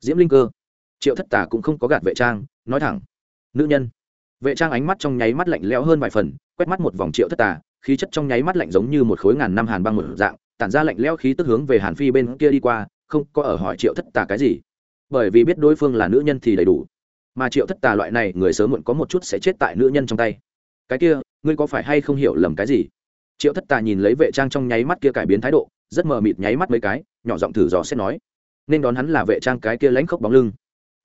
diễm linh cơ. Triệu thất Tả cũng không có gạt vệ trang nói thẳng. Nữ nhân. Vệ trang ánh mắt trong nháy mắt lạnh lẽo hơn vài phần quét mắt một vòng triệu thất Tả, khí chất trong nháy mắt lạnh giống như một khối ngàn năm hàn băng một dạng tản ra lạnh lẽo khí tức hướng về hàn phi bên kia đi qua không có ở hỏi triệu thất Tả cái gì. Bởi vì biết đối phương là nữ nhân thì đầy đủ. Mà triệu thất tà loại này người sớm muộn có một chút sẽ chết tại nữ nhân trong tay. Cái kia ngươi có phải hay không hiểu lầm cái gì? Triệu thất tà nhìn lấy vệ trang trong nháy mắt kia cải biến thái độ rất mờ mịt nháy mắt mấy cái nhỏ giọng thử dò xét nói nên đón hắn là vệ trang cái kia lãnh khốc bóng lưng.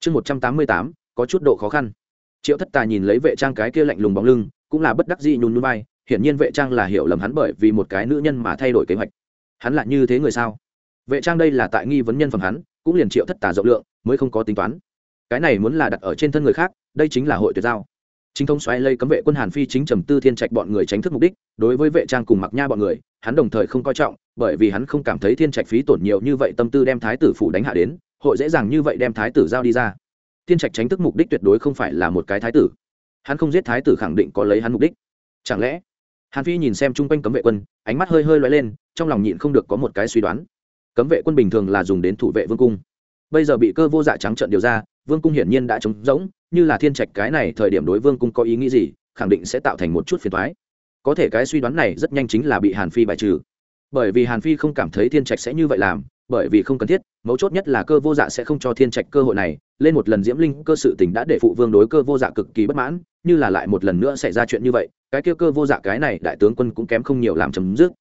Chương một trăm tám mươi tám, có chút độ khó khăn. Triệu thất tà nhìn lấy vệ trang cái kia lạnh lùng bóng lưng, cũng là bất đắc dĩ nhún núi bay hiển nhiên vệ trang là hiểu lầm hắn bởi vì một cái nữ nhân mà thay đổi kế hoạch. Hắn là như thế người sao? Vệ trang đây là tại nghi vấn nhân phẩm hắn, cũng liền triệu thất tà rộng lượng, mới không có tính toán. Cái này muốn là đặt ở trên thân người khác, đây chính là hội tuyệt giao chính thống xoáy lây cấm vệ quân hàn phi chính trầm tư thiên trạch bọn người tránh thức mục đích, đối với vệ trang cùng mặc nha bọn người, hắn đồng thời không coi trọng, bởi vì hắn không cảm thấy thiên trạch phí tổn nhiều như vậy tâm tư đem thái tử phủ đánh hạ đến, hội dễ dàng như vậy đem thái tử giao đi ra. Thiên trạch tránh thức mục đích tuyệt đối không phải là một cái thái tử. Hắn không giết thái tử khẳng định có lấy hắn mục đích. Chẳng lẽ, hàn phi nhìn xem chung quanh cấm vệ quân, ánh mắt hơi hơi loay lên, trong lòng nhịn không được có một cái suy đoán. Cấm vệ quân bình thường là dùng đến thủ vệ vương cung. Bây giờ bị cơ vô dạ trắng trận điều ra vương cung hiển nhiên đã trống rỗng, như là thiên trạch cái này thời điểm đối vương cung có ý nghĩ gì, khẳng định sẽ tạo thành một chút phiền thoái có thể cái suy đoán này rất nhanh chính là bị hàn phi bài trừ. Bởi vì hàn phi không cảm thấy thiên trạch sẽ như vậy làm, bởi vì không cần thiết, mấu chốt nhất là cơ vô dạ sẽ không cho thiên trạch cơ hội này, lên một lần diễm linh cơ sự tình đã để phụ vương đối cơ vô dạ cực kỳ bất mãn, như là lại một lần nữa xảy ra chuyện như vậy, cái kia cơ vô dạ cái này đại tướng quân cũng kém không nhiều làm chấm dứt.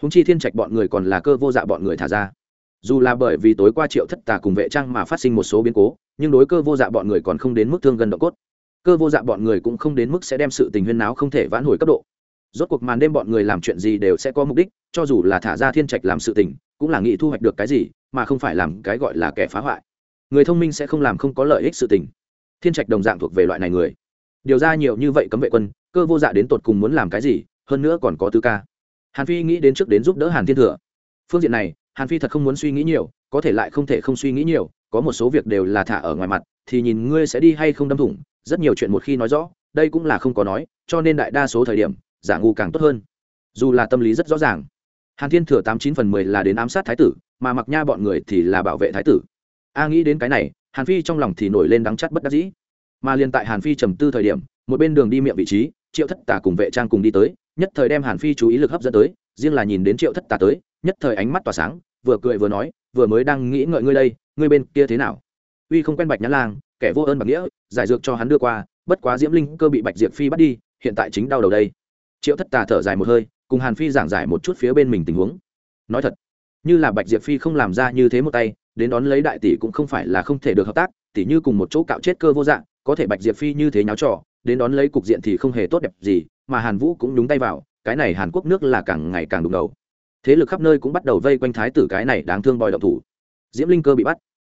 Húng chi thiên trạch bọn người còn là cơ vô dạ bọn người thả ra. Dù là bởi vì tối qua triệu thất tà cùng vệ trang mà phát sinh một số biến cố nhưng đối cơ vô dạ bọn người còn không đến mức thương gần độ cốt. Cơ vô dạ bọn người cũng không đến mức sẽ đem sự tình huyên náo không thể vãn hồi cấp độ. Rốt cuộc màn đêm bọn người làm chuyện gì đều sẽ có mục đích, cho dù là thả ra thiên trạch làm sự tình, cũng là nghĩ thu hoạch được cái gì, mà không phải làm cái gọi là kẻ phá hoại. Người thông minh sẽ không làm không có lợi ích sự tình. Thiên trạch đồng dạng thuộc về loại này người. Điều ra nhiều như vậy cấm vệ quân, cơ vô dạ đến tột cùng muốn làm cái gì, hơn nữa còn có tư ca. Hàn phi nghĩ đến trước đến giúp đỡ hàn thiên thừa. Phương diện này, hàn phi thật không muốn suy nghĩ nhiều, có thể lại không thể không suy nghĩ nhiều có một số việc đều là thả ở ngoài mặt, thì nhìn ngươi sẽ đi hay không đâm thủng, rất nhiều chuyện một khi nói rõ, đây cũng là không có nói, cho nên đại đa số thời điểm, giả ngu càng tốt hơn. Dù là tâm lý rất rõ ràng. Hàn thiên thừa tám chín phần mười là đến ám sát thái tử, mà mặc nha bọn người thì là bảo vệ thái tử. A nghĩ đến cái này, hàn phi trong lòng thì nổi lên đắng chắt bất đắc dĩ. Mà liền tại hàn phi trầm tư thời điểm, một bên đường đi miệng vị trí, triệu thất tà cùng vệ trang cùng đi tới, nhất thời đem hàn phi chú ý lực hấp dẫn tới, riêng là nhìn đến triệu thất tà tới, nhất thời ánh mắt tỏa sáng, vừa cười vừa nói vừa mới đang nghĩ ngợi ngươi đây, ngươi bên kia thế nào? Uy không quen bạch nhãn lang, kẻ vô ơn bạc nghĩa, giải dược cho hắn đưa qua, bất quá diễm linh cơ bị bạch diệp phi bắt đi, hiện tại chính đau đầu đây. Triệu thất tà thở dài một hơi, cùng hàn phi giảng giải một chút phía bên mình tình huống. Nói thật, như là bạch diệp phi không làm ra như thế một tay, đến đón lấy đại tỷ cũng không phải là không thể được hợp tác tỷ như cùng một chỗ cạo chết cơ vô dạng, có thể bạch diệp phi như thế nháo trò, đến đón lấy cục diện thì không hề tốt đẹp gì, mà hàn vũ cũng đúng tay vào, cái này hàn quốc nước là càng ngày càng đụng đầu thế lực khắp nơi cũng bắt đầu vây quanh thái tử cái này đáng thương bòi động thủ. Diễm linh cơ bị bắt.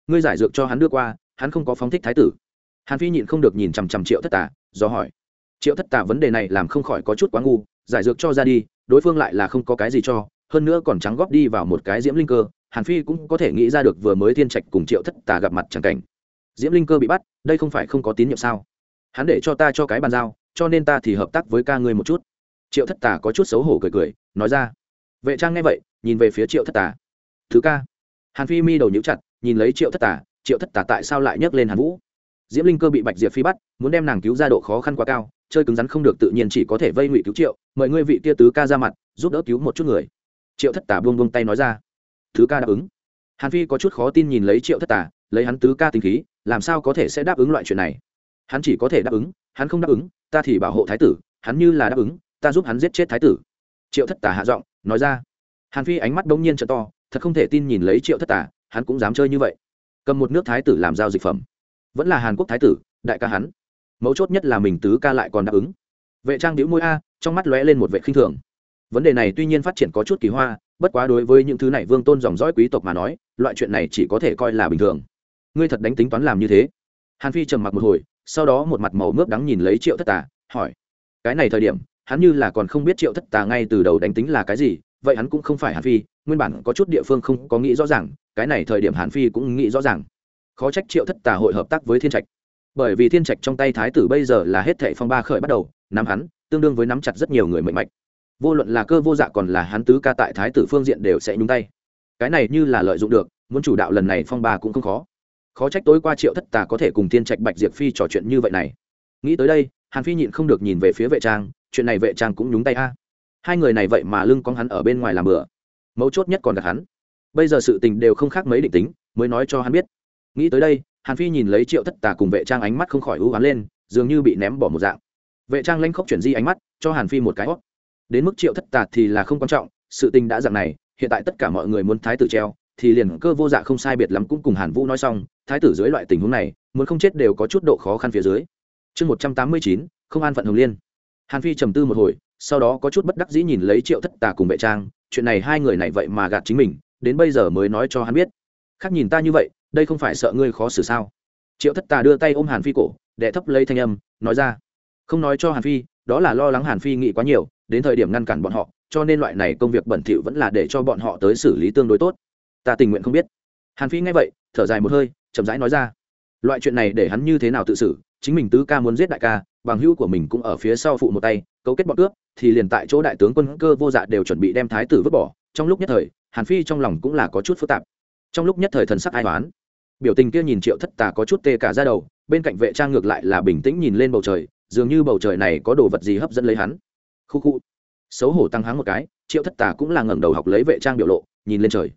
Ngươi giải dược cho hắn đưa qua, hắn không có phóng thích thái tử. Hàn phi nhịn không được nhìn chằm chằm triệu thất tả do hỏi. Triệu thất tả vấn đề này làm không khỏi có chút quá ngu, giải dược cho ra đi, đối phương lại là không có cái gì cho, hơn nữa còn trắng góp đi vào một cái diễm linh cơ, hàn phi cũng có thể nghĩ ra được vừa mới thiên trạch cùng triệu thất tà gặp mặt chẳng cảnh. Diễm linh cơ bị bắt, đây không phải không có tín nhiệm sao? Hắn để cho ta cho cái bàn giao, cho nên ta thì hợp tác với ca ngươi một chút. Triệu thất tà có chút xấu hổ cười cười, nói ra vệ trang nghe vậy, nhìn về phía triệu thất tà. Thứ ca. Hàn phi mi đầu nhíu chặt, nhìn lấy triệu thất tà, triệu thất tà tại sao lại nhấc lên hàn vũ? Diễm linh cơ bị bạch diệp phi bắt, muốn đem nàng cứu ra độ khó khăn quá cao, chơi cứng rắn không được tự nhiên chỉ có thể vây ngụy cứu triệu, mời ngươi vị kia tứ ca ra mặt, giúp đỡ cứu một chút người. Triệu thất tà buông buông tay nói ra. Thứ ca đáp ứng. Hàn phi có chút khó tin nhìn lấy triệu thất tà, lấy hắn tứ ca tính khí, làm sao có thể sẽ đáp ứng loại chuyện này? Hắn chỉ có thể đáp ứng, hắn không đáp ứng, ta thì bảo hộ thái tử, hắn như là đáp ứng, ta giúp hắn giết chết thái tử. Triệu thất tà hạ giọng nói ra. Hàn phi ánh mắt đông nhiên t to, thật không thể tin nhìn lấy triệu thất tà, hắn cũng dám chơi như vậy. Cầm một nước thái tử làm giao dịch phẩm. Vẫn là hàn quốc thái tử, đại ca hắn. Mấu chốt nhất là mình tứ ca lại còn đáp ứng. Vệ trang đĩu môi a, trong mắt lóe lên một vệ khinh thường. Vấn đề này tuy nhiên phát triển có chút kỳ hoa, bất quá đối với những thứ này vương tôn dòng dõi quý tộc mà nói, loại chuyện này chỉ có thể coi là bình thường. Ngươi thật đánh tính toán làm như thế. Hàn phi trầm mặc một hồi, sau đó một mặt màu mướp đắng nhìn lấy triệu thất tà, hỏi, cái này thời điểm hắn như là còn không biết triệu thất tà ngay từ đầu đánh tính là cái gì, vậy hắn cũng không phải hàn phi, nguyên bản có chút địa phương không có nghĩ rõ ràng, cái này thời điểm hàn phi cũng nghĩ rõ ràng. Khó trách triệu thất tà hội hợp tác với thiên trạch. Bởi vì thiên trạch trong tay thái tử bây giờ là hết thệ phong ba khởi bắt đầu, nắm hắn, tương đương với nắm chặt rất nhiều người mệnh mạch. Vô luận là cơ vô dạ còn là hắn tứ ca tại thái tử phương diện đều sẽ nhúng tay. Cái này như là lợi dụng được, muốn chủ đạo lần này phong ba cũng không khó. Khó trách tối qua triệu thất tà có thể cùng thiên trạch bạch diệp phi trò chuyện như vậy này. Nghĩ tới đây, hàn phi nhịn không được nhìn về phía vệ trang chuyện này vệ trang cũng nhúng tay a. Hai người này vậy mà lưng con hắn ở bên ngoài làm bừa. Mấu chốt nhất còn gặp hắn. Bây giờ sự tình đều không khác mấy định tính, mới nói cho hắn biết. Nghĩ tới đây, hàn phi nhìn lấy triệu thất tà cùng vệ trang ánh mắt không khỏi ưu hắn lên, dường như bị ném bỏ một dạng. Vệ trang lanh khóc chuyển di ánh mắt, cho hàn phi một cái hót đến mức triệu thất tà thì là không quan trọng, sự tình đã dạng này, hiện tại tất cả mọi người muốn thái tử treo, thì liền cơ vô dạ không sai biệt lắm cũng cùng hàn vũ nói xong, thái tử dưới loại tình huống này, muốn không chết đều có chút độ khó khăn phía dưới. Chương một trăm tám mươi chín, không an phận hồng liên hàn phi trầm tư một hồi, sau đó có chút bất đắc dĩ nhìn lấy triệu thất tà cùng vệ trang, chuyện này hai người này vậy mà gạt chính mình, đến bây giờ mới nói cho hắn biết. Khác nhìn ta như vậy, đây không phải sợ ngươi khó xử sao? Triệu thất tà đưa tay ôm hàn phi cổ, đệ thấp lấy thanh âm, nói ra. Không nói cho hàn phi, đó là lo lắng hàn phi nghĩ quá nhiều, đến thời điểm ngăn cản bọn họ, cho nên loại này công việc bẩn thỉu vẫn là để cho bọn họ tới xử lý tương đối tốt. Ta tình nguyện không biết. Hàn phi nghe vậy, thở dài một hơi, chậm rãi nói ra. Loại chuyện này để hắn như thế nào tự xử chính mình tứ ca muốn giết đại ca, bằng hữu của mình cũng ở phía sau phụ một tay, cấu kết bọn cướp, thì liền tại chỗ đại tướng quân cơ vô dạ đều chuẩn bị đem thái tử vứt bỏ. Trong lúc nhất thời, hàn phi trong lòng cũng là có chút phức tạp. Trong lúc nhất thời thần sắc ai toán biểu tình kia nhìn triệu thất tà có chút tê cả ra đầu, bên cạnh vệ trang ngược lại là bình tĩnh nhìn lên bầu trời, dường như bầu trời này có đồ vật gì hấp dẫn lấy hắn. Khu khu. Xấu hổ tăng háng một cái, triệu thất tà cũng là ngẩng đầu học lấy vệ trang biểu lộ, nhìn lên trời.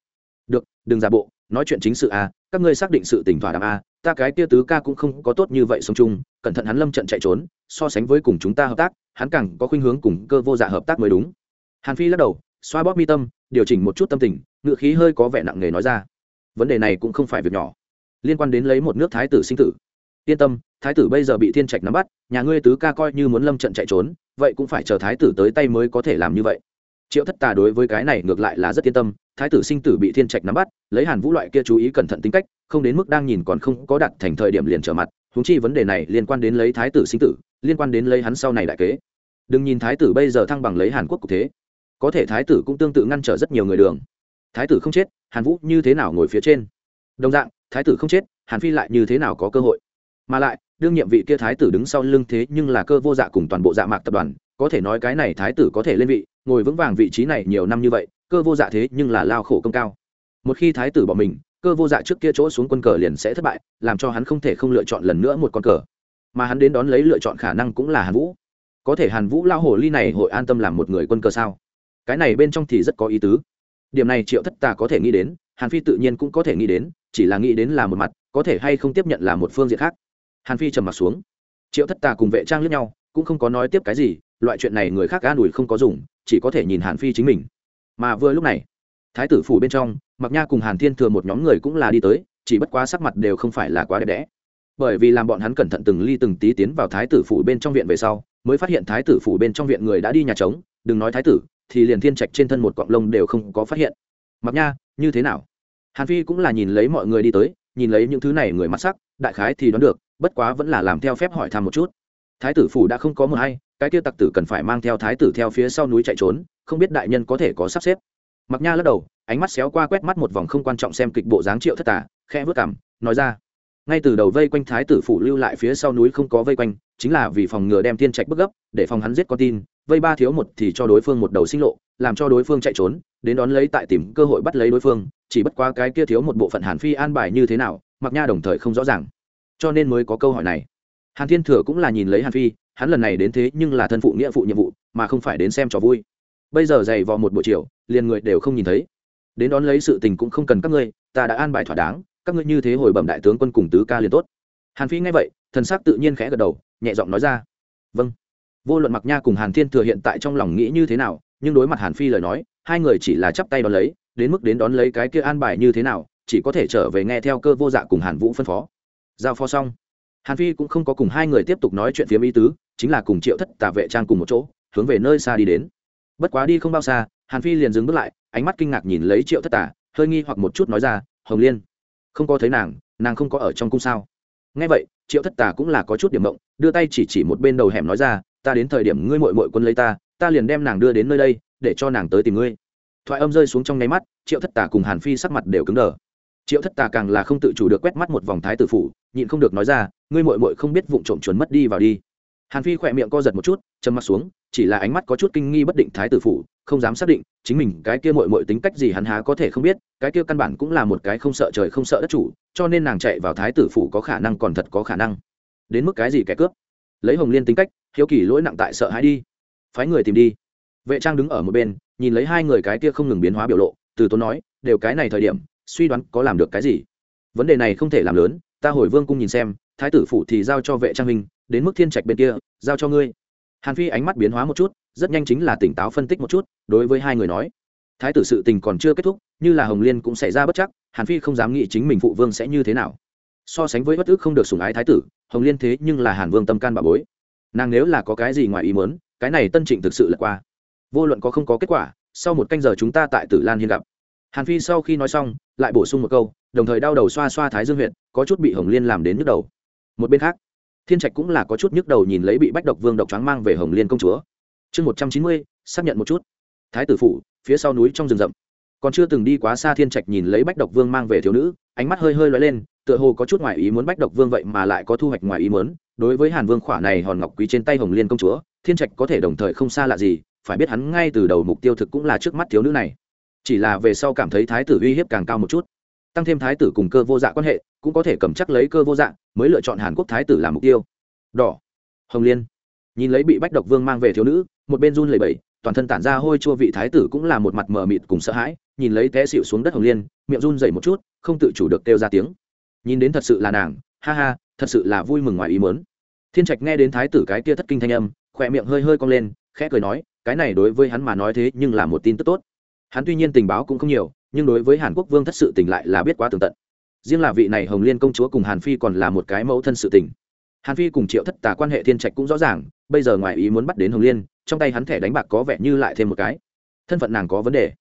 Được, đừng giả bộ, nói chuyện chính sự a các ngươi xác định sự tỉnh thỏa đàm a ta cái tia tứ ca cũng không có tốt như vậy sống chung, cẩn thận hắn lâm trận chạy trốn, so sánh với cùng chúng ta hợp tác, hắn càng có khuynh hướng cùng cơ vô dạ hợp tác mới đúng. Hàn phi lắc đầu, xoa bóp mi tâm, điều chỉnh một chút tâm tình ngựa khí hơi có vẻ nặng nề nói ra. Vấn đề này cũng không phải việc nhỏ. Liên quan đến lấy một nước thái tử sinh tử. Yên tâm, thái tử bây giờ bị thiên trạch nắm bắt, nhà ngươi tứ ca coi như muốn lâm trận chạy trốn, vậy cũng phải chờ thái tử tới tay mới có thể làm như vậy. Triệu thất tà đối với cái này ngược lại là rất yên tâm, thái tử sinh tử bị thiên trạch nắm bắt, lấy hàn vũ loại kia chú ý cẩn thận tính cách không đến mức đang nhìn còn không có đặt thành thời điểm liền trở mặt húng chi vấn đề này liên quan đến lấy thái tử sinh tử, liên quan đến lấy hắn sau này đại kế. Đừng nhìn thái tử bây giờ thăng bằng lấy hàn quốc cục thế, có thể thái tử cũng tương tự ngăn trở rất nhiều người đường. Thái tử không chết, hàn vũ như thế nào ngồi phía trên? Đồng dạng, thái tử không chết, hàn phi lại như thế nào có cơ hội? Mà lại, đương nhiệm vị kia thái tử đứng sau lưng thế nhưng là cơ vô dạ cùng toàn bộ dạ mạc tập đoàn, có thể nói cái này thái tử có thể lên vị, ngồi vững vàng vị trí này nhiều năm như vậy, cơ vô dạ thế nhưng là lao khổ công cao. Một khi thái tử bỏ mình cơ vô dạ trước kia chỗ xuống quân cờ liền sẽ thất bại, làm cho hắn không thể không lựa chọn lần nữa một con cờ. Mà hắn đến đón lấy lựa chọn khả năng cũng là hàn vũ. Có thể hàn vũ lao hồ ly này hội an tâm làm một người quân cờ sao? Cái này bên trong thì rất có ý tứ. Điểm này triệu thất tà có thể nghĩ đến, hàn phi tự nhiên cũng có thể nghĩ đến, chỉ là nghĩ đến là một mặt, có thể hay không tiếp nhận là một phương diện khác. Hàn phi trầm m ặ t xuống. Triệu thất tà cùng vệ trang lướt nhau, cũng không có nói tiếp cái gì, loại chuyện này người khác an ủi không có dùng, chỉ có thể nhìn hàn phi chính mình. Mà vừa lúc này, thái tử phủ bên trong mặc nha cùng hàn thiên thừa một nhóm người cũng là đi tới, chỉ bất quá sắc mặt đều không phải là quá đẹp đẽ. Bởi vì làm bọn hắn cẩn thận từng ly từng tí tiến vào thái tử phủ bên trong viện về sau, mới phát hiện thái tử phủ bên trong viện người đã đi nhà trống, đừng nói thái tử, thì liền thiên trạch trên thân một cọng lông đều không có phát hiện. Mặc nha, như thế nào? Hàn phi cũng là nhìn lấy mọi người đi tới, nhìn lấy những thứ này người mắt sắc, đại khái thì đoán được, bất quá vẫn là làm theo phép hỏi thăm một chút. Thái tử phủ đã không có một hay, cái kia tặc tử cần phải mang theo thái tử theo phía sau núi chạy trốn, không biết đại nhân có thể có sắp xếp mặc nha lắc đầu, ánh mắt xéo qua quét mắt một vòng không quan trọng xem kịch bộ dáng triệu thất tả khe vớt cảm nói ra. Ngay từ đầu vây quanh thái tử phủ lưu lại phía sau núi không có vây quanh, chính là vì phòng ngừa đem thiên trạch bức gấp, để phòng hắn giết con tin, vây ba thiếu một thì cho đối phương một đầu sinh lộ, làm cho đối phương chạy trốn, đến đón lấy tại tìm cơ hội bắt lấy đối phương, chỉ bất quá cái kia thiếu một bộ phận hàn phi an bài như thế nào, mặc nha đồng thời không rõ ràng. Cho nên mới có câu hỏi này. Hàn thiên thừa cũng là nhìn lấy hàn phi, hắn lần này đến thế nhưng là thân phụ nghĩa phụ nhiệm vụ, mà không phải đến xem trò vui bây giờ dày vò một buổi chiều, liền người đều không nhìn thấy. Đến đón lấy sự tình cũng không cần các ngươi, ta đã an bài thỏa đáng, các ngươi như thế hồi bẩm đại tướng quân cùng tứ ca liền tốt. Hàn phi nghe vậy, thần sắc tự nhiên khẽ gật đầu, nhẹ giọng nói ra. Vâng. Vô luận mặc nha cùng hàn thiên thừa hiện tại trong lòng nghĩ như thế nào, nhưng đối mặt hàn phi lời nói, hai người chỉ là chắp tay đón lấy, đến mức đến đón lấy cái kia an bài như thế nào, chỉ có thể trở về nghe theo cơ vô dạ cùng hàn vũ phân phó. Giao phó xong, hàn phi cũng không có cùng hai người tiếp tục nói chuyện phía mỹ tứ, chính là cùng triệu thất tà vệ trang cùng một chỗ, hướng về nơi xa đi đến bất quá đi không bao xa, hàn phi liền dừng bước lại, ánh mắt kinh ngạc nhìn lấy triệu thất tà, hơi nghi hoặc một chút nói ra, hồng liên, không có thấy nàng nàng không có ở trong cung sao? Nghe vậy, triệu thất tà cũng là có chút điểm mộng, đưa tay chỉ chỉ một bên đầu hẻm nói ra, ta đến thời điểm ngươi mội mội quân lấy ta ta liền đem nàng đưa đến nơi đây, để cho nàng tới tìm ngươi. Thoại âm rơi xuống trong nháy mắt, triệu thất tà cùng hàn phi sắc mặt đều cứng đờ. Triệu thất tà càng là không tự chủ được quét mắt một vòng thái tử phủ, nhịn không được nói ra, ngươi mội mội không biết vụ trộm chuẩn mất đi vào đi hàn phi khỏe miệng co giật một chút châm mắt xuống, chỉ là ánh mắt có chút kinh nghi bất định thái tử phủ, không dám xác định, chính mình cái kia mội mội tính cách gì hắn há có thể không biết, cái kia căn bản cũng là một cái không sợ trời không sợ đất chủ, cho nên nàng chạy vào thái tử phủ có khả năng còn thật có khả năng. Đến mức cái gì kẻ cướp? Lấy hồng liên tính cách, hiếu kỳ lỗi nặng tại sợ hãi đi. Phái người tìm đi. Vệ trang đứng ở một bên, nhìn lấy hai người cái kia không ngừng biến hóa biểu lộ, từ tốn nói, đều cái này thời điểm, suy đoán có làm được cái gì? Vấn đề này không thể làm lớn, ta hồi vương cung nhìn xem thái tử phủ thì giao cho vệ trang hình đến mức thiên trạch bên kia, giao cho ngươi. Hàn phi ánh mắt biến hóa một chút, rất nhanh chính là tỉnh táo phân tích một chút, đối với hai người nói. Thái tử sự tình còn chưa kết thúc, như là hồng liên cũng xảy ra bất chắc, hàn phi không dám nghĩ chính mình phụ vương sẽ như thế nào. So sánh với bất ức không được sủng ái thái tử, hồng liên thế nhưng là hàn vương tâm can bà bối. Nàng nếu là có cái gì ngoài ý muốn, cái này tân trịnh thực sự là qua. Vô luận có không có kết quả, sau một canh giờ chúng ta tại tử lan hiên gặp. Hàn phi sau khi nói xong, lại bổ sung một câu, đồng thời đau đầu xoa xoa thái dương huyện có chút bị hồng liên làm đến nhức đầu một bên khác, thiên trạch cũng là có chút nhức đầu nhìn lấy bị bách độc vương độc trắng mang về hồng liên công chúa. Chương một trăm chín mươi, xác nhận một chút. Thái tử phủ, phía sau núi trong rừng rậm. Còn chưa từng đi quá xa thiên trạch nhìn lấy bách độc vương mang về thiếu nữ, ánh mắt hơi hơi lóe lên, tựa hồ có chút ngoài ý muốn bách độc vương vậy mà lại có thu hoạch ngoài ý muốn. Đối với hàn vương khỏa này hòn ngọc quý trên tay hồng liên công chúa, thiên trạch có thể đồng thời không xa lạ gì, phải biết hắn ngay từ đầu mục tiêu thực cũng là trước mắt thiếu nữ này. Chỉ là về sau cảm thấy thái tử uy hiếp càng cao một chút tăng thêm thái tử cùng cơ vô dạ quan hệ, cũng có thể cầm chắc lấy cơ vô dạ mới lựa chọn hàn quốc thái tử làm mục tiêu. Đỏ. Hồng liên. Nhìn lấy bị bách độc vương mang về thiếu nữ, một bên run lầy bẩy, toàn thân tản ra hôi chua vị thái tử cũng là một mặt mờ mịt cùng sợ hãi, nhìn lấy té xịu xuống đất hồng liên, miệng run dậy một chút, không tự chủ được kêu ra tiếng. Nhìn đến thật sự là nàng, ha ha, thật sự là vui mừng ngoài ý mớn thiên trạch nghe đến thái tử cái kia thất kinh thanh âm, khỏe miệng hơi hơi cong lên, khẽ cười nói, cái này đối với hắn mà nói thế nhưng là một tin tức tốt. Hắn tuy nhiên tình báo cũng không nhiều nhưng đối với hàn quốc vương thất sự tình lại là biết quá tường tận. Riêng là vị này hồng liên công chúa cùng hàn phi còn là một cái mẫu thân sự tình. Hàn phi cùng triệu thất tà quan hệ thiên trạch cũng rõ ràng, bây giờ ngoài ý muốn bắt đến hồng liên, trong tay hắn thẻ đánh bạc có vẻ như lại thêm một cái. Thân phận nàng có vấn đề.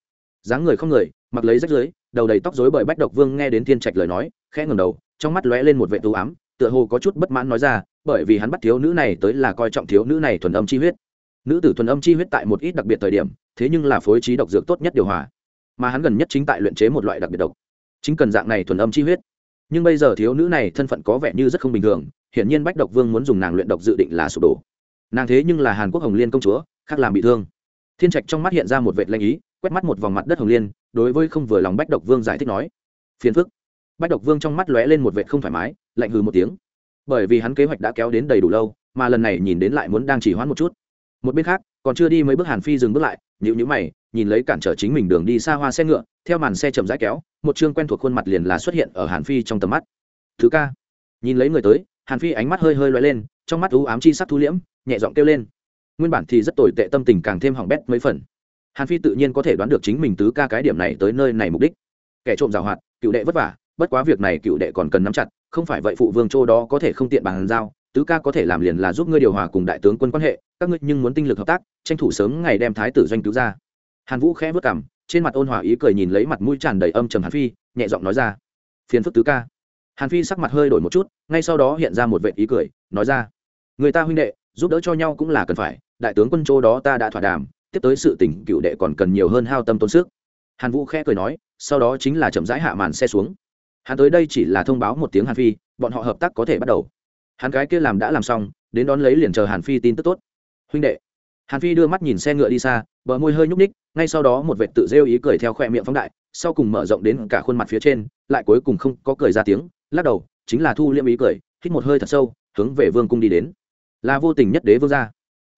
Dáng người không người, mặc lấy rách dưới, đầu đầy tóc rối bởi bách độc vương nghe đến thiên trạch lời nói, khẽ ngầm đầu, trong mắt lóe lên một vệ tú ám, tựa hồ có chút bất mãn nói ra, bởi vì hắn bắt thiếu nữ này tới là coi trọng thiếu nữ này thuần âm chi huyết. Nữ tử thuần âm chi huyết tại một ít đặc biệt thời điểm, thế nhưng là phối trí độc dược tốt nhất điều hòa mà hắn gần nhất chính tại luyện chế một loại đặc biệt độc. Chính cần dạng này thuần âm chi huyết. Nhưng bây giờ thiếu nữ này thân phận có vẻ như rất không bình thường, hiển nhiên bách độc vương muốn dùng nàng luyện độc dự định là sụp đổ. Nàng thế nhưng là hàn quốc hồng liên công chúa, khác làm bị thương. Thiên trạch trong mắt hiện ra một vệt lanh ý, quét mắt một vòng mặt đất hồng liên, đối với không vừa lòng bách độc vương giải thích nói, phiền phức. Bách độc vương trong mắt lóe lên một vệt không thoải mái, lạnh hừ một tiếng. Bởi vì hắn kế hoạch đã kéo đến đầy đủ lâu, mà lần này nhìn đến lại muốn đang chỉ hoãn một chút. Một bên khác còn chưa đi mấy bước hàn phi dừng bước lại nhữ nhữ mày, nhìn lấy cản trở chính mình đường đi xa hoa xe ngựa, theo màn xe chậm rãi kéo, một chương quen thuộc khuôn mặt liền là xuất hiện ở hàn phi trong tầm mắt. Thứ ca. Nhìn lấy người tới, hàn phi ánh mắt hơi hơi loay lên, trong mắt u ám chi sắc thu liễm, nhẹ giọng kêu lên. Nguyên bản thì rất tồi tệ tâm tình càng thêm hỏng bét mấy phần. Hàn phi tự nhiên có thể đoán được chính mình tứ ca cái điểm này tới nơi này mục đích. Kẻ trộm giảo hoạt, cựu đệ vất vả, bất quá việc này cựu đệ còn cần nắm chặt, không phải vậy phụ vương châu đó có thể không tiện bàn giao tứ ca có thể làm liền là giúp ngươi điều hòa cùng đại tướng quân quan hệ, các ngươi nhưng muốn tinh lực hợp tác, tranh thủ sớm ngày đem thái tử doanh cứu ra. Hàn vũ khẽ vất cảm trên mặt ôn hòa ý cười nhìn lấy mặt mũi tràn đầy âm trầm hàn phi, nhẹ giọng nói ra, phiền phức tứ ca. Hàn phi sắc mặt hơi đổi một chút, ngay sau đó hiện ra một vệ ý cười, nói ra, người ta huynh đệ, giúp đỡ cho nhau cũng là cần phải, đại tướng quân châu đó ta đã thỏa đàm, tiếp tới sự tình cựu đệ còn cần nhiều hơn hao tâm tốn sức. Hàn vũ khẽ cười nói, sau đó chính là chậm rãi hạ màn xe xuống. Hắn tới đây chỉ là thông báo một tiếng hàn phi, bọn họ hợp tác có thể bắt đầu hắn gái kia làm đã làm xong, đến đón lấy liền chờ hàn phi tin tức tốt. Huynh đệ. Hàn phi đưa mắt nhìn xe ngựa đi xa, bờ môi hơi nhúc ních ngay sau đó một vệ tự rêu ý cười theo khoe miệng phóng đại, sau cùng mở rộng đến cả khuôn mặt phía trên, lại cuối cùng không có cười ra tiếng, lắc đầu, chính là thu liêm ý cười, hít một hơi thật sâu, hướng về vương cung đi đến. Là vô tình nhất đế vương gia.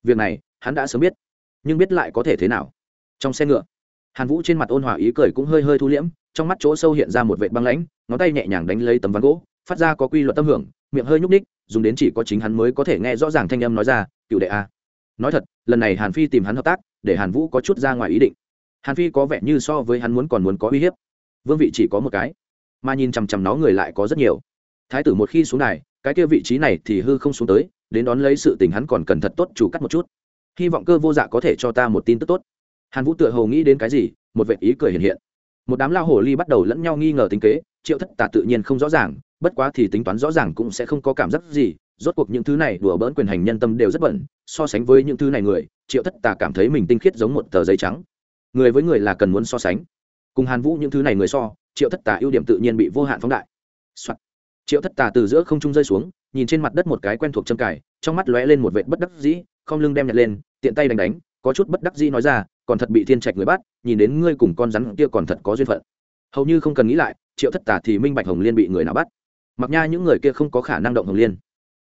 Việc này, hắn đã sớm biết, nhưng biết lại có thể thế nào. Trong xe ngựa, hàn vũ trên mặt ôn hòa ý cười cũng hơi hơi thu liễm, trong mắt chỗ sâu hiện ra một vệ băng lãnh, ngón tay nhẹ nhàng đánh lấy tấm ván gỗ phát ra có quy luật tâm hưởng miệng hơi nhúc ních dùng đến chỉ có chính hắn mới có thể nghe rõ ràng thanh âm nói ra cựu đệ a. Nói thật lần này hàn phi tìm hắn hợp tác để hàn vũ có chút ra ngoài ý định. Hàn phi có vẻ như so với hắn muốn còn muốn có uy hiếp. Vương vị chỉ có một cái mà nhìn chằm chằm nó người lại có rất nhiều. Thái tử một khi xuống này, cái kia vị trí này thì hư không xuống tới đến đón lấy sự tình hắn còn cần thật tốt chủ cắt một chút. Hy vọng cơ vô dạ có thể cho ta một tin tức tốt. Hàn vũ tựa hồ nghĩ đến cái gì một vệ ý cười hiện hiện. Một đám lao hồ ly bắt đầu lẫn nhau nghi ngờ tính kế triệu thất tà tự nhiên không rõ ràng bất quá thì tính toán rõ ràng cũng sẽ không có cảm giác gì, rốt cuộc những thứ này đùa bỡn quyền hành nhân tâm đều rất bẩn, so sánh với những thứ này người, triệu thất tà cảm thấy mình tinh khiết giống một tờ giấy trắng. Người với người là cần muốn so sánh. Cùng hàn vũ những thứ này người so, triệu thất tà ưu điểm tự nhiên bị vô hạn phóng đại、Soạn. triệu thất tà từ giữa không trung rơi xuống, nhìn trên mặt đất một cái quen thuộc châm cài, trong mắt lóe lên một vệ bất đắc dĩ, không lưng đem nhặt lên, tiện tay đánh đánh, có chút bất đắc dĩ nói ra, còn thật bị thiên trạch người bắt, nhìn đến ngươi cùng con rắn kia còn thật có duyên phận. Hầu như không cần nghĩ lại, triệu thất tà thì minh bạch hồng liên bị người nào bắt mặc nha những người kia không có khả năng động hồng liên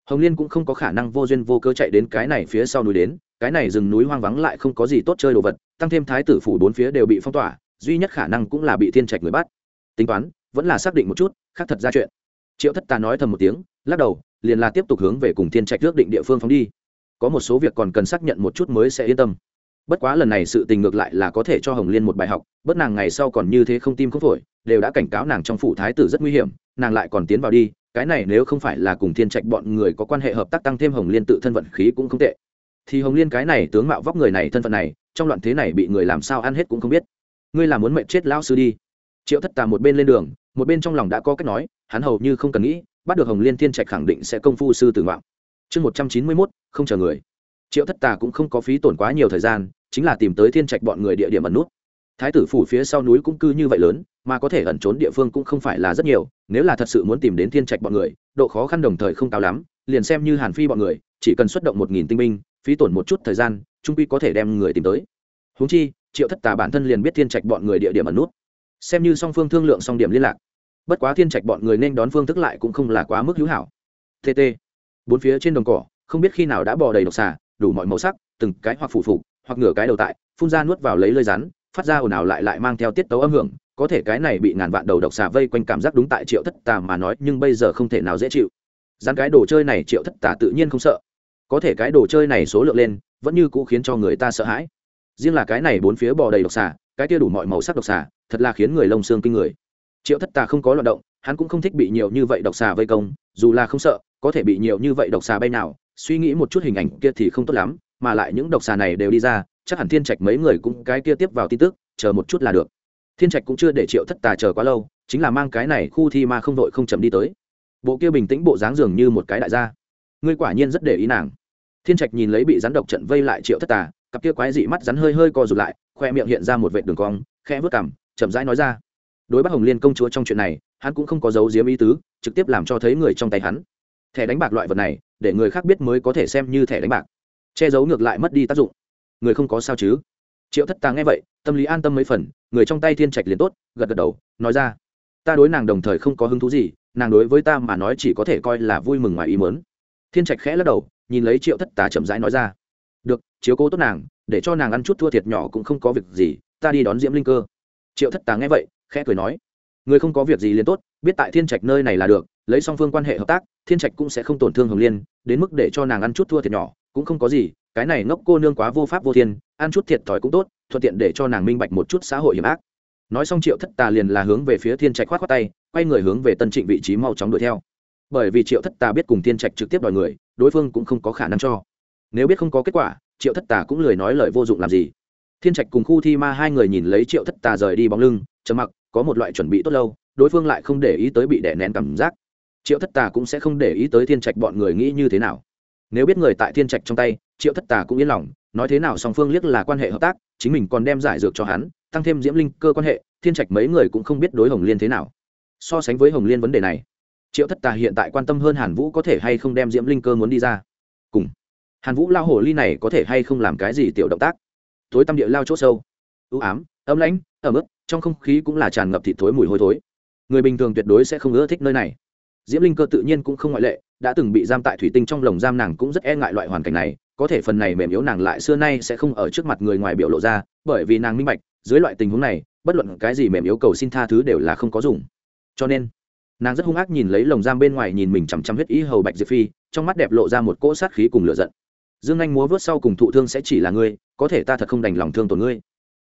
hồng liên cũng không có khả năng vô duyên vô cơ chạy đến cái này phía sau núi đến cái này rừng núi hoang vắng lại không có gì tốt chơi đồ vật tăng thêm thái tử phủ bốn phía đều bị phong tỏa duy nhất khả năng cũng là bị thiên trạch người bắt tính toán vẫn là xác định một chút khác thật ra chuyện triệu thất tà nói thầm một tiếng lắc đầu liền là tiếp tục hướng về cùng thiên trạch ước định địa phương phóng đi có một số việc còn cần xác nhận một chút mới sẽ yên tâm bất quá lần này sự tình ngược lại là có thể cho hồng liên một bài học bất nàng ngày sau còn như thế không tim không phổi, đều đã cảnh cáo nàng trong phủ thái tử rất nguy hiểm, nàng lại còn tiến vào đi, cái này nếu không phải là cùng thiên trạch bọn người có quan hệ hợp tác tăng thêm hồng liên tự thân vận khí cũng không tệ. Thì hồng liên cái này tướng mạo vóc người này thân phận này, trong loạn thế này bị người làm sao ăn hết cũng không biết. Ngươi là muốn mệnh chết lão sư đi. Triệu thất tà một bên lên đường, một bên trong lòng đã có cách nói, hắn hầu như không cần nghĩ, bắt được hồng liên thiên trạch khẳng định sẽ công phu sư tử ngoạn. Chương một trăm chín mươi mốt, không chờ người triệu thất tà cũng không có phí tổn quá nhiều thời gian, chính là tìm tới thiên trạch bọn người địa điểm ẩn nút. Thái tử phủ phía sau núi cũng cư như vậy lớn, mà có thể ẩn trốn địa phương cũng không phải là rất nhiều, nếu là thật sự muốn tìm đến thiên trạch bọn người, độ khó khăn đồng thời không cao lắm, liền xem như hàn phi bọn người, chỉ cần xuất động một nghìn tinh binh, phí tổn một chút thời gian, trung quy có thể đem người tìm tới. Húng chi, triệu thất tà bản thân liền biết thiên trạch bọn người địa điểm ẩn nút. Xem như song phương thương lượng song điểm liên lạc, bất quá thiên trạch bọn người nên đón phương thức lại cũng không là quá mức hữu hảo. Tt bốn phía trên đồng cỏ, không biết khi nào đã bò đầy độc xà đủ mọi màu sắc, từng cái hoặc phủ phục, hoặc ngửa cái đầu tại, phun ra nuốt vào lấy lơi rắn, phát ra ồn ào lại lại mang theo tiết tấu âm hưởng. Có thể cái này bị ngàn vạn đầu độc xà vây quanh cảm giác đúng tại triệu thất tà mà nói, nhưng bây giờ không thể nào dễ chịu. Rắn cái đồ chơi này triệu thất tà tự nhiên không sợ. Có thể cái đồ chơi này số lượng lên, vẫn như cũ khiến cho người ta sợ hãi. Riêng là cái này bốn phía bò đầy độc xà, cái kia đủ mọi màu sắc độc xà, thật là khiến người lông xương kinh người. Triệu thất tà không có loạt động, hắn cũng không thích bị nhiều như vậy độc xà vây công, dù là không sợ có thể bị nhiều như vậy độc xà bay nào, suy nghĩ một chút hình ảnh kia thì không tốt lắm, mà lại những độc xà này đều đi ra, chắc hẳn thiên trạch mấy người cũng cái kia tiếp vào tin tức, chờ một chút là được. Thiên trạch cũng chưa để triệu thất tà chờ quá lâu, chính là mang cái này khu thi ma không đội không chậm đi tới. Bộ kia bình tĩnh bộ dáng dường như một cái đại gia. Ngươi quả nhiên rất để ý nàng. Thiên trạch nhìn lấy bị rắn độc trận vây lại triệu thất tà, cặp kia quái dị mắt rắn hơi hơi co rụt lại, khoe miệng hiện ra một vệ đường cong, khẽ vớt cảm chậm rãi nói ra. Đối bác hồng liên công chúa trong chuyện này, hắn cũng không có dấu diếm ý tứ, trực tiếp làm cho thấy người trong tay hắn thẻ đánh bạc loại vật này, để người khác biết mới có thể xem như thẻ đánh bạc. Che giấu ngược lại mất đi tác dụng. Người không có sao chứ? Triệu thất tà nghe vậy, tâm lý an tâm mấy phần, người trong tay thiên trạch liền tốt, gật gật đầu, nói ra, ta đối nàng đồng thời không có hứng thú gì, nàng đối với ta mà nói chỉ có thể coi là vui mừng ngoài ý mớn thiên trạch khẽ lắc đầu, nhìn lấy triệu thất tà chậm rãi nói ra, được, chiếu cố tốt nàng, để cho nàng ăn chút thua thiệt nhỏ cũng không có việc gì, ta đi đón diễm linh cơ. Triệu thất tà nghe vậy, khẽ cười nói, người không có việc gì liền tốt, biết tại thiên trạch nơi này là được lấy song phương quan hệ hợp tác, thiên trạch cũng sẽ không tổn thương hồng liên, đến mức để cho nàng ăn chút thua thiệt nhỏ, cũng không có gì, cái này ngốc cô nương quá vô pháp vô thiên, ăn chút thiệt thòi cũng tốt, thuận tiện để cho nàng minh bạch một chút xã hội hiểm ác. Nói xong triệu thất tà liền là hướng về phía thiên trạch khoát khoát tay, quay người hướng về tân trịnh vị trí mau chóng đuổi theo. Bởi vì triệu thất tà biết cùng thiên trạch trực tiếp đòi người, đối phương cũng không có khả năng cho. Nếu biết không có kết quả, triệu thất tà cũng lười nói lời vô dụng làm gì. Thiên trạch cùng khu thi ma hai người nhìn lấy triệu thất tà rời đi bóng lưng, trầm mặc, có một loại chuẩn bị tốt lâu, đối phương lại không để ý tới bị đè nén cảm giác triệu thất tà cũng sẽ không để ý tới thiên trạch bọn người nghĩ như thế nào. Nếu biết người tại thiên trạch trong tay, triệu thất tà cũng yên lòng, nói thế nào song phương liếc là quan hệ hợp tác, chính mình còn đem giải dược cho hắn, tăng thêm diễm linh cơ quan hệ, thiên trạch mấy người cũng không biết đối hồng liên thế nào. So sánh với hồng liên vấn đề này, triệu thất tà hiện tại quan tâm hơn hàn vũ có thể hay không đem diễm linh cơ muốn đi ra. Cùng, hàn vũ lao hồ ly này có thể hay không làm cái gì tiểu động tác? Tối tâm địa lao chỗ sâu ưu ám ấm lãnh, ẩm ướt, trong không khí cũng là tràn ngập thịt thối mùi hôi thối. Người bình thường tuyệt đối sẽ không ưa thích nơi này diễm linh cơ tự nhiên cũng không ngoại lệ, đã từng bị giam tại thủy tinh trong lồng giam nàng cũng rất e ngại loại hoàn cảnh này, có thể phần này mềm yếu nàng lại xưa nay sẽ không ở trước mặt người ngoài biểu lộ ra, bởi vì nàng minh bạch, dưới loại tình huống này, bất luận cái gì mềm yếu cầu xin tha thứ đều là không có dùng. Cho nên, nàng rất hung ác nhìn lấy lồng giam bên ngoài nhìn mình chằm chằm huyết ý hầu bạch diệp phi, trong mắt đẹp lộ ra một cỗ sát khí cùng lửa giận. Dương anh múa vớt sau cùng thụ thương sẽ chỉ là ngươi, có thể ta thật không đành lòng thương tổn ngươi.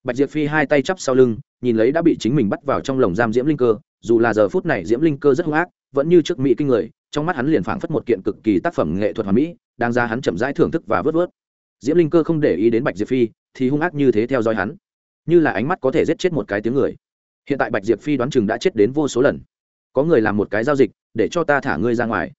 Bạch diệp phi hai tay chắp sau lưng, nhìn lấy đã bị chính mình bắt vào trong lồng giam diễm linh cơ, dù là giờ phút này diễm linh cơ rất hung ác vẫn như trước mỹ kinh người, trong mắt hắn liền phảng phất một kiện cực kỳ tác phẩm nghệ thuật hoàn mỹ, đang ra hắn chậm rãi thưởng thức và vớt vớt. Diễm linh cơ không để ý đến bạch diệp phi, thì hung ác như thế theo dõi hắn. Như là ánh mắt có thể giết chết một cái tiếng người. Hiện tại bạch diệp phi đoán chừng đã chết đến vô số lần. Có người làm một cái giao dịch, để cho ta thả ngươi ra ngoài.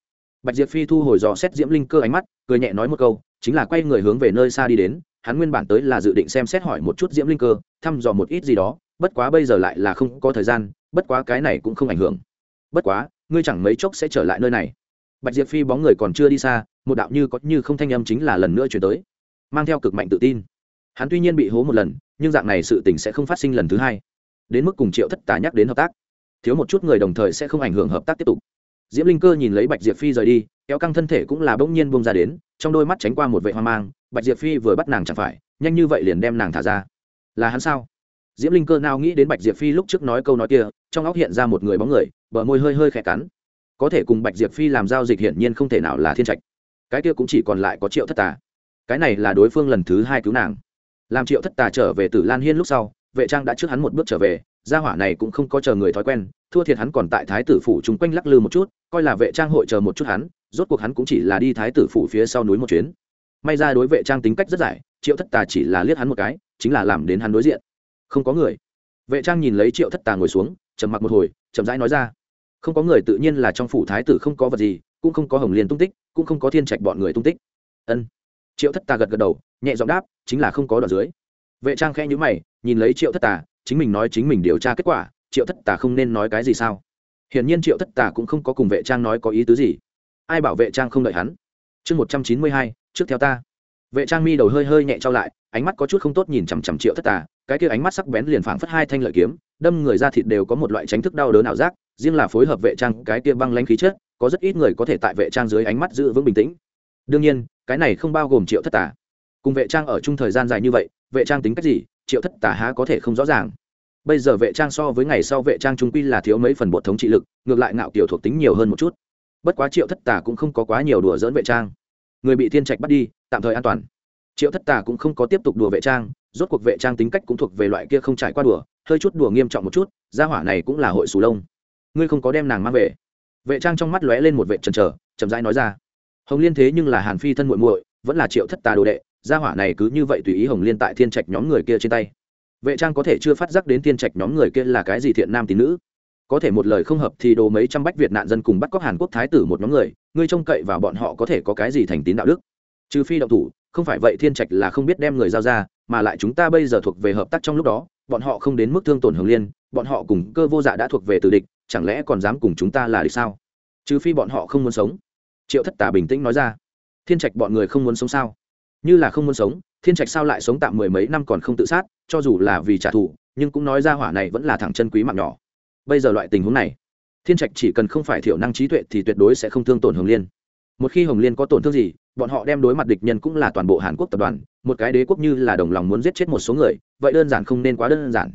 Bạch diệp phi thu hồi dò xét diễm linh cơ ánh mắt, cười nhẹ nói một câu, chính là quay người hướng về nơi xa đi đến, hắn nguyên bản tới là dự định xem xét hỏi một chút diễm linh cơ, thăm dò một ít gì đó, bất quá bây giờ lại là không có thời gian, bất quá cái này cũng không ảnh hưởng. Bất quá ngươi chẳng mấy chốc sẽ trở lại nơi này. Bạch diệp phi bóng người còn chưa đi xa, một đạo như có như không thanh âm chính là lần nữa chuyển tới, mang theo cực mạnh tự tin. Hắn tuy nhiên bị hố một lần, nhưng dạng này sự tình sẽ không phát sinh lần thứ hai. Đến mức cùng triệu thất tà nhắc đến hợp tác, thiếu một chút người đồng thời sẽ không ảnh hưởng hợp tác tiếp tục. Diễm linh cơ nhìn lấy bạch diệp phi rời đi, kéo căng thân thể cũng là bỗng nhiên bông ra đến, trong đôi mắt tránh qua một vệ hoang mang, bạch diệp phi vừa bắt nàng chẳng phải, nhanh như vậy liền đem nàng thả ra. Là hắn sao? Diễm linh cơ nào nghĩ đến bạch diệp phi lúc trước nói câu nói kia, trong óc hiện ra một người bóng người bờ môi hơi hơi khẽ cắn. Có thể cùng bạch diệp phi làm giao dịch hiển nhiên không thể nào là thiên trạch. Cái kia cũng chỉ còn lại có triệu thất tà. Cái này là đối phương lần thứ hai cứu nàng. Làm triệu thất tà trở về từ lan hiên lúc sau, vệ trang đã trước hắn một bước trở về, gia hỏa này cũng không có chờ người thói quen, thua thiệt hắn còn tại thái tử phủ chung quanh lắc lư một chút, coi là vệ trang hội chờ một chút hắn, rốt cuộc hắn cũng chỉ là đi thái tử phủ phía sau núi một chuyến. May ra đối vệ trang tính cách rất giải, triệu thất tà chỉ là liếc hắn một cái, chính là làm đến hắn đối diện. Không có người. Vệ trang nhìn lấy triệu thất tà ngồi xuống, trầm mặc một hồi, chậm rãi nói ra không có người tự nhiên là trong phủ thái tử không có vật gì, cũng không có hồng liên tung tích, cũng không có thiên trạch bọn người tung tích. Ân. Triệu thất tà gật gật đầu, nhẹ giọng đáp, chính là không có đoạn dưới. Vệ trang khẽ nhữ mày, nhìn lấy triệu thất tà, chính mình nói chính mình điều tra kết quả, triệu thất tà không nên nói cái gì sao? Hiển nhiên triệu thất tà cũng không có cùng vệ trang nói có ý tứ gì. Ai bảo vệ trang không đợi hắn? Chương một trăm chín mươi hai, trước theo ta. Vệ trang mi đầu hơi hơi nhẹ trao lại, ánh mắt có chút không tốt nhìn chằm chằm triệu thất tà, cái kia ánh mắt sắc bén liền phảng phất hai thanh lợi kiếm, đâm người ra thịt đều có một loại tránh thức đau đớn ảo giác riêng là phối hợp vệ trang cái kia băng lãnh khí chất, có rất ít người có thể tại vệ trang dưới ánh mắt giữ vững bình tĩnh. Đương nhiên, cái này không bao gồm triệu thất tà. Cùng vệ trang ở chung thời gian dài như vậy, vệ trang tính cách gì, triệu thất tà há có thể không rõ ràng. Bây giờ vệ trang so với ngày sau vệ trang trung quy là thiếu mấy phần bộ thống trị lực, ngược lại ngạo kiểu thuộc tính nhiều hơn một chút. Bất quá triệu thất tà cũng không có quá nhiều đùa giỡn vệ trang. Người bị thiên trạch bắt đi, tạm thời an toàn. Triệu thất tà cũng không có tiếp tục đùa vệ trang, rốt cuộc vệ trang tính cách cũng thuộc về loại kia không trải qua đùa, hơi chút đùa nghiêm trọng một chút, gia hỏa này cũng là hội sù lông ngươi không có đem nàng mang về. Vệ trang trong mắt lóe lên một vệ trần trờ chậm rãi nói ra. Hồng liên thế nhưng là hàn phi thân muội muội, vẫn là triệu thất tà đồ đệ, gia hỏa này cứ như vậy tùy ý hồng liên tại thiên trạch nhóm người kia trên tay. Vệ trang có thể chưa phát giác đến thiên trạch nhóm người kia là cái gì thiện nam tín nữ. Có thể một lời không hợp thì đồ mấy trăm bách việt nạn dân cùng bắt cóc hàn quốc thái tử một nhóm người, ngươi trông cậy vào bọn họ có thể có cái gì thành tín đạo đức? Trừ phi động thủ, không phải vậy thiên trạch là không biết đem người giao ra, mà lại chúng ta bây giờ thuộc về hợp tác trong lúc đó, bọn họ không đến mức thương tổn hồng liên, bọn họ cùng cơ vô dạ đã thuộc về từ địch chẳng lẽ còn dám cùng chúng ta là địch sao? Trừ phi bọn họ không muốn sống. Triệu thất tả bình tĩnh nói ra. Thiên trạch bọn người không muốn sống sao? Như là không muốn sống, thiên trạch sao lại sống tạm mười mấy năm còn không tự sát, cho dù là vì trả thù, nhưng cũng nói ra hỏa này vẫn là thằng chân quý mạng nhỏ. Bây giờ loại tình huống này, thiên trạch chỉ cần không phải thiểu năng trí tuệ thì tuyệt đối sẽ không thương tổn hồng liên. Một khi hồng liên có tổn thương gì, bọn họ đem đối mặt địch nhân cũng là toàn bộ hàn quốc tập đoàn, một cái đế quốc như là đồng lòng muốn giết chết một số người, vậy đơn giản không nên quá đơn giản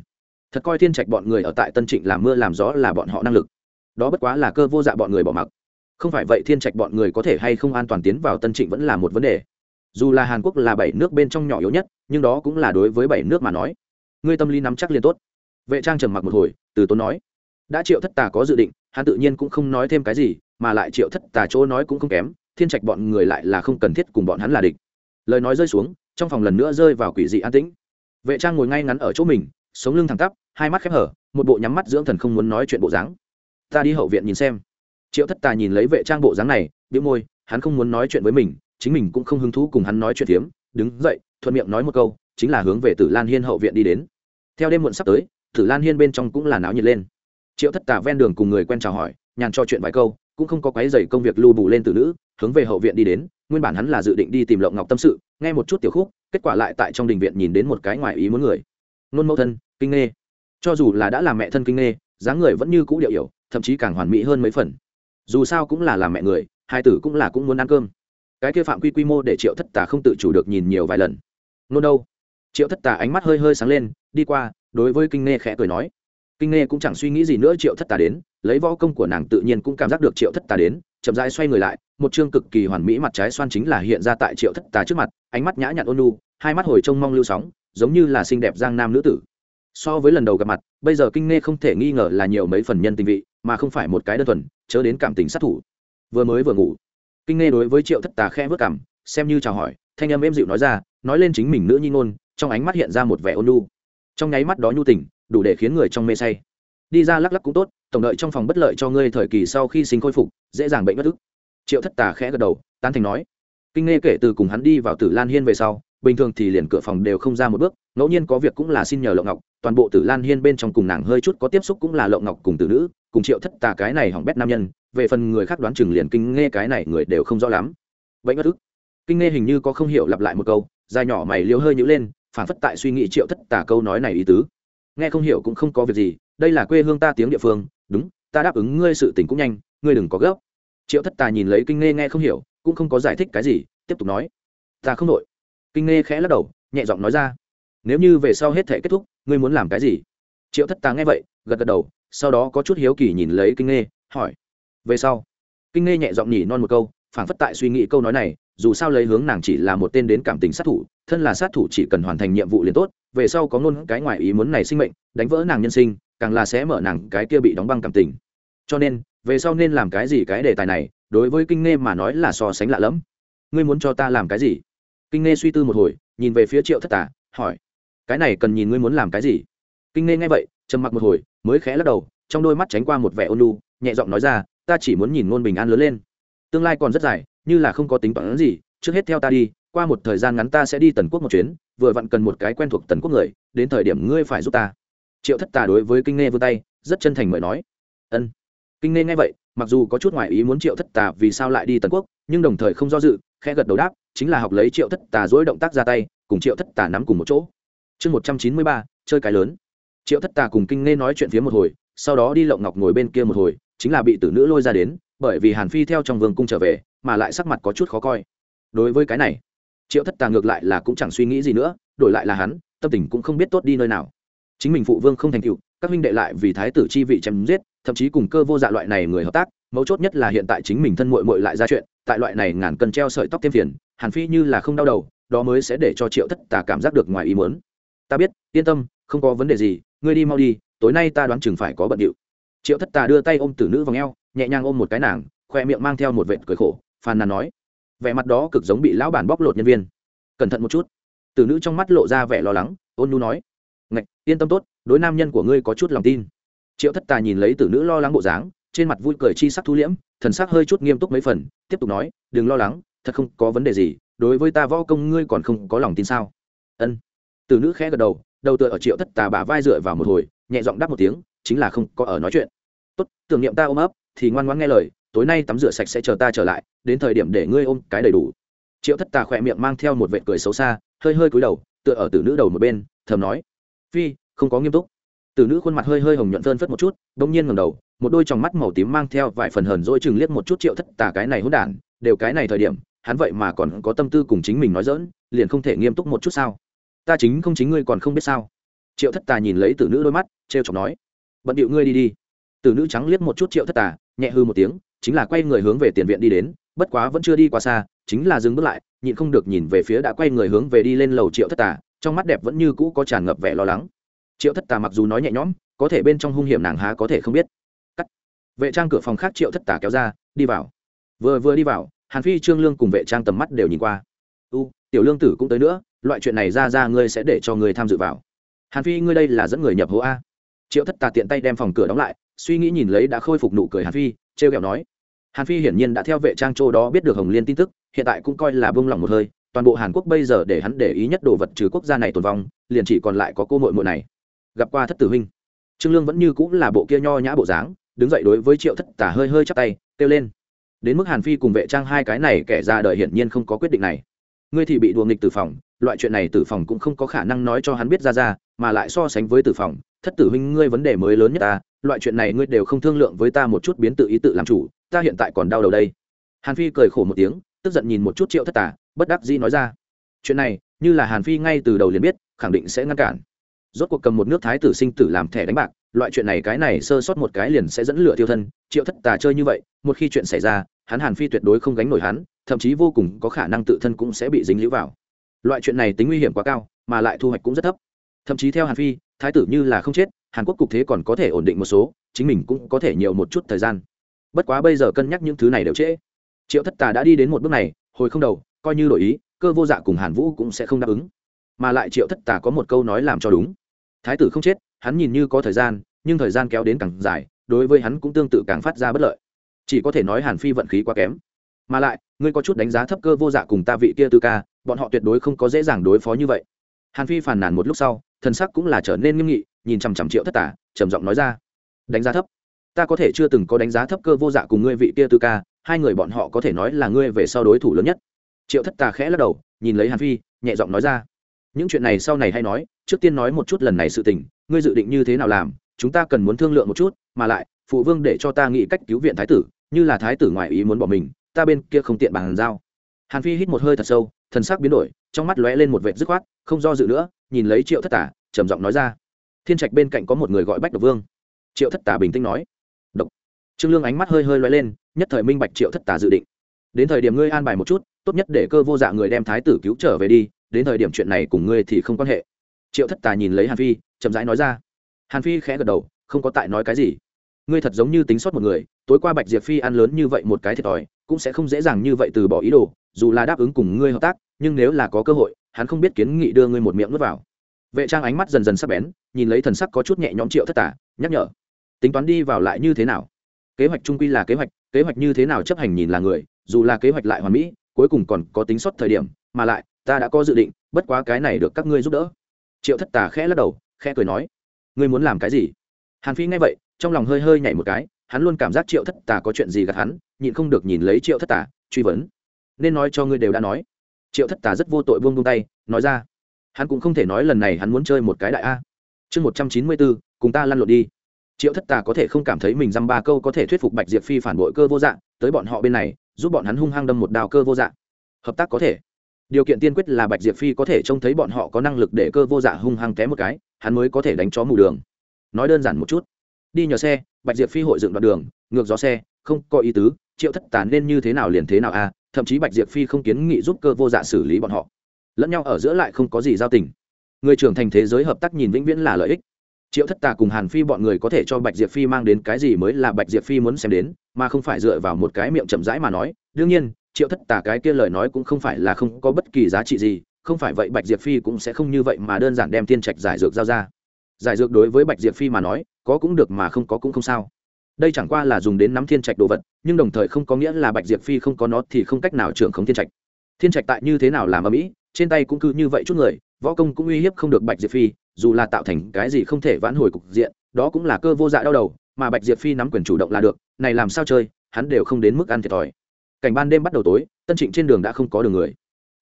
thật coi thiên trạch bọn người ở tại tân trịnh làm mưa làm gió là bọn họ năng lực. Đó bất quá là cơ vô dạ bọn người bỏ mặc. Không phải vậy thiên trạch bọn người có thể hay không an toàn tiến vào tân trịnh vẫn là một vấn đề. Dù là hàn quốc là bảy nước bên trong nhỏ yếu nhất, nhưng đó cũng là đối với bảy nước mà nói. Ngươi tâm lý nắm chắc liền tốt. Vệ trang trầm mặc một hồi, từ tốn nói. Đã triệu thất tà có dự định, hắn tự nhiên cũng không nói thêm cái gì, mà lại triệu thất tà chỗ nói cũng không kém, thiên trạch bọn người lại là không cần thiết cùng bọn hắn là địch. Lời nói rơi xuống, trong phòng lần nữa rơi vào quỷ dị an tĩnh. Vệ trang ngồi ngay ngắn ở chỗ mình, sống lưng thẳng tắp hai mắt khép hở, một bộ nhắm mắt dưỡng thần không muốn nói chuyện bộ dáng. Ta đi hậu viện nhìn xem. Triệu thất tà nhìn lấy vệ trang bộ dáng này biếu môi, hắn không muốn nói chuyện với mình, chính mình cũng không hứng thú cùng hắn nói chuyện phiếm, đứng dậy, thuận miệng nói một câu, chính là hướng về tử lan hiên hậu viện đi đến. Theo đêm muộn sắp tới, tử lan hiên bên trong cũng là náo nhiệt lên. Triệu thất tà ven đường cùng người quen chào hỏi, nhàn cho chuyện vài câu, cũng không có quái dày công việc lưu bù lên từ nữ, hướng về hậu viện đi đến, nguyên bản hắn là dự định đi tìm lộng ngọc tâm sự, nghe một chút tiểu khúc, kết quả lại tại trong đình viện nhìn đến một cái ngoài ý muốn người. Nôn mẫu thân, kinh nghê cho dù là đã làm mẹ thân kinh nghê dáng người vẫn như cũ điệu hiểu, thậm chí càng hoàn mỹ hơn mấy phần. Dù sao cũng là làm mẹ người, hai tử cũng là cũng muốn ăn cơm. Cái kia phạm quy quy mô để triệu thất tà không tự chủ được nhìn nhiều vài lần. Nôn đâu? Triệu thất tà ánh mắt hơi hơi sáng lên, đi qua, đối với kinh nghe khẽ cười nói. Kinh nghe cũng chẳng suy nghĩ gì nữa triệu thất tà đến, lấy võ công của nàng tự nhiên cũng cảm giác được triệu thất tà đến, chậm rãi xoay người lại, một chương cực kỳ hoàn mỹ mặt trái xoan chính là hiện ra tại triệu thất tà trước mặt, ánh mắt nhã nhặn ôn nu hai mắt hồi trông mong lưu sóng, giống như là xinh đẹp giang nam nữ tử so với lần đầu gặp mặt, bây giờ kinh nghe không thể nghi ngờ là nhiều mấy phần nhân tình vị, mà không phải một cái đơn thuần, chớ đến cảm tình sát thủ. Vừa mới vừa ngủ, kinh nghe đối với triệu thất tà khe vớt cảm, xem như chào hỏi, thanh âm êm dịu nói ra, nói lên chính mình nữ nhi ngôn, trong ánh mắt hiện ra một vẻ ôn nhu. trong nháy mắt đó nhu tình, đủ để khiến người trong mê say. Đi ra lắc lắc cũng tốt, tổng đợi trong phòng bất lợi cho ngươi thời kỳ sau khi sinh khôi phục, dễ dàng bệnh bất ức. Triệu thất tà khẽ gật đầu, tán thành nói. Kinh nghe kể từ cùng hắn đi vào tử lan hiên về sau bình thường thì liền cửa phòng đều không ra một bước, ngẫu nhiên có việc cũng là xin nhờ lộng ngọc, toàn bộ tử lan hiên bên trong cùng nàng hơi chút có tiếp xúc cũng là lộng ngọc cùng tử nữ, cùng triệu thất tà cái này hỏng bét nam nhân, về phần người khác đoán chừng liền kinh nghe cái này người đều không rõ lắm. Bệnh bất ức. Kinh nghe hình như có không hiểu lặp lại một câu, dài nhỏ mày liêu hơi nhữ lên, phản phất tại suy nghĩ triệu thất tà câu nói này ý tứ. Nghe không hiểu cũng không có việc gì, đây là quê hương ta tiếng địa phương, đúng, ta đáp ứng ngươi sự tình cũng nhanh, ngươi đừng có gấp. Triệu thất tà nhìn lấy kinh nghe nghe không hiểu, cũng không có giải thích cái gì, tiếp tục nói. Ta không nội kinh nghe khẽ lắc đầu, nhẹ giọng nói ra. Nếu như về sau hết thể kết thúc, ngươi muốn làm cái gì? Triệu thất tà nghe vậy, gật gật đầu, sau đó có chút hiếu kỳ nhìn lấy kinh nghe hỏi. Về sau, kinh nghe nhẹ giọng nhỉ non một câu phản phất tại suy nghĩ câu nói này, dù sao lấy hướng nàng chỉ là một tên đến cảm tình sát thủ, thân là sát thủ chỉ cần hoàn thành nhiệm vụ liền tốt, về sau có ngôn cái ngoài ý muốn này sinh mệnh, đánh vỡ nàng nhân sinh, càng là sẽ mở nàng cái kia bị đóng băng cảm tình. Cho nên, về sau nên làm cái gì cái đề tài này, đối với kinh nghe mà nói là so sánh lạ lẫm. Ngươi muốn cho ta làm cái gì? Kinh nghe suy tư một hồi nhìn về phía triệu thất Tả, hỏi cái này cần nhìn ngươi muốn làm cái gì? Kinh nghe nghe vậy trầm mặc một hồi mới khẽ lắc đầu trong đôi mắt tránh qua một vẻ ôn lu nhẹ giọng nói ra ta chỉ muốn nhìn ngôn bình an lớn lên. Tương lai còn rất dài như là không có tính toán gì trước hết theo ta đi qua một thời gian ngắn ta sẽ đi tần quốc một chuyến vừa vặn cần một cái quen thuộc tần quốc người đến thời điểm ngươi phải giúp ta. Triệu thất tà đối với kinh nghe vươn tay rất chân thành mời nói ân. Kinh nghe nghe vậy mặc dù có chút ngoại ý muốn triệu thất tà vì sao lại đi tần quốc nhưng đồng thời không do dự khẽ gật đầu đáp chính là học lấy triệu thất tà dối động tác ra tay, cùng triệu thất tà nắm cùng một chỗ. Chương một trăm chín mươi ba, chơi cái lớn. Triệu thất tà cùng kinh nghe nói chuyện phía một hồi, sau đó đi lộng ngọc ngồi bên kia một hồi, chính là bị tử nữ lôi ra đến, bởi vì hàn phi theo trong vương cung trở về, mà lại sắc mặt có chút khó coi. Đối với cái này, triệu thất tà ngược lại là cũng chẳng suy nghĩ gì nữa, đổi lại là hắn, tâm tình cũng không biết tốt đi nơi nào. Chính mình phụ vương không thành cựu các huynh đệ lại vì thái tử chi vị chém giết, thậm chí cùng cơ vô dạ loại này người hợp tác, mấu chốt nhất là hiện tại chính mình thân mội mội lại ra chuyện tại loại này ngàn cần treo sợi tóc thêm phiền, hàn phi như là không đau đầu, đó mới sẽ để cho triệu thất tà cảm giác được ngoài ý muốn. Ta biết, yên tâm, không có vấn đề gì, ngươi đi mau đi, tối nay ta đoán chừng phải có bận điệu. Triệu thất tà đưa tay ôm tử nữ vào ngheo nhẹ nhàng ôm một cái nàng, khoe miệng mang theo một vệt cười khổ, phàn nàn nói, vẻ mặt đó cực giống bị lão bản bóc lột nhân viên. Cẩn thận một chút. Tử nữ trong mắt lộ ra vẻ lo lắng, ôn nu nói, ngạch, yên tâm tốt, đối nam nhân của ngươi có chút lòng tin. Triệu thất tà nhìn lấy tử nữ lo lắng bộ dáng, trên mặt vui cười chi sắc thu liễm thần sắc hơi chút nghiêm túc mấy phần, tiếp tục nói, đừng lo lắng, thật không có vấn đề gì, đối với ta võ công ngươi còn không có lòng tin sao? Ân. Tử nữ khẽ gật đầu đầu tựa ở triệu thất tà bả vai dựa vào một hồi, nhẹ giọng đáp một tiếng, chính là không có ở nói chuyện. Tốt, tưởng niệm ta ôm ấp, thì ngoan ngoãn nghe lời, tối nay tắm rửa sạch sẽ chờ ta trở lại, đến thời điểm để ngươi ôm cái đầy đủ. Triệu thất tà khỏe miệng mang theo một vệ cười xấu xa, hơi hơi cúi đầu, tựa ở tử nữ đầu một bên, thầm nói, phi, không có nghiêm túc. Tử nữ khuôn mặt hơi hơi hồng nhuận phơn phất một chút, bỗng nhiên ngầm đầu một đôi tròng mắt màu tím mang theo vài phần hờn dỗi chừng liếc một chút triệu thất tà cái này hỗn đản, đều cái này thời điểm, hắn vậy mà còn có tâm tư cùng chính mình nói dỡn liền không thể nghiêm túc một chút sao? Ta chính không chính ngươi còn không biết sao? Triệu thất tà nhìn lấy tử nữ đôi mắt t r e o chọc nói, bận điệu ngươi đi đi. Tử nữ trắng liếc một chút triệu thất tà, nhẹ hư một tiếng, chính là quay người hướng về tiền viện đi đến, bất quá vẫn chưa đi qua xa, chính là dừng bước lại, nhịn không được nhìn về phía đã quay người hướng về đi lên lầu triệu thất tà, trong mắt đẹp vẫn như cũ có tràn ngập vẻ lo lắng. Triệu thất tà mặc dù nói nhẹ nhõm, có thể bên trong hung hiểm nàng há có thể không biết vệ trang cửa phòng khác triệu thất tà kéo ra, đi vào. Vừa vừa đi vào, hàn phi, trương lương cùng vệ trang tầm mắt đều nhìn qua. U, tiểu lương tử cũng tới nữa, loại chuyện này ra ra ngươi sẽ để cho ngươi tham dự vào. Hàn phi, ngươi đây là dẫn người nhập hố a. Triệu thất tà tiện tay đem phòng cửa đóng lại, suy nghĩ nhìn lấy đã khôi phục nụ cười hàn phi, trêu ghẹo nói. Hàn phi hiển nhiên đã theo vệ trang châu đó biết được hồng liên tin tức, hiện tại cũng coi là bông lỏng một hơi, toàn bộ hàn quốc bây giờ để hắn để ý nhất đồ vật trừ quốc gia này tồn vong, liền chỉ còn lại có cô mội mội này. Gặp qua thất tử huynh. Trương lương vẫn như cũng là bộ kia nho nhã bộ dáng đứng dậy đối với triệu thất tà hơi hơi chắp tay, kêu lên. Đến mức hàn phi cùng vệ trang hai cái này kẻ ra đời hiển nhiên không có quyết định này. Ngươi thì bị đùa nghịch tử phòng, loại chuyện này tử phòng cũng không có khả năng nói cho hắn biết ra ra, mà lại so sánh với tử phòng, thất tử huynh ngươi vấn đề mới lớn nhất ta, loại chuyện này ngươi đều không thương lượng với ta một chút biến tự ý tự làm chủ, ta hiện tại còn đau đầu đây. Hàn phi cười khổ một tiếng, tức giận nhìn một chút triệu thất tả, bất đắc dĩ nói ra. Chuyện này, như là hàn phi ngay từ đầu liền biết, khẳng định sẽ ngăn cản. Rốt cuộc cầm một nước thái tử sinh tử làm thẻ đánh bạc loại chuyện này cái này sơ sót một cái liền sẽ dẫn lửa tiêu thân, triệu thất tà chơi như vậy, một khi chuyện xảy ra, hắn hàn phi tuyệt đối không gánh nổi hắn, thậm chí vô cùng có khả năng tự thân cũng sẽ bị dính lũ vào. Loại chuyện này tính nguy hiểm quá cao, mà lại thu hoạch cũng rất thấp. Thậm chí theo hàn phi, thái tử như là không chết, hàn quốc cục thế còn có thể ổn định một số, chính mình cũng có thể nhiều một chút thời gian. Bất quá bây giờ cân nhắc những thứ này đều trễ. Triệu thất tà đã đi đến một bước này, hồi không đầu, coi như đổi ý, cơ vô dạ cùng hàn vũ cũng sẽ không đáp ứng. Mà lại triệu thất tà có một câu nói làm cho đúng. Thái tử không chết hắn nhìn như có thời gian, nhưng thời gian kéo đến càng dài, đối với hắn cũng tương tự càng phát ra bất lợi. Chỉ có thể nói hàn phi vận khí quá kém. Mà lại, ngươi có chút đánh giá thấp cơ vô dạ cùng ta vị kia tư ca, bọn họ tuyệt đối không có dễ dàng đối phó như vậy. Hàn phi phàn nàn một lúc sau, thần sắc cũng là trở nên nghiêm nghị, nhìn chằm chằm triệu thất tả trầm giọng nói ra, đánh giá thấp? Ta có thể chưa từng có đánh giá thấp cơ vô dạ cùng ngươi vị kia tư ca, hai người bọn họ có thể nói là ngươi về sau đối thủ lớn nhất. Triệu thất tà khẽ lắc đầu, nhìn lấy hàn phi, nhẹ giọng nói ra, những chuyện này sau này hay nói, trước tiên nói một chút lần này sự tình ngươi dự định như thế nào làm, chúng ta cần muốn thương lượng một chút, mà lại, phụ vương để cho ta nghĩ cách cứu viện thái tử, như là thái tử ngoại ý muốn bỏ mình, ta bên kia không tiện bàn giao. Hàn phi hít một hơi thật sâu, thần sắc biến đổi, trong mắt lóe lên một vệt dứt khoát, không do dự nữa, nhìn lấy triệu thất tả, trầm giọng nói ra. Thiên trạch bên cạnh có một người gọi bách độc vương. Triệu thất tả bình tĩnh nói. Độc. Trương lương ánh mắt hơi hơi lóe lên, nhất thời minh bạch triệu thất tả dự định. Đến thời điểm ngươi an bài một chút, tốt nhất để cơ vô dạ người đem thái tử cứu trở về đi, đến thời điểm chuyện này cùng ngươi thì không quan hệ triệu thất tà nhìn lấy hàn phi, chậm rãi nói ra. Hàn phi khẽ gật đầu, không có tại nói cái gì. Ngươi thật giống như tính sót một người, tối qua bạch diệp phi ăn lớn như vậy một cái thiệt thòi, cũng sẽ không dễ dàng như vậy từ bỏ ý đồ, dù là đáp ứng cùng ngươi hợp tác, nhưng nếu là có cơ hội, hắn không biết kiến nghị đưa ngươi một miệng nuốt vào. Vệ trang ánh mắt dần dần sắp bén, nhìn lấy thần sắc có chút nhẹ nhõm triệu thất tả nhắc nhở. Tính toán đi vào lại như thế nào? Kế hoạch trung quy là kế hoạch kế hoạch như thế nào chấp hành nhìn là người, dù là kế hoạch lại hoàn mỹ, cuối cùng còn có tính sót thời điểm, mà lại, ta đã có dự định, bất quá cái này được các ngươi giúp đỡ triệu thất tà khẽ lắc đầu, khẽ cười nói, ngươi muốn làm cái gì? Hàn phi nghe vậy, trong lòng hơi hơi nhảy một cái, hắn luôn cảm giác triệu thất tà có chuyện gì gạt hắn, nhịn không được nhìn lấy triệu thất tà, truy vấn. Nên nói cho ngươi đều đã nói. Triệu thất tà rất vô tội buông buông tay, nói ra, hắn cũng không thể nói lần này hắn muốn chơi một cái đại a. Chương một trăm chín mươi bốn, cùng ta lăn lộn đi. Triệu thất tà có thể không cảm thấy mình dăm ba câu có thể thuyết phục bạch diệp phi phản bội cơ vô dạng, tới bọn họ bên này, giúp bọn hắn hung hăng đâm một đào cơ vô dạng. Hợp tác có thể điều kiện tiên quyết là bạch diệp phi có thể trông thấy bọn họ có năng lực để cơ vô dạ hung hăng té một cái, hắn mới có thể đánh chó mù đường. Nói đơn giản một chút. Đi nhờ xe, bạch diệp phi hội dựng đoạn đường, ngược gió xe, không có ý tứ, triệu thất tàn nên như thế nào liền thế nào a thậm chí bạch diệp phi không kiến nghị giúp cơ vô dạ xử lý bọn họ. Lẫn nhau ở giữa lại không có gì giao tình. Người trưởng thành thế giới hợp tác nhìn vĩnh viễn là lợi ích. Triệu thất tà cùng hàn phi bọn người có thể cho bạch diệp phi mang đến cái gì mới là bạch diệp phi muốn xem đến, mà không phải dựa vào một cái miệng chậm rãi mà nói, đương nhiên triệu thất tà cái kia lời nói cũng không phải là không có bất kỳ giá trị gì, không phải vậy bạch diệp phi cũng sẽ không như vậy mà đơn giản đem tiên trạch giải dược giao ra. Giải dược đối với bạch diệp phi mà nói, có cũng được mà không có cũng không sao. Đây chẳng qua là dùng đến nắm thiên trạch đồ vật, nhưng đồng thời không có nghĩa là bạch diệp phi không có nó thì không cách nào trưởng khống thiên trạch. Thiên trạch tại như thế nào làm ở mỹ trên tay cũng cứ như vậy chút người, võ công cũng uy hiếp không được bạch diệp phi, dù là tạo thành cái gì không thể vãn hồi cục diện, đó cũng là cơ vô dạ đau đầu, mà bạch diệp phi nắm quyền chủ động là được, này làm sao chơi, hắn đều không đến mức ăn thiệt thòi cảnh ban đêm bắt đầu tối, tân trịnh trên đường đã không có đường người.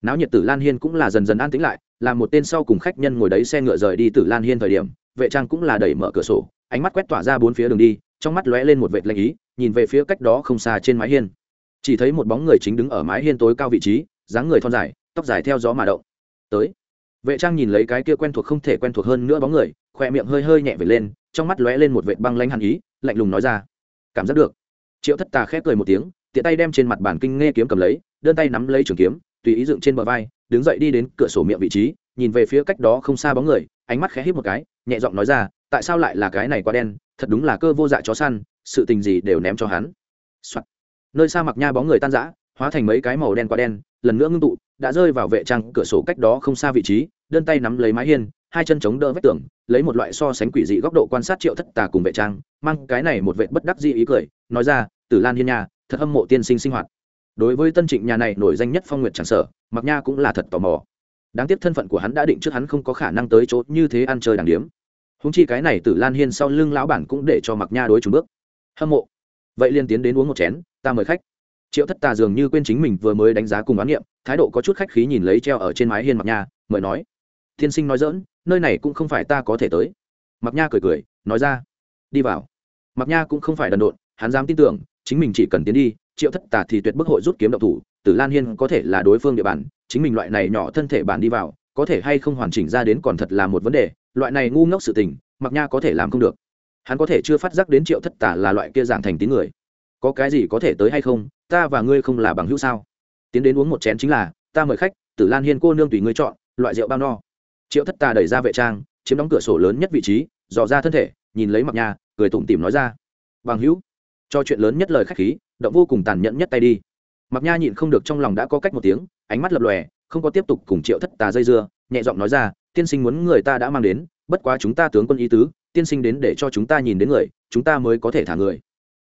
Náo nhiệt tử lan hiên cũng là dần dần an tĩnh lại, là một tên sau cùng khách nhân ngồi đấy xe ngựa rời đi tử lan hiên thời điểm, vệ trang cũng là đẩy mở cửa sổ, ánh mắt quét tỏa ra bốn phía đường đi, trong mắt lóe lên một vệt lạnh ý, nhìn về phía cách đó không xa trên mái hiên. Chỉ thấy một bóng người chính đứng ở mái hiên tối cao vị trí, dáng người thon dài, tóc dài theo gió mà động. Tới. Vệ trang nhìn lấy cái kia quen thuộc không thể quen thuộc hơn nữa bóng người, khoe miệng hơi hơi nhẹ về lên, trong mắt lóe lên một vệt băng lanh hàn ý, lạnh lùng nói ra. Cảm giác được. Triệu thất tà khép cười một tiếng tiện tay đem trên mặt bàn kinh nghe kiếm cầm lấy, đơn tay nắm lấy trường kiếm, tùy ý dựng trên bờ vai, đứng dậy đi đến cửa sổ miệng vị trí, nhìn về phía cách đó không xa bóng người, ánh mắt khẽ hít một cái, nhẹ giọng nói ra, tại sao lại là cái này quá đen thật đúng là cơ vô dạ chó săn, sự tình gì đều ném cho hắn、Soạn. nơi xa mặc nha bóng người tan rã, hóa thành mấy cái màu đen quá đen, lần nữa ngưng tụ, đã rơi vào vệ trang cửa sổ cách đó không xa vị trí, đơn tay nắm lấy mái hiên, hai chân chống đỡ vách tường, lấy một loại so sánh quỷ dị góc độ quan sát triệu thất tà cùng vệ trang, mang cái này một vệ bất đắc dị ý cười, nói ra, tử lan hiên nha thật hâm mộ tiên sinh sinh hoạt. Đối với tân trịnh nhà này nổi danh nhất phong nguyệt tràng sở mặc nha cũng là thật tò mò. Đáng tiếc thân phận của hắn đã định trước hắn không có khả năng tới chỗ như thế ăn chơi đàng điếm. Húng chi cái này tử lan hiên sau lưng lão bản cũng để cho mặc nha đối trùng bước. Hâm mộ. Vậy liên tiến đến uống một chén, ta mời khách. Triệu thất tà dường như quên chính mình vừa mới đánh giá cùng bán nghiệm thái độ có chút khách khí nhìn lấy treo ở trên mái hiên mặc nha, mời nói. Tiên sinh nói dỡn nơi này cũng không phải ta có thể tới. Mặc nha cười cười, nói ra. Đi vào. Mặc nha cũng không phải đần độn, hắn dám tin tưởng chính mình chỉ cần tiến đi, triệu thất tà thì tuyệt bức hội rút kiếm độc thủ, tử lan hiên có thể là đối phương địa bàn, chính mình loại này nhỏ thân thể bản đi vào, có thể hay không hoàn chỉnh ra đến còn thật là một vấn đề, loại này ngu ngốc sự tình mặc nha có thể làm không được. Hắn có thể chưa phát giác đến triệu thất tà là loại kia dạng thành tín người. Có cái gì có thể tới hay không, ta và ngươi không là bằng hữu sao? Tiến đến uống một chén chính là, ta mời khách, tử lan hiên cô nương tùy ngươi chọn, loại rượu bao no. Triệu thất tà đẩy ra vệ trang, chiếm đóng cửa sổ lớn nhất vị trí, dò ra thân thể, nhìn lấy mặc nha, cười tủm tỉm nói ra. Bằng hữu cho chuyện lớn nhất lời khách khí, động vô cùng tàn nhẫn nhất tay đi. Mặc nha nhịn không được trong lòng đã có cách một tiếng, ánh mắt lập lòe, không có tiếp tục cùng triệu thất tà dây dưa, nhẹ giọng nói ra, tiên sinh muốn người ta đã mang đến, bất quá chúng ta tướng quân ý tứ, tiên sinh đến để cho chúng ta nhìn đến người, chúng ta mới có thể thả người.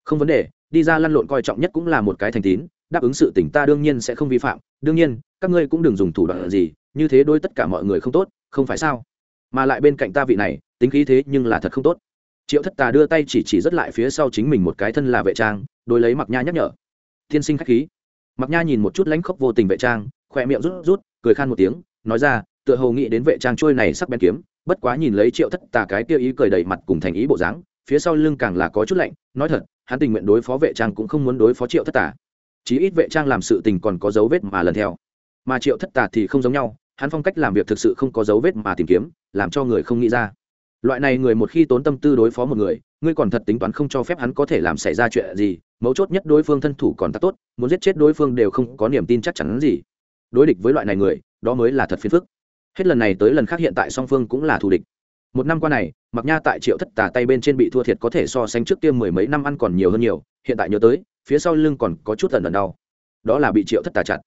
Không vấn đề, đi ra lăn lộn coi trọng nhất cũng là một cái thành tín, đáp ứng sự tỉnh ta đương nhiên sẽ không vi phạm, đương nhiên, các ngươi cũng đừng dùng thủ đoạn gì, như thế đôi tất cả mọi người không tốt, không phải sao? Mà lại bên cạnh ta vị này, tính khí thế nhưng là thật không tốt triệu thất tà đưa tay chỉ chỉ rất lại phía sau chính mình một cái thân là vệ trang, đối lấy mặc nha nhắc nhở. Tiên sinh khách khí. Mặc nha nhìn một chút lãnh khốc vô tình vệ trang, khỏe miệng rút rút, cười khan một tiếng, nói ra, tựa hồ nghĩ đến vệ trang trôi này sắc bén kiếm, bất quá nhìn lấy triệu thất tà cái kia ý cười đầy mặt cùng thành ý bộ dáng, phía sau lưng càng là có chút lạnh, nói thật, hắn tình nguyện đối phó vệ trang cũng không muốn đối phó triệu thất tà. Chí ít vệ trang làm sự tình còn có dấu vết mà lần theo. Mà triệu thất tà thì không giống nhau, hắn phong cách làm việc thực sự không có dấu vết mà tìm kiếm, làm cho người không nghĩ ra loại này người một khi tốn tâm tư đối phó một người ngươi còn thật tính toán không cho phép hắn có thể làm xảy ra chuyện gì mấu chốt nhất đối phương thân thủ còn ta tốt muốn giết chết đối phương đều không có niềm tin chắc chắn gì. Đối địch với loại này người đó mới là thật phiền phức. Hết lần này tới lần khác hiện tại song phương cũng là thù địch. Một năm qua này mặc nha tại triệu thất tà tay bên trên bị thua thiệt có thể so sánh trước kia mười mấy năm ăn còn nhiều hơn nhiều hiện tại nhớ tới phía sau lưng còn có chút tần ẩn đau. Đó là bị triệu thất tà chặt.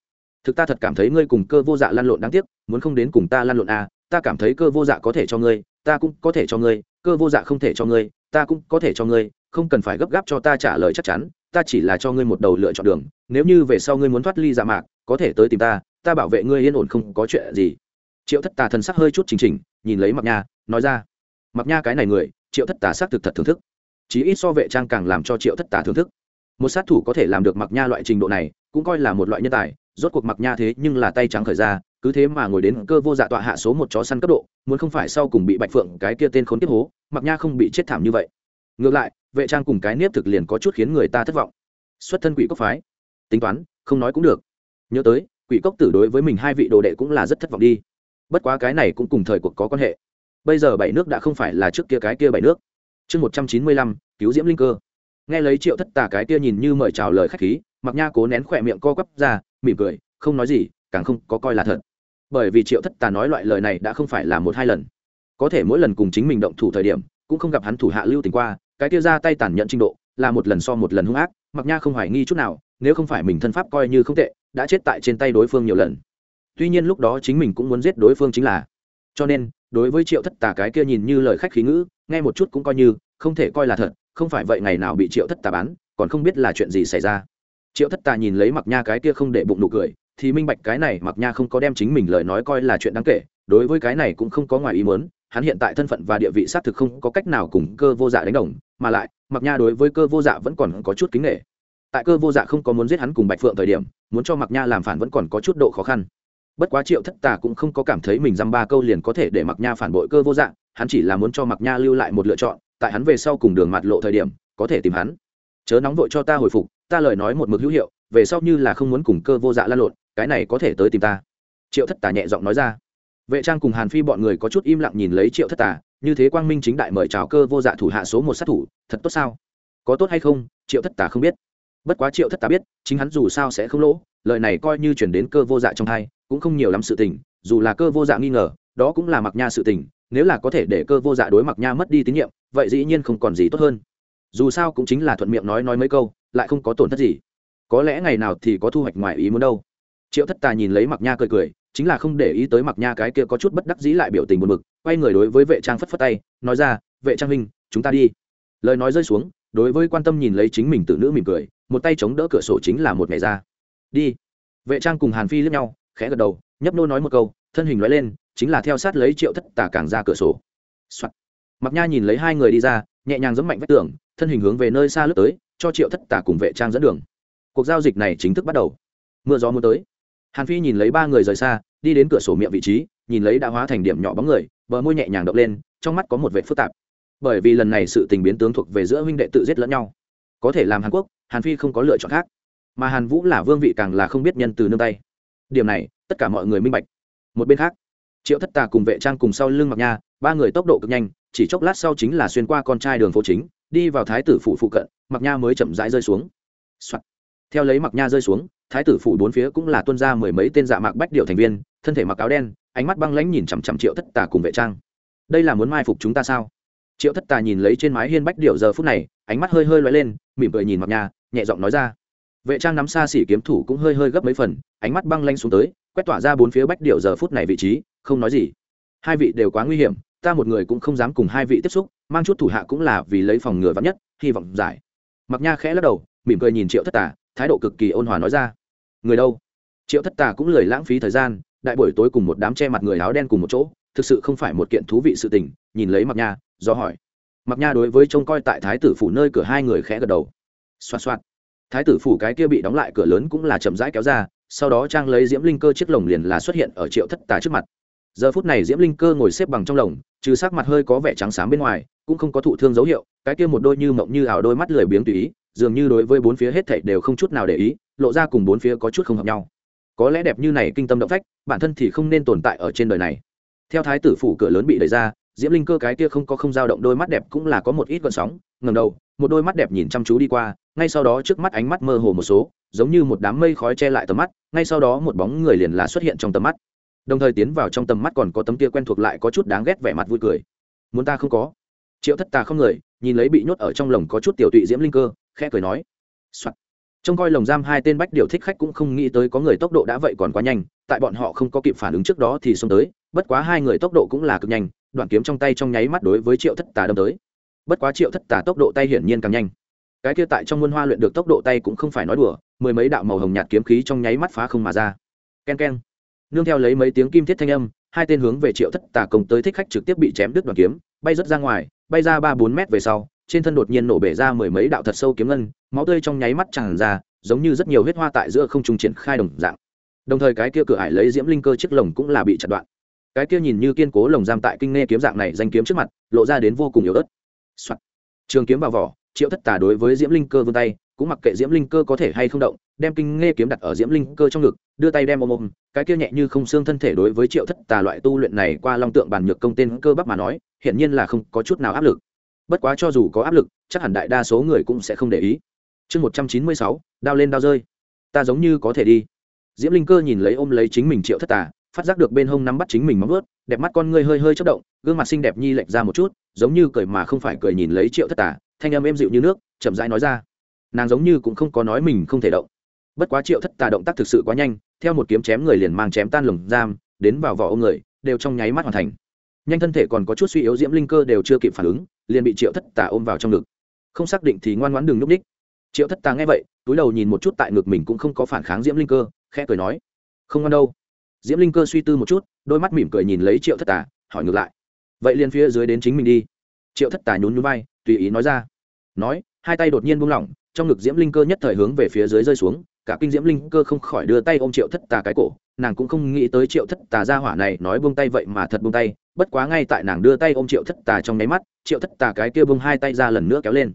Thực ta thật cảm thấy ngươi cùng cơ vô dạ lăn lộn đáng tiếc muốn không đến cùng ta lăn lộn à, ta cảm thấy cơ vô dạ có thể cho ngươi ta cũng có thể cho ngươi, cơ vô dạ không thể cho ngươi, ta cũng có thể cho ngươi, không cần phải gấp gáp cho ta trả lời chắc chắn, ta chỉ là cho ngươi một đầu lựa chọn đường, nếu như về sau ngươi muốn thoát ly dạ mạc, có thể tới tìm ta ta bảo vệ ngươi yên ổn không có chuyện gì. Triệu thất tà thần sắc hơi chút chỉnh chỉnh, nhìn lấy mặc nha, nói ra mặc nha cái này người, triệu thất tà xác thực thật thưởng thức. Chí ít so vệ trang càng làm cho triệu thất tà thưởng thức. Một sát thủ có thể làm được mặc nha loại trình độ này, cũng coi là một loại nhân tài, rốt cuộc mặc nha thế nhưng là tay trắng khởi ra cứ thế mà ngồi đến cơ vô dạ tọa hạ số một chó săn cấp độ, muốn không phải sau cùng bị bạch phượng, cái kia tên khốn kiếp hố mặc nha không bị chết thảm như vậy. Ngược lại, vệ trang cùng cái nếp thực liền có chút khiến người ta thất vọng. Xuất thân quỷ cốc phái. Tính toán, không nói cũng được. Nhớ tới, quỷ cốc tử đối với mình hai vị đồ đệ cũng là rất thất vọng đi. Bất quá cái này cũng cùng thời cuộc có quan hệ. Bây giờ bảy nước đã không phải là trước kia cái kia bảy nước. Chương một trăm chín mươi lăm, cứu diễm linh cơ. Nghe lấy triệu thất tà cái kia nhìn như mời chào lời khách khí mặc nha cố nén khỏe miệng co quắp ra, mỉm cười, không nói gì, càng không có coi là thật bởi vì triệu thất tà nói loại lời này đã không phải là một hai lần. Có thể mỗi lần cùng chính mình động thủ thời điểm, cũng không gặp hắn thủ hạ lưu tình qua, cái kia ra tay tàn nhẫn trình độ, là một lần so một lần hung ác, mặc nha không hoài nghi chút nào, nếu không phải mình thân pháp coi như không tệ, đã chết tại trên tay đối phương nhiều lần. Tuy nhiên lúc đó chính mình cũng muốn giết đối phương chính là. Cho nên, đối với triệu thất tà cái kia nhìn như lời khách khí ngữ, nghe một chút cũng coi như, không thể coi là thật, không phải vậy ngày nào bị triệu thất tà bán, còn không biết là chuyện gì xảy ra. Triệu thất tà nhìn lấy mặc nha cái kia không để bụng nụ cười thì minh bạch cái này mặc nha không có đem chính mình lời nói coi là chuyện đáng kể, đối với cái này cũng không có ngoài ý muốn, hắn hiện tại thân phận và địa vị xác thực không có cách nào cùng cơ vô dạ đánh đồng, mà lại, mặc nha đối với cơ vô dạ vẫn còn có chút kính nghệ tại cơ vô dạ không có muốn giết hắn cùng bạch phượng thời điểm, muốn cho mặc nha làm phản vẫn còn có chút độ khó khăn. Bất quá triệu thất tà cũng không có cảm thấy mình dăm ba câu liền có thể để mặc nha phản bội cơ vô dạng hắn chỉ là muốn cho mặc nha lưu lại một lựa chọn, tại hắn về sau cùng đường mặt lộ thời điểm, có thể tìm hắn. Chớ nóng vội cho ta hồi phục, ta lời nói một mực hữu hiệu, về sau như là không muốn cùng cơ vô dạ lan lộn cái này có thể tới tìm ta. Triệu thất tà nhẹ giọng nói ra. Vệ trang cùng hàn phi bọn người có chút im lặng nhìn lấy triệu thất tà, như thế quang minh chính đại mời chào cơ vô dạ thủ hạ số một sát thủ, thật tốt sao? Có tốt hay không? Triệu thất tà không biết. Bất quá triệu thất tà biết, chính hắn dù sao sẽ không lỗ, lời này coi như chuyển đến cơ vô dạ trong thai, cũng không nhiều lắm sự tình, dù là cơ vô dạ nghi ngờ, đó cũng là mặc nha sự tình, nếu là có thể để cơ vô dạ đối mặc nha mất đi tín nhiệm, vậy dĩ nhiên không còn gì tốt hơn. Dù sao cũng chính là thuận miệng nói nói mấy câu, lại không có tổn thất gì. Có lẽ ngày nào thì có thu hoạch ngoài ý muốn đâu triệu thất tà nhìn lấy mặc nha cười cười, chính là không để ý tới mặc nha cái kia có chút bất đắc dĩ lại biểu tình buồn bực, quay người đối với vệ trang phất phất tay, nói ra, vệ trang minh chúng ta đi. Lời nói rơi xuống, đối với quan tâm nhìn lấy chính mình tự nữ mỉm cười, một tay chống đỡ cửa sổ chính là một ngày ra. Đi. Vệ trang cùng hàn phi lướt nhau, khẽ gật đầu, nhấp nô nói một câu, thân hình nói lên, chính là theo sát lấy triệu thất tà càng ra cửa sổ、Soạn. mặc nha nhìn lấy hai người đi ra, nhẹ nhàng giấm mạnh vách tường, thân hình hướng về nơi xa lướt tới, cho triệu thất tà cùng vệ trang dẫn đường. Cuộc giao dịch này chính thức bắt đầu. Mưa gió muốn tới hàn phi nhìn lấy ba người rời xa, đi đến cửa sổ miệng vị trí, nhìn lấy đã hóa thành điểm nhỏ bóng người, bờ môi nhẹ nhàng động lên, trong mắt có một vệ phức tạp. Bởi vì lần này sự tình biến tướng thuộc về giữa huynh đệ tự giết lẫn nhau. Có thể làm hàn quốc, hàn phi không có lựa chọn khác. Mà hàn vũ là vương vị càng là không biết nhân từ nương tay. Điểm này, tất cả mọi người minh bạch. Một bên khác, triệu thất tà cùng vệ trang cùng sau lưng mặc nha, ba người tốc độ cực nhanh, chỉ chốc lát sau chính là xuyên qua con trai đường phố chính, đi vào thái tử phủ phụ cận mặc nha mới chậm rãi rơi xuống、Soạn. theo lấy mặc nha rơi xuống thái tử phủ bốn phía cũng là tuân ra mười mấy tên dạ mạc bách điệu thành viên, thân thể mặc áo đen, ánh mắt băng lãnh nhìn chằm chằm triệu thất tà cùng vệ trang. Đây là muốn mai phục chúng ta sao? Triệu thất tà nhìn lấy trên mái hiên bách điệu giờ phút này, ánh mắt hơi hơi loay lên, mỉm cười nhìn mặc nha nhẹ giọng nói ra. Vệ trang nắm xa xỉ kiếm thủ cũng hơi hơi gấp mấy phần, ánh mắt băng lanh xuống tới, quét tỏa ra bốn phía bách điệu giờ phút này vị trí, không nói gì. Hai vị đều quá nguy hiểm, ta một người cũng không dám cùng hai vị tiếp xúc, mang chút thủ hạ cũng là vì lấy phòng ngừa vắng nhất, hy vọng giải. Mặc nha khẽ lắc đầu, mỉm cười nhìn triệu thất tà, thái độ cực kỳ ôn hòa nói ra người đâu? Triệu thất tà cũng lười lãng phí thời gian, đại buổi tối cùng một đám che mặt người áo đen cùng một chỗ, thực sự không phải một kiện thú vị sự tình, nhìn lấy mặc nha, do hỏi. Mặc nha đối với trông coi tại thái tử phủ nơi cửa hai người khẽ gật đầu. Xoa xoa thái tử phủ cái kia bị đóng lại cửa lớn cũng là chậm rãi kéo ra, sau đó trang lấy diễm linh cơ chiếc lồng liền là xuất hiện ở triệu thất tà trước mặt. Giờ phút này diễm linh cơ ngồi xếp bằng trong lồng, trừ sắc mặt hơi có vẻ trắng xám bên ngoài, cũng không có thụ thương dấu hiệu, cái kia một đôi như mộng như ảo đôi mắt lười biếng tùy ý, dường như đối với bốn phía hết thảy đều không chút nào để ý lộ ra cùng bốn phía có chút không hợp nhau. Có lẽ đẹp như này kinh tâm động phách, bản thân thì không nên tồn tại ở trên đời này. Theo thái tử phủ cửa lớn bị đẩy ra, diễm linh cơ cái kia không có không dao động đôi mắt đẹp cũng là có một ít gợn sóng ngầm đầu, một đôi mắt đẹp nhìn chăm chú đi qua, ngay sau đó trước mắt ánh mắt mơ hồ một số, giống như một đám mây khói che lại tầm mắt, ngay sau đó một bóng người liền là xuất hiện trong tầm mắt. Đồng thời tiến vào trong tầm mắt còn có tấm kia quen thuộc lại có chút đáng ghét vẻ mặt vui cười. Muốn ta không có? Triệu thất tà không người, nhìn lấy bị nhốt ở trong lồng có chút tiểu tụy diễm linh cơ, khẽ cười nói、Soạn trông coi lồng giam hai tên bách điều thích khách cũng không nghĩ tới có người tốc độ đã vậy còn quá nhanh, tại bọn họ không có kịp phản ứng trước đó thì xông tới, bất quá hai người tốc độ cũng là cực nhanh, đoạn kiếm trong tay trong nháy mắt đối với triệu thất tà đâm tới. Bất quá triệu thất tà tốc độ tay hiển nhiên càng nhanh. Cái kia tại trong muôn hoa luyện được tốc độ tay cũng không phải nói đùa, mười mấy đạo màu hồng nhạt kiếm khí trong nháy mắt phá không mà ra. K e n k e n nương theo lấy mấy tiếng kim thiết thanh âm, hai tên hướng về triệu thất tà công tới thích khách trực tiếp bị chém đứt đoàn kiếm, bay rớt ra ngoài, bay ra ba bốn mét về sau trên thân đột nhiên nổ bể ra mười mấy đạo thật sâu kiếm ngân, máu tươi trong nháy mắt tràn ra, giống như rất nhiều huyết hoa tại giữa không trung triển khai đồng dạng. Đồng thời cái kia cửa ải lấy diễm linh cơ chiếc lồng cũng là bị chặt đoạn. Cái kia nhìn như kiên cố lồng giam tại kinh nghe kiếm dạng này danh kiếm trước mặt, lộ ra đến vô cùng yếu ớt. Trường kiếm vào vỏ, triệu thất tà đối với diễm linh cơ vươn tay, cũng mặc kệ diễm linh cơ có thể hay không động, đem kinh nghe kiếm đặt ở diễm linh cơ trong ngực, đưa tay đem ôm ôm. Cái kia nhẹ như không xương thân thể đối với triệu thất tà loại tu luyện này qua long tượng bàn nhược công tên cơ bắp mà nói, hiển nhiên là không có chút nào áp lực bất quá cho dù có áp lực, chắc hẳn đại đa số người cũng sẽ không để ý. Chương một trăm chín mươi sáu, đao lên đao rơi. Ta giống như có thể đi. Diễm linh cơ nhìn lấy ôm lấy chính mình triệu thất tà, phát giác được bên hông nắm bắt chính mình móng ướt đẹp mắt con ngươi hơi hơi chất động, gương mặt xinh đẹp nhi lệch ra một chút, giống như cười mà không phải cười nhìn lấy triệu thất tà, thanh âm êm dịu như nước, chậm rãi nói ra. Nàng giống như cũng không có nói mình không thể động. Bất quá triệu thất tà động tác thực sự quá nhanh, theo một kiếm chém người liền mang chém tan lồng giam, đến vào vỏ ông người, đều trong nháy mắt hoàn thành. Nhanh thân thể còn có chút suy yếu, diễm linh cơ đều chưa kịp phản ứng liền bị triệu thất tà ôm vào trong ngực. Không xác định thì ngoan ngoãn đừng núp ních triệu thất tà nghe vậy, túi đầu nhìn một chút tại ngực mình cũng không có phản kháng diễm linh cơ, khẽ cười nói, không ngoan đâu. Diễm linh cơ suy tư một chút, đôi mắt mỉm cười nhìn lấy triệu thất tà, hỏi ngược lại, vậy liền phía dưới đến chính mình đi. Triệu thất tà nhún nhún vai, tùy ý nói ra, nói, hai tay đột nhiên buông lỏng, trong ngực diễm linh cơ nhất thời hướng về phía dưới rơi xuống, cả kinh diễm linh cơ không khỏi đưa tay ôm triệu thất tà cái cổ, nàng cũng không nghĩ tới triệu thất tà ra hỏa này nói buông tay vậy mà thật buông tay bất quá ngay tại nàng đưa tay ôm triệu thất tà trong nháy mắt, triệu thất tà cái kia buông hai tay ra lần nữa kéo lên.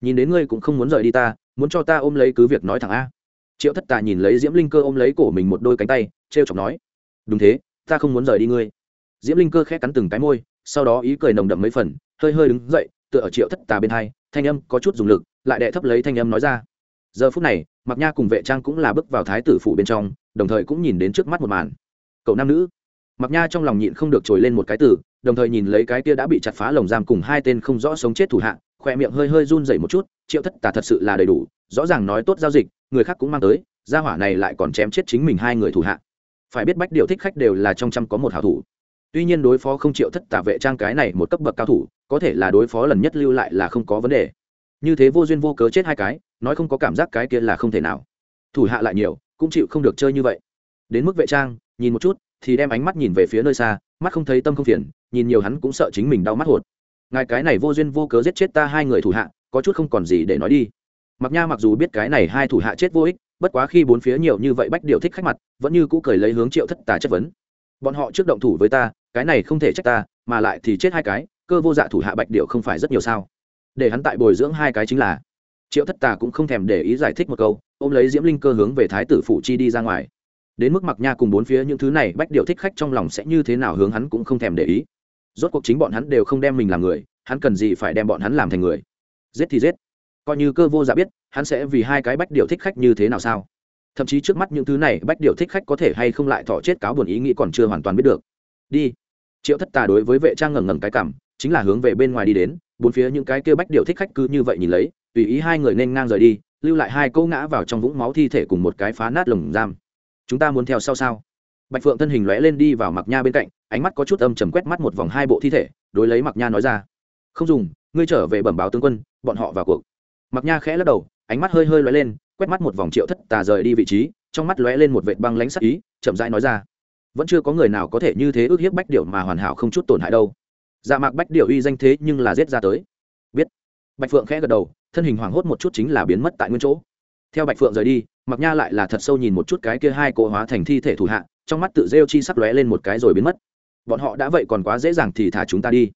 Nhìn đến ngươi cũng không muốn rời đi ta, muốn cho ta ôm lấy cứ việc nói thẳng a. Triệu thất tà nhìn lấy diễm linh cơ ôm lấy cổ mình một đôi cánh tay t r e o chọc nói, đúng thế, ta không muốn rời đi ngươi. Diễm linh cơ khẽ cắn từng cái môi, sau đó ý cười nồng đậm mấy phần, hơi hơi đứng dậy, tựa ở triệu thất tà bên hai, thanh âm có chút dùng lực, lại đệ thấp lấy thanh âm nói ra, giờ phút này, mặc nha cùng vệ trang cũng là bước vào thái tử phủ bên trong, đồng thời cũng nhìn đến trước mắt một màn. Cậu nam nữ mặc nha trong lòng nhịn không được trồi lên một cái tử đồng thời nhìn lấy cái kia đã bị chặt phá lồng giam cùng hai tên không rõ sống chết thủ hạ khoe miệng hơi hơi run dậy một chút, triệu thất, tà thật sự là đầy đủ, rõ ràng nói tốt giao dịch, người khác cũng mang tới, gia hỏa này lại còn chém chết chính mình hai người thủ hạ. Phải biết bách điều thích khách đều là trong trăm có một hảo thủ. Tuy nhiên đối phó không triệu thất, tà vệ trang cái này một cấp bậc cao thủ, có thể là đối phó lần nhất lưu lại là không có vấn đề. Như thế vô duyên vô cớ chết hai cái, nói không có cảm giác cái kia là không thể nào. Thủ hạ lại nhiều, cũng chịu không được chơi như vậy. Đến mức vệ trang, nhìn một chút thì đem ánh mắt nhìn về phía nơi xa, mắt không thấy tâm không phiền, nhìn nhiều hắn cũng sợ chính mình đau mắt hột. Ngài cái này vô duyên vô cớ giết chết ta hai người thủ hạ, có chút không còn gì để nói đi. Mặc nha mặc dù biết cái này hai thủ hạ chết vô ích, bất quá khi bốn phía nhiều như vậy bách điều thích khách mặt, vẫn như cũ cười lấy hướng triệu thất tà chất vấn. Bọn họ trước động thủ với ta, cái này không thể trách ta, mà lại thì chết hai cái, cơ vô dạ thủ hạ bạch điệu không phải rất nhiều sao? Để hắn tại bồi dưỡng hai cái chính là. Triệu thất tà cũng không thèm để ý giải thích một câu, ôm lấy diễm linh cơ hướng về thái tử phủ chi đi ra ngoài đến mức mặc nha cùng bốn phía những thứ này bách điệu thích khách trong lòng sẽ như thế nào hướng hắn cũng không thèm để ý. Rốt cuộc chính bọn hắn đều không đem mình làm người, hắn cần gì phải đem bọn hắn làm thành người? Giết thì giết. Coi như cơ vô giả biết, hắn sẽ vì hai cái bách điệu thích khách như thế nào sao? Thậm chí trước mắt những thứ này bách điệu thích khách có thể hay không lại thọ chết cáo buồn ý nghĩ còn chưa hoàn toàn biết được. Đi. Triệu thất tà đối với vệ trang ngẩng ngẩng cái cảm, chính là hướng về bên ngoài đi đến, bốn phía những cái kia bách điệu thích khách cứ như vậy nhìn lấy, tùy ý hai người nên ngang rời đi, lưu lại hai câu ngã vào trong vũng máu thi thể cùng một cái phá nát lồng giam chúng ta muốn theo sau sao? Bạch phượng thân hình lóe lên đi vào mặc nha bên cạnh, ánh mắt có chút âm chầm quét mắt một vòng hai bộ thi thể, đối lấy mặc nha nói ra. Không dùng, ngươi trở về bẩm báo tướng quân, bọn họ vào cuộc. Mặc nha khẽ lắc đầu, ánh mắt hơi hơi lóe lên, quét mắt một vòng triệu thất tà rời đi vị trí, trong mắt lóe lên một vệt băng lãnh sắc ý, chậm rãi nói ra. Vẫn chưa có người nào có thể như thế ước hiếp bách điệu mà hoàn hảo không chút tổn hại đâu. Dạ mạc bách điệu uy danh thế nhưng là giết ra tới. Biết. Bạch phượng khẽ gật đầu, thân hình hoảng hốt một chút chính là biến mất tại nguyên chỗ. Theo bạch phượng rời đi mặc nha lại là thật sâu nhìn một chút cái kia hai cỗ hóa thành thi thể thủ hạ, trong mắt tự rêu chi sắp lóe lên một cái rồi biến mất. Bọn họ đã vậy còn quá dễ dàng thì thả chúng ta đi.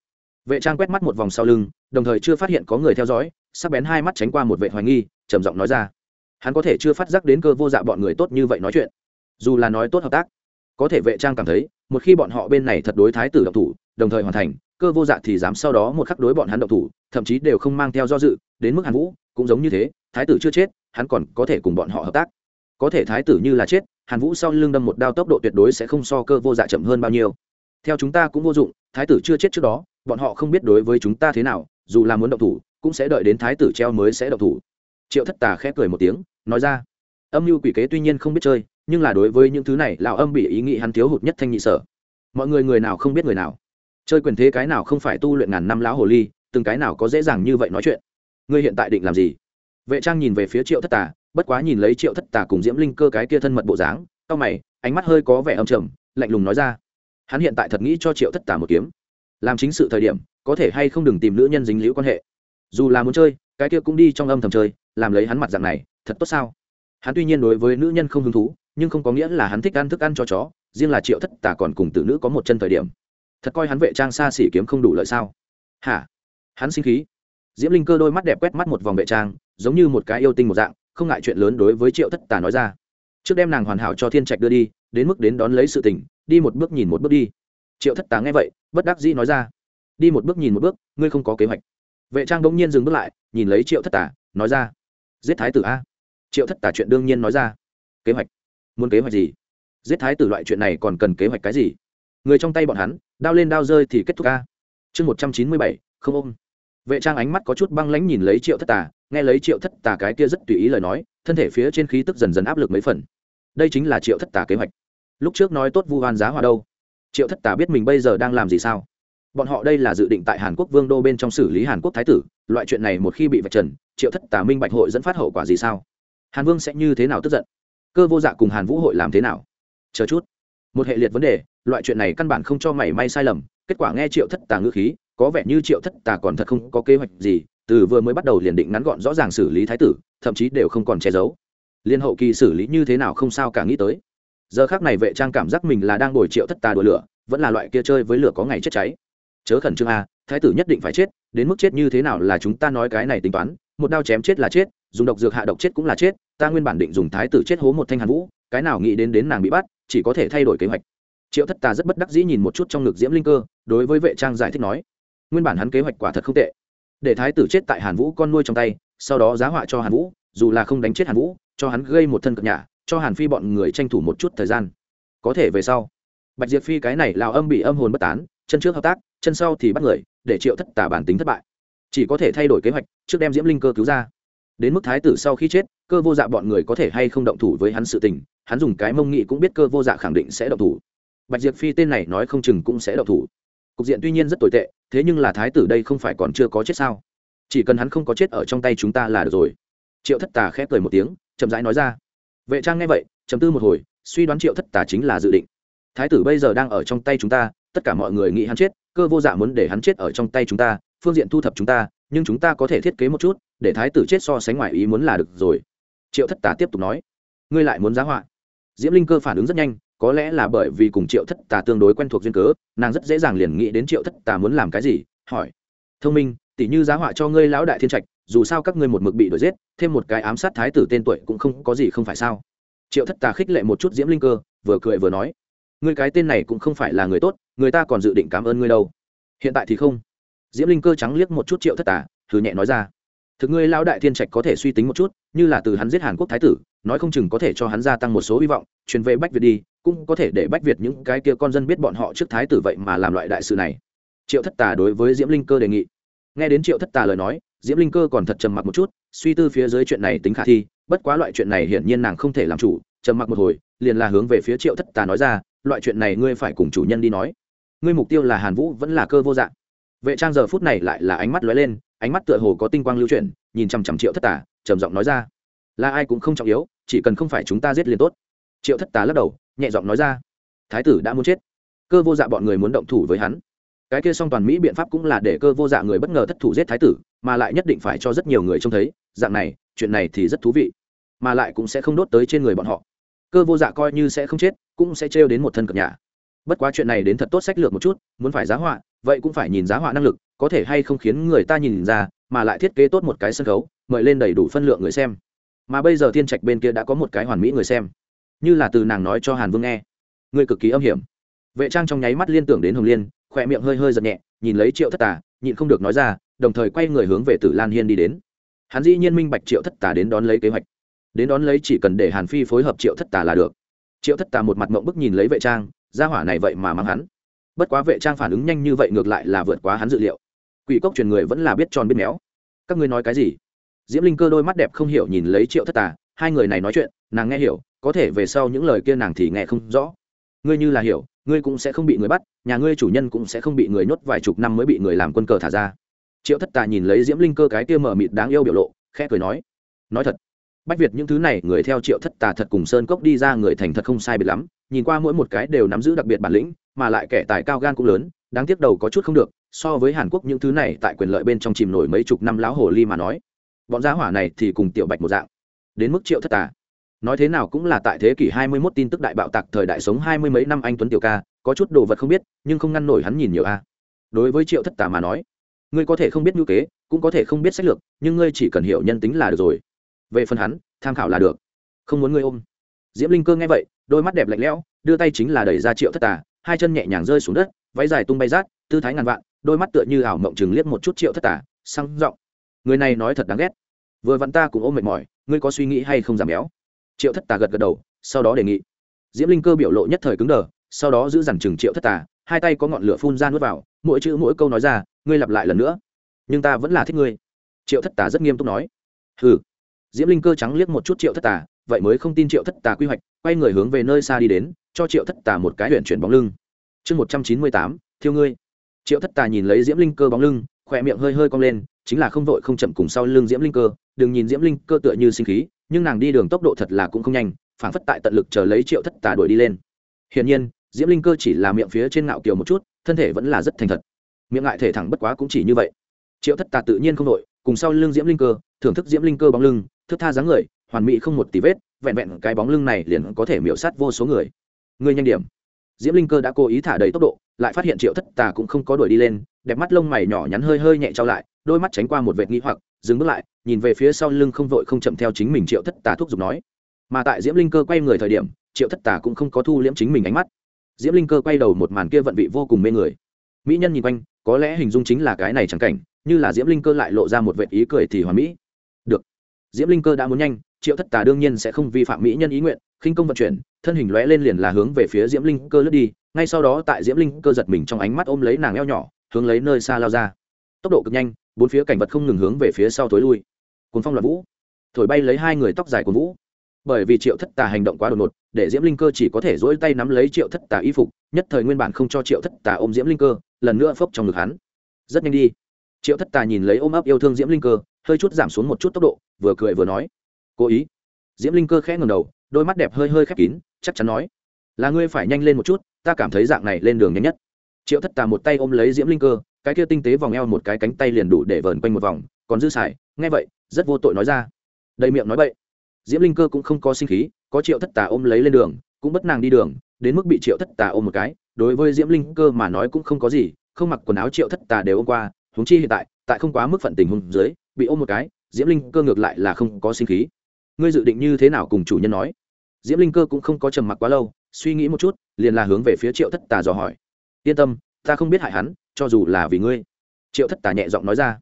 Vệ trang quét mắt một vòng sau lưng, đồng thời chưa phát hiện có người theo dõi, sắc bén hai mắt tránh qua một vệ hoài nghi, trầm giọng nói ra. Hắn có thể chưa phát giác đến cơ vô dạ bọn người tốt như vậy nói chuyện. Dù là nói tốt hợp tác, có thể vệ trang cảm thấy, một khi bọn họ bên này thật đối thái tử độc thủ, đồng thời hoàn thành, cơ vô dạ thì dám sau đó một khắc đối bọn hắn độc thủ, thậm chí đều không mang theo do dự, đến mức hàn vũ cũng giống như thế, thái tử chưa chết hắn còn có thể cùng bọn họ hợp tác. Có thể thái tử như là chết, hàn vũ sau lưng đâm một đao tốc độ tuyệt đối sẽ không so cơ vô dạ chậm hơn bao nhiêu. Theo chúng ta cũng vô dụng, thái tử chưa chết trước đó, bọn họ không biết đối với chúng ta thế nào, dù là muốn động thủ, cũng sẽ đợi đến thái tử treo mới sẽ động thủ. Triệu thất tà khẽ cười một tiếng, nói ra. Âm mưu quỷ kế tuy nhiên không biết chơi, nhưng là đối với những thứ này, lão âm bị ý nghĩ hắn thiếu hụt nhất thanh nhị sở. Mọi người người nào không biết người nào. Chơi quyền thế cái nào không phải tu luyện ngàn năm lão hồ ly, từng cái nào có dễ dàng như vậy nói chuyện. Ngươi hiện tại định làm gì? Vệ trang nhìn về phía triệu thất tà, bất quá nhìn lấy triệu thất tà cùng diễm linh cơ cái kia thân mật bộ dáng, cau mày, ánh mắt hơi có vẻ âm trầm, lạnh lùng nói ra. Hắn hiện tại thật nghĩ cho triệu thất tà một kiếm. Làm chính sự thời điểm, có thể hay không đừng tìm nữ nhân dính liễu quan hệ. Dù là muốn chơi, cái kia cũng đi trong âm thầm chơi, làm lấy hắn mặt dạng này, thật tốt sao? Hắn tuy nhiên đối với nữ nhân không hứng thú, nhưng không có nghĩa là hắn thích ăn thức ăn cho chó, riêng là triệu thất tà còn cùng tử nữ có một chân thời điểm. Thật coi hắn vệ trang xa xỉ kiếm không đủ lợi sao? Hả? Hắn sinh khí diễm linh cơ đôi mắt đẹp quét mắt một vòng vệ trang, giống như một cái yêu tinh một dạng, không ngại chuyện lớn đối với triệu thất tà nói ra. Trước đem nàng hoàn hảo cho thiên trạch đưa đi, đến mức đến đón lấy sự tình, đi một bước nhìn một bước đi. Triệu thất tà nghe vậy, bất đắc dĩ nói ra. Đi một bước nhìn một bước, ngươi không có kế hoạch. Vệ trang bỗng nhiên dừng bước lại, nhìn lấy triệu thất tà, nói ra. Giết thái tử a. Triệu thất tà chuyện đương nhiên nói ra. Kế hoạch? Muốn kế hoạch gì? Giết thái tử loại chuyện này còn cần kế hoạch cái gì? Người trong tay bọn hắn, đao lên đao rơi thì kết thúc a. Chương một trăm chín mươi bảy, không ôm vệ trang ánh mắt có chút băng lãnh nhìn lấy triệu thất tà, nghe lấy triệu thất tà cái kia rất tùy ý lời nói, thân thể phía trên khí tức dần dần áp lực mấy phần. Đây chính là triệu thất tà kế hoạch. Lúc trước nói tốt vu hoan giá hòa đâu? Triệu thất tà biết mình bây giờ đang làm gì sao? Bọn họ đây là dự định tại hàn quốc vương đô bên trong xử lý hàn quốc thái tử, loại chuyện này một khi bị vạch trần, triệu thất tà minh bạch hội dẫn phát hậu quả gì sao? Hàn vương sẽ như thế nào tức giận? Cơ vô dạ cùng hàn vũ hội làm thế nào? Chờ chút. Một hệ liệt vấn đề, loại chuyện này căn bản không cho mảy may sai lầm, kết quả nghe triệu thất tà ngữ khí có vẻ như triệu thất tà còn thật không có kế hoạch gì, từ vừa mới bắt đầu liền định ngắn gọn rõ ràng xử lý thái tử, thậm chí đều không còn che giấu. Liên hậu kỳ xử lý như thế nào không sao cả nghĩ tới. Giờ khác này vệ trang cảm giác mình là đang bồi triệu thất tà đùa lửa, vẫn là loại kia chơi với lửa có ngày chết cháy. Chớ khẩn trương a, thái tử nhất định phải chết, đến mức chết như thế nào là chúng ta nói cái này tính toán, một đao chém chết là chết, dùng độc dược hạ độc chết cũng là chết, ta nguyên bản định dùng thái tử chết hố một thanh hàn vũ, cái nào nghĩ đến đến nàng bị bắt, chỉ có thể thay đổi kế hoạch. Triệu thất tà rất bất đắc dĩ nhìn một chút trong ngực diễm linh cơ, đối với vệ trang giải thích nói nguyên bản hắn kế hoạch quả thật không tệ. Để thái tử chết tại hàn vũ con nuôi trong tay, sau đó giá họa cho hàn vũ, dù là không đánh chết hàn vũ, cho hắn gây một thân cực nhả cho hàn phi bọn người tranh thủ một chút thời gian. Có thể về sau, bạch diệp phi cái này lào âm bị âm hồn bất tán, chân trước hợp tác, chân sau thì bắt người, để triệu thất tả bản tính thất bại. Chỉ có thể thay đổi kế hoạch, trước đem diễm linh cơ cứu ra. Đến mức thái tử sau khi chết, cơ vô dạ bọn người có thể hay không động thủ với hắn sự tình, hắn dùng cái mông nghị cũng biết cơ vô dạ khẳng định sẽ động thủ. Bạch diệp phi tên này nói không chừng cũng sẽ động thủ cục diện tuy nhiên rất tồi tệ, thế nhưng là thái tử đây không phải còn chưa có chết sao? Chỉ cần hắn không có chết ở trong tay chúng ta là được rồi. Triệu thất tà khép cười một tiếng, chậm rãi nói ra. Vệ trang nghe vậy chấm tư một hồi, suy đoán triệu thất tà chính là dự định. Thái tử bây giờ đang ở trong tay chúng ta, tất cả mọi người nghĩ hắn chết, cơ vô dạ muốn để hắn chết ở trong tay chúng ta, phương diện thu thập chúng ta, nhưng chúng ta có thể thiết kế một chút, để thái tử chết so sánh ngoài ý muốn là được rồi. Triệu thất tà tiếp tục nói. Ngươi lại muốn giá họa? Diễm linh cơ phản ứng rất nhanh có lẽ là bởi vì cùng triệu thất tà tương đối quen thuộc duyên cớ, nàng rất dễ dàng liền nghĩ đến triệu thất tà muốn làm cái gì, hỏi. Thông minh tỷ như giá họa cho ngươi lão đại thiên trạch, dù sao các ngươi một mực bị đuổi giết, thêm một cái ám sát thái tử tên tuổi cũng không có gì không phải sao. Triệu thất tà khích lệ một chút diễm linh cơ, vừa cười vừa nói. Ngươi cái tên này cũng không phải là người tốt, người ta còn dự định cảm ơn ngươi đâu. Hiện tại thì không. Diễm linh cơ trắng liếc một chút triệu thất tà thử nhẹ nói ra. Thực ngươi lão đại thiên trạch có thể suy tính một chút, như là từ hắn giết hàn quốc thái tử, nói không chừng có thể cho hắn gia tăng một số hy vọng, truyền về bách việt đi cũng có thể để bách việt những cái kia con dân biết bọn họ trước thái tử vậy mà làm loại đại sự này. Triệu thất tà đối với diễm linh cơ đề nghị. Nghe đến triệu thất tà lời nói, diễm linh cơ còn thật trầm mặc một chút, suy tư phía dưới chuyện này tính khả thi, bất quá loại chuyện này hiển nhiên nàng không thể làm chủ, trầm mặc một hồi, liền là hướng về phía triệu thất tà nói ra, loại chuyện này ngươi phải cùng chủ nhân đi nói. Ngươi mục tiêu là hàn vũ vẫn là cơ vô dạng vệ trang giờ phút này lại là ánh mắt lóe lên, ánh mắt tựa hồ có tinh quang lưu chuyển, nhìn chằm chằm triệu thất tà, trầm giọng nói ra, là ai cũng không trọng yếu, chỉ cần không phải chúng ta giết liền tốt. Triệu thất tà lắc đầu nhẹ giọng nói ra. Thái tử đã muốn chết. Cơ vô dạ bọn người muốn động thủ với hắn. Cái kia song toàn mỹ biện pháp cũng là để cơ vô dạ người bất ngờ thất thủ giết thái tử, mà lại nhất định phải cho rất nhiều người trông thấy, dạng này, chuyện này thì rất thú vị, mà lại cũng sẽ không đốt tới trên người bọn họ. Cơ vô dạ coi như sẽ không chết, cũng sẽ trêu đến một thân cực nhà. Bất quá chuyện này đến thật tốt sách lược một chút, muốn phải giá họa, vậy cũng phải nhìn giá họa năng lực, có thể hay không khiến người ta nhìn ra, mà lại thiết kế tốt một cái sân khấu, mời lên đầy đủ phân lượng người xem. Mà bây giờ thiên trạch bên kia đã có một cái hoàn mỹ người xem như là từ nàng nói cho hàn vương nghe. Người cực kỳ âm hiểm. Vệ trang trong nháy mắt liên tưởng đến hồng liên, khỏe miệng hơi hơi giật nhẹ, nhìn lấy triệu thất tà, nhịn không được nói ra, đồng thời quay người hướng về tử lan hiên đi đến. Hắn dĩ nhiên minh bạch triệu thất tà đến đón lấy kế hoạch. Đến đón lấy chỉ cần để hàn phi phối hợp triệu thất tà là được. Triệu thất tà một mặt mộng bức nhìn lấy vệ trang ra hỏa này vậy mà mang hắn. Bất quá vệ trang phản ứng nhanh như vậy ngược lại là vượt quá hắn dự liệu. Quỷ cốc truyền người vẫn là biết tròn biết méo. Các ngươi nói cái gì? Diễm linh cơ đôi mắt đẹp không hiểu nhìn lấy triệu thất tà, hai người này nói chuyện, nàng nghe hiểu có thể về sau những lời kia nàng thì nghe không rõ. Ngươi như là hiểu, ngươi cũng sẽ không bị người bắt, nhà ngươi chủ nhân cũng sẽ không bị người nhốt vài chục năm mới bị người làm quân cờ thả ra. Triệu thất tà nhìn lấy diễm linh cơ cái kia mờ mịt đáng yêu biểu lộ, khẽ cười nói nói thật, bách việt những thứ này, người theo triệu thất tà thật cùng sơn cốc đi ra người thành thật không sai biệt lắm, nhìn qua mỗi một cái đều nắm giữ đặc biệt bản lĩnh, mà lại kẻ tài cao gan cũng lớn, đáng tiếc đầu có chút không được, so với hàn quốc những thứ này tại quyền lợi bên trong chìm nổi mấy chục năm lão hồ ly mà nói, bọn giá hỏa này thì cùng tiểu bạch một dạng. Đến mức triệu thất tà nói thế nào cũng là tại thế kỷ hai mươi 21 tin tức đại bạo tạc thời đại sống hai mươi mấy năm anh tuấn tiểu ca, có chút đồ vật không biết, nhưng không ngăn nổi hắn nhìn nhiều a. Đối với triệu thất tà mà nói, ngươi có thể không biết ngữ kế, cũng có thể không biết sách lược, nhưng ngươi chỉ cần hiểu nhân tính là được rồi. Về phần hắn, tham khảo là được. Không muốn ngươi ôm. Diễm linh cơ nghe vậy, đôi mắt đẹp lạnh lẽo, đưa tay chính là đẩy ra triệu thất tà, hai chân nhẹ nhàng rơi xuống đất, váy dài tung bay rát, tư thái ngàn vạn, đôi mắt tựa như ảo mộng chừng liếc một chút triệu thất tà, sang giọng. Người này nói thật đáng ghét. Vừa vặn ta cũng ôm mệt mỏi, ngươi có suy nghĩ hay không giảm béo? Triệu thất tà gật gật đầu, sau đó đề nghị. Diễm linh cơ biểu lộ nhất thời cứng đờ, sau đó giữ dằn chừng triệu thất tà, hai tay có ngọn lửa phun ra nuốt vào, mỗi chữ mỗi câu nói ra, ngươi lặp lại lần nữa. Nhưng ta vẫn là thích ngươi. Triệu thất tà rất nghiêm túc nói. Hừ. Diễm linh cơ trắng liếc một chút triệu thất tà, vậy mới không tin triệu thất tà quy hoạch, quay người hướng về nơi xa đi đến, cho triệu thất tà một cái huyện chuyển bóng lưng. Chương một trăm chín mươi tám, thiêu ngươi. Triệu thất tà nhìn lấy diễm linh cơ bóng lưng, khỏe miệng hơi hơi cong lên chính là không vội không chậm cùng sau lưng diễm linh cơ, đừng nhìn diễm linh cơ tựa như sinh khí, nhưng nàng đi đường tốc độ thật là cũng không nhanh, phảng phất tại tận lực chờ lấy triệu thất tà đuổi đi lên. Hiển nhiên, diễm linh cơ chỉ là miệng phía trên ngạo kiều một chút, thân thể vẫn là rất thành thật. Miệng ngại thể thẳng bất quá cũng chỉ như vậy. Triệu thất tà tự nhiên không đội cùng sau lưng diễm linh cơ, thưởng thức diễm linh cơ bóng lưng thức tha dáng người, hoàn mỹ không một tí vết, vẹn vẹn cái bóng lưng này liền có thể miễu sát vô số người. Người nhanh điểm. Diễm linh cơ đã cố ý thả đầy tốc độ, lại phát hiện triệu thất tà cũng không có đuổi đi lên đẹp mắt lông mày nhỏ nhắn hơi hơi nhẹ trao lại, đôi mắt tránh qua một vệt nghĩ hoặc, dừng bước lại, nhìn về phía sau lưng không vội không chậm theo chính mình triệu thất tà thúc giục nói. Mà tại diễm linh cơ quay người thời điểm, triệu thất tà cũng không có thu liễm chính mình ánh mắt. Diễm linh cơ quay đầu một màn kia vận vị vô cùng mê người. Mỹ nhân nhìn quanh, có lẽ hình dung chính là cái này chẳng cảnh, như là diễm linh cơ lại lộ ra một vệ ý cười thì hoàn mỹ. Được. Diễm linh cơ đã muốn nhanh, triệu thất tà đương nhiên sẽ không vi phạm mỹ nhân ý nguyện, khinh công vận chuyển, thân hình lóe lên liền là hướng về phía diễm linh cơ lướt đi, ngay sau đó tại diễm linh cơ giật mình trong ánh mắt ôm lấy nàng eo nhỏ hướng lấy nơi xa lao ra. Tốc độ cực nhanh, bốn phía cảnh vật không ngừng hướng về phía sau tối lui. Cuốn phong loạn vũ. Thổi bay lấy hai người tóc dài của vũ. Bởi vì triệu thất tà hành động quá đột ngột, để diễm linh cơ chỉ có thể dỗi tay nắm lấy triệu thất tà y phục, nhất thời nguyên bản không cho triệu thất tà ôm diễm linh cơ, lần nữa phốc trong ngực hắn. Rất nhanh đi. Triệu thất tà nhìn lấy ôm ấp yêu thương diễm linh cơ, hơi chút giảm xuống một chút tốc độ, vừa cười vừa nói. Cố ý. Diễm linh cơ khẽ ngầm đầu, đôi mắt đẹp hơi hơi khép kín, chắc chắn nói. Là ngươi phải nhanh lên một chút, ta cảm thấy dạng này lên đường nhanh nhất triệu thất tà một tay ôm lấy diễm linh cơ, cái kia tinh tế vòng eo một cái cánh tay liền đủ để vờn quanh một vòng, còn dư xài, nghe vậy, rất vô tội nói ra. Đầy miệng nói vậy diễm linh cơ cũng không có sinh khí, có triệu thất tà ôm lấy lên đường, cũng bất nàng đi đường, đến mức bị triệu thất tà ôm một cái, đối với diễm linh cơ mà nói cũng không có gì, không mặc quần áo triệu thất tà đều ôm qua húng chi hiện tại tại không quá mức phận tình hùng dưới, bị ôm một cái, diễm linh cơ ngược lại là không có sinh khí. Ngươi dự định như thế nào cùng chủ nhân nói? Diễm linh cơ cũng không có trầm mặc quá lâu, suy nghĩ một chút, liền là hướng về phía triệu thất tà dò hỏi yên tâm, ta không biết hại hắn, cho dù là vì ngươi. Triệu thất tà nhẹ giọng nói ra.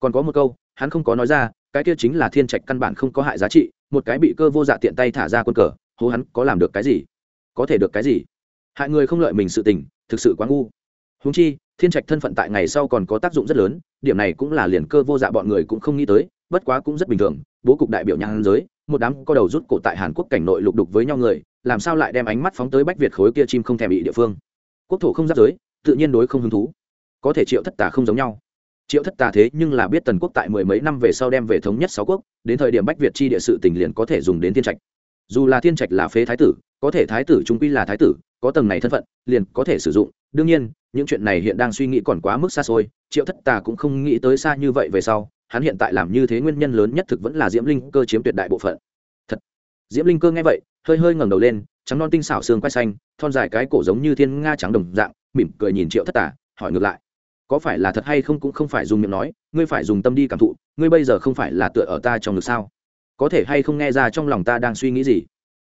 Còn có một câu, hắn không có nói ra, cái kia chính là thiên trạch căn bản không có hại giá trị, một cái bị cơ vô dạ tiện tay thả ra quân cờ, hố hắn có làm được cái gì? Có thể được cái gì? Hại người không lợi mình sự tình, thực sự quá ngu. Húng chi, thiên trạch thân phận tại ngày sau còn có tác dụng rất lớn, điểm này cũng là liền cơ vô dạ bọn người cũng không nghĩ tới, bất quá cũng rất bình thường, bố cục đại biểu nhang giới, một đám có đầu rút cổ tại hàn quốc cảnh nội lục đục với nhau người, làm sao lại đem ánh mắt phóng tới bách việt khối kia chim không thèm bị địa phương? Quốc thổ không giáp giới, tự nhiên đối không hứng thú. Có thể triệu thất tà không giống nhau. Triệu thất tà thế nhưng là biết tần quốc tại mười mấy năm về sau đem về thống nhất sáu quốc, đến thời điểm bách việt chi địa sự tình liền có thể dùng đến thiên trạch. Dù là thiên trạch là phế thái tử, có thể thái tử trung quy là thái tử, có tầng này thân phận, liền có thể sử dụng. Đương nhiên, những chuyện này hiện đang suy nghĩ còn quá mức xa xôi, triệu thất tà cũng không nghĩ tới xa như vậy về sau, hắn hiện tại làm như thế nguyên nhân lớn nhất thực vẫn là diễm linh cơ chiếm tuyệt đại bộ phận. Thật. Diễm linh cơ nghe vậy, hơi hơi ngẩng đầu lên trắng non tinh xảo xương quay xanh, thon dài cái cổ giống như thiên nga trắng đồng dạng, mỉm cười nhìn triệu thất tả hỏi ngược lại. Có phải là thật hay không cũng không phải dùng miệng nói, ngươi phải dùng tâm đi cảm thụ, ngươi bây giờ không phải là tựa ở ta trong ngực sao? Có thể hay không nghe ra trong lòng ta đang suy nghĩ gì?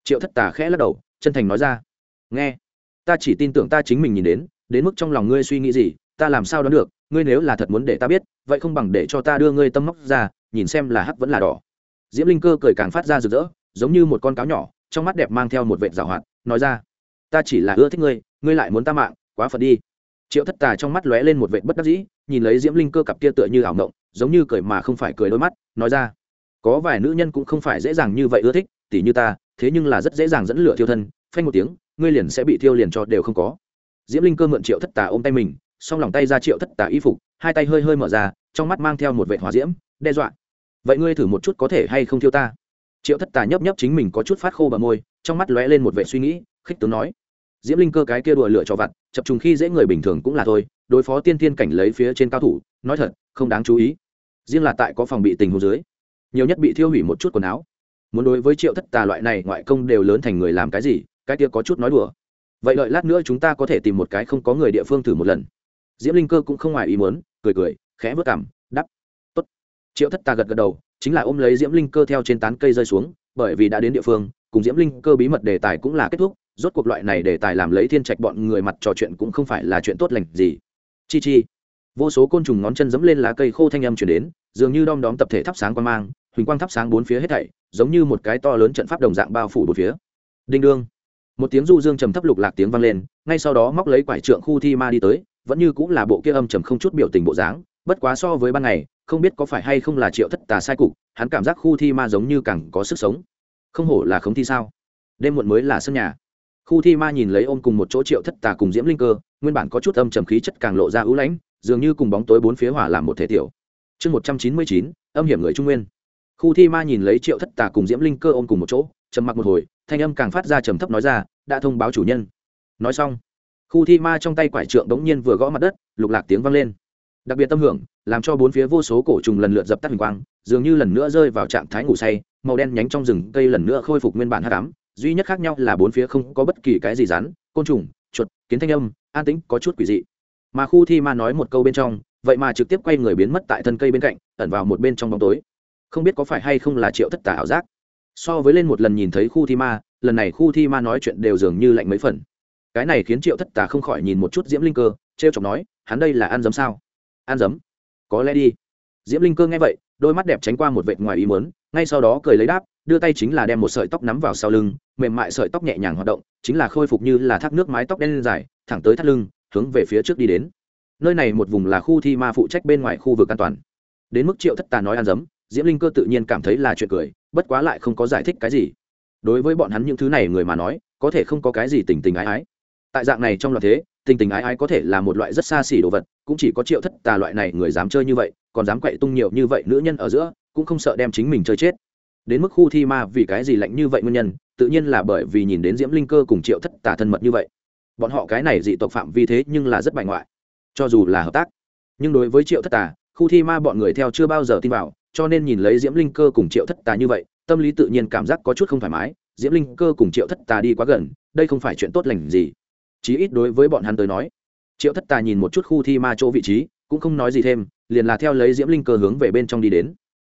Triệu thất tả khẽ lắc đầu, chân thành nói ra. Nghe. Ta chỉ tin tưởng ta chính mình nhìn đến đến mức trong lòng ngươi suy nghĩ gì, ta làm sao đoán được, ngươi nếu là thật muốn để ta biết, vậy không bằng để cho ta đưa ngươi tâm móc ra, nhìn xem là hắc vẫn là đỏ. Diễm linh cơ cười càng phát ra rực rỡ, giống như một con cáo nhỏ trong mắt đẹp mang theo một vệt giảo hoạt, nói ra, ta chỉ là ưa thích ngươi ngươi lại muốn ta mạng, quá phật đi. Triệu thất tà trong mắt lóe lên một vệt bất đắc dĩ, nhìn lấy diễm linh cơ cặp kia tựa như ảo mộng, giống như cười mà không phải cười đôi mắt, nói ra, có vài nữ nhân cũng không phải dễ dàng như vậy ưa thích, tỉ như ta, thế nhưng là rất dễ dàng dẫn lửa thiêu thân, phanh một tiếng, ngươi liền sẽ bị thiêu liền cho đều không có. Diễm linh cơ mượn triệu thất tà ôm tay mình xong lòng tay ra triệu thất tà y phục, hai tay hơi hơi mở ra, trong mắt mang theo một vệ hỏa diễm, đe dọa, vậy ngươi thử một chút có thể hay không thiêu ta? Triệu thất tà nhấp nhấp chính mình có chút phát khô bờ môi, trong mắt lóe lên một vệ suy nghĩ, khích tướng nói, diễm linh cơ cái kia đùa lửa cho vặt, chập trùng khi dễ người bình thường cũng là thôi, đối phó tiên tiên cảnh lấy phía trên cao thủ, nói thật, không đáng chú ý. Riêng là tại có phòng bị tình hồ dưới, nhiều nhất bị thiêu hủy một chút quần áo. Muốn đối với triệu thất tà loại này ngoại công đều lớn thành người làm cái gì, cái kia có chút nói đùa. Vậy đợi lát nữa chúng ta có thể tìm một cái không có người địa phương thử một lần. Diễm linh cơ cũng không ngoài ý muốn, cười cười, khẽ vớt cảm đắp tốt. Triệu thất tà gật gật đầu chính là ôm lấy diễm linh cơ theo trên tán cây rơi xuống, bởi vì đã đến địa phương, cùng diễm linh cơ bí mật đề tài cũng là kết thúc, rốt cuộc loại này đề tài làm lấy thiên trạch bọn người mặt trò chuyện cũng không phải là chuyện tốt lành gì. Chi chi. Vô số côn trùng ngón chân dẫm lên lá cây khô thanh âm chuyển đến, dường như đom đóm tập thể thắp sáng quan mang, huỳnh quang thắp sáng bốn phía hết thảy, giống như một cái to lớn trận pháp đồng dạng bao phủ bốn phía. Đinh đương. Một tiếng du dương trầm thấp lục lạc tiếng vang lên, ngay sau đó móc lấy quải trượng khu thi ma đi tới, vẫn như cũng là bộ kia âm trầm không chút biểu tình bộ dáng bất quá so với ban ngày, không biết có phải hay không là triệu thất tà sai cục, hắn cảm giác khu thi ma giống như càng có sức sống. Không hổ là không thi sao? Đêm muộn mới là sân nhà. Khu thi ma nhìn lấy ôm cùng một chỗ triệu thất tà cùng diễm linh cơ, nguyên bản có chút âm trầm khí chất càng lộ ra ưu lãnh, dường như cùng bóng tối bốn phía hỏa làm một thể tiểu. Chương một trăm chín mươi chín, âm hiểm người trung nguyên. Khu thi ma nhìn lấy triệu thất tà cùng diễm linh cơ ôm cùng một chỗ, trầm mặc một hồi, thanh âm càng phát ra trầm thấp nói ra, đã thông báo chủ nhân. Nói xong, khu thi ma trong tay quải trượng đống nhiên vừa gõ mặt đất, lục lạc tiếng vang lên đặc biệt tâm hưởng, làm cho bốn phía vô số cổ trùng lần lượt dập tắt hình quang, dường như lần nữa rơi vào trạng thái ngủ say, màu đen nhánh trong rừng cây lần nữa khôi phục nguyên bản hát cám duy nhất khác nhau là bốn phía không có bất kỳ cái gì rắn, côn trùng, chuột, kiến thanh âm, an tĩnh, có chút quỷ dị. Mà khu thi ma nói một câu bên trong, vậy mà trực tiếp quay người biến mất tại thân cây bên cạnh, ẩn vào một bên trong bóng tối. Không biết có phải hay không là triệu thất tả ảo giác. So với lên một lần nhìn thấy khu thi ma, lần này khu thi ma nói chuyện đều dường như lạnh mấy phần. Cái này khiến triệu thất tà không khỏi nhìn một chút diễm linh cơ t r e o chọc nói, hắn đây là ăn dấm sao? Ăn dấm. có lẽ đi. Diễm linh cơ nghe vậy đôi mắt đẹp tránh qua một vệt ngoài ý mớn ngay sau đó cười lấy đáp đưa tay chính là đem một sợi tóc nắm vào sau lưng mềm mại sợi tóc nhẹ nhàng hoạt động chính là khôi phục như là thác nước mái tóc đen dài thẳng tới thắt lưng hướng về phía trước đi đến. Nơi này một vùng là khu thi ma phụ trách bên ngoài khu vực an toàn. Đến mức triệu thất tà nói ăn dấm, diễm linh cơ tự nhiên cảm thấy là chuyện cười bất quá lại không có giải thích cái gì. Đối với bọn hắn những thứ này người mà nói có thể không có cái gì tình tình ái ái. Tại dạng này trong loạt thế tình tình ái ái có thể là một loại rất xa xỉ đồ vật, cũng chỉ có triệu thất tà loại này người dám chơi như vậy, còn dám quậy tung nhiều như vậy nữ nhân ở giữa, cũng không sợ đem chính mình chơi chết. Đến mức khu thi ma vì cái gì lạnh như vậy nguyên nhân, tự nhiên là bởi vì nhìn đến diễm linh cơ cùng triệu thất tà thân mật như vậy. Bọn họ cái này dị tộc phạm vi thế nhưng là rất bài ngoại. Cho dù là hợp tác, nhưng đối với triệu thất tà, khu thi ma bọn người theo chưa bao giờ tin vào, cho nên nhìn lấy diễm linh cơ cùng triệu thất tà như vậy, tâm lý tự nhiên cảm giác có chút không thoải mái. Diễm linh cơ cùng triệu thất tà đi quá gần, đây không phải chuyện tốt lành gì chí ít đối với bọn hắn tới nói. Triệu thất tà nhìn một chút khu thi ma chỗ vị trí, cũng không nói gì thêm, liền là theo lấy diễm linh cơ hướng về bên trong đi đến.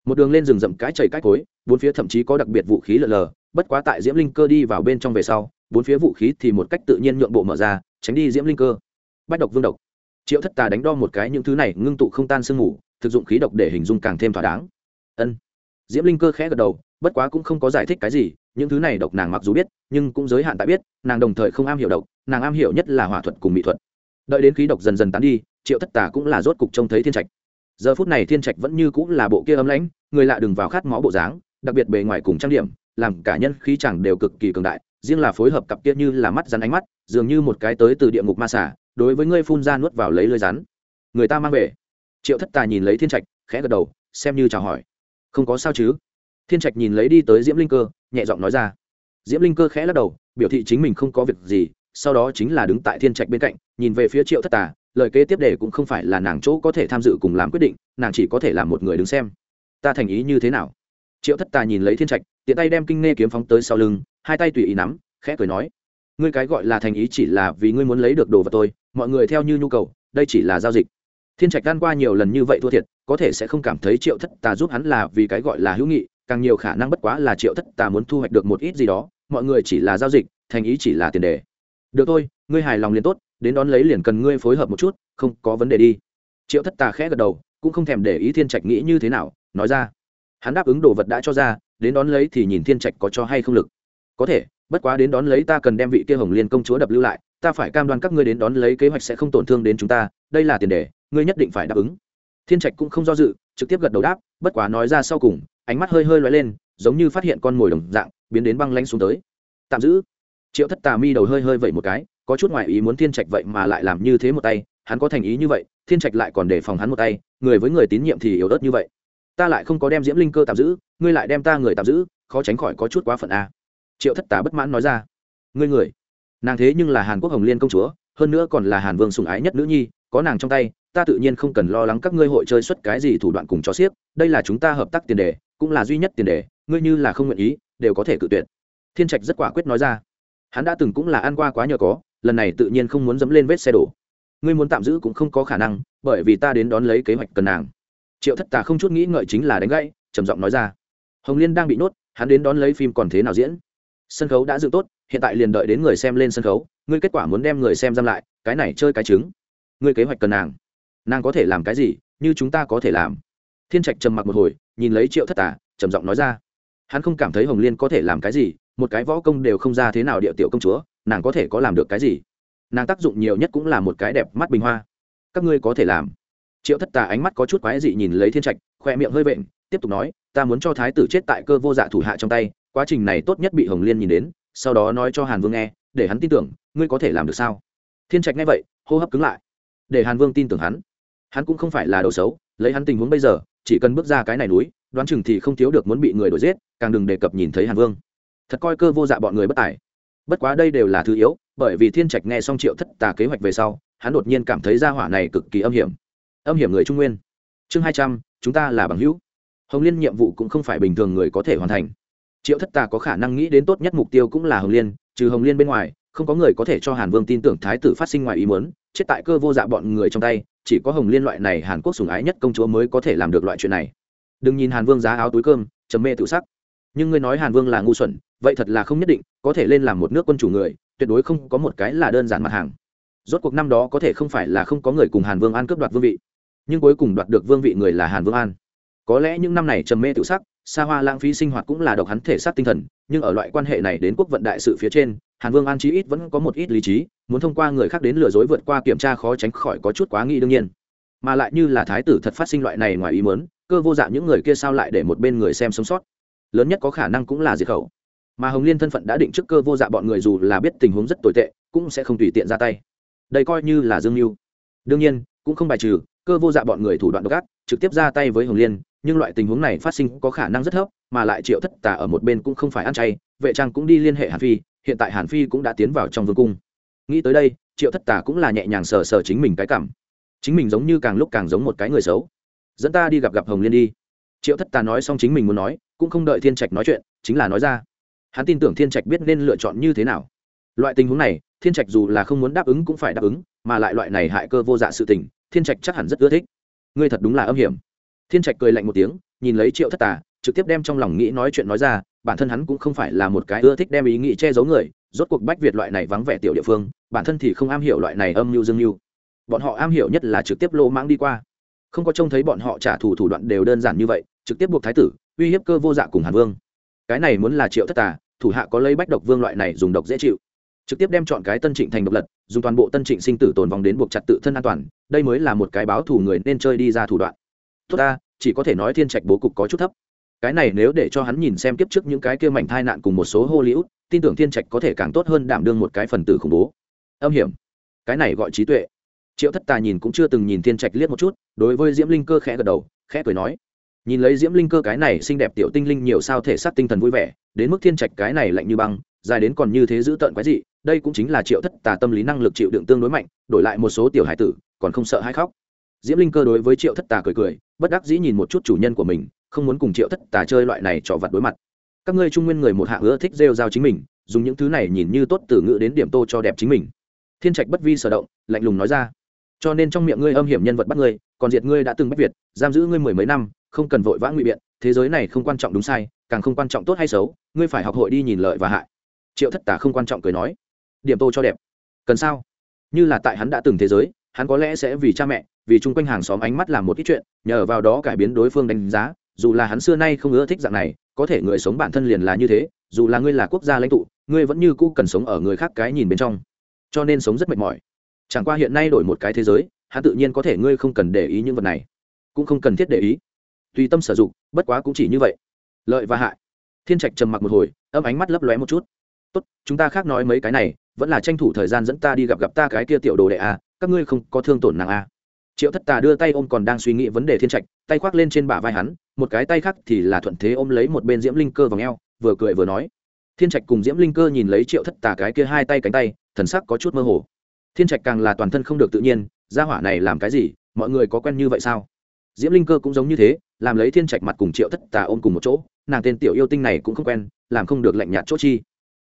Một đường lên rừng rậm cái chảy cái cối, bốn phía thậm chí có đặc biệt vũ khí lờ lờ, bất quá tại diễm linh cơ đi vào bên trong về sau, bốn phía vũ khí thì một cách tự nhiên nhượng bộ mở ra, tránh đi diễm linh cơ. Bách độc vương độc. Triệu thất tà đánh đo một cái những thứ này, ngưng tụ không tan sương mù, thực dụng khí độc để hình dung càng thêm thỏa đáng. Ân. Diễm linh cơ khẽ gật đầu, bất quá cũng không có giải thích cái gì những thứ này độc nàng mặc dù biết, nhưng cũng giới hạn tại biết, nàng đồng thời không am hiểu độc, nàng am hiểu nhất là hỏa thuật cùng mỹ thuật. Đợi đến khí độc dần dần tán đi, triệu thất tà cũng là rốt cục trông thấy thiên trạch. Giờ phút này thiên trạch vẫn như cũng là bộ kia ấm lãnh, người lạ đừng vào khát máu bộ dáng, đặc biệt bề ngoài cùng trang điểm, làm cả nhân khí chẳng đều cực kỳ cường đại, riêng là phối hợp cặp kia như là mắt rắn ánh mắt, dường như một cái tới từ địa ngục ma xả đối với ngươi phun ra nuốt vào lấy lưới rắn. Người ta mang về. Triệu thất tà nhìn lấy thiên trạch, khẽ gật đầu, xem như chào hỏi. Không có sao chứ. Thiên trạch nhìn lấy đi tới diễm linh cơ nhẹ giọng nói ra. Diễm linh cơ khẽ lắc đầu, biểu thị chính mình không có việc gì, sau đó chính là đứng tại thiên trạch bên cạnh, nhìn về phía triệu thất tà, lời kế tiếp đề cũng không phải là nàng chỗ có thể tham dự cùng làm quyết định, nàng chỉ có thể là một người đứng xem. Ta thành ý như thế nào? Triệu thất tà nhìn lấy thiên trạch, tiện tay đem kinh nghe kiếm phóng tới sau lưng, hai tay tùy ý nắm, khẽ cười nói, ngươi cái gọi là thành ý chỉ là vì ngươi muốn lấy được đồ vật tôi mọi người theo như nhu cầu, đây chỉ là giao dịch. Thiên trạch gan qua nhiều lần như vậy thua thiệt, có thể sẽ không cảm thấy triệu thất tà giúp hắn là vì cái gọi là hữu nghị càng nhiều khả năng bất quá là triệu thất tà muốn thu hoạch được một ít gì đó, mọi người chỉ là giao dịch, thành ý chỉ là tiền đề. Được thôi, ngươi hài lòng liền tốt, đến đón lấy liền cần ngươi phối hợp một chút, không có vấn đề đi. Triệu thất tà khẽ gật đầu, cũng không thèm để ý thiên trạch nghĩ như thế nào, nói ra. Hắn đáp ứng đồ vật đã cho ra, đến đón lấy thì nhìn thiên trạch có cho hay không lực. Có thể, bất quá đến đón lấy ta cần đem vị kia hồng liên công chúa đập lưu lại, ta phải cam đoan các ngươi đến đón lấy kế hoạch sẽ không tổn thương đến chúng ta, đây là tiền đề, ngươi nhất định phải đáp ứng. Thiên trạch cũng không do dự, trực tiếp gật đầu đáp, bất quá nói ra sau cùng ánh mắt hơi hơi loay lên, giống như phát hiện con mồi đồng dạng, biến đến băng lanh xuống tới. Tạm giữ. Triệu thất tà mi đầu hơi hơi vậy một cái, có chút ngoại ý muốn thiên trạch vậy mà lại làm như thế một tay, hắn có thành ý như vậy, thiên trạch lại còn để phòng hắn một tay, người với người tín nhiệm thì yếu ớt như vậy. Ta lại không có đem diễm linh cơ tạm giữ, ngươi lại đem ta người tạm giữ, khó tránh khỏi có chút quá phận a. Triệu thất tà bất mãn nói ra. Ngươi người. Nàng thế nhưng là hàn quốc hồng liên công chúa, hơn nữa còn là hàn vương sùng ái nhất nữ nhi, có nàng trong tay, ta tự nhiên không cần lo lắng các ngươi hội chơi xuất cái gì thủ đoạn cùng cho xiếc, đây là chúng ta hợp tác tiền đề cũng là duy nhất tiền đề, ngươi như là không nguyện ý, đều có thể cự tuyệt. Thiên trạch rất quả quyết nói ra. Hắn đã từng cũng là ăn qua quá nhờ có, lần này tự nhiên không muốn dẫm lên vết xe đổ. Ngươi muốn tạm giữ cũng không có khả năng, bởi vì ta đến đón lấy kế hoạch cần nàng. Triệu thất tà không chút nghĩ ngợi chính là đánh gãy, trầm giọng nói ra. Hồng liên đang bị nốt hắn đến đón lấy phim còn thế nào diễn? Sân khấu đã dựng tốt, hiện tại liền đợi đến người xem lên sân khấu, ngươi kết quả muốn đem người xem giam lại, cái này chơi cái trứng. Ngươi kế hoạch cần nàng. Nàng có thể làm cái gì, như chúng ta có thể làm thiên trạch trầm mặc một hồi, nhìn lấy triệu thất tà, trầm giọng nói ra. Hắn không cảm thấy hồng liên có thể làm cái gì, một cái võ công đều không ra thế nào địa tiểu công chúa, nàng có thể có làm được cái gì? Nàng tác dụng nhiều nhất cũng là một cái đẹp mắt bình hoa. Các ngươi có thể làm. Triệu thất tà ánh mắt có chút quái dị nhìn lấy thiên trạch, khoe miệng hơi vện, tiếp tục nói, ta muốn cho thái tử chết tại cơ vô dạ thủ hạ trong tay, quá trình này tốt nhất bị hồng liên nhìn đến, sau đó nói cho hàn vương nghe, để hắn tin tưởng, ngươi có thể làm được sao? Thiên trạch nghe vậy, hô hấp cứng lại. Để hàn vương tin tưởng hắn. Hắn cũng không phải là đầu xấu, lấy hắn tình huống bây giờ chỉ cần bước ra cái này núi, đoán chừng thì không thiếu được muốn bị người đuổi giết, càng đừng đề cập nhìn thấy hàn vương. Thật coi cơ vô dạ bọn người bất tài. Bất quá đây đều là thứ yếu, bởi vì thiên trạch nghe xong triệu thất tà kế hoạch về sau, hắn đột nhiên cảm thấy gia hỏa này cực kỳ âm hiểm. Âm hiểm người trung nguyên. Chương hai trăm, chúng ta là bằng hữu. Hồng liên nhiệm vụ cũng không phải bình thường người có thể hoàn thành. Triệu thất tà có khả năng nghĩ đến tốt nhất mục tiêu cũng là hồng liên, trừ hồng liên bên ngoài, không có người có thể cho hàn vương tin tưởng thái tử phát sinh ngoài ý muốn, chết tại cơ vô dạ bọn người trong tay chỉ có hồng liên loại này hàn quốc sùng ái nhất công chúa mới có thể làm được loại chuyện này. Đừng nhìn hàn vương giá áo túi cơm chấm mê tự sắc. Nhưng ngươi nói hàn vương là ngu xuẩn, vậy thật là không nhất định, có thể lên làm một nước quân chủ người, tuyệt đối không có một cái là đơn giản mặt hàng. Rốt cuộc năm đó có thể không phải là không có người cùng hàn vương an cướp đoạt vương vị, nhưng cuối cùng đoạt được vương vị người là hàn vương an. Có lẽ những năm này trầm mê tự sắc xa hoa lãng phí sinh hoạt cũng là độc hắn thể xác tinh thần, nhưng ở loại quan hệ này đến quốc vận đại sự phía trên, hàn vương an chí ít vẫn có một ít lý trí, muốn thông qua người khác đến lừa dối vượt qua kiểm tra khó tránh khỏi có chút quá nghi đương nhiên. Mà lại như là thái tử thật phát sinh loại này ngoài ý muốn, cơ vô dạng những người kia sao lại để một bên người xem sống sót? Lớn nhất có khả năng cũng là diệt khẩu. Mà hồng liên thân phận đã định trước cơ vô dạ bọn người dù là biết tình huống rất tồi tệ, cũng sẽ không tùy tiện ra tay. Đây coi như là dương mưu. Đương nhiên, cũng không bài trừ, cơ vô dạ bọn người thủ đoạn độc ác, trực tiếp ra tay với hồng liên nhưng loại tình huống này phát sinh có khả năng rất thấp, mà lại triệu thất tà ở một bên cũng không phải ăn chay, vệ trang cũng đi liên hệ hàn phi, hiện tại hàn phi cũng đã tiến vào trong vương cung. Nghĩ tới đây, triệu thất tà cũng là nhẹ nhàng sờ sờ chính mình cái cảm. Chính mình giống như càng lúc càng giống một cái người xấu. Dẫn ta đi gặp gặp hồng liên đi. Triệu thất tà nói xong chính mình muốn nói, cũng không đợi thiên trạch nói chuyện, chính là nói ra. Hắn tin tưởng thiên trạch biết nên lựa chọn như thế nào. Loại tình huống này, thiên trạch dù là không muốn đáp ứng cũng phải đáp ứng, mà lại loại này hại cơ vô dạ sự tình, thiên trạch chắc hẳn rất ưa thích. Ngươi thật đúng là âm hiểm thiên trạch cười lạnh một tiếng, nhìn lấy triệu thất tà, trực tiếp đem trong lòng nghĩ nói chuyện nói ra, bản thân hắn cũng không phải là một cái ưa thích đem ý nghĩ che giấu người, rốt cuộc bách việt loại này vắng vẻ tiểu địa phương, bản thân thì không am hiểu loại này âm mưu dương mưu. Bọn họ am hiểu nhất là trực tiếp lô mãng đi qua. Không có trông thấy bọn họ trả thù thủ đoạn đều đơn giản như vậy, trực tiếp buộc thái tử, uy hiếp cơ vô dạ cùng hàn vương. Cái này muốn là triệu thất tà, thủ hạ có lấy bách độc vương loại này dùng độc dễ chịu. Trực tiếp đem chọn cái tân trịnh thành độc lật dùng toàn bộ tân trịnh sinh tử tồn vòng đến buộc chặt tự thân an toàn, đây mới là một cái báo thù người nên chơi đi ra thủ đoạn tốt ta, chỉ có thể nói thiên trạch bố cục có chút thấp. Cái này nếu để cho hắn nhìn xem kiếp trước những cái kia mảnh thai nạn cùng một số hollywood, tin tưởng thiên trạch có thể càng tốt hơn đảm đương một cái phần tử khủng bố. Âm hiểm. Cái này gọi trí tuệ. Triệu thất tà nhìn cũng chưa từng nhìn thiên trạch liếc một chút, đối với diễm linh cơ khẽ gật đầu, khẽ cười nói, nhìn lấy diễm linh cơ cái này xinh đẹp tiểu tinh linh nhiều sao thể xác tinh thần vui vẻ, đến mức thiên trạch cái này lạnh như băng, dài đến còn như thế giữ tợn quái dị, đây cũng chính là triệu thất tà tâm lý năng lực chịu đựng tương đối mạnh, đổi lại một số tiểu hải tử, còn không sợ hay khóc diễm linh cơ đối với triệu thất tà cười cười, bất đắc dĩ nhìn một chút chủ nhân của mình, không muốn cùng triệu thất tà chơi loại này trò vặt đối mặt. Các ngươi trung nguyên người một hạ hứa thích rêu giao chính mình, dùng những thứ này nhìn như tốt từ ngữ đến điểm tô cho đẹp chính mình. Thiên trạch bất vi sở động, lạnh lùng nói ra. Cho nên trong miệng ngươi âm hiểm nhân vật bắt ngươi, còn diệt ngươi đã từng bắt việt, giam giữ ngươi mười mấy năm, không cần vội vã ngụy biện, thế giới này không quan trọng đúng sai, càng không quan trọng tốt hay xấu, ngươi phải học hội đi nhìn lợi và hại. Triệu thất Tà không quan trọng cười nói. Điểm tô cho đẹp. Cần sao? Như là tại hắn đã từng thế giới hắn có lẽ sẽ vì cha mẹ, vì chung quanh hàng xóm ánh mắt làm một ít chuyện, nhờ vào đó cải biến đối phương đánh giá, dù là hắn xưa nay không ưa thích dạng này, có thể người sống bản thân liền là như thế, dù là ngươi là quốc gia lãnh tụ, ngươi vẫn như cũ cần sống ở người khác cái nhìn bên trong. Cho nên sống rất mệt mỏi. Chẳng qua hiện nay đổi một cái thế giới, hắn tự nhiên có thể ngươi không cần để ý những vật này, cũng không cần thiết để ý. Tùy tâm sử dụng, bất quá cũng chỉ như vậy. Lợi và hại. Thiên trạch trầm mặc một hồi, âm ánh mắt lấp lóe một chút. Tốt, chúng ta khác nói mấy cái này, vẫn là tranh thủ thời gian dẫn ta đi gặp gặp ta cái kia tiểu đồ đệ à các ngươi không có thương tổn nàng a triệu thất tà đưa tay ôm còn đang suy nghĩ vấn đề thiên trạch, tay khoác lên trên bả vai hắn, một cái tay khác thì là thuận thế ôm lấy một bên diễm linh cơ vào ngheo vừa cười vừa nói. Thiên trạch cùng diễm linh cơ nhìn lấy triệu thất tà cái kia hai tay cánh tay, thần sắc có chút mơ hồ. Thiên trạch càng là toàn thân không được tự nhiên, gia hỏa này làm cái gì, mọi người có quen như vậy sao? Diễm linh cơ cũng giống như thế, làm lấy thiên trạch mặt cùng triệu thất tà ôm cùng một chỗ, nàng tên tiểu yêu tinh này cũng không quen, làm không được lạnh nhạt chỗ chi.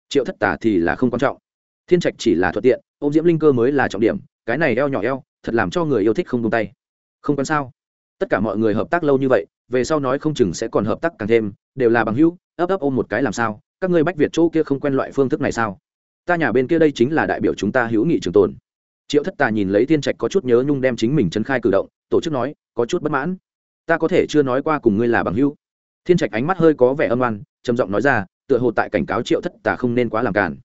Triệu thất tà thì là không quan trọng. Thiên trạch chỉ là thuận tiện ô diễm linh cơ mới là trọng điểm cái này eo nhỏ eo, thật làm cho người yêu thích không tung tay. Không quan sao? Tất cả mọi người hợp tác lâu như vậy, về sau nói không chừng sẽ còn hợp tác càng thêm, đều là bằng hữu, ấp ấp ôm một cái làm sao? Các ngươi bách việt chỗ kia không quen loại phương thức này sao? Ta nhà bên kia đây chính là đại biểu chúng ta hữu nghị trường tồn. Triệu thất tà nhìn lấy thiên trạch có chút nhớ nhung đem chính mình chân khai cử động, tổ chức nói, có chút bất mãn. Ta có thể chưa nói qua cùng ngươi là bằng hữu. Thiên trạch ánh mắt hơi có vẻ âm oan, trầm giọng nói ra, tựa hồ tại cảnh cáo triệu thất tà không nên quá làm cản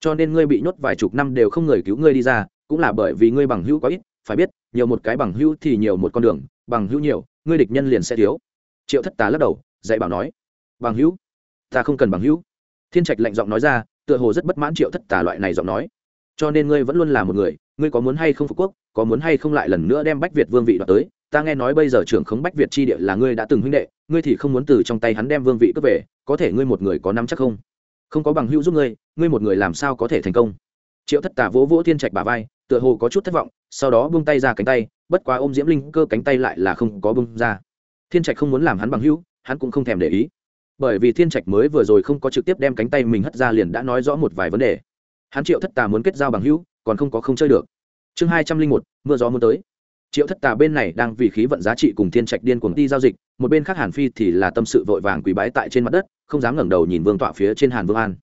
cho nên ngươi bị nhốt vài chục năm đều không người cứu ngươi đi ra cũng là bởi vì ngươi bằng hữu quá ít, phải biết, nhiều một cái bằng hữu thì nhiều một con đường, bằng hữu nhiều, ngươi địch nhân liền sẽ thiếu. Triệu thất tà lắc đầu, dạy bảo nói, bằng hữu, ta không cần bằng hữu. Thiên trạch lạnh giọng nói ra, tựa hồ rất bất mãn triệu thất tà loại này giọng nói. Cho nên ngươi vẫn luôn là một người, ngươi có muốn hay không phục quốc, có muốn hay không lại lần nữa đem bách việt vương vị đoạt tới? Ta nghe nói bây giờ trưởng khống bách việt chi địa là ngươi đã từng huynh đệ, ngươi thì không muốn từ trong tay hắn đem vương vị cướp về, có thể ngươi một người có nắm chắc không? Không có bằng hữu giúp ngươi ngươi một người làm sao có thể thành công? Triệu thất tà vỗ vỗ thiên trạch bà vai tựa hồ có chút thất vọng, sau đó buông tay ra cánh tay, bất quá ôm diễm linh cơ cánh tay lại là không có bung ra. Thiên trạch không muốn làm hắn bằng hữu, hắn cũng không thèm để ý. Bởi vì thiên trạch mới vừa rồi không có trực tiếp đem cánh tay mình hất ra liền đã nói rõ một vài vấn đề. Hắn triệu thất tà muốn kết giao bằng hữu, còn không có không chơi được. Chương hai trăm linh một, mưa gió muốn tới. Triệu thất tà bên này đang vì khí vận giá trị cùng thiên trạch điên cuồng đi giao dịch, một bên khác hàn phi thì là tâm sự vội vàng quỳ bái tại trên mặt đất, không dám ngẩng đầu nhìn vương tọa phía trên hàn vương an.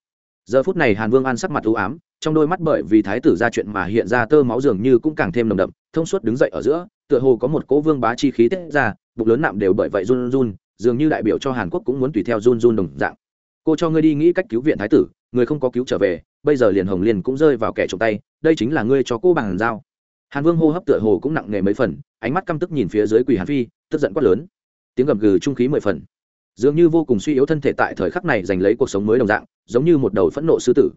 Giờ phút này hàn vương an sắc mặt u ám trong đôi mắt bởi vì thái tử ra chuyện mà hiện ra tơ máu dường như cũng càng thêm nồng đậm, thông suốt đứng dậy ở giữa, tựa hồ có một cỗ vương bá chi khí tiết ra, bụng lớn nạm đều bởi vậy run run, dường như đại biểu cho hàn quốc cũng muốn tùy theo run run đồng dạng. Cô cho ngươi đi nghĩ cách cứu viện thái tử, người không có cứu trở về, bây giờ liền hồng liền cũng rơi vào kẻ trộm tay, đây chính là ngươi cho cô bằng giao. Hàn vương hô hấp tựa hồ cũng nặng nề mấy phần, ánh mắt căm tức nhìn phía dưới quỳ hàn phi, tức giận quát lớn. Tiếng gầm gừ trung khí mười phần. Dường như vô cùng suy yếu thân thể tại thời khắc này giành lấy cuộc sống mới đồng dạng, giống như một đầu phẫn nộ sư tử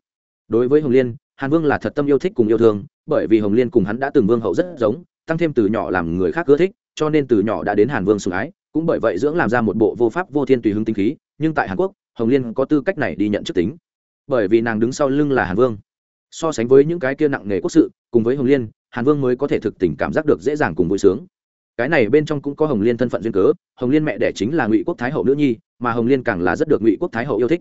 đối với hồng liên, hàn vương là thật tâm yêu thích cùng yêu thương, bởi vì hồng liên cùng hắn đã từng vương hậu rất giống, tăng thêm từ nhỏ làm người khác ưa thích, cho nên từ nhỏ đã đến hàn vương sủng ái, cũng bởi vậy dưỡng làm ra một bộ vô pháp, vô thiên tùy hứng tinh khí, nhưng tại hàn quốc, hồng liên có tư cách này đi nhận chức tính. Bởi vì nàng đứng sau lưng là hàn vương. So sánh với những cái kia nặng nề quốc sự, cùng với hồng liên, hàn vương mới có thể thực tình cảm giác được dễ dàng cùng vui sướng. Cái này bên trong cũng có hồng liên thân phận duyên cớ, hồng liên mẹ đẻ chính là ngụy quốc thái hậu nữ nhi, mà hồng liên càng là rất được ngụy quốc thái hậu yêu thích.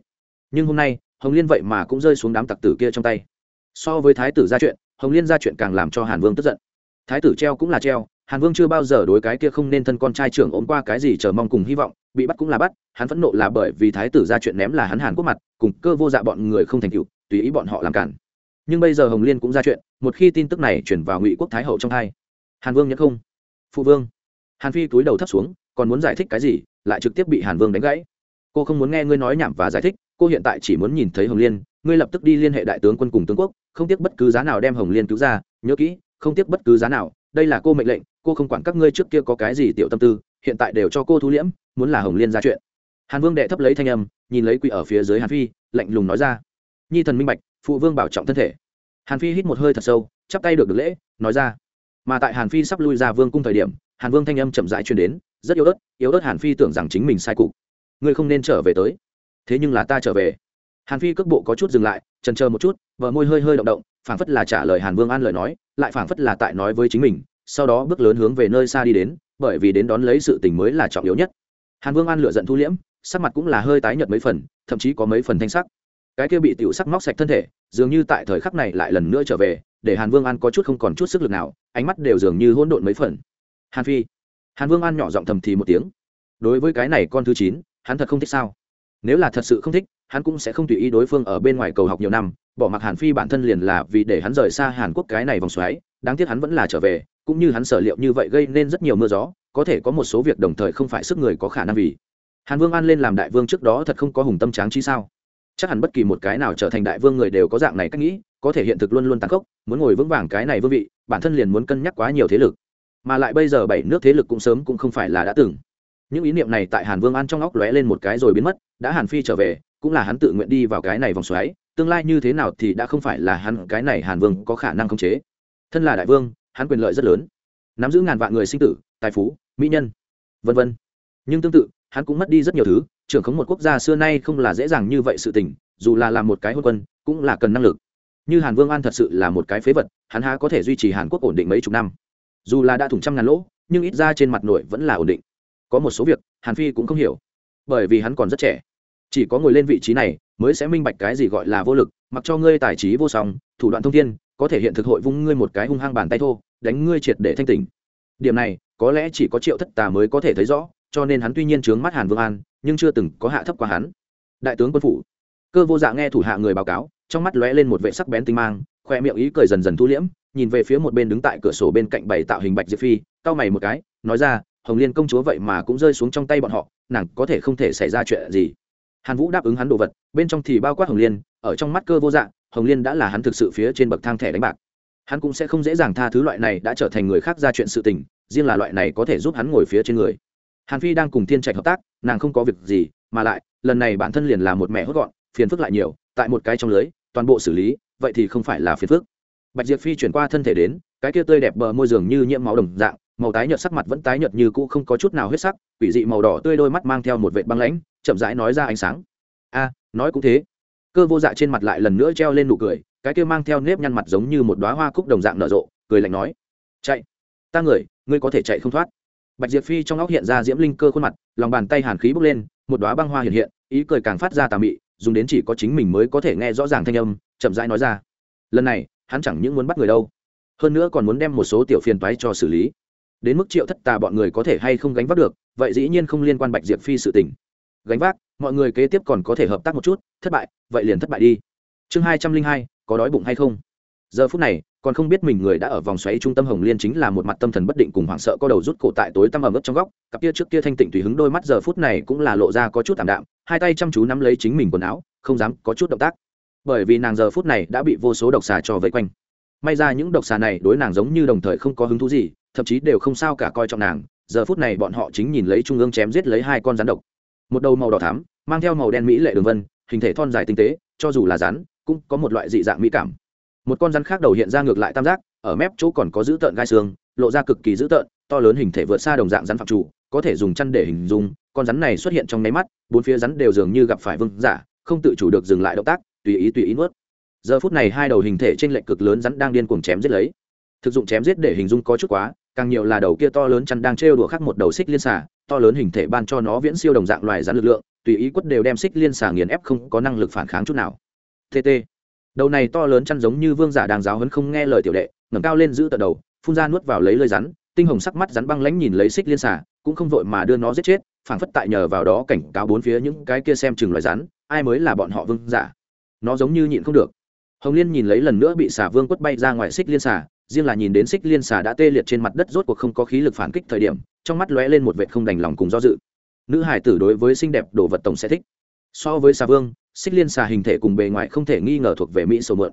Nhưng hôm nay hồng liên vậy mà cũng rơi xuống đám tặc tử kia trong tay. So với thái tử ra chuyện, hồng liên ra chuyện càng làm cho hàn vương tức giận. Thái tử treo cũng là treo, hàn vương chưa bao giờ đối cái kia không nên thân con trai trưởng ôm qua cái gì chờ mong cùng hy vọng, bị bắt cũng là bắt, hắn phẫn nộ là bởi vì thái tử ra chuyện ném là hắn hàn quốc mặt, cùng cơ vô dạ bọn người không thành cựu tùy ý bọn họ làm cản. Nhưng bây giờ hồng liên cũng ra chuyện, một khi tin tức này chuyển vào ngụy quốc thái hậu trong hai. Hàn vương nhắc không? Phụ vương. Hàn phi túi đầu thấp xuống, còn muốn giải thích cái gì, lại trực tiếp bị hàn vương đánh gãy. Cô không muốn nghe ngươi nói nhảm và giải thích cô hiện tại chỉ muốn nhìn thấy hồng liên, ngươi lập tức đi liên hệ đại tướng quân cùng tướng quốc, không tiếc bất cứ giá nào đem hồng liên cứu ra, nhớ kỹ, không tiếc bất cứ giá nào, đây là cô mệnh lệnh, cô không quản các ngươi trước kia có cái gì tiểu tâm tư, hiện tại đều cho cô thu liễm, muốn là hồng liên ra chuyện. Hàn vương đệ thấp lấy thanh âm, nhìn lấy quỷ ở phía dưới hàn phi, lạnh lùng nói ra. Nhi thần minh bạch, phụ vương bảo trọng thân thể. Hàn phi hít một hơi thật sâu, chắp tay được được lễ, nói ra. Mà tại hàn phi sắp lui ra vương cung thời điểm, hàn vương thanh âm chậm rãi truyền đến, rất yếu ớt yếu ớt hàn phi tưởng rằng chính mình sai cục. Ngươi không nên trở về tới thế nhưng là ta trở về. Hàn phi cước bộ có chút dừng lại trần chờ một chút vợ môi hơi hơi động động, phảng phất là trả lời hàn vương an lời nói, lại phảng phất là tại nói với chính mình, sau đó bước lớn hướng về nơi xa đi đến, bởi vì đến đón lấy sự tình mới là trọng yếu nhất. Hàn vương an lựa giận thu liễm, sắc mặt cũng là hơi tái nhợt mấy phần, thậm chí có mấy phần thanh sắc. Cái kia bị tiểu sắc móc sạch thân thể, dường như tại thời khắc này lại lần nữa trở về, để hàn vương an có chút không còn chút sức lực nào, ánh mắt đều dường như hỗn độn mấy phần. Hàn phi. Hàn vương an nhỏ giọng thầm thì một tiếng. Đối với cái này con thứ chín, hắn thật không thích sao? Nếu là thật sự không thích, hắn cũng sẽ không tùy ý đối phương ở bên ngoài cầu học nhiều năm, bỏ mặc hàn phi bản thân liền là vì để hắn rời xa hàn quốc cái này vòng xoáy, đáng tiếc hắn vẫn là trở về, cũng như hắn sở liệu như vậy gây nên rất nhiều mưa gió, có thể có một số việc đồng thời không phải sức người có khả năng vì. Hàn vương an lên làm đại vương trước đó thật không có hùng tâm tráng trí sao? Chắc hẳn bất kỳ một cái nào trở thành đại vương người đều có dạng này cách nghĩ, có thể hiện thực luôn luôn tăng khốc, muốn ngồi vững vàng cái này vương vị, bản thân liền muốn cân nhắc quá nhiều thế lực. Mà lại bây giờ bảy nước thế lực cũng sớm cũng không phải là đã từng những ý niệm này tại hàn vương an trong óc lóe lên một cái rồi biến mất, đã hàn phi trở về, cũng là hắn tự nguyện đi vào cái này vòng xoáy, tương lai như thế nào thì đã không phải là hắn, cái này hàn vương có khả năng khống chế. Thân là đại vương, hắn quyền lợi rất lớn. Nắm giữ ngàn vạn người sinh tử, tài phú, mỹ nhân, vân vân. Nhưng tương tự, hắn cũng mất đi rất nhiều thứ, trưởng khống một quốc gia xưa nay không là dễ dàng như vậy sự tình, dù là làm một cái hôn quân, cũng là cần năng lực. Như hàn vương an thật sự là một cái phế vật, hắn há có thể duy trì hàn quốc ổn định mấy chục năm. Dù là đã thủng trăm ngàn lỗ, nhưng ít ra trên mặt nội vẫn là ổn định có một số việc, hàn phi cũng không hiểu, bởi vì hắn còn rất trẻ. Chỉ có ngồi lên vị trí này mới sẽ minh bạch cái gì gọi là vô lực, mặc cho ngươi tài trí vô song, thủ đoạn thông thiên, có thể hiện thực hội vung ngươi một cái hung hăng bàn tay thô, đánh ngươi triệt để thanh tỉnh. Điểm này, có lẽ chỉ có triệu thất tà mới có thể thấy rõ, cho nên hắn tuy nhiên trướng mắt hàn vương an, nhưng chưa từng có hạ thấp qua hắn. Đại tướng quân phủ, cơ vô dạ nghe thủ hạ người báo cáo, trong mắt lóe lên một vệ sắc bén tinh mang, khoe miệng ý cười dần dần thu liễm, nhìn về phía một bên đứng tại cửa sổ bên cạnh bày tạo hình bạch diệp phi, cau mày một cái, nói ra hồng liên công chúa vậy mà cũng rơi xuống trong tay bọn họ, nàng có thể không thể xảy ra chuyện gì? Hàn vũ đáp ứng hắn đồ vật, bên trong thì bao quát hồng liên, ở trong mắt cơ vô dạng hồng liên đã là hắn thực sự phía trên bậc thang thẻ đánh bạc. Hắn cũng sẽ không dễ dàng tha thứ loại này đã trở thành người khác ra chuyện sự tình, riêng là loại này có thể giúp hắn ngồi phía trên người. Hàn phi đang cùng thiên trạch hợp tác, nàng không có việc gì, mà lại, lần này bản thân liền là một mẹ hốt gọn, phiền phức lại nhiều, tại một cái trong lưới, toàn bộ xử lý, vậy thì không phải là phiền phức. Bạch diệp phi chuyển qua thân thể đến, cái kia tươi đẹp bờ môi giường như nhiễm máu đồng dạng màu tái nhợt sắc mặt vẫn tái nhợt như cũ, không có chút nào huyết sắc, quỷ dị màu đỏ tươi đôi mắt mang theo một vệ băng lãnh, chậm rãi nói ra ánh sáng. A, nói cũng thế. Cơ vô dạ trên mặt lại lần nữa treo lên nụ cười, cái kia mang theo nếp nhăn mặt giống như một đoá hoa cúc đồng dạng nở rộ, cười lạnh nói. Chạy. Ta người, ngươi có thể chạy không thoát. Bạch diệp phi trong óc hiện ra diễm linh cơ khuôn mặt, lòng bàn tay hàn khí bốc lên, một đoá băng hoa hiện hiện, ý cười càng phát ra tà mị, dùng đến chỉ có chính mình mới có thể nghe rõ ràng thanh âm, chậm rãi nói ra. Lần này, hắn chẳng những muốn bắt người đâu, hơn nữa còn muốn đem một số tiểu phiền toái cho xử lý đến mức triệu thất tà bọn người có thể hay không gánh vác được, vậy dĩ nhiên không liên quan bạch diệp phi sự tình. Gánh vác, mọi người kế tiếp còn có thể hợp tác một chút, thất bại, vậy liền thất bại đi. Chương hai trăm linh hai, có đói bụng hay không? Giờ phút này, còn không biết mình người đã ở vòng xoáy trung tâm hồng liên chính là một mặt tâm thần bất định cùng hoảng sợ có đầu rút cổ tại tối tăm ẩm ướt trong góc, cặp kia trước kia thanh tịnh tùy hứng đôi mắt giờ phút này cũng là lộ ra có chút thảm đạm, hai tay chăm chú nắm lấy chính mình quần áo, không dám có chút động tác. Bởi vì nàng giờ phút này đã bị vô số độc xà cho vây quanh. May ra những độc xà này đối nàng giống như đồng thời không có hứng thú gì thậm chí đều không sao cả coi trọng nàng, giờ phút này bọn họ chính nhìn lấy trung ương chém giết lấy hai con rắn độc. Một đầu màu đỏ thắm, mang theo màu đen mỹ lệ đường vân, hình thể thon dài tinh tế, cho dù là rắn, cũng có một loại dị dạng mỹ cảm. Một con rắn khác đầu hiện ra ngược lại tam giác, ở mép chỗ còn có dữ tợn gai xương, lộ ra cực kỳ dữ tợn, to lớn hình thể vượt xa đồng dạng rắn phạm chủ, có thể dùng chăn để hình dung, con rắn này xuất hiện trong nháy mắt, bốn phía rắn đều dường như gặp phải vương giả, không tự chủ được dừng lại động tác, tùy ý tùy ý nuốt. Giờ phút này hai đầu hình thể trên lệnh cực lớn rắn đang điên cuồng chém giết lấy. Thực dụng chém giết để hình dung có chút quá càng nhiều là đầu kia to lớn chăn đang trêu đùa khắc một đầu xích liên xả to lớn hình thể ban cho nó viễn siêu đồng dạng loài rắn lực lượng, tùy ý quất đều đem xích liên xả nghiền ép không có năng lực phản kháng chút nào. Tt đầu này to lớn chăn giống như vương giả đang giáo hấn không nghe lời tiểu đệ, ngẩng cao lên giữ tận đầu, phun ra nuốt vào lấy lơi rắn, tinh hồng sắc mắt rắn băng lãnh nhìn lấy xích liên xả cũng không vội mà đưa nó giết chết, phảng phất tại nhờ vào đó cảnh cáo bốn phía những cái kia xem chừng loài rắn, ai mới là bọn họ vương giả. Nó giống như nhịn không được. Hồng liên nhìn lấy lần nữa bị xả vương quất bay ra ngoài xích liên xả riêng là nhìn đến xích liên xà đã tê liệt trên mặt đất rốt cuộc không có khí lực phản kích thời điểm, trong mắt lóe lên một vệ không đành lòng cùng do dự. Nữ hải tử đối với xinh đẹp đồ vật tổng sẽ thích. So với xà vương, xích liên xà hình thể cùng bề ngoài không thể nghi ngờ thuộc về mỹ sầu mượn.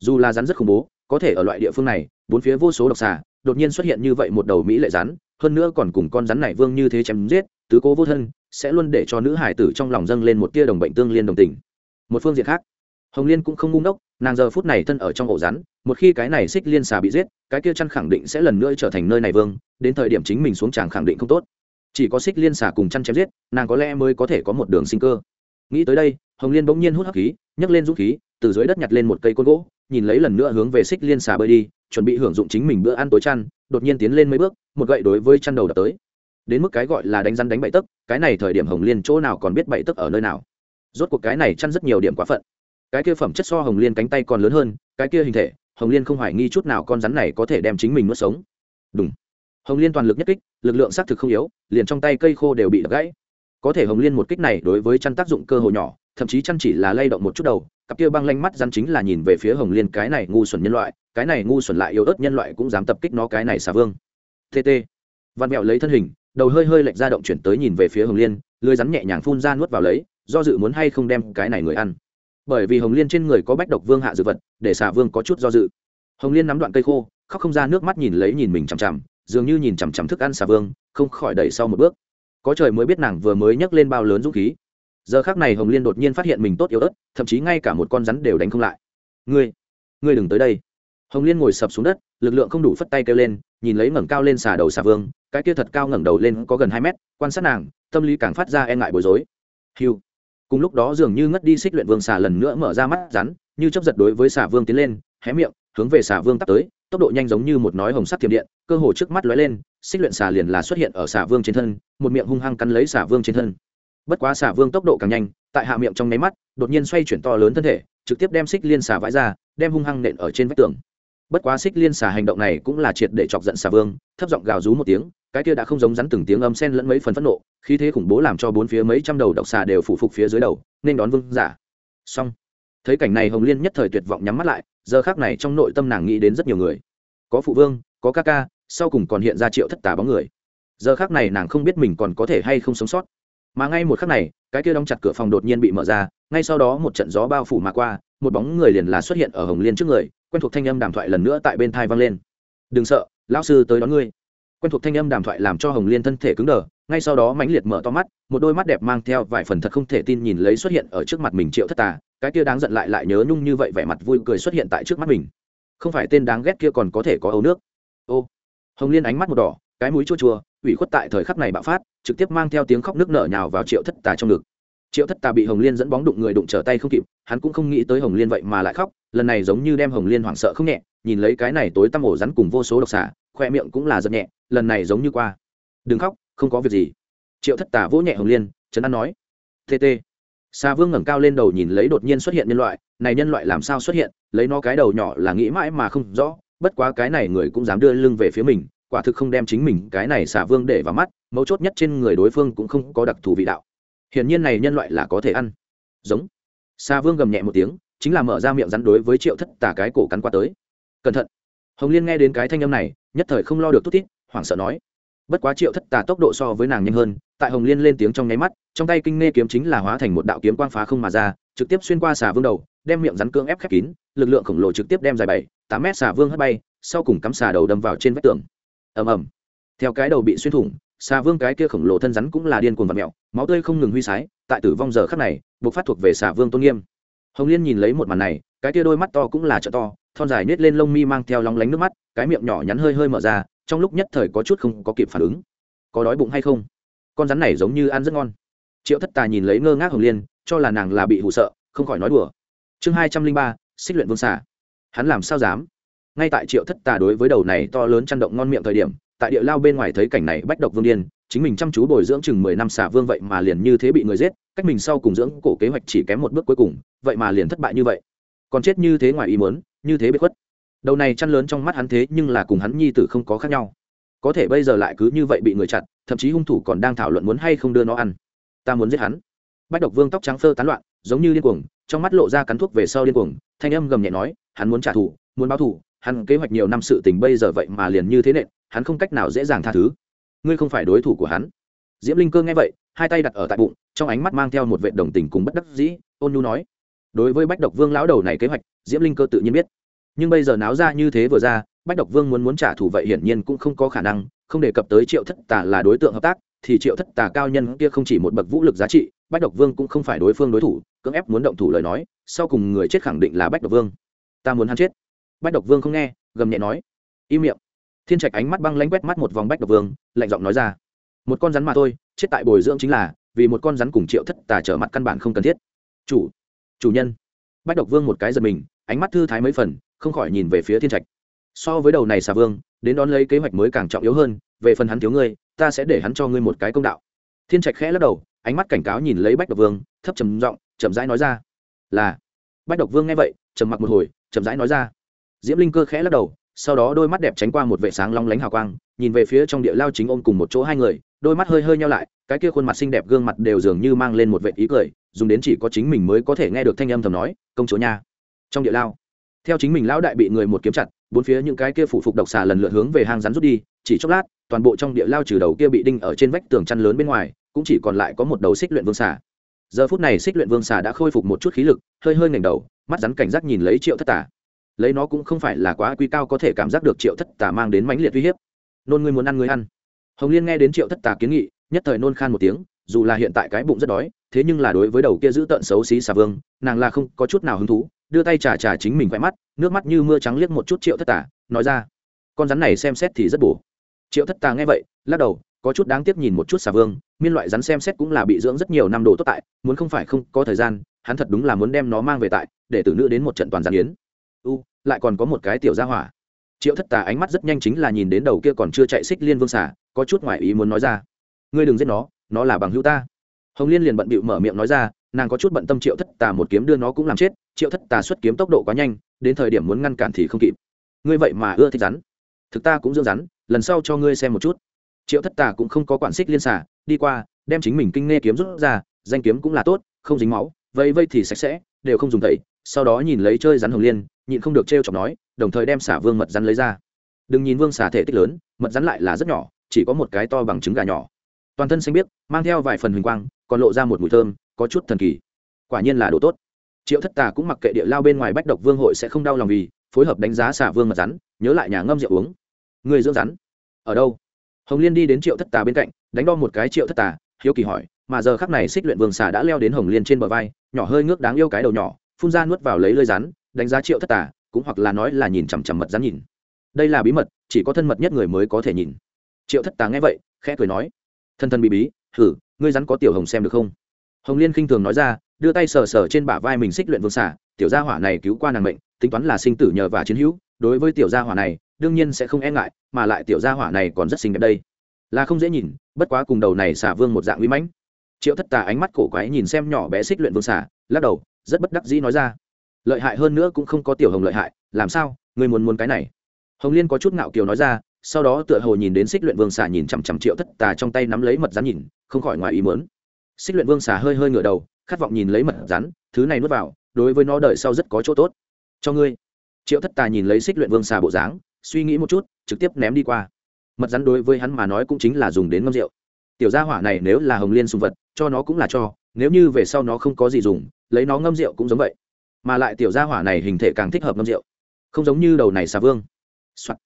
Dù là rắn rất khủng bố, có thể ở loại địa phương này, bốn phía vô số độc xà, đột nhiên xuất hiện như vậy một đầu mỹ lệ rắn, hơn nữa còn cùng con rắn này vương như thế chém giết, tứ cố vô thân, sẽ luôn để cho nữ hải tử trong lòng dâng lên một tia đồng bệnh tương liên đồng tình. Một phương diện khác, hồng liên cũng không ngu ngốc, nàng giờ phút này thân ở trong ổ rắn một khi cái này xích liên xà bị giết, cái kia chăn khẳng định sẽ lần nữa trở thành nơi này vương, đến thời điểm chính mình xuống tràng khẳng định không tốt. Chỉ có xích liên xà cùng chăn chém giết, nàng có lẽ mới có thể có một đường sinh cơ. Nghĩ tới đây, hồng liên bỗng nhiên hút hắc khí, nhấc lên dũng khí, từ dưới đất nhặt lên một cây côn gỗ, nhìn lấy lần nữa hướng về xích liên xà bơi đi, chuẩn bị hưởng dụng chính mình bữa ăn tối chăn, đột nhiên tiến lên mấy bước, một gậy đối với chăn đầu đập tới. Đến mức cái gọi là đánh rắn đánh bậy tấc, cái này thời điểm hồng liên chỗ nào còn biết bậy tấc ở nơi nào. Rốt cuộc cái này chăn rất nhiều điểm quá phận. Cái kia phẩm chất so hồng liên cánh tay còn lớn hơn, cái kia hình thể hồng liên không hoài nghi chút nào con rắn này có thể đem chính mình nuốt sống. Đúng hồng liên toàn lực nhất kích, lực lượng xác thực không yếu, liền trong tay cây khô đều bị đập gãy. Có thể hồng liên một kích này đối với chăn tác dụng cơ hồ nhỏ, thậm chí chăn chỉ là lay động một chút đầu, cặp kia băng lanh mắt rắn chính là nhìn về phía hồng liên cái này ngu xuẩn nhân loại, cái này ngu xuẩn lại yếu ớt nhân loại cũng dám tập kích nó cái này xà vương. Tt văn mẹo lấy thân hình, đầu hơi hơi lệch ra động chuyển tới nhìn về phía hồng liên lưới rắn nhẹ nhàng phun ra nuốt vào lấy, do dự muốn hay không đem cái này người ăn bởi vì hồng liên trên người có bách độc vương hạ dự vật, để xà vương có chút do dự. Hồng liên nắm đoạn cây khô, khóc không ra nước mắt nhìn lấy nhìn mình chằm chằm, dường như nhìn chằm chằm thức ăn xà vương, không khỏi đẩy sau một bước. Có trời mới biết nàng vừa mới nhấc lên bao lớn dũng khí. Giờ khác này hồng liên đột nhiên phát hiện mình tốt yếu ớt, thậm chí ngay cả một con rắn đều đánh không lại. Ngươi ngươi đừng tới đây. Hồng liên ngồi sập xuống đất, lực lượng không đủ phất tay kêu lên, nhìn lấy ngẩng cao lên xà đầu xà vương, cái kia thật cao ngẩng đầu lên có gần hai mét, quan sát nàng, tâm lý càng phát ra e ngại bối rối. Hiu cùng lúc đó dường như ngất đi xích luyện vương xà lần nữa mở ra mắt rắn, như chấp giật đối với xà vương tiến lên, hé miệng, hướng về xà vương tắt tới, tốc độ nhanh giống như một nói hồng sắt thiểm điện, cơ hồ trước mắt lóe lên, xích luyện xà liền là xuất hiện ở xà vương trên thân, một miệng hung hăng cắn lấy xà vương trên thân. Bất quá xà vương tốc độ càng nhanh, tại hạ miệng trong nháy mắt, đột nhiên xoay chuyển to lớn thân thể, trực tiếp đem xích liên xà vãi ra, đem hung hăng nện ở trên vách tường. Bất quá xích liên xà hành động này cũng là triệt để chọc giận xà vương, thấp giọng gào rú một tiếng cái kia đã không giống rắn từng tiếng âm sen lẫn mấy phần phẫn nộ, khí thế khủng bố làm cho bốn phía mấy trăm đầu độc xà đều phủ phục phía dưới đầu, nên đón vương giả. Xong. Thấy cảnh này hồng liên nhất thời tuyệt vọng nhắm mắt lại, giờ khác này trong nội tâm nàng nghĩ đến rất nhiều người. Có phụ vương, có ca ca, sau cùng còn hiện ra triệu thất tà bóng người. Giờ khác này nàng không biết mình còn có thể hay không sống sót. Mà ngay một khắc này, cái kia đóng chặt cửa phòng đột nhiên bị mở ra, ngay sau đó một trận gió bao phủ mà qua, một bóng người liền là xuất hiện ở hồng liên trước người, quen thuộc thanh âm đàm thoại lần nữa tại bên thai vang lên. Đừng sợ, lão sư tới đón ngươi quen thuộc thanh âm đàm thoại làm cho hồng liên thân thể cứng đờ, ngay sau đó mãnh liệt mở to mắt, một đôi mắt đẹp mang theo vài phần thật không thể tin nhìn lấy xuất hiện ở trước mặt mình triệu thất tà, cái kia đáng giận lại lại nhớ nhung như vậy vẻ mặt vui cười xuất hiện tại trước mắt mình. Không phải tên đáng ghét kia còn có thể có ấu nước. Ô, hồng liên ánh mắt một đỏ, cái mũi chua chua, ủy khuất tại thời khắc này bạo phát, trực tiếp mang theo tiếng khóc nước nở nhào vào triệu thất tà trong ngực. Triệu thất tà bị hồng liên dẫn bóng đụng người đụng trở tay không kịp, hắn cũng không nghĩ tới hồng liên vậy mà lại khóc, lần này giống như đem hồng liên hoảng sợ không nhẹ, nhìn lấy cái này tối tăm ổ rắn cùng vô số độc xả khoe miệng cũng là giật nhẹ, lần này giống như qua. Đừng khóc, không có việc gì. Triệu thất Tả vỗ nhẹ hồng liên, trấn an nói. Tt xa vương ngẩng cao lên đầu nhìn lấy đột nhiên xuất hiện nhân loại, này nhân loại làm sao xuất hiện, lấy nó cái đầu nhỏ là nghĩ mãi mà không rõ, bất quá cái này người cũng dám đưa lưng về phía mình, quả thực không đem chính mình cái này xà vương để vào mắt, mấu chốt nhất trên người đối phương cũng không có đặc thù vị đạo. Hiển nhiên này nhân loại là có thể ăn. Giống. Xà vương gầm nhẹ một tiếng, chính là mở ra miệng rắn đối với triệu thất tà cái cổ cắn qua tới. Cẩn thận. Hồng liên nghe đến cái thanh âm này nhất thời không lo được tốt tít hoảng sợ nói. Bất quá triệu thất tà tốc độ so với nàng nhanh hơn, tại hồng liên lên tiếng trong nháy mắt, trong tay kinh nghe kiếm chính là hóa thành một đạo kiếm quang phá không mà ra, trực tiếp xuyên qua xà vương đầu, đem miệng rắn cưỡng ép khép kín, lực lượng khổng lồ trực tiếp đem dài bảy, tám mét xà vương hất bay, sau cùng cắm xà đầu đâm vào trên vách tường. Ầm ầm. Theo cái đầu bị xuyên thủng, xà vương cái kia khổng lồ thân rắn cũng là điên cuồng vật mẹo máu tươi không ngừng huy sái, tại tử vong giờ khắc này buộc phát thuộc về xà vương tôn nghiêm. Hồng liên nhìn lấy một màn này, cái kia đôi mắt to cũng là trợ to thon dài nết lên lông mi mang theo lóng lánh nước mắt, cái miệng nhỏ nhắn hơi hơi mở ra, trong lúc nhất thời có chút không có kịp phản ứng. Có đói bụng hay không? Con rắn này giống như ăn rất ngon. Triệu thất tà nhìn lấy ngơ ngác hồng liên, cho là nàng là bị hụ sợ, không khỏi nói đùa. Chương hai trăm linh ba, xích luyện vương xả hắn làm sao dám? Ngay tại triệu thất tà đối với đầu này to lớn chăn động ngon miệng thời điểm, tại địa lao bên ngoài thấy cảnh này bách độc vương điên, chính mình chăm chú bồi dưỡng chừng mười năm xả vương vậy mà liền như thế bị người giết, cách mình sau cùng dưỡng cổ kế hoạch chỉ kém một bước cuối cùng, vậy mà liền thất bại như vậy. Còn chết như thế ngoài ý muốn như thế bị khuất. Đầu này chăn lớn trong mắt hắn thế nhưng là cùng hắn nhi tử không có khác nhau. Có thể bây giờ lại cứ như vậy bị người chặt, thậm chí hung thủ còn đang thảo luận muốn hay không đưa nó ăn. Ta muốn giết hắn. Bách độc vương tóc trắng phơ tán loạn, giống như điên cuồng, trong mắt lộ ra cắn thuốc về sau điên cuồng, thanh âm gầm nhẹ nói, hắn muốn trả thù, muốn báo thù, hắn kế hoạch nhiều năm sự tình bây giờ vậy mà liền như thế nện, hắn không cách nào dễ dàng tha thứ. Ngươi không phải đối thủ của hắn. Diễm linh cơ nghe vậy, hai tay đặt ở tại bụng, trong ánh mắt mang theo một vệ đồng tình cùng bất đắc dĩ, ôn nhu nói, đối với bách độc vương lão đầu này kế hoạch diễm linh cơ tự nhiên biết. Nhưng bây giờ náo ra như thế vừa ra, bách độc vương muốn muốn trả thù vậy hiển nhiên cũng không có khả năng, không đề cập tới triệu thất tà là đối tượng hợp tác, thì triệu thất tà cao nhân kia không chỉ một bậc vũ lực giá trị, bách độc vương cũng không phải đối phương đối thủ, cưỡng ép muốn động thủ lời nói, sau cùng người chết khẳng định là bách độc vương. Ta muốn hắn chết. Bách độc vương không nghe, gầm nhẹ nói. Im miệng. Thiên trạch ánh mắt băng lanh quét mắt một vòng bách độc vương, lạnh giọng nói ra. Một con rắn mà thôi, chết tại bồi dưỡng chính là, vì một con rắn cùng triệu thất tà trở mặt căn bản không cần thiết. Chủ chủ nhân. Bách độc vương một cái giật mình ánh mắt thư thái mấy phần, không khỏi nhìn về phía thiên trạch. So với đầu này xà vương, đến đón lấy kế hoạch mới càng trọng yếu hơn, về phần hắn thiếu ngươi, ta sẽ để hắn cho ngươi một cái công đạo. Thiên trạch khẽ lắc đầu, ánh mắt cảnh cáo nhìn lấy bách độc vương, thấp trầm giọng, chậm rãi nói ra, là. Bách độc vương nghe vậy, trầm mặc một hồi, chậm rãi nói ra. Diễm linh cơ khẽ lắc đầu, sau đó đôi mắt đẹp tránh qua một vệ sáng long lánh hào quang, nhìn về phía trong địa lao chính ôm cùng một chỗ hai người, đôi mắt hơi hơi nhau lại, cái kia khuôn mặt xinh đẹp gương mặt đều dường như mang lên một vệ ý cười, dùng đến chỉ có chính mình mới có thể nghe được thanh âm thầm nói, công chúa nha trong địa lao. Theo chính mình lão đại bị người một kiếm chặt, bốn phía những cái kia phủ phục độc xà lần lượt hướng về hang rắn rút đi, chỉ chốc lát, toàn bộ trong địa lao trừ đầu kia bị đinh ở trên vách tường chăn lớn bên ngoài, cũng chỉ còn lại có một đầu xích luyện vương xà. Giờ phút này xích luyện vương xà đã khôi phục một chút khí lực, hơi hơi ngẩng đầu, mắt rắn cảnh giác nhìn lấy triệu thất tả lấy nó cũng không phải là quá quy cao có thể cảm giác được triệu thất tả mang đến mãnh liệt uy hiếp. Nôn ngươi muốn ăn ngươi ăn. Hồng liên nghe đến triệu thất tả kiến nghị, nhất thời nôn khan một tiếng, dù là hiện tại cái bụng rất đói, thế nhưng là đối với đầu kia giữ tận xấu xí xà vương, nàng là không có chút nào hứng thú đưa tay trà trà chính mình khỏe mắt, nước mắt như mưa trắng liếc một chút triệu thất tà, nói ra, con rắn này xem xét thì rất bổ. Triệu thất tà nghe vậy, lắc đầu, có chút đáng tiếc nhìn một chút xà vương, miên loại rắn xem xét cũng là bị dưỡng rất nhiều năm đồ tốt tại, muốn không phải không có thời gian, hắn thật đúng là muốn đem nó mang về tại, để tử nữ đến một trận toàn giàn yến. U, lại còn có một cái tiểu gia hỏa. Triệu thất tà ánh mắt rất nhanh chính là nhìn đến đầu kia còn chưa chạy xích liên vương xả có chút ngoại ý muốn nói ra, ngươi đừng giết nó nó là bằng hữu ta. Hồng liên liền bận bịu mở miệng nói ra nàng có chút bận tâm triệu thất tà một kiếm đưa nó cũng làm chết, triệu thất tà xuất kiếm tốc độ quá nhanh, đến thời điểm muốn ngăn cản thì không kịp. Ngươi vậy mà ưa thích rắn. Thực ta cũng dưỡng rắn, lần sau cho ngươi xem một chút. Triệu thất tà cũng không có quản xích liên xả đi qua, đem chính mình kinh nghe kiếm rút ra, danh kiếm cũng là tốt, không dính máu vây vây thì sạch sẽ, đều không dùng tẩy, sau đó nhìn lấy chơi rắn hồng liên, nhịn không được t r e o chọc nói, đồng thời đem xả vương mật rắn lấy ra. Đừng nhìn vương xả thể tích lớn, mật rắn lại là rất nhỏ, chỉ có một cái to bằng trứng gà nhỏ. Toàn thân xanh biếc, mang theo vài phần huỳnh quang, còn lộ ra một mùi thơm có chút thần kỳ. Quả nhiên là đồ tốt. Triệu thất tà cũng mặc kệ địa lao bên ngoài bách độc vương hội sẽ không đau lòng vì, phối hợp đánh giá xả vương mật rắn, nhớ lại nhà ngâm rượu uống. Người dưỡng rắn. Ở đâu? Hồng liên đi đến triệu thất tà bên cạnh, đánh đo một cái triệu thất tà, hiếu kỳ hỏi, mà giờ khắc này xích luyện vương xà đã leo đến hồng liên trên bờ vai, nhỏ hơi ngước đáng yêu cái đầu nhỏ, phun ra nuốt vào lấy lơi rắn, đánh giá triệu thất tà, cũng hoặc là nói là nhìn chằm chằm mật rắn nhìn. Đây là bí mật, chỉ có thân mật nhất người mới có thể nhìn. Triệu thất tà nghe vậy, khẽ cười nói thân thân bí bí thử ngươi rắn có tiểu hồng xem được không? Hồng liên khinh thường nói ra đưa tay sờ sờ trên bả vai mình xích luyện vương xả, tiểu gia hỏa này cứu qua nàng mệnh tính toán là sinh tử nhờ và chiến hữu đối với tiểu gia hỏa này đương nhiên sẽ không e ngại mà lại tiểu gia hỏa này còn rất xinh đẹp đây. Là không dễ nhìn bất quá cùng đầu này xả vương một dạng uy mãnh. Triệu thất tà ánh mắt cổ quái nhìn xem nhỏ bé xích luyện vương xả lắc đầu rất bất đắc dĩ nói ra lợi hại hơn nữa cũng không có tiểu hồng lợi hại làm sao người muốn muốn cái này? Hồng liên có chút ngạo kiều nói ra sau đó tựa hồ nhìn đến xích luyện vương xả nhìn chằm chằm triệu thất tà trong tay nắm lấy mật rắn nhìn không khỏi ngoài ý mớn xích luyện vương xà hơi hơi ngửa đầu, khát vọng nhìn lấy mật rắn, thứ này nuốt vào, đối với nó đợi sau rất có chỗ tốt. Cho ngươi. Triệu thất tà nhìn lấy xích luyện vương xà bộ dáng, suy nghĩ một chút, trực tiếp ném đi qua. Mật rắn đối với hắn mà nói cũng chính là dùng đến ngâm rượu. Tiểu gia hỏa này nếu là hồng liên sùng vật, cho nó cũng là cho, nếu như về sau nó không có gì dùng, lấy nó ngâm rượu cũng giống vậy. Mà lại tiểu gia hỏa này hình thể càng thích hợp ngâm rượu. Không giống như đầu này xà vương、Soạn.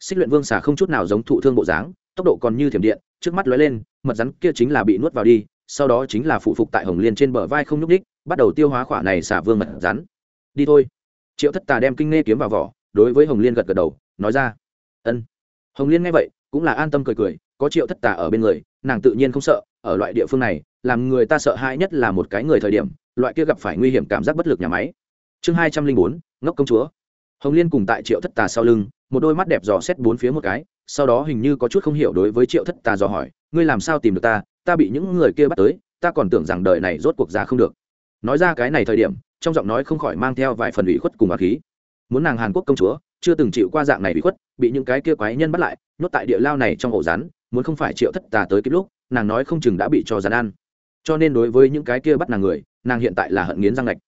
xích luyện vương xà không chút nào giống thụ thương bộ dáng, tốc độ còn như thiểm điện, trước mắt lóe lên, mật rắn kia chính là bị nuốt vào đi sau đó chính là phụ phục tại hồng liên trên bờ vai không nhúc ních bắt đầu tiêu hóa khỏa này xả vương mật rắn. Đi thôi. Triệu thất tà đem kinh nghe kiếm vào vỏ, đối với hồng liên gật gật đầu, nói ra. Ân. Hồng liên nghe vậy, cũng là an tâm cười cười, có triệu thất tà ở bên người, nàng tự nhiên không sợ, ở loại địa phương này, làm người ta sợ hãi nhất là một cái người thời điểm, loại kia gặp phải nguy hiểm cảm giác bất lực nhà máy. Chương hai trăm linh bốn, ngốc công chúa. Hồng liên cùng tại triệu thất tà sau lưng, một đôi mắt đẹp dò xét bốn phía một cái, sau đó hình như có chút không hiểu đối với triệu thất tà dò hỏi, ngươi làm sao tìm được ta? Ta bị những người kia bắt tới, ta còn tưởng rằng đời này rốt cuộc giá không được. Nói ra cái này thời điểm, trong giọng nói không khỏi mang theo vài phần ủy khuất cùng bà khí. Muốn nàng hàn quốc công chúa, chưa từng chịu qua dạng này ủy khuất, bị những cái kia quái nhân bắt lại, nhốt tại địa lao này trong ổ rắn, muốn không phải triệu thất tà tới kịp lúc, nàng nói không chừng đã bị cho rán ăn. Cho nên đối với những cái kia bắt nàng người, nàng hiện tại là hận nghiến răng lệch.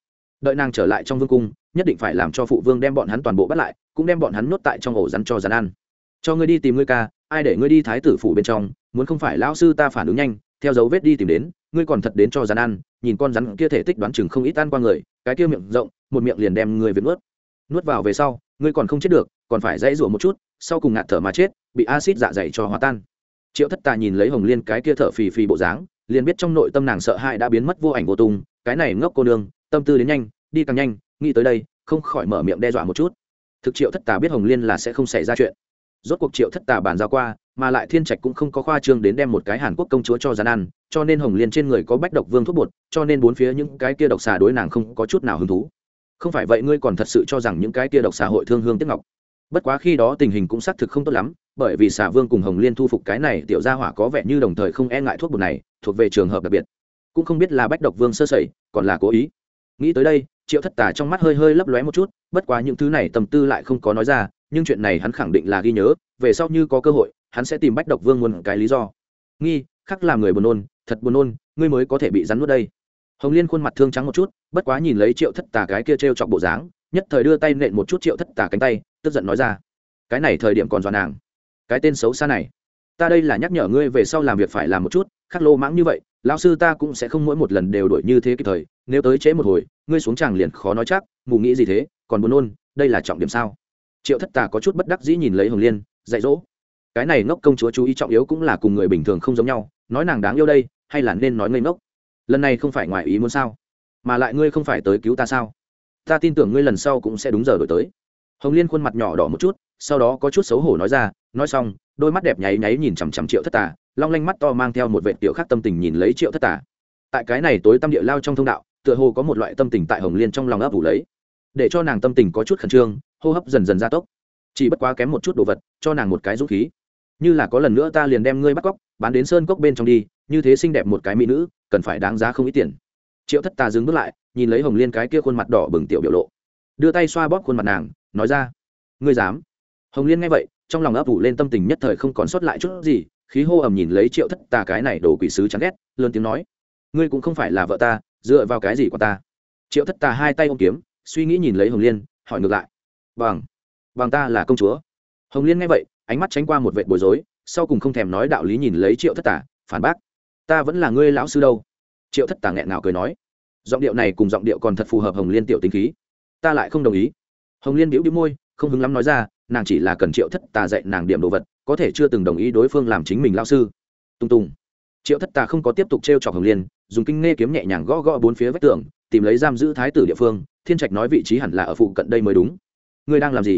Đợi nàng trở lại trong vương cung, nhất định phải làm cho phụ vương đem bọn hắn toàn bộ bắt lại, cũng đem bọn hắn nhốt tại trong ổ rắn cho rắn ăn. Cho ngươi đi tìm ngươi ca, ai để ngươi đi thái tử phủ bên trong, muốn không phải lão sư ta phản ứng nhanh theo dấu vết đi tìm đến, ngươi còn thật đến cho rắn ăn, nhìn con rắn kia thể tích đoán chừng không ít ăn qua người, cái kia miệng rộng, một miệng liền đem người việt nuốt. Nuốt vào về sau, ngươi còn không chết được, còn phải dãy rủa một chút, sau cùng ngạt thở mà chết, bị acid dạ dày cho hóa tan. Triệu thất tà nhìn lấy hồng liên cái kia thở phì phì bộ dáng, liền biết trong nội tâm nàng sợ hãi đã biến mất vô ảnh vô tung, cái này ngốc cô nương, tâm tư đến nhanh, đi càng nhanh, nghĩ tới đây, không khỏi mở miệng đe dọa một chút. Thực triệu thất tà biết hồng liên là sẽ không xảy ra chuyện. Rốt cuộc triệu thất tà bàn giao qua mà lại thiên trạch cũng không có khoa trương đến đem một cái hàn quốc công chúa cho rắn ăn, cho nên hồng liên trên người có bách độc vương thuốc bột, cho nên bốn phía những cái kia độc xà đối nàng không có chút nào hứng thú. Không phải vậy ngươi còn thật sự cho rằng những cái kia độc xà hội thương hương tiếc ngọc. Bất quá khi đó tình hình cũng xác thực không tốt lắm, bởi vì xà vương cùng hồng liên thu phục cái này tiểu gia hỏa có vẻ như đồng thời không e ngại thuốc bột này, thuộc về trường hợp đặc biệt. Cũng không biết là bách độc vương sơ sẩy, còn là cố ý. Nghĩ tới đây, triệu thất tà trong mắt hơi hơi lấp lóe một chút, bất quá những thứ này tâm tư lại không có nói ra, nhưng chuyện này hắn khẳng định là ghi nhớ, về sau như có cơ hội hắn sẽ tìm bách độc vương nguồn cái lý do. Nghi, khắc làm người buồn nôn, thật buồn nôn, ngươi mới có thể bị rắn nuốt đây. Hồng liên khuôn mặt thương trắng một chút, bất quá nhìn lấy triệu thất tà cái kia t r e o chọc bộ dáng, nhất thời đưa tay nện một chút triệu thất tà cánh tay, tức giận nói ra, cái này thời điểm còn dọn nàng. Cái tên xấu xa này, ta đây là nhắc nhở ngươi về sau làm việc phải làm một chút, khắc lô mãng như vậy, lão sư ta cũng sẽ không mỗi một lần đều đổi như thế kịp thời, nếu tới trễ một hồi, ngươi xuống tràng liền khó nói chắc, mù nghĩ gì thế, còn buồn nôn, đây là trọng điểm sao? Triệu thất tà có chút bất đắc dĩ nhìn lấy hồng liên, dạy dỗ cái này ngốc công chúa chú ý trọng yếu cũng là cùng người bình thường không giống nhau, nói nàng đáng yêu đây, hay là nên nói ngây ngốc? Lần này không phải ngoài ý muốn sao? Mà lại ngươi không phải tới cứu ta sao? Ta tin tưởng ngươi lần sau cũng sẽ đúng giờ đổi tới. Hồng liên khuôn mặt nhỏ đỏ một chút, sau đó có chút xấu hổ nói ra, nói xong, đôi mắt đẹp nháy nháy nhìn chằm chằm triệu thất tà, long lanh mắt to mang theo một vệ tiểu khác tâm tình nhìn lấy triệu thất tà. Tại cái này tối tâm địa lao trong thông đạo, tựa hồ có một loại tâm tình tại hồng liên trong lòng ấp ủ lấy. Để cho nàng tâm tình có chút khẩn trương, hô hấp dần dần gia tốc. Chỉ bất quá kém một chút đồ vật, cho nàng một cái dũng khí như là có lần nữa ta liền đem ngươi bắt cóc, bán đến sơn cốc bên trong đi, như thế xinh đẹp một cái mỹ nữ, cần phải đáng giá không ít tiền. Triệu thất tà dừng bước lại, nhìn lấy hồng liên cái kia khuôn mặt đỏ bừng tiểu biểu lộ. Đưa tay xoa bóp khuôn mặt nàng, nói ra, ngươi dám? Hồng liên nghe vậy, trong lòng ấp ủ lên tâm tình nhất thời không còn sót lại chút gì, khí hô ầm nhìn lấy triệu thất tà cái này đổ quỷ sứ chán ghét, lớn tiếng nói, ngươi cũng không phải là vợ ta, dựa vào cái gì của ta? Triệu thất tà hai tay ôm kiếm, suy nghĩ nhìn lấy hồng liên, hỏi ngược lại, bằng bằng ta là công chúa? Hồng liên nghe vậy ánh mắt tránh qua một vệ bối rối, sau cùng không thèm nói đạo lý nhìn lấy triệu thất tả phản bác, ta vẫn là ngươi lão sư đâu. Triệu thất tả nghẹn ngào cười nói, giọng điệu này cùng giọng điệu còn thật phù hợp hồng liên tiểu tính khí. Ta lại không đồng ý. Hồng liên biểu đĩu môi, không hứng lắm nói ra, nàng chỉ là cần triệu thất tà dạy nàng điểm đồ vật, có thể chưa từng đồng ý đối phương làm chính mình lao sư. Tung tùng triệu thất tà không có tiếp tục t r e o chọc hồng liên, dùng kinh nghe kiếm nhẹ nhàng gõ gõ bốn phía vách tường, tìm lấy giam giữ thái tử địa phương, thiên trạch nói vị trí hẳn là ở phụ cận đây mới đúng. Ngươi đang làm gì?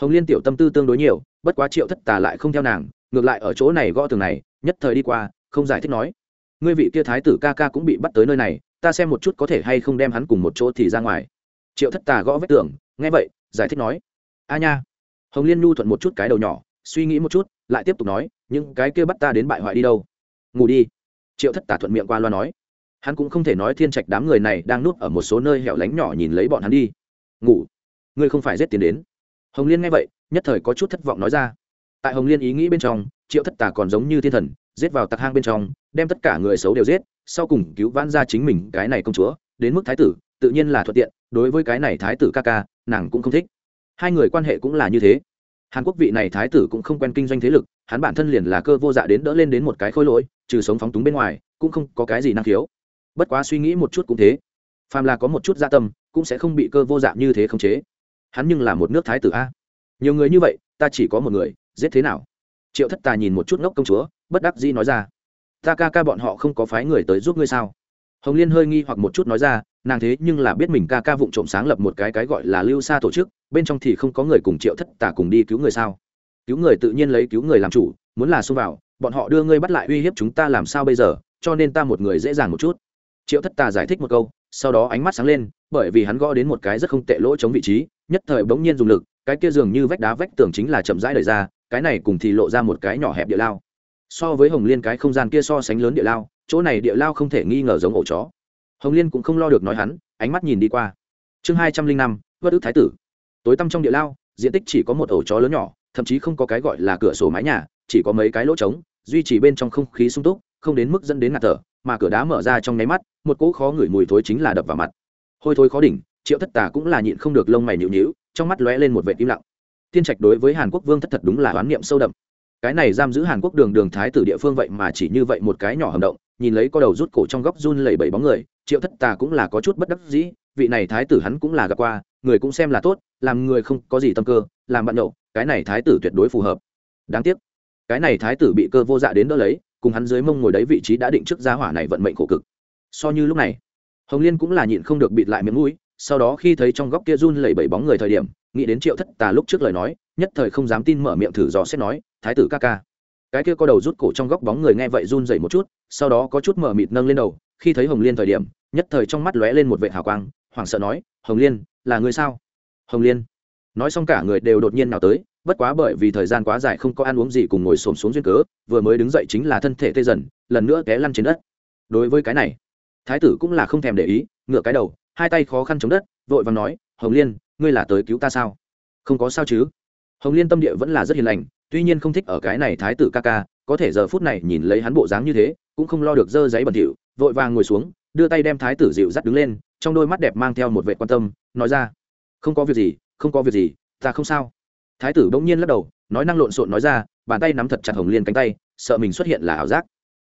Hồng liên tiểu tâm tư tương đối nhiều, bất quá triệu thất tà lại không theo nàng, ngược lại ở chỗ này gõ tường này, nhất thời đi qua, không giải thích nói, ngươi vị kia thái tử ca ca cũng bị bắt tới nơi này, ta xem một chút có thể hay không đem hắn cùng một chỗ thì ra ngoài. Triệu thất tà gõ vết tường, nghe vậy, giải thích nói, a nha. Hồng liên nhu thuận một chút cái đầu nhỏ, suy nghĩ một chút, lại tiếp tục nói, những cái kia bắt ta đến bại hoại đi đâu? Ngủ đi. Triệu thất tà thuận miệng qua loa nói, hắn cũng không thể nói thiên trạch đám người này đang nuốt ở một số nơi hẻo lánh nhỏ nhìn lấy bọn hắn đi. Ngủ? Ngươi không phải giết tiền đến? Hồng liên nghe vậy, nhất thời có chút thất vọng nói ra. Tại hồng liên ý nghĩ bên trong, triệu thất tà còn giống như thiên thần, giết vào tặc hang bên trong, đem tất cả người xấu đều giết, sau cùng cứu vãn ra chính mình cái này công chúa, đến mức thái tử, tự nhiên là thuận tiện, đối với cái này thái tử ca ca, nàng cũng không thích. Hai người quan hệ cũng là như thế. Hàn quốc vị này thái tử cũng không quen kinh doanh thế lực, hắn bản thân liền là cơ vô dạ đến đỡ lên đến một cái khôi lỗi, trừ sống phóng túng bên ngoài, cũng không có cái gì năng khiếu. Bất quá suy nghĩ một chút cũng thế. Phàm là có một chút gia tâm, cũng sẽ không bị cơ vô dạ như thế khống chế hắn nhưng là một nước thái tử a. Nhiều người như vậy, ta chỉ có một người, giết thế nào? Triệu thất tà nhìn một chút ngốc công chúa, bất đắc dĩ nói ra. Ta ca ca bọn họ không có phái người tới giúp ngươi sao? Hồng liên hơi nghi hoặc một chút nói ra, nàng thế nhưng là biết mình ca ca vụng trộm sáng lập một cái cái gọi là lưu xa tổ chức, bên trong thì không có người cùng triệu thất tà cùng đi cứu người sao? Cứu người tự nhiên lấy cứu người làm chủ, muốn là xông vào, bọn họ đưa ngươi bắt lại uy hiếp chúng ta làm sao bây giờ, cho nên ta một người dễ dàng một chút. Triệu thất tà giải thích một câu sau đó ánh mắt sáng lên, bởi vì hắn gõ đến một cái rất không tệ lỗ chống vị trí, nhất thời bỗng nhiên dùng lực, cái kia dường như vách đá vách tường chính là chậm rãi đời ra, cái này cùng thì lộ ra một cái nhỏ hẹp địa lao. So với hồng liên cái không gian kia so sánh lớn địa lao, chỗ này địa lao không thể nghi ngờ giống ổ chó. Hồng liên cũng không lo được nói hắn, ánh mắt nhìn đi qua. Chương hai trăm linh năm vất ức thái tử. Tối tăm trong địa lao, diện tích chỉ có một ổ chó lớn nhỏ, thậm chí không có cái gọi là cửa sổ mái nhà, chỉ có mấy cái lỗ trống, duy trì bên trong không khí sung túc, không đến mức dẫn đến ngạt thở mà cửa đá mở ra trong nháy mắt, một cỗ khó ngửi mùi thối chính là đập vào mặt. Hôi thối khó đỉnh, triệu thất tà cũng là nhịn không được lông mày nhịu nhịu trong mắt lóe lên một vệ im lặng. Thiên trạch đối với hàn quốc vương thất thật đúng là oán niệm sâu đậm. Cái này giam giữ hàn quốc đường đường thái tử địa phương vậy mà chỉ như vậy một cái nhỏ hầm động, nhìn lấy có đầu rút cổ trong góc run lẩy bẩy bóng người, triệu thất tà cũng là có chút bất đắc dĩ, vị này thái tử hắn cũng là gặp qua, người cũng xem là tốt, làm người không có gì tâm cơ, làm bạn nhậu, cái này thái tử tuyệt đối phù hợp. Đáng tiếc, cái này thái tử bị cơ vô dạ đến đỡ lấy cùng hắn dưới mông ngồi đấy vị trí đã định trước giá hỏa này vận mệnh khổ cực. So như lúc này, hồng liên cũng là nhịn không được bịt lại miếng mũi, sau đó khi thấy trong góc kia run lẩy bẩy bóng người thời điểm, nghĩ đến triệu thất tà lúc trước lời nói, nhất thời không dám tin mở miệng thử dò xét nói, thái tử ca ca. Cái kia có đầu rút cổ trong góc bóng người nghe vậy run dậy một chút, sau đó có chút mở mịt nâng lên đầu, khi thấy hồng liên thời điểm, nhất thời trong mắt lóe lên một vệ hào quang, hoảng sợ nói, hồng liên, là người sao? Hồng liên. Nói xong cả người đều đột nhiên nào tới bất quá bởi vì thời gian quá dài không có ăn uống gì cùng ngồi xổm xuống duyên cớ, vừa mới đứng dậy chính là thân thể tê dần, lần nữa té lăn trên đất. Đối với cái này, thái tử cũng là không thèm để ý ngựa cái đầu, hai tay khó khăn chống đất, vội vàng nói, hồng liên, ngươi là tới cứu ta sao? Không có sao chứ. Hồng liên tâm địa vẫn là rất hiền lành, tuy nhiên không thích ở cái này thái tử ca ca, có thể giờ phút này nhìn lấy hắn bộ dáng như thế, cũng không lo được dơ giấy bẩn thỉu, vội vàng ngồi xuống, đưa tay đem thái tử dịu dắt đứng lên, trong đôi mắt đẹp mang theo một vệ quan tâm, nói ra, không có việc gì, không có việc gì, ta không sao thái tử bỗng nhiên lắc đầu, nói năng lộn xộn nói ra, bàn tay nắm thật chặt hồng liên cánh tay, sợ mình xuất hiện là ảo giác.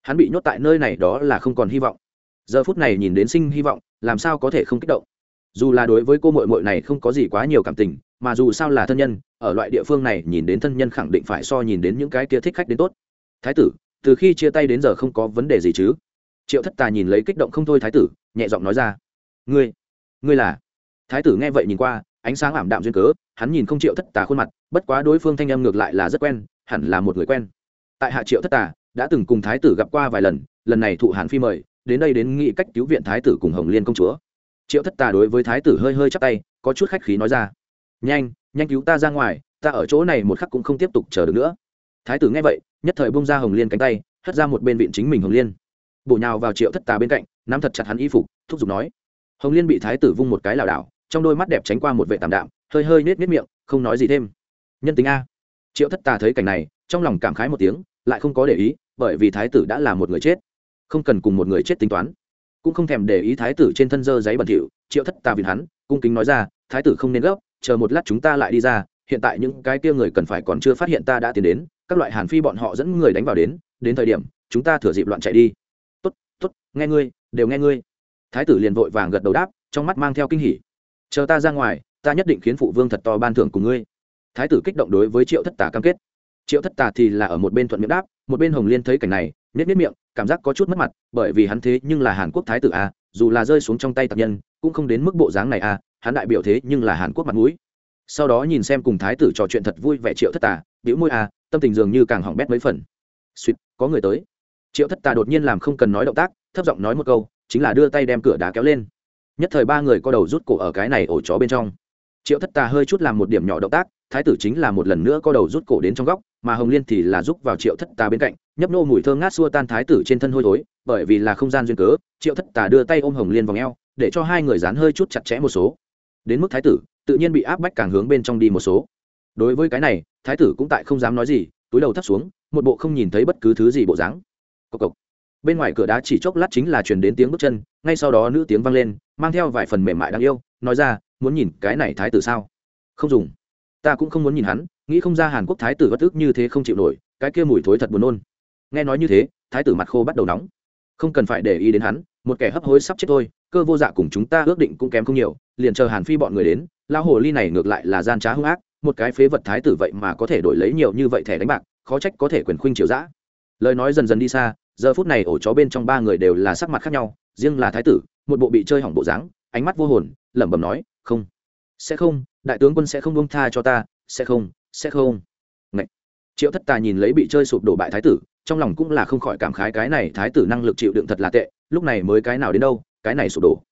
Hắn bị nhốt tại nơi này đó là không còn hy vọng. Giờ phút này nhìn đến sinh hy vọng, làm sao có thể không kích động? Dù là đối với cô mội mội này không có gì quá nhiều cảm tình, mà dù sao là thân nhân, ở loại địa phương này nhìn đến thân nhân khẳng định phải so nhìn đến những cái kia thích khách đến tốt. Thái tử, từ khi chia tay đến giờ không có vấn đề gì chứ? Triệu thất tà nhìn lấy kích động không thôi thái tử, nhẹ giọng nói ra. Ngươi ngươi là? Thái tử nghe vậy nhìn qua, ánh sáng ảm đạm duyên cớ, hắn nhìn không triệu thất tà khuôn mặt bất quá đối phương thanh âm ngược lại là rất quen, hẳn là một người quen. Tại hạ triệu thất tà, đã từng cùng thái tử gặp qua vài lần lần này thụ hàn phi mời, đến đây đến nghị cách cứu viện thái tử cùng hồng liên công chúa. Triệu thất tà đối với thái tử hơi hơi chắc tay, có chút khách khí nói ra. Nhanh nhanh cứu ta ra ngoài, ta ở chỗ này một khắc cũng không tiếp tục chờ được nữa. Thái tử nghe vậy, nhất thời bông ra hồng liên cánh tay, hất ra một bên viện chính mình hồng liên. Bổ nhào vào triệu thất tà bên cạnh, nắm thật chặt hắn y phục, thúc giục nói. Hồng liên bị thái tử vung một cái lảo đảo, trong đôi mắt đẹp tránh qua một vệ tạm đạm, hơi hơi nết nết miệng, không nói gì thêm nhân tính a. Triệu thất tà thấy cảnh này, trong lòng cảm khái một tiếng, lại không có để ý, bởi vì thái tử đã là một người chết. Không cần cùng một người chết tính toán. Cũng không thèm để ý thái tử trên thân dơ giấy bẩn thỉu, triệu thất tà vì hắn, cung kính nói ra, thái tử không nên gấp, chờ một lát chúng ta lại đi ra, hiện tại những cái kia người cần phải còn chưa phát hiện ta đã tiến đến, các loại hàn phi bọn họ dẫn người đánh vào đến đến thời điểm, chúng ta thừa dịp loạn chạy đi. Tốt tốt, nghe ngươi, đều nghe ngươi. Thái tử liền vội vàng gật đầu đáp, trong mắt mang theo kinh hỉ. Chờ ta ra ngoài, ta nhất định khiến phụ vương thật to ban thưởng cùng ngươi thái tử kích động đối với triệu thất tà cam kết. Triệu thất tà thì là ở một bên thuận miệng đáp, một bên hồng liên thấy cảnh này nết nết miệng, cảm giác có chút mất mặt, bởi vì hắn thế nhưng là hàn quốc thái tử a, dù là rơi xuống trong tay tạp nhân, cũng không đến mức bộ dáng này a, hắn đại biểu thế nhưng là hàn quốc mặt mũi. Sau đó nhìn xem cùng thái tử trò chuyện thật vui vẻ triệu thất tà biểu môi a, tâm tình dường như càng hỏng bét mấy phần. Suýt, có người tới. Triệu thất tà đột nhiên làm không cần nói động tác, thấp giọng nói một câu, chính là đưa tay đem cửa đá kéo lên. Nhất thời ba người có đầu rút cổ ở cái này ổ chó bên trong. Triệu thất tà hơi chút làm một điểm nhỏ động tác thái tử chính là một lần nữa có đầu rút cổ đến trong góc, mà hồng liên thì là giúp vào triệu thất tà bên cạnh, nhấp nô mùi thơ ngát xua tan thái tử trên thân hôi thối, bởi vì là không gian duyên cớ, triệu thất tà đưa tay ôm hồng liên vào ngheo để cho hai người dán hơi chút chặt chẽ một số. Đến mức thái tử, tự nhiên bị áp bách càng hướng bên trong đi một số. Đối với cái này, thái tử cũng tại không dám nói gì, túi đầu thắt xuống, một bộ không nhìn thấy bất cứ thứ gì bộ dáng. Cộc cộc. Bên ngoài cửa đá chỉ chốc lát chính là truyền đến tiếng bước chân, ngay sau đó nữ tiếng vang lên, mang theo vài phần mềm mại đáng yêu, nói ra, muốn nhìn cái này thái tử sao? Không dùng ta cũng không muốn nhìn hắn, nghĩ không ra hàn quốc thái tử bất ức như thế không chịu nổi, cái kia mùi thối thật buồn nôn. Nghe nói như thế, thái tử mặt khô bắt đầu nóng. Không cần phải để ý đến hắn, một kẻ hấp hối sắp chết thôi, cơ vô dạ cùng chúng ta ước định cũng kém không nhiều, liền chờ hàn phi bọn người đến lao hồ ly này ngược lại là gian trá hung ác, một cái phế vật thái tử vậy mà có thể đổi lấy nhiều như vậy thẻ đánh bạc, khó trách có thể quyền khuynh triều dã. Lời nói dần dần đi xa, giờ phút này ổ chó bên trong ba người đều là sắc mặt khác nhau, riêng là thái tử, một bộ bị chơi hỏng bộ dáng, ánh mắt vô hồn, lẩm bẩm nói, không, sẽ không đại tướng quân sẽ không buông tha cho ta, sẽ không sẽ không. Ngậy. triệu thất tà nhìn lấy bị chơi sụp đổ bại thái tử, trong lòng cũng là không khỏi cảm khái cái này thái tử năng lực chịu đựng thật là tệ, lúc này mới cái nào đến đâu, cái này sụp đổ.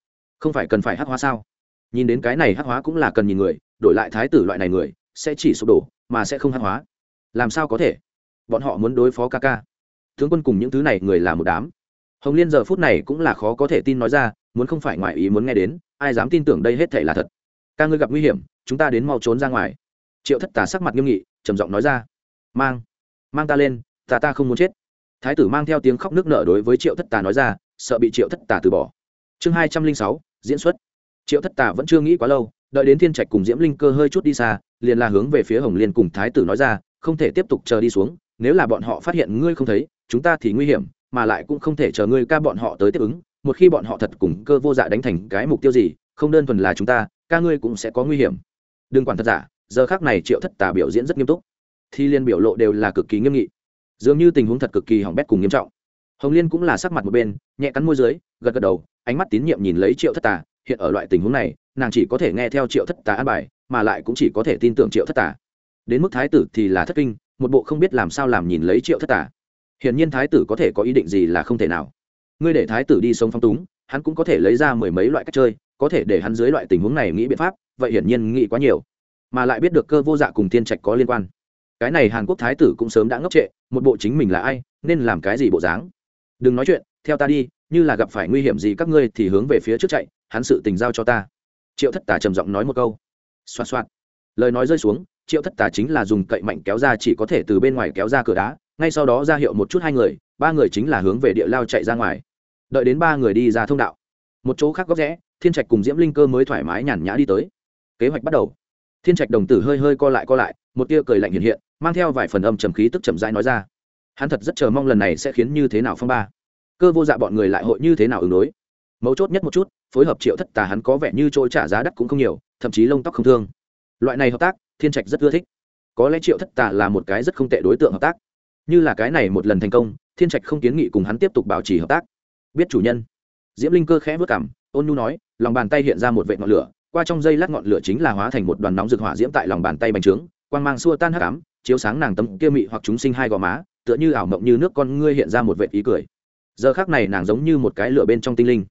Không phải cần phải hắc hóa sao? Nhìn đến cái này hắc hóa cũng là cần nhìn người, đổi lại thái tử loại này người, sẽ chỉ sụp đổ, mà sẽ không hắc hóa. Làm sao có thể? Bọn họ muốn đối phó ca ca. Tướng quân cùng những thứ này người là một đám. Hồng liên giờ phút này cũng là khó có thể tin nói ra, muốn không phải ngoại ý muốn nghe đến, ai dám tin tưởng đây hết thể là thật. Ca ngươi gặp nguy hiểm chúng ta đến mau trốn ra ngoài. Triệu thất tà sắc mặt nghiêm nghị, trầm giọng nói ra. Mang mang ta lên, ta ta không muốn chết. Thái tử mang theo tiếng khóc nước nở đối với triệu thất tà nói ra, sợ bị triệu thất tà từ bỏ. Chương hai trăm linh sáu, diễn xuất. Triệu thất tà vẫn chưa nghĩ quá lâu, đợi đến thiên trạch cùng diễm linh cơ hơi chút đi xa, liền là hướng về phía hồng liên cùng thái tử nói ra, không thể tiếp tục chờ đi xuống, nếu là bọn họ phát hiện ngươi không thấy, chúng ta thì nguy hiểm, mà lại cũng không thể chờ ngươi ca bọn họ tới tiếp ứng. Một khi bọn họ thật cùng cơ vô dạ đánh thành cái mục tiêu gì, không đơn thuần là chúng ta, ca ngươi cũng sẽ có nguy hiểm đừng quản thật giả, giờ khác này triệu thất tà biểu diễn rất nghiêm túc. Thi liên biểu lộ đều là cực kỳ nghiêm nghị. Dường như tình huống thật cực kỳ hỏng bét cùng nghiêm trọng. Hồng liên cũng là sắc mặt một bên, nhẹ cắn môi dưới, gật gật đầu, ánh mắt tín nhiệm nhìn lấy triệu thất tà. Hiện ở loại tình huống này, nàng chỉ có thể nghe theo triệu thất tà an bài, mà lại cũng chỉ có thể tin tưởng triệu thất tà. Đến mức thái tử thì là thất kinh, một bộ không biết làm sao làm nhìn lấy triệu thất tà. Hiển nhiên thái tử có thể có ý định gì là không thể nào. Ngươi để thái tử đi sống phong túng, hắn cũng có thể lấy ra mười mấy loại cách chơi có thể để hắn dưới loại tình huống này nghĩ biện pháp, vậy hiển nhiên nghĩ quá nhiều. Mà lại biết được cơ vô dạ cùng tiên trạch có liên quan. Cái này hàn quốc thái tử cũng sớm đã ngốc trệ, một bộ chính mình là ai, nên làm cái gì bộ dáng. Đừng nói chuyện, theo ta đi, như là gặp phải nguy hiểm gì các ngươi thì hướng về phía trước chạy, hắn sự tình giao cho ta. Triệu thất tà trầm giọng nói một câu. Xoạt xoạt. Lời nói rơi xuống, triệu thất tà chính là dùng cậy mạnh kéo ra chỉ có thể từ bên ngoài kéo ra cửa đá, ngay sau đó ra hiệu một chút hai người, ba người chính là hướng về địa lao chạy ra ngoài. Đợi đến ba người đi ra thông đạo. Một chỗ khác góc rẽ thiên trạch cùng diễm linh cơ mới thoải mái nhàn nhã đi tới. Kế hoạch bắt đầu. Thiên trạch đồng tử hơi hơi co lại co lại, một tia cười lạnh hiện hiện, mang theo vài phần âm trầm khí tức chậm rãi nói ra. Hắn thật rất chờ mong lần này sẽ khiến như thế nào phong ba. Cơ vô dạ bọn người lại hội như thế nào ứng đối? Mấu chốt nhất một chút, phối hợp triệu thất tà hắn có vẻ như trôi trả giá đắt cũng không nhiều, thậm chí lông tóc không thương. Loại này hợp tác, thiên trạch rất ưa thích. Có lẽ triệu thất tà là một cái rất không tệ đối tượng hợp tác. Như là cái này một lần thành công, thiên trạch không kiến nghị cùng hắn tiếp tục bảo trì hợp tác. Biết chủ nhân. Diễm linh cơ khẽ vất cảm ôn nhu nói lòng bàn tay hiện ra một vệ ngọn lửa, qua trong dây lát ngọn lửa chính là hóa thành một đoàn nóng rực hỏa diễm tại lòng bàn tay bành trướng, quang mang xua tan hắc ám, chiếu sáng nàng tấm kia mị hoặc chúng sinh hai gò má, tựa như ảo mộng như nước con ngươi hiện ra một vệ ý cười. Giờ khác này nàng giống như một cái lửa bên trong tinh linh.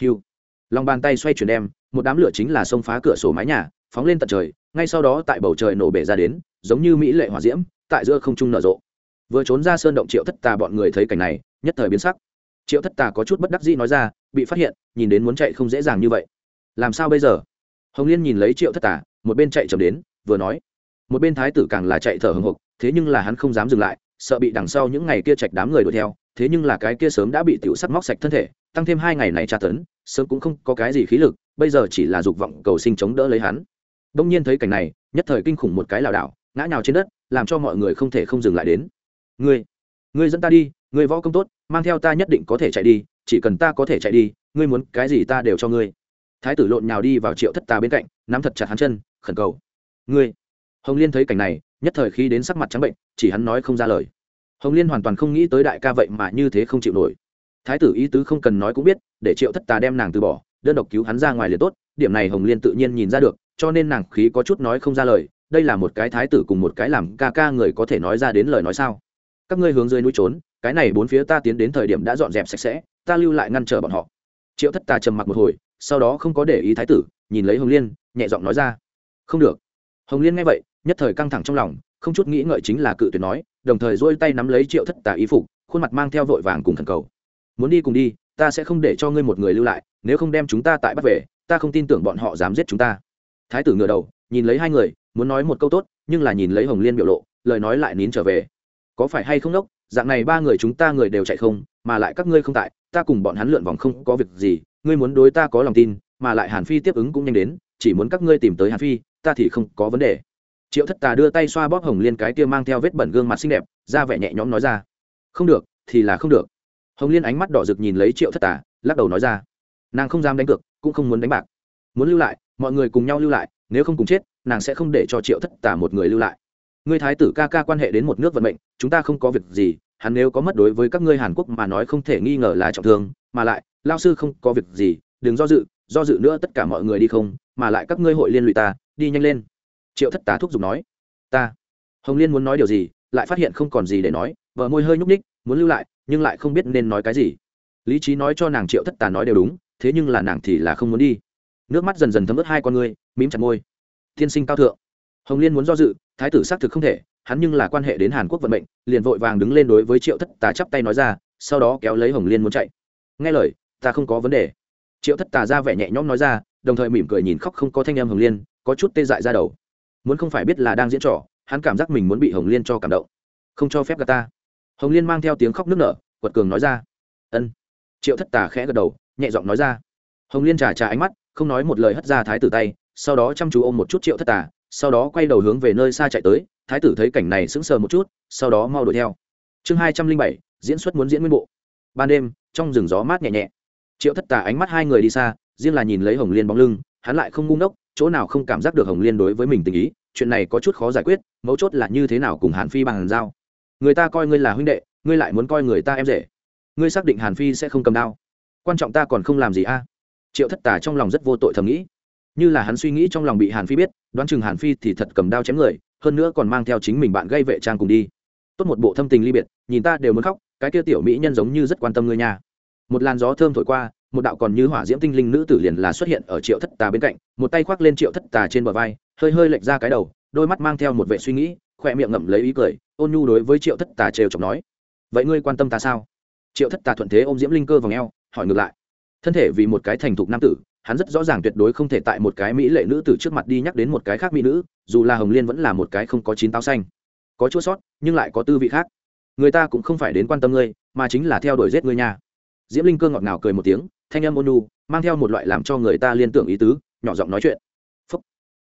Hiu. Lòng bàn tay xoay chuyển đem, một đám lửa chính là xông phá cửa sổ mái nhà, phóng lên tận trời, ngay sau đó tại bầu trời nổ bể ra đến, giống như mỹ lệ hỏa diễm, tại giữa không trung nở rộ. Vừa trốn ra sơn động triệu thất tà bọn người thấy cảnh này, nhất thời biến sắc. Triệu thất tà có chút bất đắc dĩ nói ra bị phát hiện, nhìn đến muốn chạy không dễ dàng như vậy. Làm sao bây giờ? Hồng liên nhìn lấy triệu thất tà, một bên chạy chậm đến, vừa nói, một bên thái tử càng là chạy thở hồng hộc thế nhưng là hắn không dám dừng lại, sợ bị đằng sau những ngày kia chạch đám người đuổi theo, thế nhưng là cái kia sớm đã bị tiểu sắt móc sạch thân thể, tăng thêm hai ngày này tra tấn, sớm cũng không có cái gì khí lực, bây giờ chỉ là dục vọng cầu sinh chống đỡ lấy hắn. Đông nhiên thấy cảnh này, nhất thời kinh khủng một cái lảo đảo, ngã nhào trên đất, làm cho mọi người không thể không dừng lại đến. Ngươi ngươi dẫn ta đi, ngươi võ công tốt, mang theo ta nhất định có thể chạy đi chỉ cần ta có thể chạy đi, ngươi muốn cái gì ta đều cho ngươi. Thái tử lộn nhào đi vào triệu thất tà bên cạnh, nắm thật chặt hắn chân, khẩn cầu. Ngươi. Hồng liên thấy cảnh này, nhất thời khi đến sắc mặt trắng bệnh, chỉ hắn nói không ra lời. Hồng liên hoàn toàn không nghĩ tới đại ca vậy mà như thế không chịu nổi. Thái tử ý tứ không cần nói cũng biết, để triệu thất tà đem nàng từ bỏ, đơn độc cứu hắn ra ngoài liền tốt, điểm này hồng liên tự nhiên nhìn ra được, cho nên nàng khí có chút nói không ra lời, đây là một cái thái tử cùng một cái làm ca ca người có thể nói ra đến lời nói sao? Các ngươi hướng dưới núi trốn, cái này bốn phía ta tiến đến thời điểm đã dọn dẹp sạch sẽ ta lưu lại ngăn trở bọn họ. Triệu thất tà trầm mặc một hồi, sau đó không có để ý thái tử, nhìn lấy hồng liên, nhẹ giọng nói ra. Không được. Hồng liên nghe vậy, nhất thời căng thẳng trong lòng, không chút nghĩ ngợi chính là cự tuyệt nói, đồng thời dôi tay nắm lấy triệu thất tà ý phục, khuôn mặt mang theo vội vàng cùng thần cầu. Muốn đi cùng đi, ta sẽ không để cho ngươi một người lưu lại, nếu không đem chúng ta tại bắt về, ta không tin tưởng bọn họ dám giết chúng ta. Thái tử ngửa đầu, nhìn lấy hai người, muốn nói một câu tốt, nhưng là nhìn lấy hồng liên biểu lộ, lời nói lại nín trở về. Có phải hay không đốc, dạng này ba người chúng ta người đều chạy không mà lại các ngươi không tại, ta cùng bọn hắn lượn vòng không có việc gì, ngươi muốn đối ta có lòng tin, mà lại hàn phi tiếp ứng cũng nhanh đến, chỉ muốn các ngươi tìm tới hàn phi, ta thì không có vấn đề. Triệu thất tà đưa tay xoa bóp hồng liên cái kia mang theo vết bẩn gương mặt xinh đẹp, ra vẻ nhẹ nhõm nói ra. Không được, thì là không được. Hồng liên ánh mắt đỏ rực nhìn lấy triệu thất tà, lắc đầu nói ra. Nàng không dám đánh cược, cũng không muốn đánh bạc. Muốn lưu lại, mọi người cùng nhau lưu lại, nếu không cùng chết, nàng sẽ không để cho triệu thất tà một người lưu lại. Ngươi thái tử ca ca quan hệ đến một nước vận mệnh, chúng ta không có việc gì hắn nếu có mất đối với các ngươi hàn quốc mà nói không thể nghi ngờ là trọng thương, mà lại lao sư không có việc gì, đừng do dự do dự nữa tất cả mọi người đi không, mà lại các ngươi hội liên lụy ta, đi nhanh lên. Triệu thất tá thúc giục nói. Ta. Hồng liên muốn nói điều gì, lại phát hiện không còn gì để nói vợ môi hơi nhúc ních muốn lưu lại, nhưng lại không biết nên nói cái gì. Lý trí nói cho nàng triệu thất tà nói đều đúng, thế nhưng là nàng thì là không muốn đi. Nước mắt dần dần thấm ướt hai con ngươi, mím chặt môi. Tiên sinh cao thượng. Hồng liên muốn do dự, thái tử xác thực không thể hắn nhưng là quan hệ đến hàn quốc vận mệnh, liền vội vàng đứng lên đối với triệu thất tà chắp tay nói ra, sau đó kéo lấy hồng liên muốn chạy. Nghe lời, ta không có vấn đề. Triệu thất tà ra vẻ nhẹ nhõm nói ra, đồng thời mỉm cười nhìn khóc không có thanh em hồng liên, có chút tê dại ra đầu. Muốn không phải biết là đang diễn trò, hắn cảm giác mình muốn bị hồng liên cho cảm động. Không cho phép gà ta. Hồng liên mang theo tiếng khóc nức nở, quật cường nói ra. Ân. Triệu thất tà khẽ gật đầu, nhẹ giọng nói ra. Hồng liên trà trà ánh mắt, không nói một lời hất ra thái tử tay, sau đó chăm chú ôm một chút triệu thất tà, sau đó quay đầu hướng về nơi xa chạy tới thái tử thấy cảnh này sững sờ một chút, sau đó mau đuổi theo. Chương hai trăm linh bảy, diễn xuất muốn diễn nguyên bộ. Ban đêm, trong rừng gió mát nhẹ nhẹ. Triệu thất tà ánh mắt hai người đi xa, riêng là nhìn lấy hồng liên bóng lưng, hắn lại không ngu ngốc, chỗ nào không cảm giác được hồng liên đối với mình tình ý, chuyện này có chút khó giải quyết, mấu chốt là như thế nào cùng hàn phi bằng giao. Người ta coi ngươi là huynh đệ, ngươi lại muốn coi người ta em rể. Ngươi xác định hàn phi sẽ không cầm đao. Quan trọng ta còn không làm gì a? Triệu thất tà trong lòng rất vô tội thầm nghĩ như là hắn suy nghĩ trong lòng bị hàn phi biết, đoán chừng hàn phi thì thật cầm đao chém người, hơn nữa còn mang theo chính mình bạn gây vệ trang cùng đi. Tốt một bộ thâm tình ly biệt, nhìn ta đều muốn khóc, cái kia tiểu mỹ nhân giống như rất quan tâm ngươi nha. Một làn gió thơm thổi qua, một đạo còn như hỏa diễm tinh linh nữ tử liền là xuất hiện ở triệu thất tà bên cạnh, một tay khoác lên triệu thất tà trên bờ vai, hơi hơi lệch ra cái đầu, đôi mắt mang theo một vệ suy nghĩ khoe miệng ngậm lấy ý cười, ôn nhu đối với triệu thất tà trêu chọc nói, vậy ngươi quan tâm ta sao? Triệu thất tà thuận thế ôm diễm linh cơ vào ngheo hỏi ngược lại, thân thể vì một cái thành thục nam tử hắn rất rõ ràng tuyệt đối không thể tại một cái mỹ lệ nữ tử trước mặt đi nhắc đến một cái khác mỹ nữ, dù là hồng liên vẫn là một cái không có chín táo xanh. Có chua sót, nhưng lại có tư vị khác. Người ta cũng không phải đến quan tâm ngươi, mà chính là theo đuổi giết ngươi nha. Diễm linh cơ ngọt ngào cười một tiếng, thanh âm ôn nu mang theo một loại làm cho người ta liên tưởng ý tứ, nhỏ giọng nói chuyện. Phúc.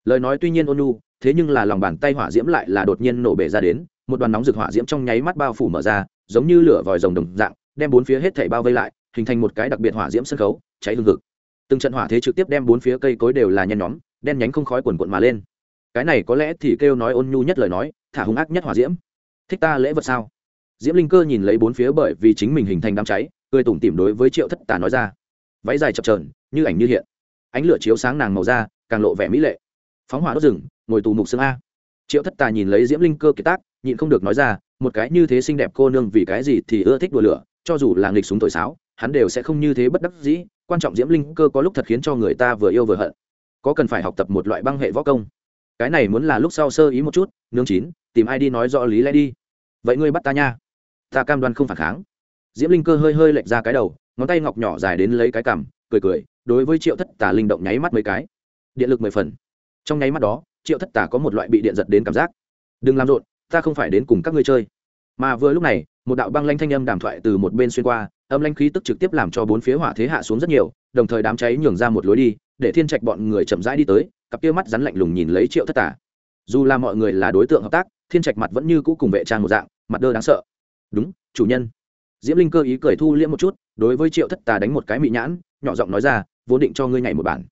lời nói tuy nhiên ôn nu thế nhưng là lòng bàn tay hỏa diễm lại là đột nhiên nổ bể ra đến, một đoàn nóng rực hỏa diễm trong nháy mắt bao phủ mở ra, giống như lửa vòi rồng đồng dạng, đem bốn phía hết thảy bao vây lại, hình thành một cái đặc biệt hỏa diễm sân khấu, cháy hương thực từng trận hỏa thế trực tiếp đem bốn phía cây cối đều là nhen nhóm, đen nhánh không khói quần quận mà lên. Cái này có lẽ thì kêu nói ôn nhu nhất lời nói, thả hung ác nhất hỏa diễm. Thích ta lễ vật sao? Diễm linh cơ nhìn lấy bốn phía bởi vì chính mình hình thành đám cháy, cười tủm tỉm đối với triệu thất tà nói ra. Váy dài chập trờn như ảnh như hiện. Ánh lửa chiếu sáng nàng màu da, càng lộ vẻ mỹ lệ. Phóng hỏa đốt rừng, ngồi tù mục xương a. Triệu thất tà nhìn lấy diễm linh cơ kiệt tác, nhịn không được nói ra, một cái như thế xinh đẹp cô nương vì cái gì thì ưa thích đùa lửa, cho dù là nghịch súng thổi sáo, hắn đều sẽ không như thế bất đắc dĩ quan trọng diễm linh cơ có lúc thật khiến cho người ta vừa yêu vừa hận. Có cần phải học tập một loại băng hệ võ công? Cái này muốn là lúc sau sơ ý một chút nương chín, tìm ai đi nói rõ lý lẽ đi. Vậy ngươi bắt ta nha. Ta cam đoan không phản kháng. Diễm linh cơ hơi hơi lệch ra cái đầu, ngón tay ngọc nhỏ dài đến lấy cái cằm, cười cười, đối với triệu thất tà linh động nháy mắt mấy cái. Điện lực mười phần. Trong nháy mắt đó, triệu thất tà có một loại bị điện giật đến cảm giác. Đừng làm rộn, ta không phải đến cùng các ngươi chơi mà vừa lúc này, một đạo băng lanh thanh âm đàm thoại từ một bên xuyên qua, âm lanh khí tức trực tiếp làm cho bốn phía hỏa thế hạ xuống rất nhiều, đồng thời đám cháy nhường ra một lối đi, để thiên trạch bọn người chậm rãi đi tới, cặp kia mắt rắn lạnh lùng nhìn lấy triệu thất tà. Dù là mọi người là đối tượng hợp tác, thiên trạch mặt vẫn như cũ cùng vệ trang một dạng, mặt đơ đáng sợ. Đúng, chủ nhân. Diễm linh cơ ý cười thu liễm một chút, đối với triệu thất tà đánh một cái mị nhãn, nhỏ giọng nói ra, vốn định cho ngươi nhảy một bản.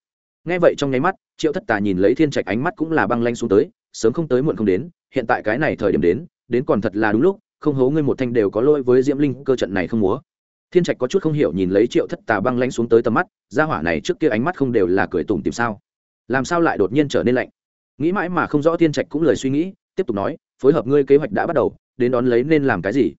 Nghe vậy trong nháy mắt, triệu thất tà nhìn lấy thiên trạch ánh mắt cũng là băng lanh xuống tới, sớm không tới muộn không đến, hiện tại cái này thời điểm đến đến còn thật là đúng lúc không hố ngươi một thanh đều có lỗi với diễm linh, cơ trận này không múa. Thiên trạch có chút không hiểu nhìn lấy triệu thất tà băng lanh xuống tới tầm mắt ra hỏa này trước kia ánh mắt không đều là cười tủm tìm sao? Làm sao lại đột nhiên trở nên lạnh? Nghĩ mãi mà không rõ thiên trạch cũng lời suy nghĩ, tiếp tục nói, phối hợp ngươi kế hoạch đã bắt đầu, đến đón lấy nên làm cái gì?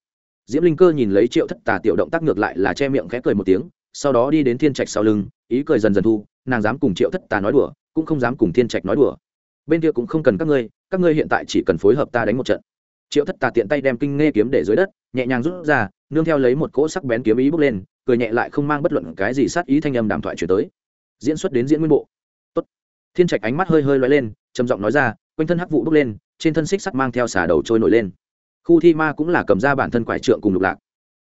Diễm linh cơ nhìn lấy triệu thất tà tiểu động tác ngược lại là che miệng khẽ cười một tiếng, sau đó đi đến thiên trạch sau lưng, ý cười dần dần thu, nàng dám cùng triệu thất tà nói đùa, cũng không dám cùng thiên trạch nói đùa. Bên kia cũng không cần các ngươi các ngươi hiện tại chỉ cần phối hợp ta đánh một trận triệu thất tà tiện tay đem kinh nghe kiếm để dưới đất, nhẹ nhàng rút ra, nương theo lấy một cỗ sắc bén kiếm ý bước lên, cười nhẹ lại không mang bất luận cái gì sát ý thanh âm đàm thoại chuyển tới. Diễn xuất đến diễn nguyên bộ. Tốt. thiên trạch ánh mắt hơi hơi loay lên, trầm giọng nói ra, quanh thân hắc vụ bước lên, trên thân xích sắt mang theo xà đầu trôi nổi lên. Khu thi ma cũng là cầm ra bản thân quải trượng cùng lục lạc.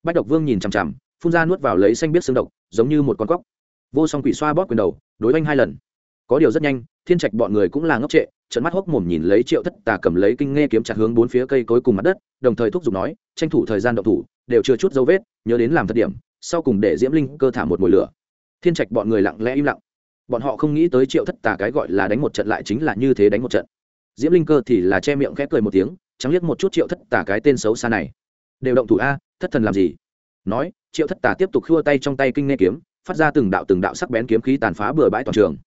Bách độc vương nhìn chằm chằm, phun ra nuốt vào lấy xanh biết xương độc, giống như một con cóc. Vô song quỷ xoa bóp quyền đầu, đối oanh hai lần. Có điều rất nhanh, thiên trạch bọn người cũng là ngốc trệ trận mắt hốc mồm nhìn lấy triệu thất tà cầm lấy kinh nghe kiếm chặt hướng bốn phía cây cối cùng mặt đất, đồng thời thúc giục nói, tranh thủ thời gian động thủ, đều chưa chút dấu vết, nhớ đến làm thật điểm, sau cùng để diễm linh cơ thả một mồi lửa. Thiên trạch bọn người lặng lẽ im lặng. Bọn họ không nghĩ tới triệu thất tà cái gọi là đánh một trận lại chính là như thế đánh một trận. Diễm linh cơ thì là che miệng khẽ cười một tiếng, trắng liếc một chút triệu thất tà cái tên xấu xa này. Đều động thủ a, thất thần làm gì? Nói, triệu thất tà tiếp tục khua tay trong tay kinh nghe kiếm, phát ra từng đạo từng đạo sắc bén kiếm khí tàn phá bừa bãi toàn trường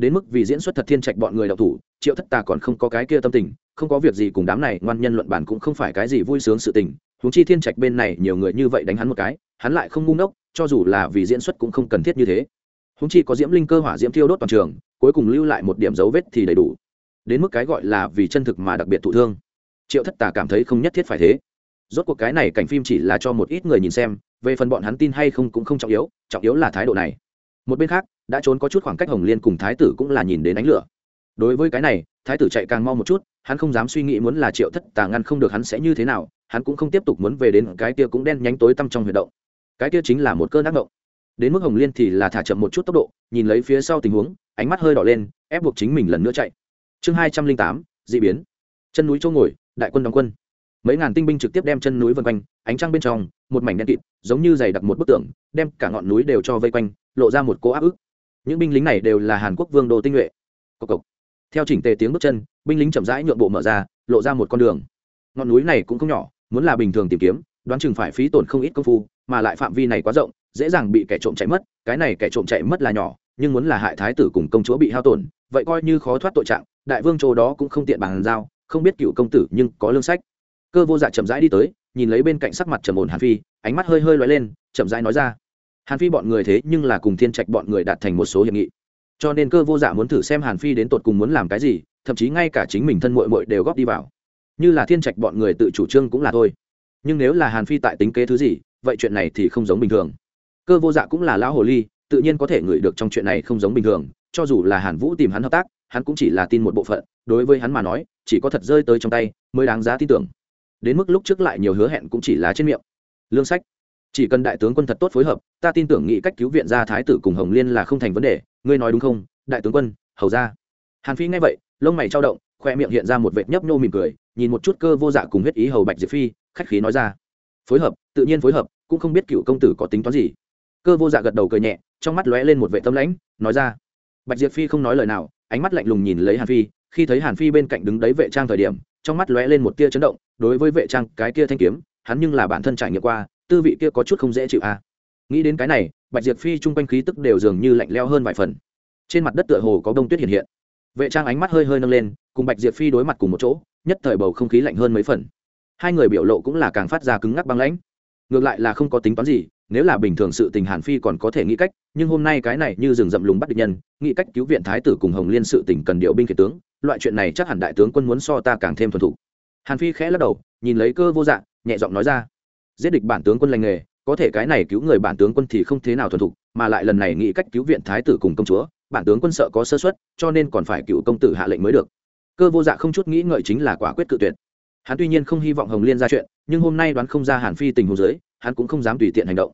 đến mức vì diễn xuất thật thiên trạch bọn người đạo thủ, triệu thất tà còn không có cái kia tâm tình, không có việc gì cùng đám này ngoan nhân luận bản cũng không phải cái gì vui sướng sự tình. Huống chi thiên trạch bên này nhiều người như vậy đánh hắn một cái, hắn lại không ngu ngốc, cho dù là vì diễn xuất cũng không cần thiết như thế. Huống chi có diễm linh cơ hỏa diễm thiêu đốt toàn trường, cuối cùng lưu lại một điểm dấu vết thì đầy đủ. Đến mức cái gọi là vì chân thực mà đặc biệt thụ thương. Triệu thất tà cảm thấy không nhất thiết phải thế. Rốt cuộc cái này cảnh phim chỉ là cho một ít người nhìn xem, về phần bọn hắn tin hay không cũng không trọng yếu trọng yếu là thái độ này. Một bên khác đã trốn có chút khoảng cách hồng liên cùng thái tử cũng là nhìn đến ánh lửa. Đối với cái này, thái tử chạy càng mau một chút, hắn không dám suy nghĩ muốn là triệu thất tà ngăn không được hắn sẽ như thế nào, hắn cũng không tiếp tục muốn về đến cái kia cũng đen nhánh tối tăm trong huyệt động. Cái kia chính là một cơn ác động đến mức hồng liên thì là thả chậm một chút tốc độ, nhìn lấy phía sau tình huống, ánh mắt hơi đỏ lên, ép buộc chính mình lần nữa chạy. Chương hai trăm linh tám d ị biến. Chân núi châu ngồi, đại quân đóng quân. Mấy ngàn tinh binh trực tiếp đem chân núi vân quanh, ánh trăng bên trong, một mảnh đen kịt, giống như dày đặc một bức tường, đem cả ngọn núi đều cho vây quanh, lộ ra một cỗ áp ức những binh lính này đều là hàn quốc vương đô tinh nhuệ. Cộc cộc. theo chỉnh tề tiếng bước chân, binh lính chậm rãi nhượng bộ mở ra, lộ ra một con đường. Ngọn núi này cũng không nhỏ, muốn là bình thường tìm kiếm, đoán chừng phải phí tổn không ít công phu, mà lại phạm vi này quá rộng, dễ dàng bị kẻ trộm chạy mất, cái này kẻ trộm chạy mất là nhỏ, nhưng muốn là hại thái tử cùng công chúa bị hao tổn, vậy coi như khó thoát tội trạng, đại vương chỗ đó cũng không tiện bàn giao, không biết cựu công tử nhưng có lương sách. Cơ vô dạ chậm rãi đi tới, nhìn lấy bên cạnh sắc mặt trầm ổn hàn phi, ánh mắt hơi hơi loay lên, chậm rãi nói ra hàn phi bọn người thế nhưng là cùng thiên trạch bọn người đạt thành một số hiệp nghị. Cho nên cơ vô dạ muốn thử xem hàn phi đến tột cùng muốn làm cái gì, thậm chí ngay cả chính mình thân mội mội đều góp đi vào. Như là thiên trạch bọn người tự chủ trương cũng là thôi. Nhưng nếu là hàn phi tại tính kế thứ gì, vậy chuyện này thì không giống bình thường. Cơ vô dạ cũng là lão hồ ly, tự nhiên có thể ngửi được trong chuyện này không giống bình thường. Cho dù là hàn vũ tìm hắn hợp tác, hắn cũng chỉ là tin một bộ phận. Đối với hắn mà nói, chỉ có thật rơi tới trong tay mới đáng giá tin tưởng. Đến mức lúc trước lại nhiều hứa hẹn cũng chỉ là trên miệng. Lương sách chỉ cần đại tướng quân thật tốt phối hợp, ta tin tưởng nghĩ cách cứu viện ra thái tử cùng hồng liên là không thành vấn đề. Ngươi nói đúng không? Đại tướng quân, hầu ra. Hàn phi nghe vậy, lông mày trao động, khoe miệng hiện ra một vệt nhấp nhô mỉm cười, nhìn một chút cơ vô dạ cùng huyết ý hầu bạch diệp phi, khách khí nói ra. Phối hợp, tự nhiên phối hợp, cũng không biết cựu công tử có tính toán gì. Cơ vô dạ gật đầu cười nhẹ, trong mắt lóe lên một vệ tâm lãnh, nói ra. Bạch diệp phi không nói lời nào, ánh mắt lạnh lùng nhìn lấy hàn phi, khi thấy hàn phi bên cạnh đứng đấy vệ trang thời điểm, trong mắt lóe lên một tia chấn động, đối với vệ trang cái kia thanh kiếm, hắn nhưng là bản thân trải nghiệm qua tư vị kia có chút không dễ chịu à. nghĩ đến cái này, bạch diệp phi chung quanh khí tức đều dường như lạnh leo hơn vài phần. Trên mặt đất tựa hồ có bông tuyết hiện hiện. Vệ trang ánh mắt hơi hơi nâng lên, cùng bạch diệp phi đối mặt cùng một chỗ, nhất thời bầu không khí lạnh hơn mấy phần. Hai người biểu lộ cũng là càng phát ra cứng ngắc băng lãnh. Ngược lại là không có tính toán gì, nếu là bình thường sự tình hàn phi còn có thể nghĩ cách, nhưng hôm nay cái này như rừng rậm lùng bắt địch nhân, nghĩ cách cứu viện thái tử cùng hồng liên sự tình cần điệu binh kể tướng, loại chuyện này chắc hẳn đại tướng quân muốn so ta càng thêm thuần thủ hàn phi khẽ lắc đầu, nhìn lấy cơ vô dạng nhẹ giọng nói ra giết địch bản tướng quân lành nghề, có thể cái này cứu người bản tướng quân thì không thế nào thuần thục, mà lại lần này nghĩ cách cứu viện thái tử cùng công chúa, bản tướng quân sợ có sơ xuất cho nên còn phải cựu công tử hạ lệnh mới được. Cơ vô dạ không chút nghĩ ngợi chính là quả quyết cự tuyệt. Hắn tuy nhiên không hy vọng hồng liên ra chuyện, nhưng hôm nay đoán không ra hàn phi tình hồ dưới, hắn cũng không dám tùy tiện hành động.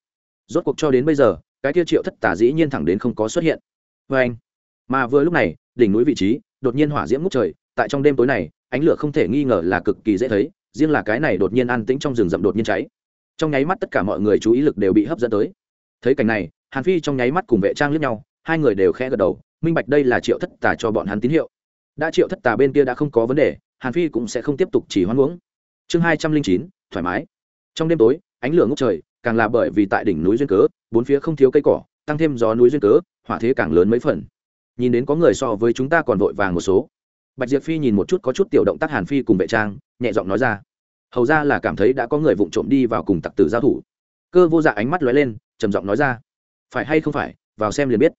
Rốt cuộc cho đến bây giờ, cái tiêu triệu thất tả dĩ nhiên thẳng đến không có xuất hiện. Vê anh, mà vừa lúc này, đỉnh núi vị trí, đột nhiên hỏa diễm ngút trời, tại trong đêm tối này, ánh lửa không thể nghi ngờ là cực kỳ dễ thấy, riêng là cái này đột nhiên an tĩnh trong rừng rậm đột nhiên cháy trong nháy mắt tất cả mọi người chú ý lực đều bị hấp dẫn tới. Thấy cảnh này, hàn phi trong nháy mắt cùng vệ trang lướt nhau, hai người đều khẽ gật đầu, minh bạch đây là triệu thất tà cho bọn hắn tín hiệu. Đã triệu thất tà bên kia đã không có vấn đề, hàn phi cũng sẽ không tiếp tục chỉ hoan uống. Chương hai trăm linh chín, thoải mái. Trong đêm tối, ánh lửa ngốc trời, càng là bởi vì tại đỉnh núi duyên cớ, bốn phía không thiếu cây cỏ, tăng thêm gió núi duyên cớ, hỏa thế càng lớn mấy phần. Nhìn đến có người so với chúng ta còn vội vàng một số. Bạch diệp phi nhìn một chút có chút tiểu động tác hàn phi cùng vệ trang, nhẹ giọng nói ra hầu ra là cảm thấy đã có người vụng trộm đi vào cùng tặc tử giao thủ. Cơ vô dạ ánh mắt lóe lên, trầm giọng nói ra, phải hay không phải, vào xem liền biết.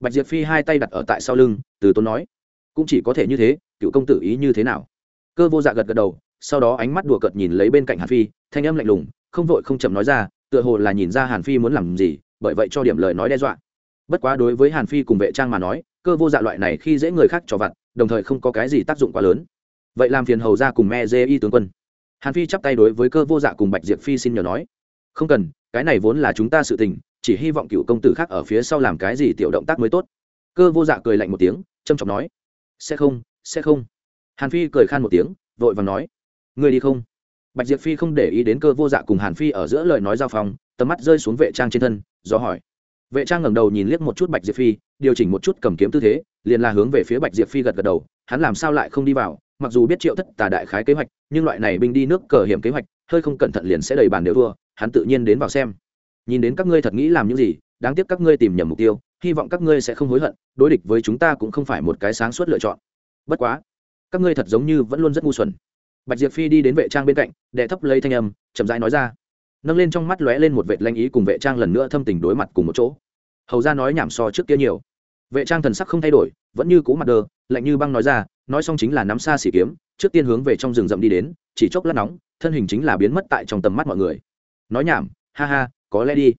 Bạch diệp phi hai tay đặt ở tại sau lưng, từ tốn nói, cũng chỉ có thể như thế, cựu công tử ý như thế nào? Cơ vô dạ gật gật đầu, sau đó ánh mắt đùa cợt nhìn lấy bên cạnh hàn phi, thanh âm lạnh lùng, không vội không chậm nói ra, tựa hồ là nhìn ra hàn phi muốn làm gì, bởi vậy cho điểm lời nói đe dọa. Bất quá đối với hàn phi cùng vệ trang mà nói, cơ vô dạ loại này khi dễ người khác cho vặt, đồng thời không có cái gì tác dụng quá lớn. Vậy làm phiền hầu ra cùng me dê y tướng quân hàn phi chắp tay đối với cơ vô dạ cùng bạch diệp phi xin nhờ nói không cần cái này vốn là chúng ta sự tình chỉ hy vọng cựu công tử khác ở phía sau làm cái gì tiểu động tác mới tốt. Cơ vô dạ cười lạnh một tiếng trâm trọng nói sẽ không sẽ không. Hàn phi cười khan một tiếng vội và nói người đi không? Bạch diệp phi không để ý đến cơ vô dạ cùng hàn phi ở giữa lời nói giao phòng, tầm mắt rơi xuống vệ trang trên thân do hỏi. Vệ trang ngẩng đầu nhìn liếc một chút bạch diệp phi điều chỉnh một chút cầm kiếm tư thế liền là hướng về phía bạch diệp phi gật gật đầu hắn làm sao lại không đi vào mặc dù biết triệu thất tà đại khái kế hoạch, nhưng loại này binh đi nước cờ hiểm kế hoạch, hơi không cẩn thận liền sẽ đầy bàn đều thua, hắn tự nhiên đến vào xem. Nhìn đến các ngươi thật nghĩ làm những gì, đáng tiếc các ngươi tìm nhầm mục tiêu, hy vọng các ngươi sẽ không hối hận, đối địch với chúng ta cũng không phải một cái sáng suốt lựa chọn. Bất quá, các ngươi thật giống như vẫn luôn rất ngu xuẩn. Bạch diệp phi đi đến vệ trang bên cạnh, đệ thấp lấy thanh âm, chậm rãi nói ra. Nâng lên trong mắt lóe lên một vệ lanh ý cùng vệ trang lần nữa thâm tình đối mặt cùng một chỗ. Hầu ra nói nhảm so trước kia nhiều. Vệ trang thần sắc không thay đổi, vẫn như cũ mặt đờ, lạnh như băng nói ra nói xong chính là nắm xa xỉ kiếm, trước tiên hướng về trong rừng rậm đi đến, chỉ chốc lát nóng, thân hình chính là biến mất tại trong tầm mắt mọi người. Nói nhảm, ha ha, có lẽ đi.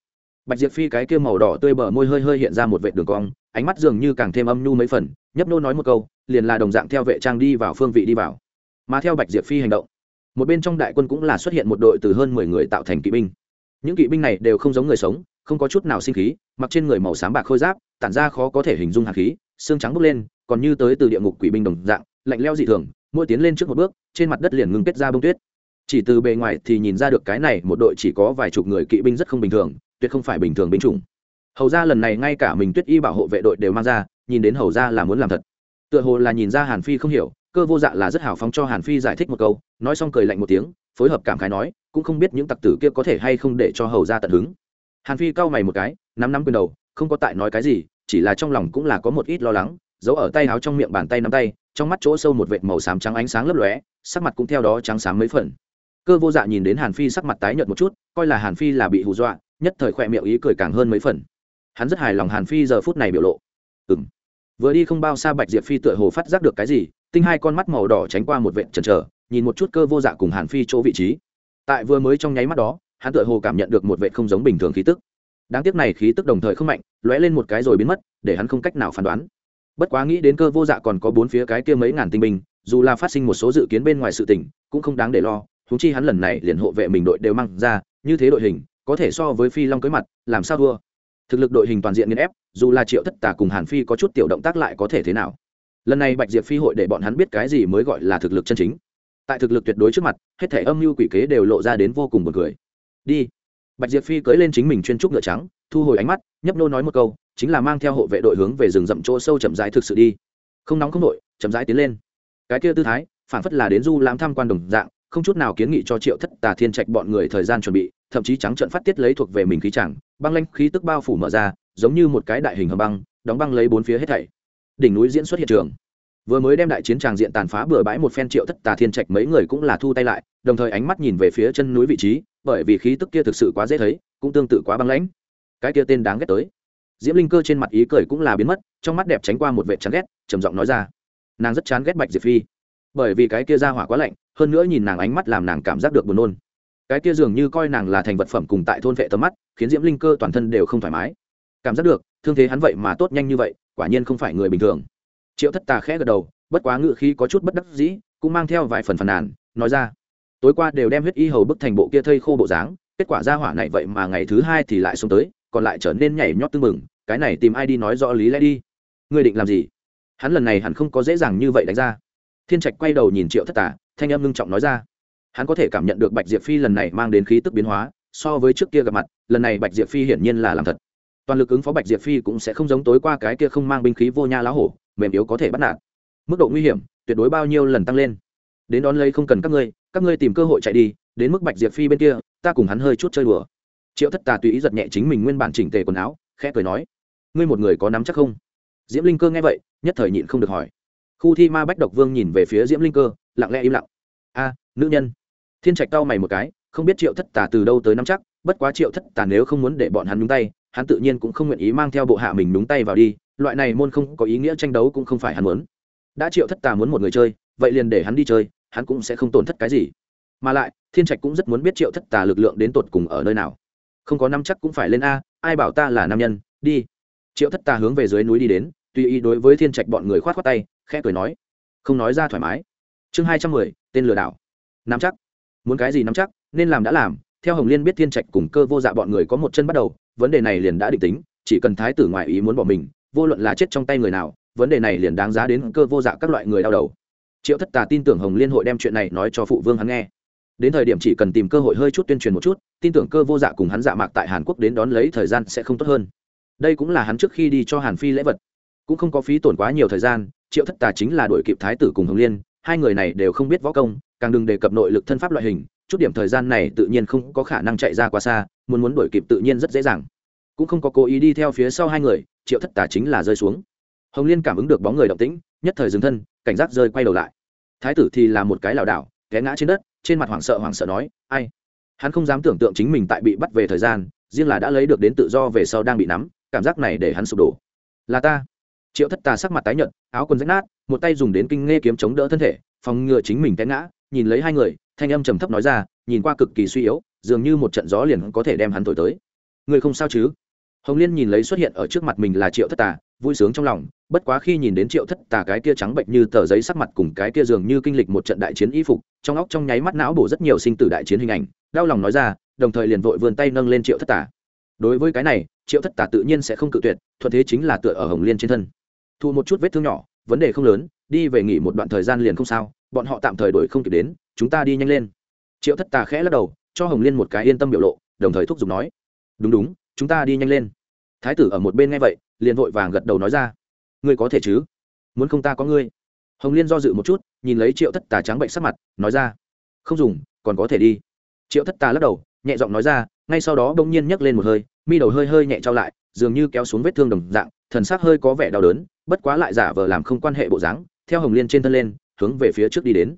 Bạch diệp phi cái kia màu đỏ tươi bờ môi hơi hơi hiện ra một vệ đường cong, ánh mắt dường như càng thêm âm nhu mấy phần, nhấp nô nói một câu, liền là đồng dạng theo vệ trang đi vào phương vị đi vào. Mà theo bạch diệp phi hành động, một bên trong đại quân cũng là xuất hiện một đội từ hơn mười người tạo thành kỵ binh. Những kỵ binh này đều không giống người sống, không có chút nào sinh khí, mặc trên người màu xám bạc khôi giáp, tản ra khó có thể hình dung hạt khí, xương trắng bốc lên còn như tới từ địa ngục quỷ binh đồng dạng, lạnh leo dị thường, mỗi tiến lên trước một bước, trên mặt đất liền ngưng kết ra bông tuyết. Chỉ từ bề ngoài thì nhìn ra được cái này một đội chỉ có vài chục người kỵ binh rất không bình thường, tuyệt không phải bình thường binh chủng. Hầu ra lần này ngay cả mình tuyết y bảo hộ vệ đội đều mang ra, nhìn đến hầu ra là muốn làm thật. Tựa hồ là nhìn ra hàn phi không hiểu, cơ vô dạ là rất hào phóng cho hàn phi giải thích một câu, nói xong cười lạnh một tiếng, phối hợp cảm khái nói, cũng không biết những tặc tử kia có thể hay không để cho hầu ra tận hứng. Hàn phi cau mày một cái, nắm nắm quyền đầu, không có tại nói cái gì, chỉ là trong lòng cũng là có một ít lo lắng giấu ở tay áo trong miệng bàn tay nắm tay, trong mắt chỗ sâu một vệt màu xám trắng ánh sáng lấp lóe, sắc mặt cũng theo đó trắng xám mấy phần. Cơ vô dạ nhìn đến hàn phi sắc mặt tái nhợt một chút, coi là hàn phi là bị hù dọa, nhất thời khỏe miệng ý cười càng hơn mấy phần. Hắn rất hài lòng hàn phi giờ phút này biểu lộ. Ừng vừa đi không bao xa bạch diệp phi tựa hồ phát giác được cái gì, tinh hai con mắt màu đỏ tránh qua một vệt trần chờ, nhìn một chút cơ vô dạ cùng hàn phi chỗ vị trí. Tại vừa mới trong nháy mắt đó, hắn tựa hồ cảm nhận được một vệ không giống bình thường khí tức. Đáng tiếc này khí tức đồng thời không mạnh, lóe lên một cái rồi biến mất, để hắn không cách nào phán đoán bất quá nghĩ đến cơ vô dạ còn có bốn phía cái kia mấy ngàn tinh binh, dù là phát sinh một số dự kiến bên ngoài sự tỉnh cũng không đáng để lo thúng chi hắn lần này liền hộ vệ mình đội đều mang ra, như thế đội hình, có thể so với phi long cưới mặt, làm sao thua? Thực lực đội hình toàn diện nghiên ép, dù là triệu thất tà cùng hàn phi có chút tiểu động tác lại có thể thế nào? Lần này bạch diệp phi hội để bọn hắn biết cái gì mới gọi là thực lực chân chính. Tại thực lực tuyệt đối trước mặt, hết thể âm mưu quỷ kế đều lộ ra đến vô cùng một cười. đi. Bạch diệp phi cưới lên chính mình chuyên trúc ngựa trắng, thu hồi ánh mắt, nhấp nô nói một câu chính là mang theo hộ vệ đội hướng về rừng rậm chỗ sâu chậm rãi thực sự đi. Không nóng không nội chậm rãi tiến lên. Cái kia tư thái phản phất là đến du lãm tham quan đồng dạng, không chút nào kiến nghị cho triệu thất, tà thiên trạch bọn người thời gian chuẩn bị, thậm chí trắng trận phát tiết lấy thuộc về mình khí chẳng, băng lanh khí tức bao phủ mở ra, giống như một cái đại hình hầm băng, đóng băng lấy bốn phía hết thảy. Đỉnh núi diễn xuất hiện trường. Vừa mới đem đại chiến tràng diện tàn phá bừa bãi một phen triệu thất, tà thiên trạch mấy người cũng là thu tay lại, đồng thời ánh mắt nhìn về phía chân núi vị trí, bởi vì khí tức kia thực sự quá dễ thấy, cũng tương tự quá băng lãnh. Cái kia tên đáng ghét tới diễm linh cơ trên mặt ý cười cũng là biến mất, trong mắt đẹp tránh qua một vệ chán ghét, trầm giọng nói ra. Nàng rất chán ghét bạch diệp phi. Bởi vì cái kia ra hỏa quá lạnh, hơn nữa nhìn nàng ánh mắt làm nàng cảm giác được buồn nôn. Cái kia dường như coi nàng là thành vật phẩm cùng tại thôn vệ tầm mắt, khiến diễm linh cơ toàn thân đều không thoải mái. Cảm giác được, thương thế hắn vậy mà tốt nhanh như vậy, quả nhiên không phải người bình thường. Triệu thất tà khẽ gật đầu, bất quá ngự khí có chút bất đắc dĩ, cũng mang theo vài phần phàn nàn, nói ra. Tối qua đều đem huyết y hầu bức thành bộ kia thây khô bộ dáng, kết quả ra hỏa này vậy mà ngày thứ hai thì lại xuống tới còn lại trở nên nhảy nhót tưng mừng cái này tìm ai đi nói rõ lý lẽ đi. Ngươi định làm gì? Hắn lần này hẳn không có dễ dàng như vậy đánh ra. Thiên trạch quay đầu nhìn triệu thất tả thanh âm ngưng trọng nói ra. Hắn có thể cảm nhận được bạch diệp phi lần này mang đến khí tức biến hóa, so với trước kia gặp mặt, lần này bạch diệp phi hiển nhiên là làm thật. Toàn lực ứng phó bạch diệp phi cũng sẽ không giống tối qua cái kia không mang binh khí vô nha lá hổ, mềm yếu có thể bắt nạt. Mức độ nguy hiểm, tuyệt đối bao nhiêu lần tăng lên. Đến đón lấy không cần các ngươi các ngươi tìm cơ hội chạy đi, đến mức bạch diệp phi bên kia, ta cùng hắn hơi chút chơi đùa triệu thất tà tùy ý giật nhẹ chính mình nguyên bản chỉnh tề quần áo, khẽ cười nói, ngươi một người có nắm chắc không? Diễm linh cơ nghe vậy, nhất thời nhịn không được hỏi. Khu thi ma bách độc vương nhìn về phía diễm linh cơ, lặng lẽ im lặng. A, nữ nhân. Thiên trạch cau mày một cái, không biết triệu thất tà từ đâu tới nắm chắc, bất quá triệu thất tà nếu không muốn để bọn hắn nhúng tay, hắn tự nhiên cũng không nguyện ý mang theo bộ hạ mình nhúng tay vào đi, loại này môn không có ý nghĩa tranh đấu cũng không phải hắn muốn. Đã triệu thất tà muốn một người chơi, vậy liền để hắn đi chơi, hắn cũng sẽ không tổn thất cái gì. Mà lại, thiên trạch cũng rất muốn biết triệu thất tà lực lượng đến tột cùng ở nơi nào không có năm chắc cũng phải lên a, ai bảo ta là nam nhân, đi. Triệu thất tà hướng về dưới núi đi đến, tùy ý đối với thiên trạch bọn người khoát khoát tay, khẽ cười nói. Không nói ra thoải mái. Chương hai trăm mười, tên lừa đảo. Nắm chắc. Muốn cái gì nắm chắc, nên làm đã làm. Theo hồng liên biết thiên trạch cùng cơ vô dạ bọn người có một chân bắt đầu, vấn đề này liền đã định tính, chỉ cần thái tử ngoại ý muốn bỏ mình, vô luận là chết trong tay người nào, vấn đề này liền đáng giá đến cơ vô dạ các loại người đau đầu. Triệu thất tà tin tưởng hồng liên hội đem chuyện này nói cho phụ vương hắn nghe đến thời điểm chỉ cần tìm cơ hội hơi chút tuyên truyền một chút, tin tưởng cơ vô dạ cùng hắn dạ mạc tại hàn quốc đến đón lấy thời gian sẽ không tốt hơn. Đây cũng là hắn trước khi đi cho hàn phi lễ vật. Cũng không có phí tổn quá nhiều thời gian, triệu thất tà chính là đội kịp thái tử cùng hồng liên, hai người này đều không biết võ công, càng đừng đề cập nội lực thân pháp loại hình, chút điểm thời gian này tự nhiên không có khả năng chạy ra quá xa, muốn muốn đuổi kịp tự nhiên rất dễ dàng. Cũng không có cố ý đi theo phía sau hai người, triệu thất tà chính là rơi xuống. Hồng liên cảm ứng được bóng người động tĩnh, nhất thời dừng thân, cảnh giác rơi quay đầu lại. Thái tử thì là một cái lảo đảo, té ngã trên đất trên mặt hoảng sợ hoảng sợ nói, ai? Hắn không dám tưởng tượng chính mình tại bị bắt về thời gian, riêng là đã lấy được đến tự do về sau đang bị nắm, cảm giác này để hắn sụp đổ. Là ta. Triệu thất tà sắc mặt tái nhợt, áo quần rách nát, một tay dùng đến kinh nghe kiếm chống đỡ thân thể, phòng ngừa chính mình té ngã, nhìn lấy hai người, thanh âm trầm thấp nói ra, nhìn qua cực kỳ suy yếu, dường như một trận gió liền có thể đem hắn thổi tới. Người không sao chứ? Hồng liên nhìn lấy xuất hiện ở trước mặt mình là triệu thất tà, vui sướng trong lòng, bất quá khi nhìn đến triệu thất tà cái kia trắng bệnh như tờ giấy sắc mặt cùng cái kia dường như kinh lịch một trận đại chiến y phục, trong óc trong nháy mắt não bổ rất nhiều sinh tử đại chiến hình ảnh, đau lòng nói ra, đồng thời liền vội vươn tay nâng lên triệu thất tà. Đối với cái này, triệu thất tà tự nhiên sẽ không cự tuyệt, thuận thế chính là tựa ở hồng liên trên thân. Thu một chút vết thương nhỏ, vấn đề không lớn, đi về nghỉ một đoạn thời gian liền không sao, bọn họ tạm thời đổi không kịp đến, chúng ta đi nhanh lên. Triệu thất tà khẽ lắc đầu, cho hồng liên một cái yên tâm biểu lộ, đồng thời thúc giục nói. Đúng đúng chúng ta đi nhanh lên. Thái tử ở một bên nghe vậy, liền vội vàng gật đầu nói ra. Ngươi có thể chứ? Muốn không ta có ngươi? Hồng liên do dự một chút, nhìn lấy triệu thất tà trắng bệnh sắc mặt, nói ra. Không dùng, còn có thể đi. Triệu thất tà lắc đầu, nhẹ giọng nói ra, ngay sau đó bỗng nhiên nhấc lên một hơi, mi đầu hơi hơi nhẹ trao lại, dường như kéo xuống vết thương đồng dạng, thần sắc hơi có vẻ đau đớn, bất quá lại giả vờ làm không quan hệ bộ dáng, theo hồng liên trên thân lên, hướng về phía trước đi đến.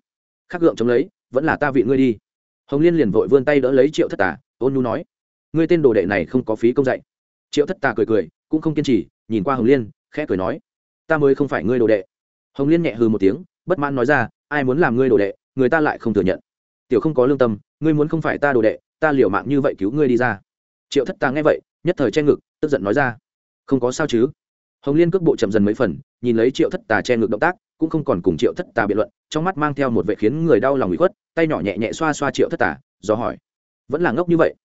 Khắc gượng chống lấy, vẫn là ta vị ngươi đi. Hồng liên liền vội vươn tay đỡ lấy triệu thất tà, ôn nhu nói ngươi tên đồ đệ này không có phí công dạy. Triệu thất tà cười cười, cũng không kiên trì, nhìn qua hồng liên, khẽ cười nói, ta mới không phải ngươi đồ đệ. Hồng liên nhẹ hư một tiếng, bất mãn nói ra, ai muốn làm ngươi đồ đệ, người ta lại không thừa nhận. Tiểu không có lương tâm, ngươi muốn không phải ta đồ đệ, ta liều mạng như vậy cứu ngươi đi ra. Triệu thất tà nghe vậy, nhất thời che ngực, tức giận nói ra, không có sao chứ? Hồng liên cước bộ chậm dần mấy phần, nhìn lấy triệu thất tà che ngực động tác, cũng không còn cùng triệu thất tà biện luận, trong mắt mang theo một vệ khiến người đau lòng bị khuất, tay nhỏ nhẹ nhẹ xoa xoa triệu thất tà, do hỏi, vẫn là ngốc như vậy?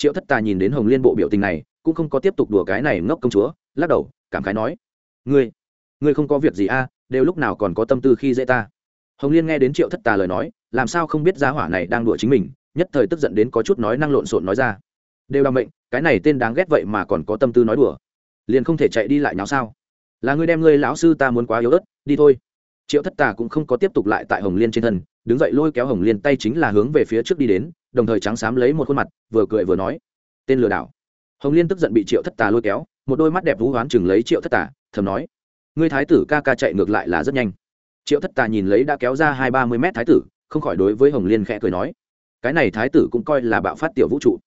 Triệu thất tà nhìn đến hồng liên bộ biểu tình này, cũng không có tiếp tục đùa cái này ngốc công chúa, lắc đầu, cảm khái nói, ngươi ngươi không có việc gì a, đều lúc nào còn có tâm tư khi dễ ta? Hồng liên nghe đến triệu thất tà lời nói, làm sao không biết giá hỏa này đang đùa chính mình, nhất thời tức giận đến có chút nói năng lộn xộn nói ra. Đều đ mệnh, cái này tên đáng ghét vậy mà còn có tâm tư nói đùa. Liền không thể chạy đi lại nào sao? Là ngươi đem ngươi lão sư ta muốn quá yếu ớt, đi thôi. Triệu thất tà cũng không có tiếp tục lại tại hồng liên trên thân, đứng dậy lôi kéo hồng liên tay chính là hướng về phía trước đi đến đồng thời trắng xám lấy một khuôn mặt, vừa cười vừa nói, tên lừa đảo. Hồng liên tức giận bị triệu thất tà lôi kéo, một đôi mắt đẹp vũ hoán chừng lấy triệu thất tà, thầm nói, ngươi thái tử ca ca chạy ngược lại là rất nhanh. Triệu thất tà nhìn lấy đã kéo ra hai ba mươi mét thái tử, không khỏi đối với hồng liên khẽ cười nói, cái này thái tử cũng coi là bạo phát tiểu vũ trụ.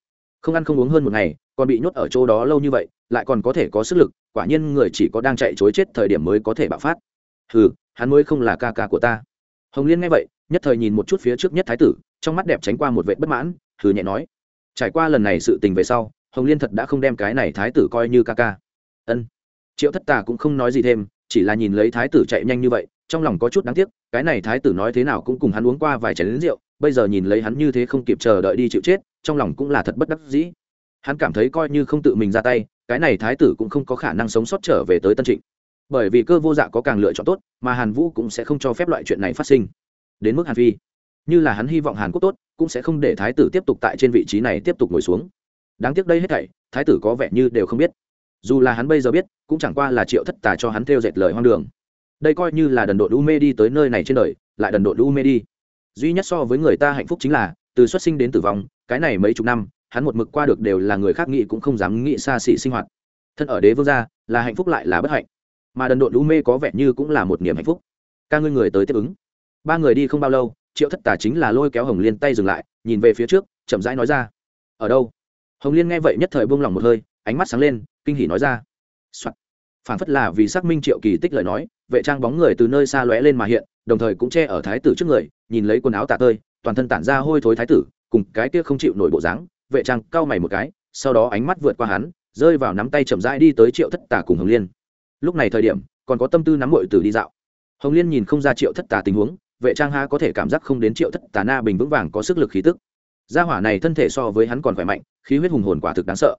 Không ăn không uống hơn một ngày, còn bị nhốt ở chỗ đó lâu như vậy, lại còn có thể có sức lực, quả nhiên người chỉ có đang chạy chối chết thời điểm mới có thể bạo phát. Ừ hắn mới không là ca ca của ta. Hồng liên nghe vậy, nhất thời nhìn một chút phía trước nhất thái tử trong mắt đẹp tránh qua một vệ bất mãn thử nhẹ nói, trải qua lần này sự tình về sau, hồng liên thật đã không đem cái này thái tử coi như ca ca. Ân. Triệu thất tà cũng không nói gì thêm, chỉ là nhìn lấy thái tử chạy nhanh như vậy, trong lòng có chút đáng tiếc, cái này thái tử nói thế nào cũng cùng hắn uống qua vài chén lính rượu, bây giờ nhìn lấy hắn như thế không kịp chờ đợi đi chịu chết, trong lòng cũng là thật bất đắc dĩ. Hắn cảm thấy coi như không tự mình ra tay, cái này thái tử cũng không có khả năng sống sót trở về tới tân trịnh. Bởi vì cơ vô dạ có càng lựa chọn tốt, mà hàn vũ cũng sẽ không cho phép loại chuyện này phát sinh. Đến mức hàn phi như là hắn hy vọng hàn quốc tốt, cũng sẽ không để thái tử tiếp tục tại trên vị trí này tiếp tục ngồi xuống. Đáng tiếc đây hết thảy, thái tử có vẻ như đều không biết. Dù là hắn bây giờ biết, cũng chẳng qua là triệu thất tà cho hắn theo dệt lời hoang đường. Đây coi như là đần độn u mê đi tới nơi này trên đời, lại đần độn u mê đi. Duy nhất so với người ta hạnh phúc chính là, từ xuất sinh đến tử vong, cái này mấy chục năm, hắn một mực qua được đều là người khác nghĩ cũng không dám nghĩ xa xỉ sinh hoạt. Thân ở đế vương gia, là hạnh phúc lại là bất hạnh. Mà đần độn u mê có vẻ như cũng là một niềm hạnh phúc. Ca ngươi người tới tiếp ứng. Ba người đi không bao lâu triệu thất tà chính là lôi kéo hồng liên tay dừng lại, nhìn về phía trước, chậm rãi nói ra. Ở đâu? Hồng liên nghe vậy nhất thời buông lỏng một hơi, ánh mắt sáng lên, kinh hỉ nói ra、Soạn. phản phất là vì xác minh triệu kỳ tích lời nói, vệ trang bóng người từ nơi xa lóe lên mà hiện, đồng thời cũng che ở thái tử trước người, nhìn lấy quần áo tả tơi, toàn thân tản ra hôi thối thái tử, cùng cái kia không chịu nổi bộ dáng, vệ trang cau mày một cái, sau đó ánh mắt vượt qua hắn, rơi vào nắm tay chậm rãi đi tới triệu thất tà cùng hồng liên. Lúc này thời điểm, còn có tâm tư nắm mội từ đi dạo. Hồng liên nhìn không ra triệu thất tà tình huống vệ trang ha có thể cảm giác không đến triệu thất tà na bình vững vàng có sức lực khí tức. Gia hỏa này thân thể so với hắn còn khỏe mạnh, khí huyết hùng hồn quả thực đáng sợ.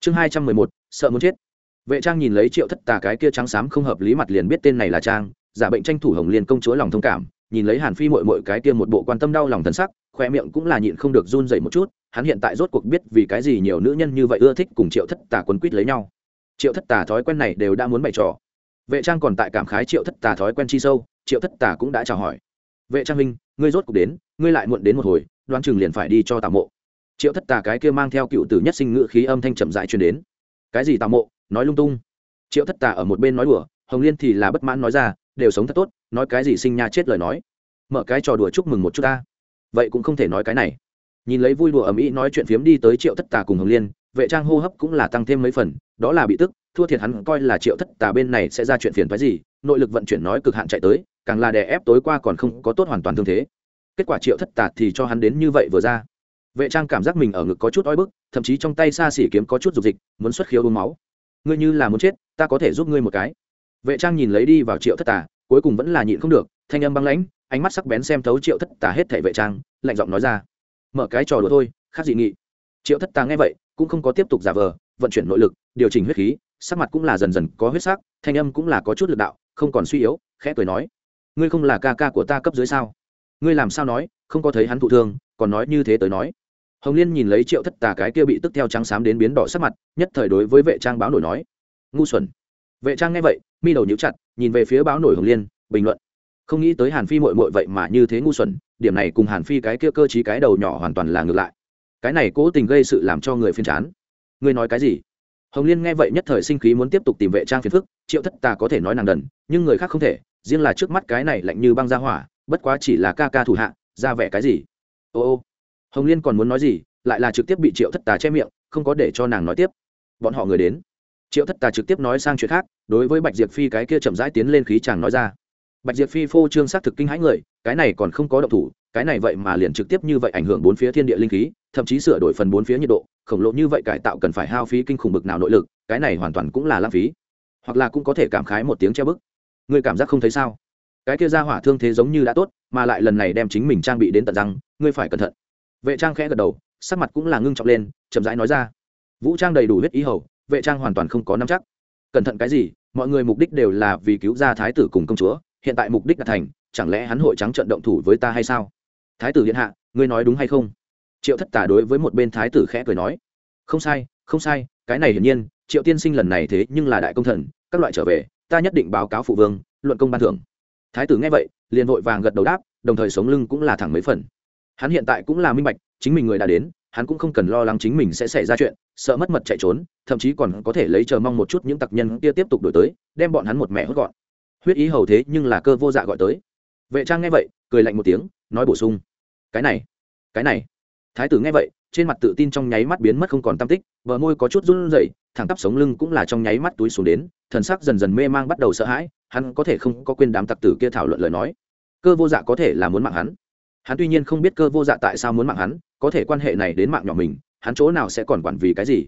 Chương hai trăm mười một, sợ muốn chết. Vệ trang nhìn lấy triệu thất tà cái kia trắng xám không hợp lý mặt liền biết tên này là trang, giả bệnh tranh thủ hồng liên công chúa lòng thông cảm, nhìn lấy hàn phi mội mội cái kia một bộ quan tâm đau lòng thân sắc khoe miệng cũng là nhịn không được run dậy một chút, hắn hiện tại rốt cuộc biết vì cái gì nhiều nữ nhân như vậy ưa thích cùng triệu thất tà quấn quýt lấy nhau. Triệu thất tà thói quen này đều đã muốn bày trò. Vệ trang còn tại cảm khái triệu thất tà thói quen chi sâu, triệu thất tà cũng đã chào hỏi vệ trang minh, ngươi rốt cuộc đến, ngươi lại muộn đến một hồi đoan chừng liền phải đi cho tà mộ. Triệu thất tà cái kia mang theo cựu tử nhất sinh ngự khí âm thanh chậm dại truyền đến. Cái gì tà mộ? Nói lung tung. Triệu thất tà ở một bên nói đùa, hồng liên thì là bất mãn nói ra, đều sống thật tốt, nói cái gì sinh nha chết lời nói. Mở cái trò đùa chúc mừng một chút ta. Vậy cũng không thể nói cái này. Nhìn lấy vui đùa ầm ĩ nói chuyện phiếm đi tới triệu thất tà cùng hồng liên, vệ trang hô hấp cũng là tăng thêm mấy phần, đó là bị tức, thua thiệt hắn coi là triệu thất tà bên này sẽ ra chuyện phiền phái gì, nội lực vận chuyển nói cực hạn chạy tới càng là đè ép tối qua còn không có tốt hoàn toàn thương thế. Kết quả triệu thất tạt thì cho hắn đến như vậy vừa ra. Vệ trang cảm giác mình ở ngực có chút oi bức, thậm chí trong tay xa xỉ kiếm có chút dục dịch, muốn xuất khiếu uống máu. Ngươi như là muốn chết, ta có thể giúp ngươi một cái. Vệ trang nhìn lấy đi vào triệu thất tà, cuối cùng vẫn là nhịn không được, thanh âm băng lãnh, ánh mắt sắc bén xem thấu triệu thất tà hết thể vệ trang, lạnh giọng nói ra. Mở cái trò đùa thôi, khác dị nghị. Triệu thất tà nghe vậy, cũng không có tiếp tục giả vờ, vận chuyển nội lực, điều chỉnh huyết khí, sắc mặt cũng là dần dần có huyết sắc, thanh âm cũng là có chút lực đạo, không còn suy yếu, khẽ cười nói ngươi không là ca ca của ta cấp dưới sao? Ngươi làm sao nói, không có thấy hắn thụ thương, còn nói như thế tới nói. Hồng liên nhìn lấy triệu thất tà cái kia bị tức theo trắng xám đến biến đỏ sắc mặt, nhất thời đối với vệ trang báo nổi nói. Ngu xuẩn. Vệ trang nghe vậy, mi đầu nhíu chặt, nhìn về phía báo nổi hồng liên, bình luận. Không nghĩ tới hàn phi mội mội vậy mà như thế ngu xuẩn, điểm này cùng hàn phi cái kia cơ t cái đầu nhỏ hoàn toàn là ngược lại. Cái này cố tình gây sự làm cho người phiên chán. Ngươi nói cái gì? Hồng liên nghe vậy nhất thời sinh khí muốn tiếp tục tìm vệ trang phiền phức, triệu thất tà có thể nói nàng đần, nhưng người khác không thể riêng là trước mắt cái này lạnh như băng ra hỏa, bất quá chỉ là ca ca thủ hạ, ra vẻ cái gì? Ô ô, hồng liên còn muốn nói gì, lại là trực tiếp bị triệu thất tà che miệng, không có để cho nàng nói tiếp. Bọn họ người đến. Triệu thất tà trực tiếp nói sang chuyện khác, đối với bạch diệp phi cái kia chậm rãi tiến lên khí chàng nói ra. Bạch diệp phi phô trương xác thực kinh hãi người, cái này còn không có động thủ, cái này vậy mà liền trực tiếp như vậy ảnh hưởng bốn phía thiên địa linh khí, thậm chí sửa đổi phần bốn phía nhiệt độ, khổng lồ như vậy cải tạo cần phải hao phí kinh khủng bực nào nội lực, cái này hoàn toàn cũng là lãng phí. Hoặc là cũng có thể cảm khái một tiếng che bức ngươi cảm giác không thấy sao? Cái kia ra hỏa thương thế giống như đã tốt, mà lại lần này đem chính mình trang bị đến tận răng, ngươi phải cẩn thận. Vệ trang khẽ gật đầu, sắc mặt cũng là ngưng trọng lên, chậm rãi nói ra. Vũ trang đầy đủ huyết ý hầu, vệ trang hoàn toàn không có nắm chắc. Cẩn thận cái gì? Mọi người mục đích đều là vì cứu ra thái tử cùng công chúa, hiện tại mục đích đã thành, chẳng lẽ hắn hội trắng trận động thủ với ta hay sao? Thái tử điện hạ, ngươi nói đúng hay không? Triệu thất tả đối với một bên thái tử khẽ cười nói. Không sai không sai, cái này hiển nhiên, triệu tiên sinh lần này thế nhưng là đại công thần, các loại trở về ta nhất định báo cáo phụ vương, luận công ban thưởng. Thái tử nghe vậy, liền vội vàng gật đầu đáp, đồng thời sống lưng cũng là thẳng mấy phần. Hắn hiện tại cũng là minh bạch, chính mình người đã đến, hắn cũng không cần lo lắng chính mình sẽ xảy ra chuyện, sợ mất mật chạy trốn, thậm chí còn có thể lấy chờ mong một chút những tặc nhân kia tiếp tục đổi tới, đem bọn hắn một mẹ hốt gọn. Huyết ý hầu thế nhưng là cơ vô dạ gọi tới. Vệ trang nghe vậy, cười lạnh một tiếng, nói bổ sung. Cái này cái này. Thái tử nghe vậy, trên mặt tự tin trong nháy mắt biến mất không còn tam tích, bờ môi có chút run rẩy, thẳng tắp sống lưng cũng là trong nháy mắt túi xuống đến thần sắc dần dần mê mang bắt đầu sợ hãi, hắn có thể không có quên đám tặc tử kia thảo luận lời nói. Cơ vô dạ có thể là muốn mạng hắn. Hắn tuy nhiên không biết cơ vô dạ tại sao muốn mạng hắn, có thể quan hệ này đến mạng nhỏ mình, hắn chỗ nào sẽ còn quản vì cái gì?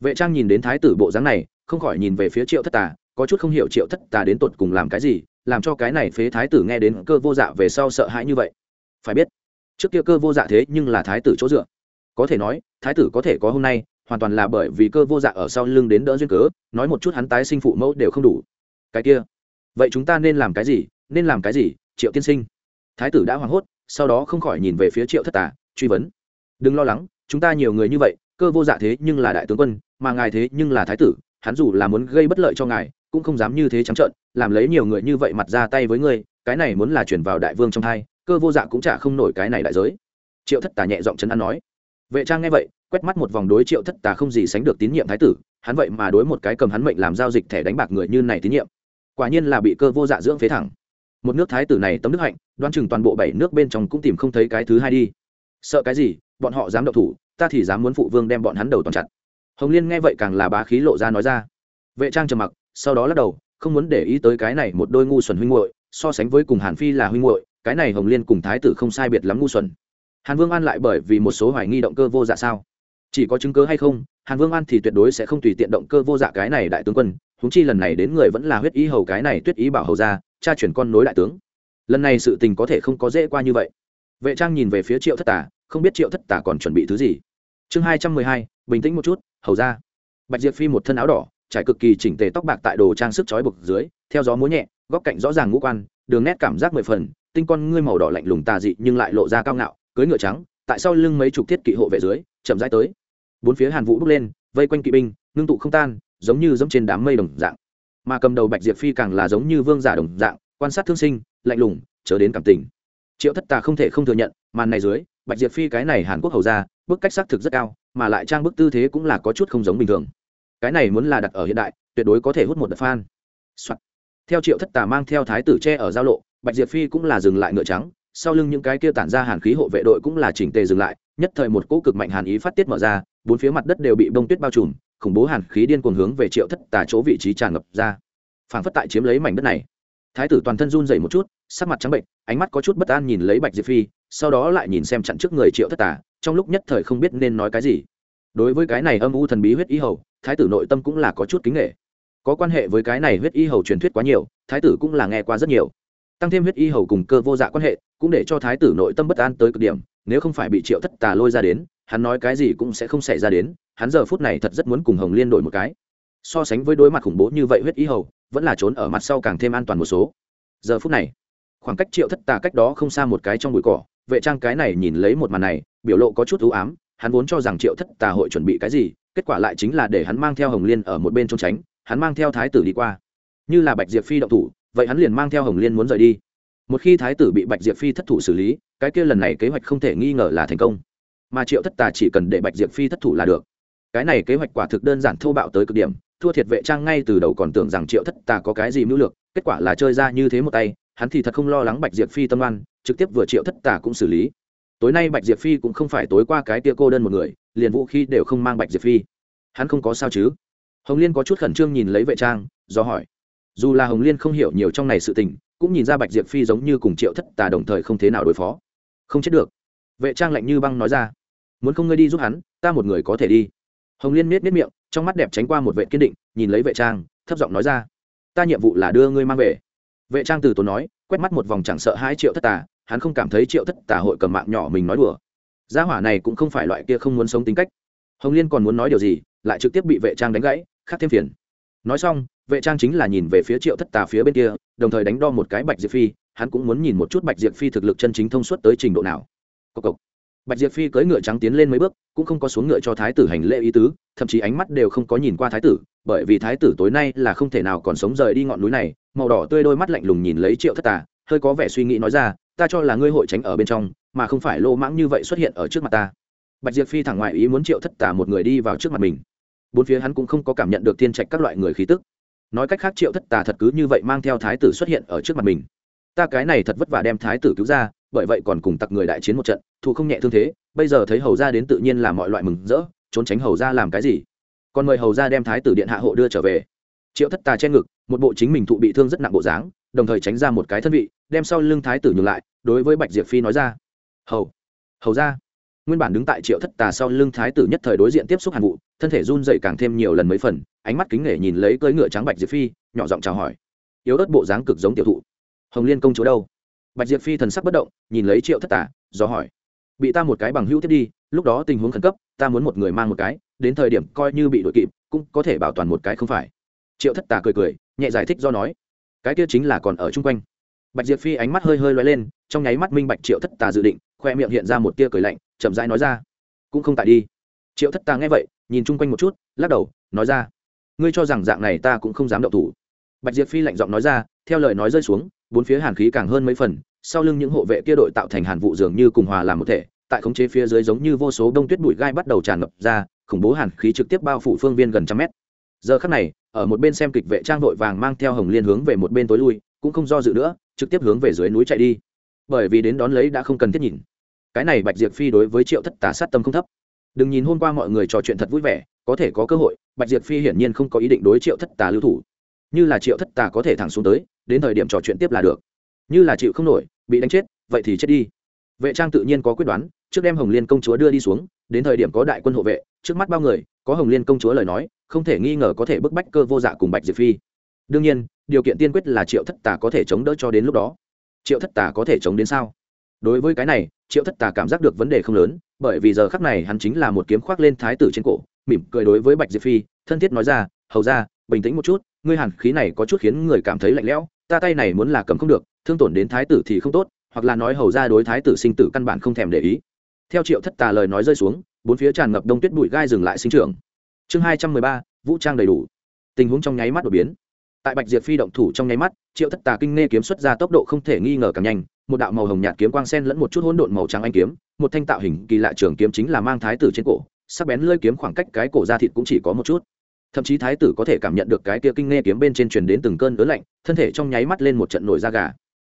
Vệ trang nhìn đến thái tử bộ dáng này, không khỏi nhìn về phía triệu thất tà, có chút không hiểu triệu thất tà đến tột cùng làm cái gì, làm cho cái này phế thái tử nghe đến cơ vô dạ về sau sợ hãi như vậy. Phải biết, trước kia cơ vô dạ thế nhưng là thái tử chỗ dựa. Có thể nói, thái tử có thể có hôm nay hoàn toàn là bởi vì cơ vô dạ ở sau lưng đến đỡ duyên cớ, nói một chút hắn tái sinh phụ mẫu đều không đủ. Cái kia, vậy chúng ta nên làm cái gì? Nên làm cái gì? Triệu tiên sinh. Thái tử đã hoảng hốt, sau đó không khỏi nhìn về phía triệu thất tà, truy vấn. Đừng lo lắng, chúng ta nhiều người như vậy, cơ vô dạ thế nhưng là đại tướng quân, mà ngài thế nhưng là thái tử, hắn dù là muốn gây bất lợi cho ngài, cũng không dám như thế trắng trợn, làm lấy nhiều người như vậy mặt ra tay với ngươi, cái này muốn là chuyển vào đại vương trong hai, cơ vô dạ cũng chả không nổi cái này đại giới. Triệu thất tà nhẹ giọng chấn an nói vệ trang nghe vậy, quét mắt một vòng đối triệu thất tà không gì sánh được tín nhiệm thái tử, hắn vậy mà đối một cái cầm hắn mệnh làm giao dịch thẻ đánh bạc người như này tín nhiệm. Quả nhiên là bị cơ vô dạ dưỡng phế thẳng. Một nước thái tử này tấm nước hạnh đoan chừng toàn bộ bảy nước bên trong cũng tìm không thấy cái thứ hai đi. Sợ cái gì, bọn họ dám động thủ, ta thì dám muốn phụ vương đem bọn hắn đầu toàn chặt. Hồng liên nghe vậy càng là bá khí lộ ra nói ra. Vệ trang trầm mặc, sau đó lắc đầu, không muốn để ý tới cái này một đôi ngu xuẩn huynh muội, so sánh với cùng hàn phi là huynh muội, cái này hồng liên cùng thái tử không sai biệt lắm ngu xuẩn hàn vương an lại bởi vì một số hoài nghi động cơ vô dạ sao? Chỉ có chứng cớ hay không, hàn vương an thì tuyệt đối sẽ không tùy tiện động cơ vô dạ cái này đại tướng quân húng chi lần này đến người vẫn là huyết ý hầu cái này tuyết ý bảo hầu ra, cha chuyển con nối đại tướng. Lần này sự tình có thể không có dễ qua như vậy. Vệ trang nhìn về phía triệu thất tả không biết triệu thất tả còn chuẩn bị thứ gì. Chương hai trăm mười hai, bình tĩnh một chút, hầu ra. Bạch diệp phi một thân áo đỏ, trải cực kỳ chỉnh tề tóc bạc tại đồ trang sức trói bực dưới, theo gió múa nhẹ, góc cạnh rõ ràng ngũ quan, đường nét cảm giác mười phần, tinh con ngươi màu đỏ lạnh lùng tà dị nhưng lại lộ ra cao ngạo cưỡi ngựa trắng, tại sau lưng mấy chục thiết kỵ hộ vệ dưới, chậm rãi tới. Bốn phía hàn vũ bước lên, vây quanh kỵ binh, ngưng tụ không tan, giống như giống trên đám mây đồng dạng. Mà cầm đầu bạch diệp phi càng là giống như vương giả đồng dạng, quan sát thương sinh, lạnh lùng, chớ đến cảm tình. Triệu thất tà không thể không thừa nhận, màn này dưới, bạch diệp phi cái này hàn quốc hầu ra bức cách xác thực rất cao, mà lại trang bức tư thế cũng là có chút không giống bình thường. Cái này muốn là đặt ở hiện đại, tuyệt đối có thể hút một đợt fan、Soạn. theo triệu thất tà mang theo thái tử tre ở giao lộ, bạch diệp phi cũng là dừng lại ngựa trắng sau lưng những cái kia tản ra hàn khí hộ vệ đội cũng là chỉnh tề dừng lại, nhất thời một cỗ cực mạnh hàn ý phát tiết mở ra, bốn phía mặt đất đều bị bông tuyết bao trùm, khủng bố hàn khí điên cuồng hướng về triệu thất tà chỗ vị trí tràn ngập ra. Phảng phất tại chiếm lấy mảnh đất này. Thái tử toàn thân run rẩy một chút, sắc mặt trắng bệnh, ánh mắt có chút bất an nhìn lấy bạch diệp phi, sau đó lại nhìn xem chặn trước người triệu thất tà, trong lúc nhất thời không biết nên nói cái gì. Đối với cái này âm u thần bí huyết y hầu, thái tử nội tâm cũng là có chút kính nghệ có quan hệ với cái này huyết y hầu truyền thuyết quá nhiều, thái tử cũng là nghe qua rất nhiều tăng thêm huyết y hầu cùng cơ vô dạ quan hệ, cũng để cho thái tử nội tâm bất an tới cực điểm, nếu không phải bị triệu thất tà lôi ra đến, hắn nói cái gì cũng sẽ không xảy ra đến, hắn giờ phút này thật rất muốn cùng hồng liên đổi một cái. So sánh với đối mặt khủng bố như vậy huyết y hầu, vẫn là trốn ở mặt sau càng thêm an toàn một số. Giờ phút này, khoảng cách triệu thất tà cách đó không xa một cái trong bụi cỏ, vệ trang cái này nhìn lấy một màn này, biểu lộ có chút ưu ám, hắn vốn cho rằng triệu thất tà hội chuẩn bị cái gì, kết quả lại chính là để hắn mang theo hồng liên ở một bên trốn tránh, hắn mang theo thái tử đi qua. Như là bạch diệp phi động thủ vậy hắn liền mang theo hồng liên muốn rời đi. Một khi thái tử bị bạch diệp phi thất thủ xử lý, cái kia lần này kế hoạch không thể nghi ngờ là thành công. Mà triệu thất tà chỉ cần để bạch diệp phi thất thủ là được. Cái này kế hoạch quả thực đơn giản thô bạo tới cực điểm, thua thiệt vệ trang ngay từ đầu còn tưởng rằng triệu thất tà có cái gì mưu lược, kết quả là chơi ra như thế một tay, hắn thì thật không lo lắng bạch diệp phi tâm oan, trực tiếp vừa triệu thất tà cũng xử lý. Tối nay bạch diệp phi cũng không phải tối qua cái tia cô đơn một người, liền vũ khí đều không mang bạch diệp phi. Hắn không có sao chứ? Hồng liên có chút khẩn trương nhìn lấy vệ trang, do hỏi dù là hồng liên không hiểu nhiều trong này sự tình, cũng nhìn ra bạch diệp phi giống như cùng triệu thất tà đồng thời không thế nào đối phó. Không chết được. Vệ trang lạnh như băng nói ra, muốn không ngươi đi giúp hắn, ta một người có thể đi. Hồng liên miết miết miệng, trong mắt đẹp tránh qua một vệ kiên định, nhìn lấy vệ trang, thấp giọng nói ra, ta nhiệm vụ là đưa ngươi mang về. Vệ trang từ tốn nói, quét mắt một vòng chẳng sợ hai triệu thất tà, hắn không cảm thấy triệu thất tà hội cầm mạng nhỏ mình nói đùa. Gia hỏa này cũng không phải loại kia không muốn sống tính cách. Hồng liên còn muốn nói điều gì, lại trực tiếp bị vệ trang đánh gãy khác thêm phiền. Nói xong vệ trang chính là nhìn về phía triệu thất tà phía bên kia, đồng thời đánh đo một cái bạch diệp phi, hắn cũng muốn nhìn một chút bạch diệp phi thực lực chân chính thông suốt tới trình độ nào. Cộc cộc. bạch diệp phi cưỡi ngựa trắng tiến lên mấy bước, cũng không có xuống ngựa cho thái tử hành lễ ý tứ, thậm chí ánh mắt đều không có nhìn qua thái tử, bởi vì thái tử tối nay là không thể nào còn sống rời đi ngọn núi này, màu đỏ tươi đôi mắt lạnh lùng nhìn lấy triệu thất tà, hơi có vẻ suy nghĩ nói ra, ta cho là ngươi hội tránh ở bên trong, mà không phải lô mãng như vậy xuất hiện ở trước mặt ta. Bạch diệp phi thẳng ngoại ý muốn triệu thất tà một người đi vào trước mặt mình. Bốn phía hắn cũng không có cảm nhận được thiên trạch các loại người khí tức nói cách khác triệu thất tà thật cứ như vậy mang theo thái tử xuất hiện ở trước mặt mình. Ta cái này thật vất vả đem thái tử cứu ra, bởi vậy còn cùng tặc người đại chiến một trận, thù không nhẹ thương thế, bây giờ thấy hầu ra đến tự nhiên là mọi loại mừng rỡ, trốn tránh hầu ra làm cái gì? Còn mời hầu ra đem thái tử điện hạ hộ đưa trở về. Triệu thất tà trên ngực, một bộ chính mình thụ bị thương rất nặng bộ dáng, đồng thời tránh ra một cái thân vị, đem sau lưng thái tử nhường lại, đối với bạch diệp phi nói ra. Hầu hầu ra nguyên bản đứng tại triệu thất tà sau lưng thái tử nhất thời đối diện tiếp xúc hàn vụ, thân thể run dậy càng thêm nhiều lần mấy phần ánh mắt kính nể nhìn lấy cưỡi ngựa trắng bạch diệp phi nhỏ giọng chào hỏi. Yếu ớt bộ dáng cực giống tiểu thụ. Hồng liên công chúa đâu? Bạch diệp phi thần sắc bất động nhìn lấy triệu thất Tả, do hỏi. Bị ta một cái bằng hữu tiếp đi lúc đó tình huống khẩn cấp ta muốn một người mang một cái đến thời điểm coi như bị đội kịp cũng có thể bảo toàn một cái không phải. Triệu thất Tả cười cười nhẹ giải thích do nói. Cái kia chính là còn ở chung quanh. Bạch diệp phi ánh mắt hơi hơi loay lên trong nháy mắt minh bạch triệu thất tà dự định khoe miệng hiện ra một tia cười lạnh chậm rãi nói ra. Cũng không tại đi. Triệu thất tà nghe vậy nhìn chung quanh một chút lắc đầu nói ra ngươi cho rằng dạng này ta cũng không dám động thủ. Bạch diệp phi lạnh giọng nói ra, theo lời nói rơi xuống, bốn phía hàn khí càng hơn mấy phần, sau lưng những hộ vệ kia đội tạo thành hàn vụ dường như cùng hòa làm một thể, tại khống chế phía dưới giống như vô số đông tuyết bụi gai bắt đầu tràn ngập ra, khủng bố hàn khí trực tiếp bao phủ phương viên gần trăm mét. Giờ khắc này, ở một bên xem kịch vệ trang đội vàng mang theo hồng liên hướng về một bên tối lui, cũng không do dự nữa, trực tiếp hướng về dưới núi chạy đi. Bởi vì đến đón lấy đã không cần thiết nhìn. Cái này bạch diệp phi đối với triệu thất tà sát tâm không thấp. Đừng nhìn hôm qua mọi người trò chuyện thật vui vẻ có thể có cơ hội, bạch diệp phi hiển nhiên không có ý định đối triệu thất tà lưu thủ. Như là triệu thất tà có thể thẳng xuống tới, đến thời điểm trò chuyện tiếp là được. Như là chịu không nổi, bị đánh chết, vậy thì chết đi. Vệ trang tự nhiên có quyết đoán, trước đem hồng liên công chúa đưa đi xuống, đến thời điểm có đại quân hộ vệ, trước mắt bao người, có hồng liên công chúa lời nói, không thể nghi ngờ có thể bức bách cơ vô dạ cùng bạch diệp phi. Đương nhiên, điều kiện tiên quyết là triệu thất tà có thể chống đỡ cho đến lúc đó. Triệu thất tà có thể chống đến sao? Đối với cái này, triệu thất tà cảm giác được vấn đề không lớn, bởi vì giờ khắc này hắn chính là một kiếm khoác lên thái tử trên cổ mỉm cười đối với bạch diệp phi, thân thiết nói ra, hầu ra bình tĩnh một chút, ngươi hàn khí này có chút khiến người cảm thấy lạnh lẽo, ta tay này muốn là cầm không được, thương tổn đến thái tử thì không tốt, hoặc là nói hầu ra đối thái tử sinh tử căn bản không thèm để ý. Theo triệu thất tà lời nói rơi xuống, bốn phía tràn ngập đông tuyết bụi gai dừng lại sinh trưởng. Chương hai trăm mười ba, vũ trang đầy đủ. Tình huống trong nháy mắt đột biến. Tại bạch diệp phi động thủ trong nháy mắt, triệu thất tà kinh nghe kiếm xuất ra tốc độ không thể nghi ngờ càng nhanh, một đạo màu hồng nhạt kiếm quang sen lẫn một chút hỗn độn màu trắng anh kiếm, một thanh tạo hình kỳ lạ trường kiếm chính là mang thái tử trên cổ sắc bén lơi kiếm khoảng cách cái cổ ra thịt cũng chỉ có một chút. Thậm chí thái tử có thể cảm nhận được cái kia kinh nghe kiếm bên trên truyền đến từng cơn ớn lạnh, thân thể trong nháy mắt lên một trận nổi da gà.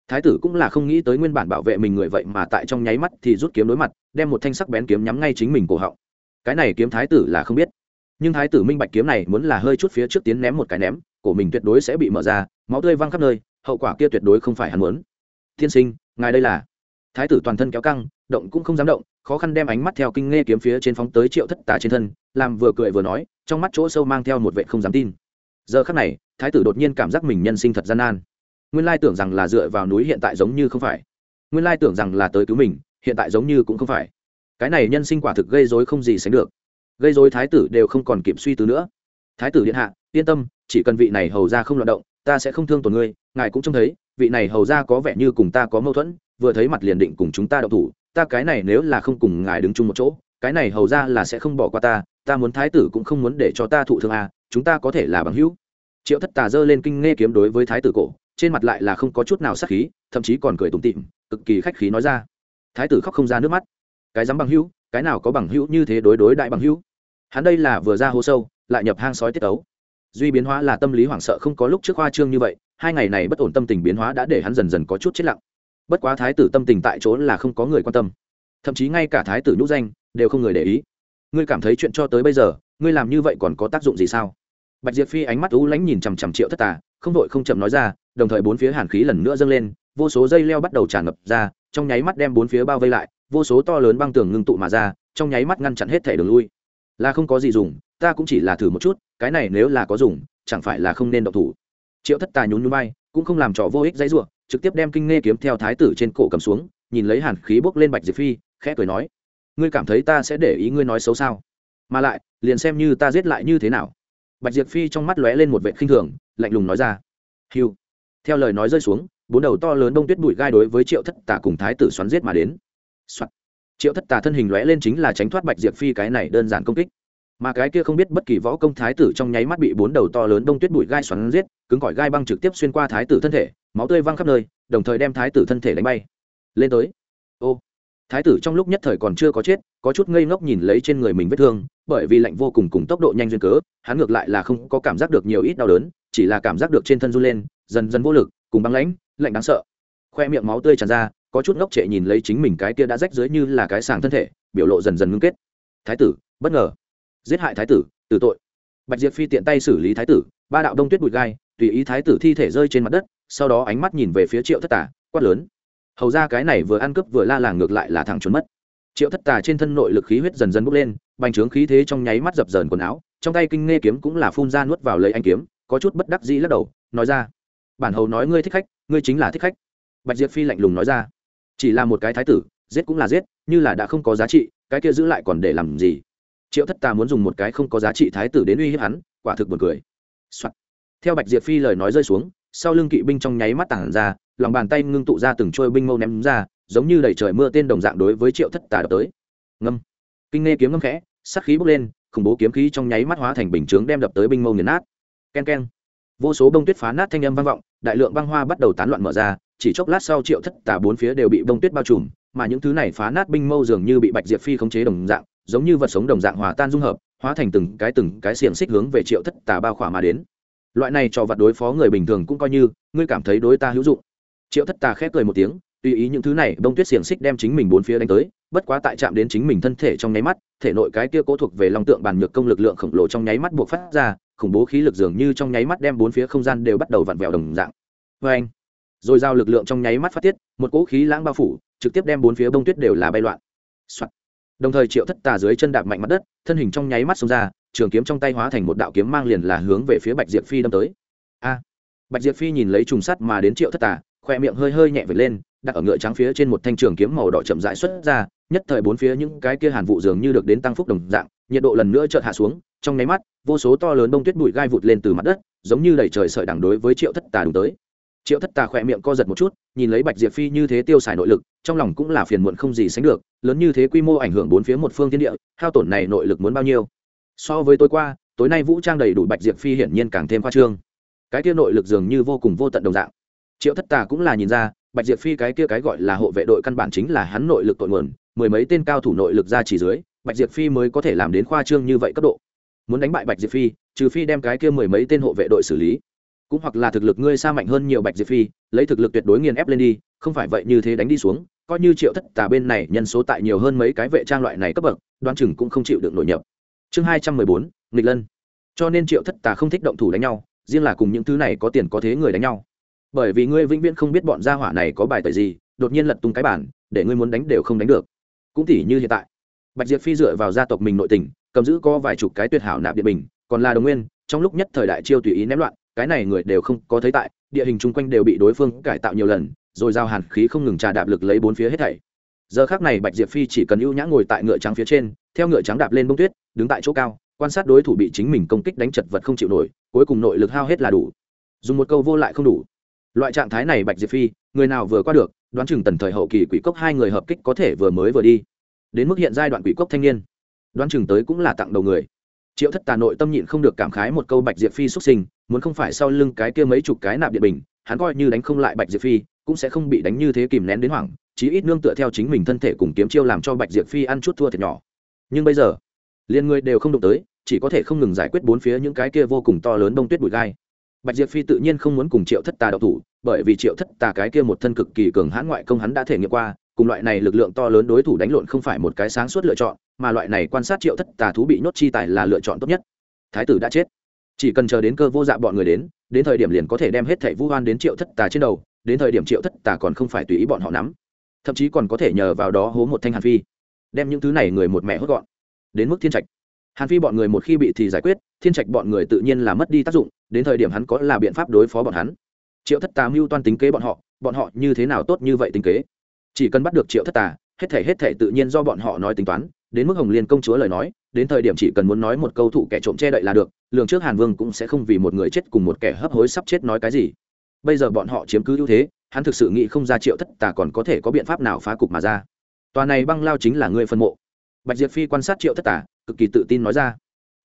Thái tử cũng là không nghĩ tới nguyên bản bảo vệ mình người vậy mà tại trong nháy mắt thì rút kiếm đối mặt, đem một thanh sắc bén kiếm nhắm ngay chính mình cổ họng. Cái này kiếm thái tử là không biết. Nhưng thái tử minh bạch kiếm này muốn là hơi chút phía trước tiến ném một cái ném, cổ mình tuyệt đối sẽ bị mở ra, máu tươi văng khắp nơi, hậu quả kia tuyệt đối không phải hắn muốn. Tiên sinh, ngài đây là thái tử toàn thân kéo căng, động cũng không dám động, khó khăn đem ánh mắt theo kinh nghe kiếm phía trên phóng tới triệu thất tà trên thân, làm vừa cười vừa nói, trong mắt chỗ sâu mang theo một vệ không dám tin. Giờ khắc này, thái tử đột nhiên cảm giác mình nhân sinh thật gian nan. Nguyên lai tưởng rằng là dựa vào núi hiện tại giống như không phải. Nguyên lai tưởng rằng là tới cứu mình, hiện tại giống như cũng không phải. Cái này nhân sinh quả thực gây dối không gì sánh được. Gây dối thái tử đều không còn kịp suy tư nữa. Thái tử điện hạ, yên tâm, chỉ cần vị này hầu ra không loạt động, ta sẽ không thương tổn ngươi, ngài cũng trông thấy vị này hầu ra có vẻ như cùng ta có mâu thuẫn, vừa thấy mặt liền định cùng chúng ta đậu thủ, ta cái này nếu là không cùng ngài đứng chung một chỗ, cái này hầu ra là sẽ không bỏ qua ta ta muốn thái tử cũng không muốn để cho ta thụ thương à chúng ta có thể là bằng hữu. Triệu thất tà giơ lên kinh nghe kiếm đối với thái tử cổ, trên mặt lại là không có chút nào sắc khí, thậm chí còn cười tủm tịm cực kỳ khách khí nói ra. Thái tử khóc không ra nước mắt. Cái dám bằng hữu, cái nào có bằng hữu như thế đối đối đại bằng hữu? Hắn đây là vừa ra hố sâu, lại nhập hang sói tiết ấu. Duy biến hóa là tâm lý hoảng sợ không có lúc trước hoa trương như vậy hai ngày này bất ổn tâm tình biến hóa đã để hắn dần dần có chút chết lặng. Bất quá thái tử tâm tình tại chỗ là không có người quan tâm. Thậm chí ngay cả thái tử nhũ danh đều không người để ý. Ngươi cảm thấy chuyện cho tới bây giờ, ngươi làm như vậy còn có tác dụng gì sao? Bạch diệp phi ánh mắt u lánh nhìn chằm chằm triệu thất tà, không đội không chậm nói ra, đồng thời bốn phía hàn khí lần nữa dâng lên, vô số dây leo bắt đầu tràn ngập ra, trong nháy mắt đem bốn phía bao vây lại, vô số to lớn băng tường ngưng tụ mà ra, trong nháy mắt ngăn chặn hết thẻ đường lui. Là không có gì dùng, ta cũng chỉ là thử một chút, cái này nếu là có dùng, chẳng phải là không nên độc thủ triệu thất tà nhún nhún bay cũng không làm trò vô ích dãy ruộng trực tiếp đem kinh nghe kiếm theo thái tử trên cổ cầm xuống, nhìn lấy hàn khí bốc lên bạch diệp phi, khẽ cười nói, ngươi cảm thấy ta sẽ để ý ngươi nói xấu sao? Mà lại, liền xem như ta giết lại như thế nào? Bạch diệp phi trong mắt lóe lên một vệ khinh thường, lạnh lùng nói ra hiu theo lời nói rơi xuống, bốn đầu to lớn đông tuyết bụi gai đối với triệu thất tà cùng thái tử xoắn giết mà đến、Soạn. triệu thất tà thân hình lóe lên chính là tránh thoát bạch diệp phi cái này đơn giản công kích mà cái kia không biết bất kỳ võ công thái tử trong nháy mắt bị bốn đầu to lớn đông tuyết bụi gai xoắn giết, cứng cỏi gai băng trực tiếp xuyên qua thái tử thân thể, máu tươi văng khắp nơi, đồng thời đem thái tử thân thể đánh bay. Lên tới. Ô. Thái tử trong lúc nhất thời còn chưa có chết, có chút ngây ngốc nhìn lấy trên người mình vết thương, bởi vì lạnh vô cùng cùng tốc độ nhanh duyên cớ, hắn ngược lại là không có cảm giác được nhiều ít đau đớn, chỉ là cảm giác được trên thân run lên, dần dần vô lực, cùng băng lãnh, lạnh đáng sợ. Khoe miệng máu tươi tràn ra, có chút ngốc trệ nhìn lấy chính mình cái kia đã rách dưới như là cái sàng thân thể, biểu lộ dần dần ngưng kết. Thái tử, bất ngờ giết hại thái tử tử tội. Bạch diệp phi tiện tay xử lý thái tử, ba đạo đông tuyết bụi gai, tùy ý thái tử thi thể rơi trên mặt đất, sau đó ánh mắt nhìn về phía triệu thất tả quát lớn. Hầu ra cái này vừa ăn cướp vừa la làng ngược lại là thằng trốn mất. Triệu thất tà trên thân nội lực khí huyết dần dần bốc lên, bành trướng khí thế trong nháy mắt dập dờn quần áo, trong tay kinh nghe kiếm cũng là phun ra nuốt vào lấy anh kiếm, có chút bất đắc dĩ lắc đầu, nói ra, bản hầu nói ngươi thích khách, ngươi chính là thích khách. Bạch diệp phi lạnh lùng nói ra, chỉ là một cái thái tử, giết cũng là giết, như là đã không có giá trị, cái kia giữ lại còn để làm gì? Triệu thất tà muốn dùng một cái không có giá trị thái tử đến uy hiếp hắn, quả thực buồn cười、Soạn. theo bạch diệp phi lời nói rơi xuống, sau lưng kỵ binh trong nháy mắt tản ra, lòng bàn tay ngưng tụ ra từng trôi binh mâu ném ra, giống như đầy trời mưa tên đồng dạng đối với triệu thất tà đập tới. Ngâm. Kinh nghe kiếm ngâm khẽ sắc khí bốc lên, khủng bố kiếm khí trong nháy mắt hóa thành bình chướng đem đập tới binh mâu nghiền nát. K e n k e n vô số bông tuyết phá nát thanh âm vang vọng, đại lượng băng hoa bắt đầu tán loạn mở ra, chỉ chốc lát sau triệu thất tà bốn phía đều bị bông tuyết bao trùm, mà những thứ này phá nát binh mâu dường như bị bạch diệp phi khống chế đồng dạng giống như vật sống đồng dạng hòa tan dung hợp, hóa thành từng cái từng cái xiềng xích hướng về triệu thất tà bao khỏa mà đến. Loại này cho vật đối phó người bình thường cũng coi như, ngươi cảm thấy đối ta hữu dụng. Triệu thất tà khép cười một tiếng, tùy ý những thứ này, bông tuyết xiềng xích đem chính mình bốn phía đánh tới, bất quá tại chạm đến chính mình thân thể trong nháy mắt, thể nội cái kia cố thuộc về long tượng bàn nhược công lực lượng khổng lồ trong nháy mắt buộc phát ra, khủng bố khí lực dường như trong nháy mắt đem bốn phía không gian đều bắt đầu vặn vẹo đồng dạng. Vê anh rồi giao lực lượng trong nháy mắt phát tiết, một cỗ khí lãng bao phủ, trực tiếp đem bốn phía bông tuyết đều là bay loạn、Soạn đồng thời triệu thất tà dưới chân đạp mạnh mặt đất, thân hình trong nháy mắt xông ra, trường kiếm trong tay hóa thành một đạo kiếm mang liền là hướng về phía bạch diệp phi đâm tới. A! Bạch diệp phi nhìn lấy trùng sắt mà đến triệu thất tà, khoe miệng hơi hơi nhẹ vệt lên, đặt ở ngựa trắng phía trên một thanh trường kiếm màu đỏ chậm rãi xuất ra, nhất thời bốn phía những cái kia hàn vụ dường như được đến tăng phúc đồng dạng, nhiệt độ lần nữa chợt hạ xuống, trong nháy mắt, vô số to lớn bông tuyết bụi gai vụt lên từ mặt đất, giống như đẩy trời sợi đẳng đối với triệu thất tà đúng tới triệu thất tà khỏe miệng co giật một chút, nhìn lấy bạch diệp phi như thế tiêu xài nội lực, trong lòng cũng là phiền muộn không gì sánh được, lớn như thế quy mô ảnh hưởng bốn phía một phương thiên địa, hao tổn này nội lực muốn bao nhiêu? So với tối qua, tối nay vũ trang đầy đủ bạch diệp phi hiển nhiên càng thêm khoa trương. Cái kia nội lực dường như vô cùng vô tận đồng dạng. Triệu thất tà cũng là nhìn ra, bạch diệp phi cái kia cái gọi là hộ vệ đội căn bản chính là hắn nội lực tội nguồn, mười mấy tên cao thủ nội lực ra chỉ dưới, bạch diệp phi mới có thể làm đến khoa trương như vậy cấp độ. Muốn đánh bại bạch diệp phi, trừ phi đem cái kia mười mấy tên hộ vệ đội xử lý cũng hoặc là thực lực ngươi xa mạnh hơn nhiều bạch diệp phi, lấy thực lực tuyệt đối nghiền ép lên đi, không phải vậy như thế đánh đi xuống, coi như triệu thất tà bên này nhân số tại nhiều hơn mấy cái vệ trang loại này cấp bậc, đoán chừng cũng không chịu được nội nhập. Chương hai trăm mười bốn, nghịch lân. Cho nên triệu thất tà không thích động thủ đánh nhau, riêng là cùng những thứ này có tiền có thế người đánh nhau. Bởi vì ngươi vĩnh viễn không biết bọn gia hỏa này có bài tời gì, đột nhiên lật tung cái bản, để ngươi muốn đánh đều không đánh được. Cũng tỉ như hiện tại, bạch diệp phi dựa vào gia tộc mình nội tình, cầm giữ có vài chục cái tuyệt hảo nạp điện bình, còn là đồng nguyên, trong lúc nhất thời đại chiêu tùy ý ném loạn cái này người đều không có thấy tại, địa hình chung quanh đều bị đối phương cải tạo nhiều lần, rồi giao hàn khí không ngừng trà đạp lực lấy bốn phía hết thảy. Giờ khác này bạch diệp phi chỉ cần ưu nhã ngồi tại ngựa trắng phía trên, theo ngựa trắng đạp lên bông tuyết, đứng tại chỗ cao, quan sát đối thủ bị chính mình công kích đánh chật vật không chịu nổi, cuối cùng nội lực hao hết là đủ. Dùng một câu vô lại không đủ. Loại trạng thái này bạch diệp phi, người nào vừa qua được, đoán chừng tần thời hậu kỳ quỷ cốc hai người hợp kích có thể vừa mới vừa đi. Đến mức hiện giai đoạn quỷ cốc thanh niên, đoán chừng tới cũng là tặng đầu người. Triệu thất tà nội tâm nhịn không được cảm khái một câu bạch diệp phi xuất sinh muốn không phải sau lưng cái kia mấy chục cái nạp điện bình, hắn coi như đánh không lại bạch diệp phi, cũng sẽ không bị đánh như thế kìm nén đến hoảng, chí ít nương tựa theo chính mình thân thể cùng kiếm chiêu làm cho bạch diệp phi ăn chút thua thiệt nhỏ. Nhưng bây giờ, liền người đều không đụng tới, chỉ có thể không ngừng giải quyết bốn phía những cái kia vô cùng to lớn đông tuyết bụi gai. Bạch diệp phi tự nhiên không muốn cùng triệu thất tà đậu thủ, bởi vì triệu thất tà cái kia một thân cực kỳ cường hãn ngoại công hắn đã thể nghiệm qua, cùng loại này lực lượng to lớn đối thủ đánh lộn không phải một cái sáng suốt lựa chọn, mà loại này quan sát triệu thất tà thú bị nhốt chi tài là lựa chọn tốt nhất. Thái tử đã chết chỉ cần chờ đến cơ vô dạ bọn người đến đến thời điểm liền có thể đem hết thẻ vu hoan đến triệu thất tà trên đầu, đến thời điểm triệu thất tà còn không phải tùy ý bọn họ nắm. Thậm chí còn có thể nhờ vào đó hố một thanh hàn phi, đem những thứ này người một mẹ hốt gọn. Đến mức thiên trạch. Hàn phi bọn người một khi bị thì giải quyết, thiên trạch bọn người tự nhiên là mất đi tác dụng, đến thời điểm hắn có là biện pháp đối phó bọn hắn. Triệu thất tà mưu toan tính kế bọn họ bọn họ như thế nào tốt như vậy tính kế? Chỉ cần bắt được triệu thất tà, hết thể hết thể tự nhiên do bọn họ nói tính toán, đến mức hồng liên công chúa lời nói đến thời điểm chỉ cần muốn nói một câu thụ kẻ trộm che đậy là được, lường trước hàn vương cũng sẽ không vì một người chết cùng một kẻ hấp hối sắp chết nói cái gì. Bây giờ bọn họ chiếm cứ ưu thế, hắn thực sự nghĩ không ra triệu thất tà còn có thể có biện pháp nào phá cục mà ra. Tòa này băng lao chính là người phân mộ. Bạch diệp phi quan sát triệu thất tà, cực kỳ tự tin nói ra.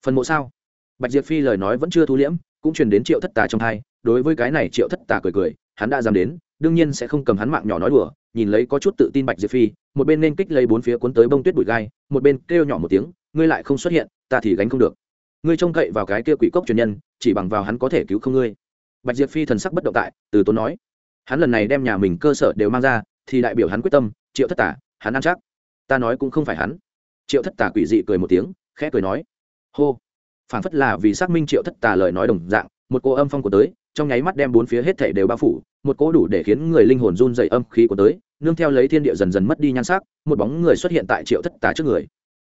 Phần mộ sao? Bạch diệp phi lời nói vẫn chưa thu liễm, cũng truyền đến triệu thất tà trong hai đối với cái này triệu thất tà cười cười, hắn đã dám đến, đương nhiên sẽ không cầm hắn mạng nhỏ nói đùa nhìn lấy có chút tự tin bạch diệp phi, một bên nên kích lấy bốn phía cuốn tới bông tuyết bụi gai, một bên kêu nhỏ một tiếng, ngươi lại không xuất hiện, ta thì gánh không được. Ngươi trông cậy vào cái kia quỷ cốc truyền nhân, chỉ bằng vào hắn có thể cứu không ngươi. Bạch diệp phi thần sắc bất động tại, từ tốn nói, hắn lần này đem nhà mình cơ sở đều mang ra, thì đại biểu hắn quyết tâm, triệu thất tả, hắn ăn chắc. Ta nói cũng không phải hắn. Triệu thất tả quỷ dị cười một tiếng, khẽ cười nói, hô phản phất là vì xác minh triệu thất tả lời nói đồng dạng, một cô âm phong của tới trong nháy mắt đem bốn phía hết thảy đều bao phủ, một cỗ đủ để khiến người linh hồn run rẩy âm khí của tới, nương theo lấy thiên địa dần dần mất đi nhan sắc, một bóng người xuất hiện tại triệu thất tà trước người.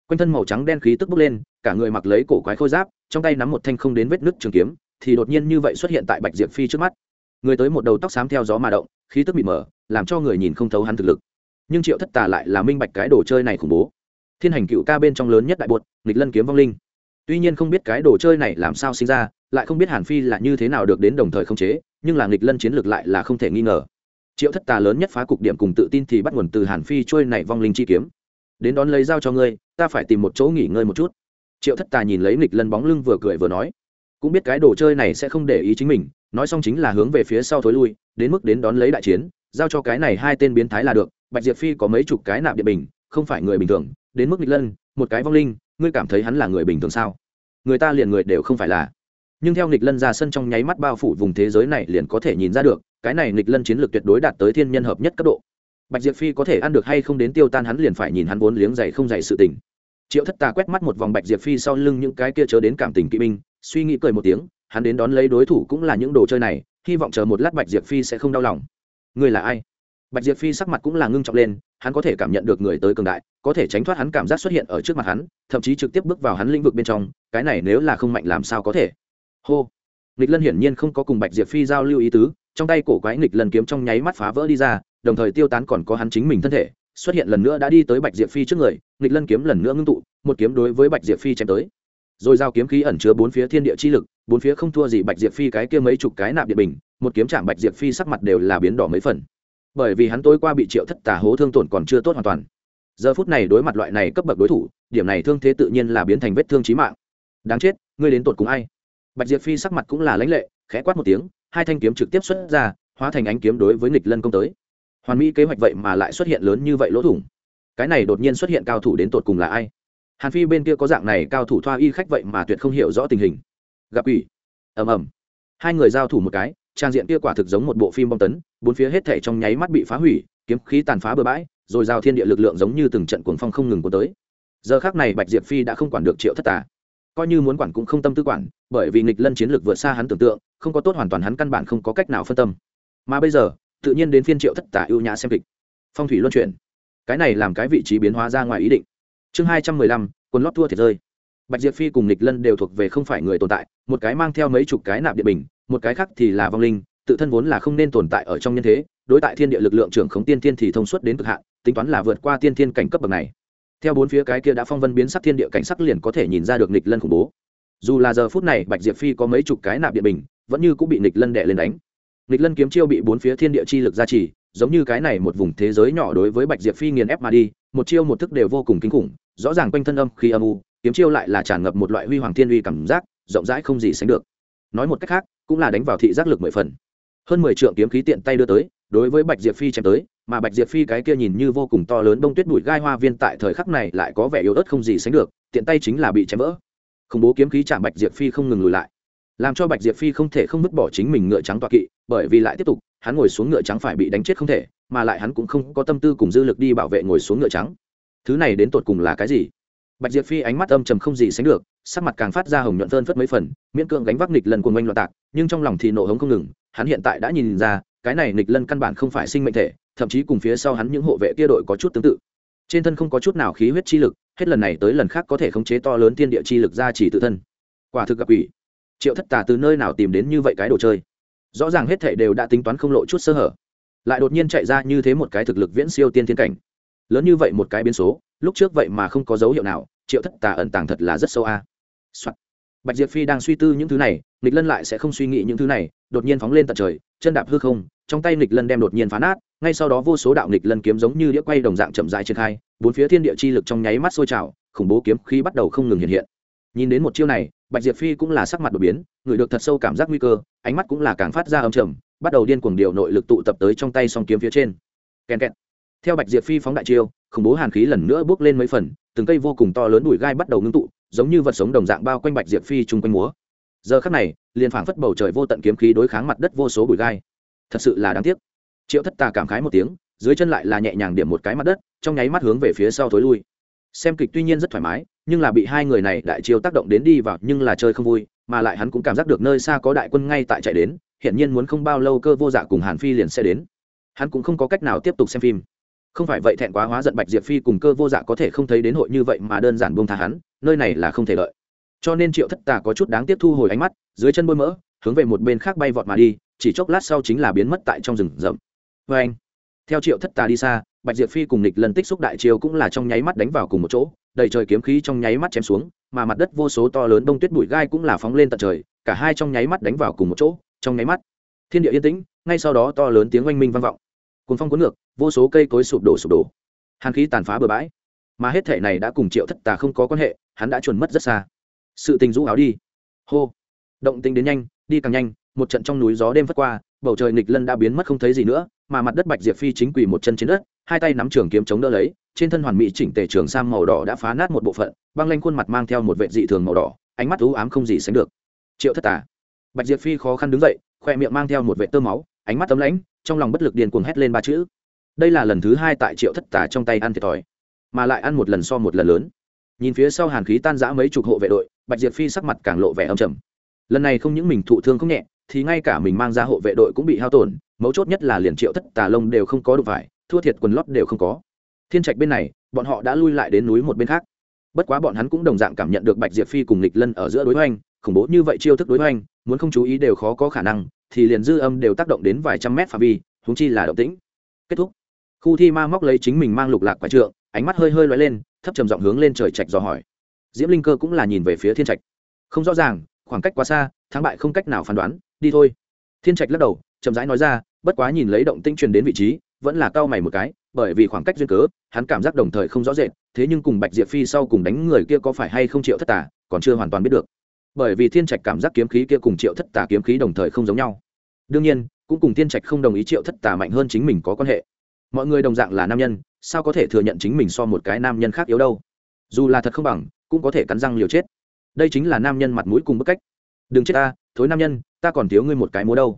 Quanh thân màu trắng đen khí tức bốc lên, cả người mặc lấy cổ quái khôi giáp, trong tay nắm một thanh không đến vết nứt trường kiếm, thì đột nhiên như vậy xuất hiện tại bạch diệp phi trước mắt. Người tới một đầu tóc xám theo gió mà động, khí tức bị mở làm cho người nhìn không thấu hắn thực lực. Nhưng triệu thất tà lại là minh bạch cái đồ chơi này khủng bố. Thiên hành cựu ca bên trong lớn nhất đại bột, nghịch lân kiếm vong linh. Tuy nhiên không biết cái đồ chơi này làm sao sinh ra lại không biết hàn phi là như thế nào được đến đồng thời không chế, nhưng là nghịch lân chiến lược lại là không thể nghi ngờ. Triệu thất tà lớn nhất phá cục điểm cùng tự tin thì bắt nguồn từ hàn phi trôi này vong linh chi kiếm. Đến đón lấy dao cho ngươi, ta phải tìm một chỗ nghỉ ngơi một chút. Triệu thất tà nhìn lấy nghịch lân bóng lưng vừa cười vừa nói, cũng biết cái đồ chơi này sẽ không để ý chính mình, nói xong chính là hướng về phía sau thối lui, đến mức đến đón lấy đại chiến, giao cho cái này hai tên biến thái là được, bạch diệp phi có mấy chục cái nạp địa bình, không phải người bình thường, đến mức nghịch lân, một cái vong linh, ngươi cảm thấy hắn là người bình thường sao? Người ta liền người đều không phải là nhưng theo nghịch lân ra sân trong nháy mắt bao phủ vùng thế giới này liền có thể nhìn ra được, cái này nghịch lân chiến lược tuyệt đối đạt tới thiên nhân hợp nhất cấp độ. Bạch diệp phi có thể ăn được hay không đến tiêu tan hắn liền phải nhìn hắn vốn liếng dày không dày sự tình. Triệu thất tà quét mắt một vòng bạch diệp phi sau lưng những cái kia chớ đến cảm tình kỵ binh, suy nghĩ cười một tiếng, hắn đến đón lấy đối thủ cũng là những đồ chơi này, hy vọng chờ một lát bạch diệp phi sẽ không đau lòng. Người là ai? Bạch diệp phi sắc mặt cũng là ngưng trọng lên, hắn có thể cảm nhận được người tới cường đại, có thể tránh thoát hắn cảm giác xuất hiện ở trước mặt hắn, thậm chí trực tiếp bước vào hắn lĩnh vực bên trong, cái này nếu là không mạnh làm sao có thể? Hô. Nghịch lân hiển nhiên không có cùng bạch diệp phi giao lưu ý tứ, trong tay cổ quái nghịch lần kiếm trong nháy mắt phá vỡ đi ra, đồng thời tiêu tán còn có hắn chính mình thân thể, xuất hiện lần nữa đã đi tới bạch diệp phi trước người, nghịch lân kiếm lần nữa ngưng tụ, một kiếm đối với bạch diệp phi chém tới. Rồi giao kiếm khí ẩn chứa bốn phía thiên địa chi lực, bốn phía không thua gì bạch diệp phi cái kia mấy chục cái nạp địa bình, một kiếm chạm bạch diệp phi sắc mặt đều là biến đỏ mấy phần. Bởi vì hắn tối qua bị triệu thất tà hố thương tổn còn chưa tốt hoàn toàn. Giờ phút này đối mặt loại này cấp bậc đối thủ, điểm này thương thế tự nhiên là biến thành vết thương trí mạng. Đáng chết, ngươi đến tột cùng ai? Bạch diệp phi sắc mặt cũng là lãnh lệ, khẽ quát một tiếng, hai thanh kiếm trực tiếp xuất ra, hóa thành ánh kiếm đối với nghịch lân công tới. Hoàn mỹ kế hoạch vậy mà lại xuất hiện lớn như vậy lỗ thủng. Cái này đột nhiên xuất hiện cao thủ đến tột cùng là ai? Hàn phi bên kia có dạng này cao thủ thoa y khách vậy mà tuyệt không hiểu rõ tình hình. Gặp ủy ầm ầm. Hai người giao thủ một cái, trang diện kia quả thực giống một bộ phim bom tấn, bốn phía hết thể trong nháy mắt bị phá hủy, kiếm khí tàn phá bừa bãi, rồi giao thiên địa lực lượng giống như từng trận cuồng phong không ngừng cuốn tới. Giờ khác này bạch diệp phi đã không quản được triệu thất tà coi như muốn quản cũng không tâm tư quản, bởi vì nghịch lân chiến lược vượt xa hắn tưởng tượng, không có tốt hoàn toàn hắn căn bản không có cách nào phân tâm. Mà bây giờ, tự nhiên đến phiên triệu thất tả ưu nhã xem kịch. Phong thủy luân chuyển. Cái này làm cái vị trí biến hóa ra ngoài ý định. Chương hai trăm mười lăm quân lót thua thiệt rơi. Bạch diệp phi cùng nghịch lân đều thuộc về không phải người tồn tại, một cái mang theo mấy chục cái nạp địa bình, một cái khác thì là vong linh, tự thân vốn là không nên tồn tại ở trong nhân thế, đối tại thiên địa lực lượng trưởng khống tiên thiên thì thông suốt đến cực hạn, tính toán là vượt qua tiên thiên cảnh cấp bậc này theo bốn phía cái kia đã phong vân biến sắc thiên địa cảnh sắc liền có thể nhìn ra được nghịch lân khủng bố. Dù là giờ phút này bạch diệp phi có mấy chục cái nạp điện bình, vẫn như cũng bị nghịch lân đệ lên đánh. Nịch lân kiếm chiêu bị bốn phía thiên địa chi lực gia trì, giống như cái này một vùng thế giới nhỏ đối với bạch diệp phi nghiền ép mà đi, một chiêu một thức đều vô cùng kinh khủng, rõ ràng quanh thân âm khi âm u, kiếm chiêu lại là tràn ngập một loại huy hoàng thiên uy cảm giác, rộng rãi không gì sánh được. Nói một cách khác, cũng là đánh vào thị giác lực mười phần. Hơn mười trượng kiếm khí tiện tay đưa tới đối với bạch diệp phi chém tới, mà bạch diệp phi cái kia nhìn như vô cùng to lớn bông tuyết bụi gai hoa viên tại thời khắc này lại có vẻ yếu ớt không gì sánh được, tiện tay chính là bị chém vỡ. Khủng bố kiếm khí chạm bạch diệp phi không ngừng lùi lại. Làm cho bạch diệp phi không thể không vứt bỏ chính mình ngựa trắng toa kỵ, bởi vì lại tiếp tục, hắn ngồi xuống ngựa trắng phải bị đánh chết không thể, mà lại hắn cũng không có tâm tư cùng dư lực đi bảo vệ ngồi xuống ngựa trắng. Thứ này đến tột cùng là cái gì? Bạch diệp phi ánh mắt âm trầm không gì sánh được, sắc mặt càng phát ra hồng nhuận phơn phất mấy phần, miễn cưỡng gánh vác nghịch lần cuồng oanh loạn tạc, nhưng trong lòng thì nộ hống không ngừng, hắn hiện tại đã nhìn ra cái này nghịch lân căn bản không phải sinh mệnh thể, thậm chí cùng phía sau hắn những hộ vệ kia đội có chút tương tự. Trên thân không có chút nào khí huyết chi lực, hết lần này tới lần khác có thể khống chế to lớn thiên địa chi lực ra chỉ tự thân. Quả thực gặp ủy triệu thất tà từ nơi nào tìm đến như vậy cái đồ chơi? Rõ ràng hết thể đều đã tính toán không lộ chút sơ hở. Lại đột nhiên chạy ra như thế một cái thực lực viễn siêu tiên thiên cảnh. Lớn như vậy một cái biến số, lúc trước vậy mà không có dấu hiệu nào, triệu thất tà ẩn tàng thật là rất sâu a. Soạn bạch diệp phi đang suy tư những thứ này, nghịch lân lại sẽ không suy nghĩ những thứ này, đột nhiên phóng lên tận trời, chân đạp hư không, trong tay nghịch lân đem đột nhiên phá nát, ngay sau đó vô số đạo nghịch lân kiếm giống như đĩa quay đồng dạng chậm dài triển khai, bốn phía thiên địa chi lực trong nháy mắt sôi trào, khủng bố kiếm khí bắt đầu không ngừng hiện hiện. Nhìn đến một chiêu này, bạch diệp phi cũng là sắc mặt đột biến, người được thật sâu cảm giác nguy cơ, ánh mắt cũng là càng phát ra âm trầm, bắt đầu điên cuồng điều nội lực tụ tập tới trong tay song kiếm phía trên. Kèn kẹt. Theo bạch diệp phi phóng đại chiêu, khủng bố hàn khí lần nữa bước lên mấy phần từng cây vô cùng to lớn đùi gai bắt đầu ngưng tụ, giống như vật sống đồng dạng bao quanh bạch diệp phi chung quanh múa. Giờ khắc này, liền phảng phất bầu trời vô tận kiếm khí đối kháng mặt đất vô số bụi gai. Thật sự là đáng tiếc. Triệu thất tà cảm khái một tiếng, dưới chân lại là nhẹ nhàng điểm một cái mặt đất, trong nháy mắt hướng về phía sau thối lui. Xem kịch tuy nhiên rất thoải mái, nhưng là bị hai người này đại chiêu tác động đến đi vào, nhưng là chơi không vui, mà lại hắn cũng cảm giác được nơi xa có đại quân ngay tại chạy đến hiện nhiên muốn không bao lâu cơ vô dạ cùng hàn phi liền sẽ đến. Hắn cũng không có cách nào tiếp tục xem phim không phải vậy thẹn quá hóa giận bạch diệp phi cùng cơ vô dạ có thể không thấy đến hội như vậy mà đơn giản buông tha hắn, nơi này là không thể lợi cho nên triệu thất tà có chút đáng tiếp thu hồi ánh mắt, dưới chân bôi mỡ, hướng về một bên khác bay vọt mà đi, chỉ chốc lát sau chính là biến mất tại trong rừng rậm. Vê anh, theo triệu thất tà đi xa, bạch diệp phi cùng nịch lần tích xúc đại chiêu cũng là trong nháy mắt đánh vào cùng một chỗ, đầy trời kiếm khí trong nháy mắt chém xuống, mà mặt đất vô số to lớn đông tuyết bụi gai cũng là phóng lên tận trời, cả hai trong nháy mắt đánh vào cùng một chỗ, trong nháy mắt, thiên địa yên tĩnh, ngay sau đó to lớn tiếng oanh minh vang vọng cuốn phong cuốn ngược, vô số cây cối sụp đổ sụp đổ. Hàn khí tàn phá bừa bãi. Mà hết thể này đã cùng triệu thất tà không có quan hệ, hắn đã chuẩn mất rất xa. Sự tình rũ áo đi. Hô. Động tính đến nhanh, đi càng nhanh, một trận trong núi gió đêm phất qua, bầu trời nghịch lân đã biến mất không thấy gì nữa, mà mặt đất bạch diệp phi chính quỳ một chân trên đất, hai tay nắm trường kiếm chống đỡ lấy, trên thân hoàn mỹ chỉnh tề trường sam màu đỏ đã phá nát một bộ phận, băng lanh khuôn mặt mang theo một vệ dị thường màu đỏ, ánh mắt u ám không gì sánh được. Triệu thất tà. Bạch diệp phi khó khăn đứng dậy, khoe miệng mang theo một vệ tơ máu ánh mắt tấm lãnh, trong lòng bất lực điên cuồng hét lên ba chữ. Đây là lần thứ hai tại triệu thất tà trong tay ăn thiệt thòi, mà lại ăn một lần so một lần lớn. Nhìn phía sau hàn khí tan giã mấy chục hộ vệ đội, bạch diệp phi sắc mặt càng lộ vẻ âm trầm. Lần này không những mình thụ thương không nhẹ, thì ngay cả mình mang ra hộ vệ đội cũng bị hao tổn, mấu chốt nhất là liền triệu thất tà lông đều không có đủ phải, thua thiệt quần lót đều không có. Thiên trạch bên này, bọn họ đã lui lại đến núi một bên khác. Bất quá bọn hắn cũng đồng dạng cảm nhận được bạch diệp phi cùng lịch lân ở giữa đối hoành, khủng bố như vậy chiêu thức đối hoành, muốn không chú ý đều khó có khả năng thì liền dư âm đều tác động đến vài trăm mét phạm vi húng chi là động tĩnh. Kết thúc. Khu thi ma móc lấy chính mình mang lục lạc quả trượng, ánh mắt hơi hơi loay lên, thấp trầm giọng hướng lên trời trạch dò hỏi. Diễm linh cơ cũng là nhìn về phía thiên trạch. Không rõ ràng, khoảng cách quá xa, thắng bại không cách nào phán đoán, đi thôi. Thiên trạch lắc đầu, chậm rãi nói ra, bất quá nhìn lấy động tinh truyền đến vị trí, vẫn là cao mày một cái, bởi vì khoảng cách duyên cớ, hắn cảm giác đồng thời không rõ rệt, thế nhưng cùng bạch diệp phi sau cùng đánh người kia có phải hay không triệu thất tả còn chưa hoàn toàn biết được bởi vì thiên trạch cảm giác kiếm khí kia cùng triệu thất tà kiếm khí đồng thời không giống nhau. Đương nhiên, cũng cùng thiên trạch không đồng ý triệu thất tà mạnh hơn chính mình có quan hệ. Mọi người đồng dạng là nam nhân, sao có thể thừa nhận chính mình so một cái nam nhân khác yếu đâu? Dù là thật không bằng, cũng có thể cắn răng liều chết. Đây chính là nam nhân mặt mũi cùng bức cách. Đừng chết ta, thối nam nhân, ta còn thiếu ngươi một cái múa đâu.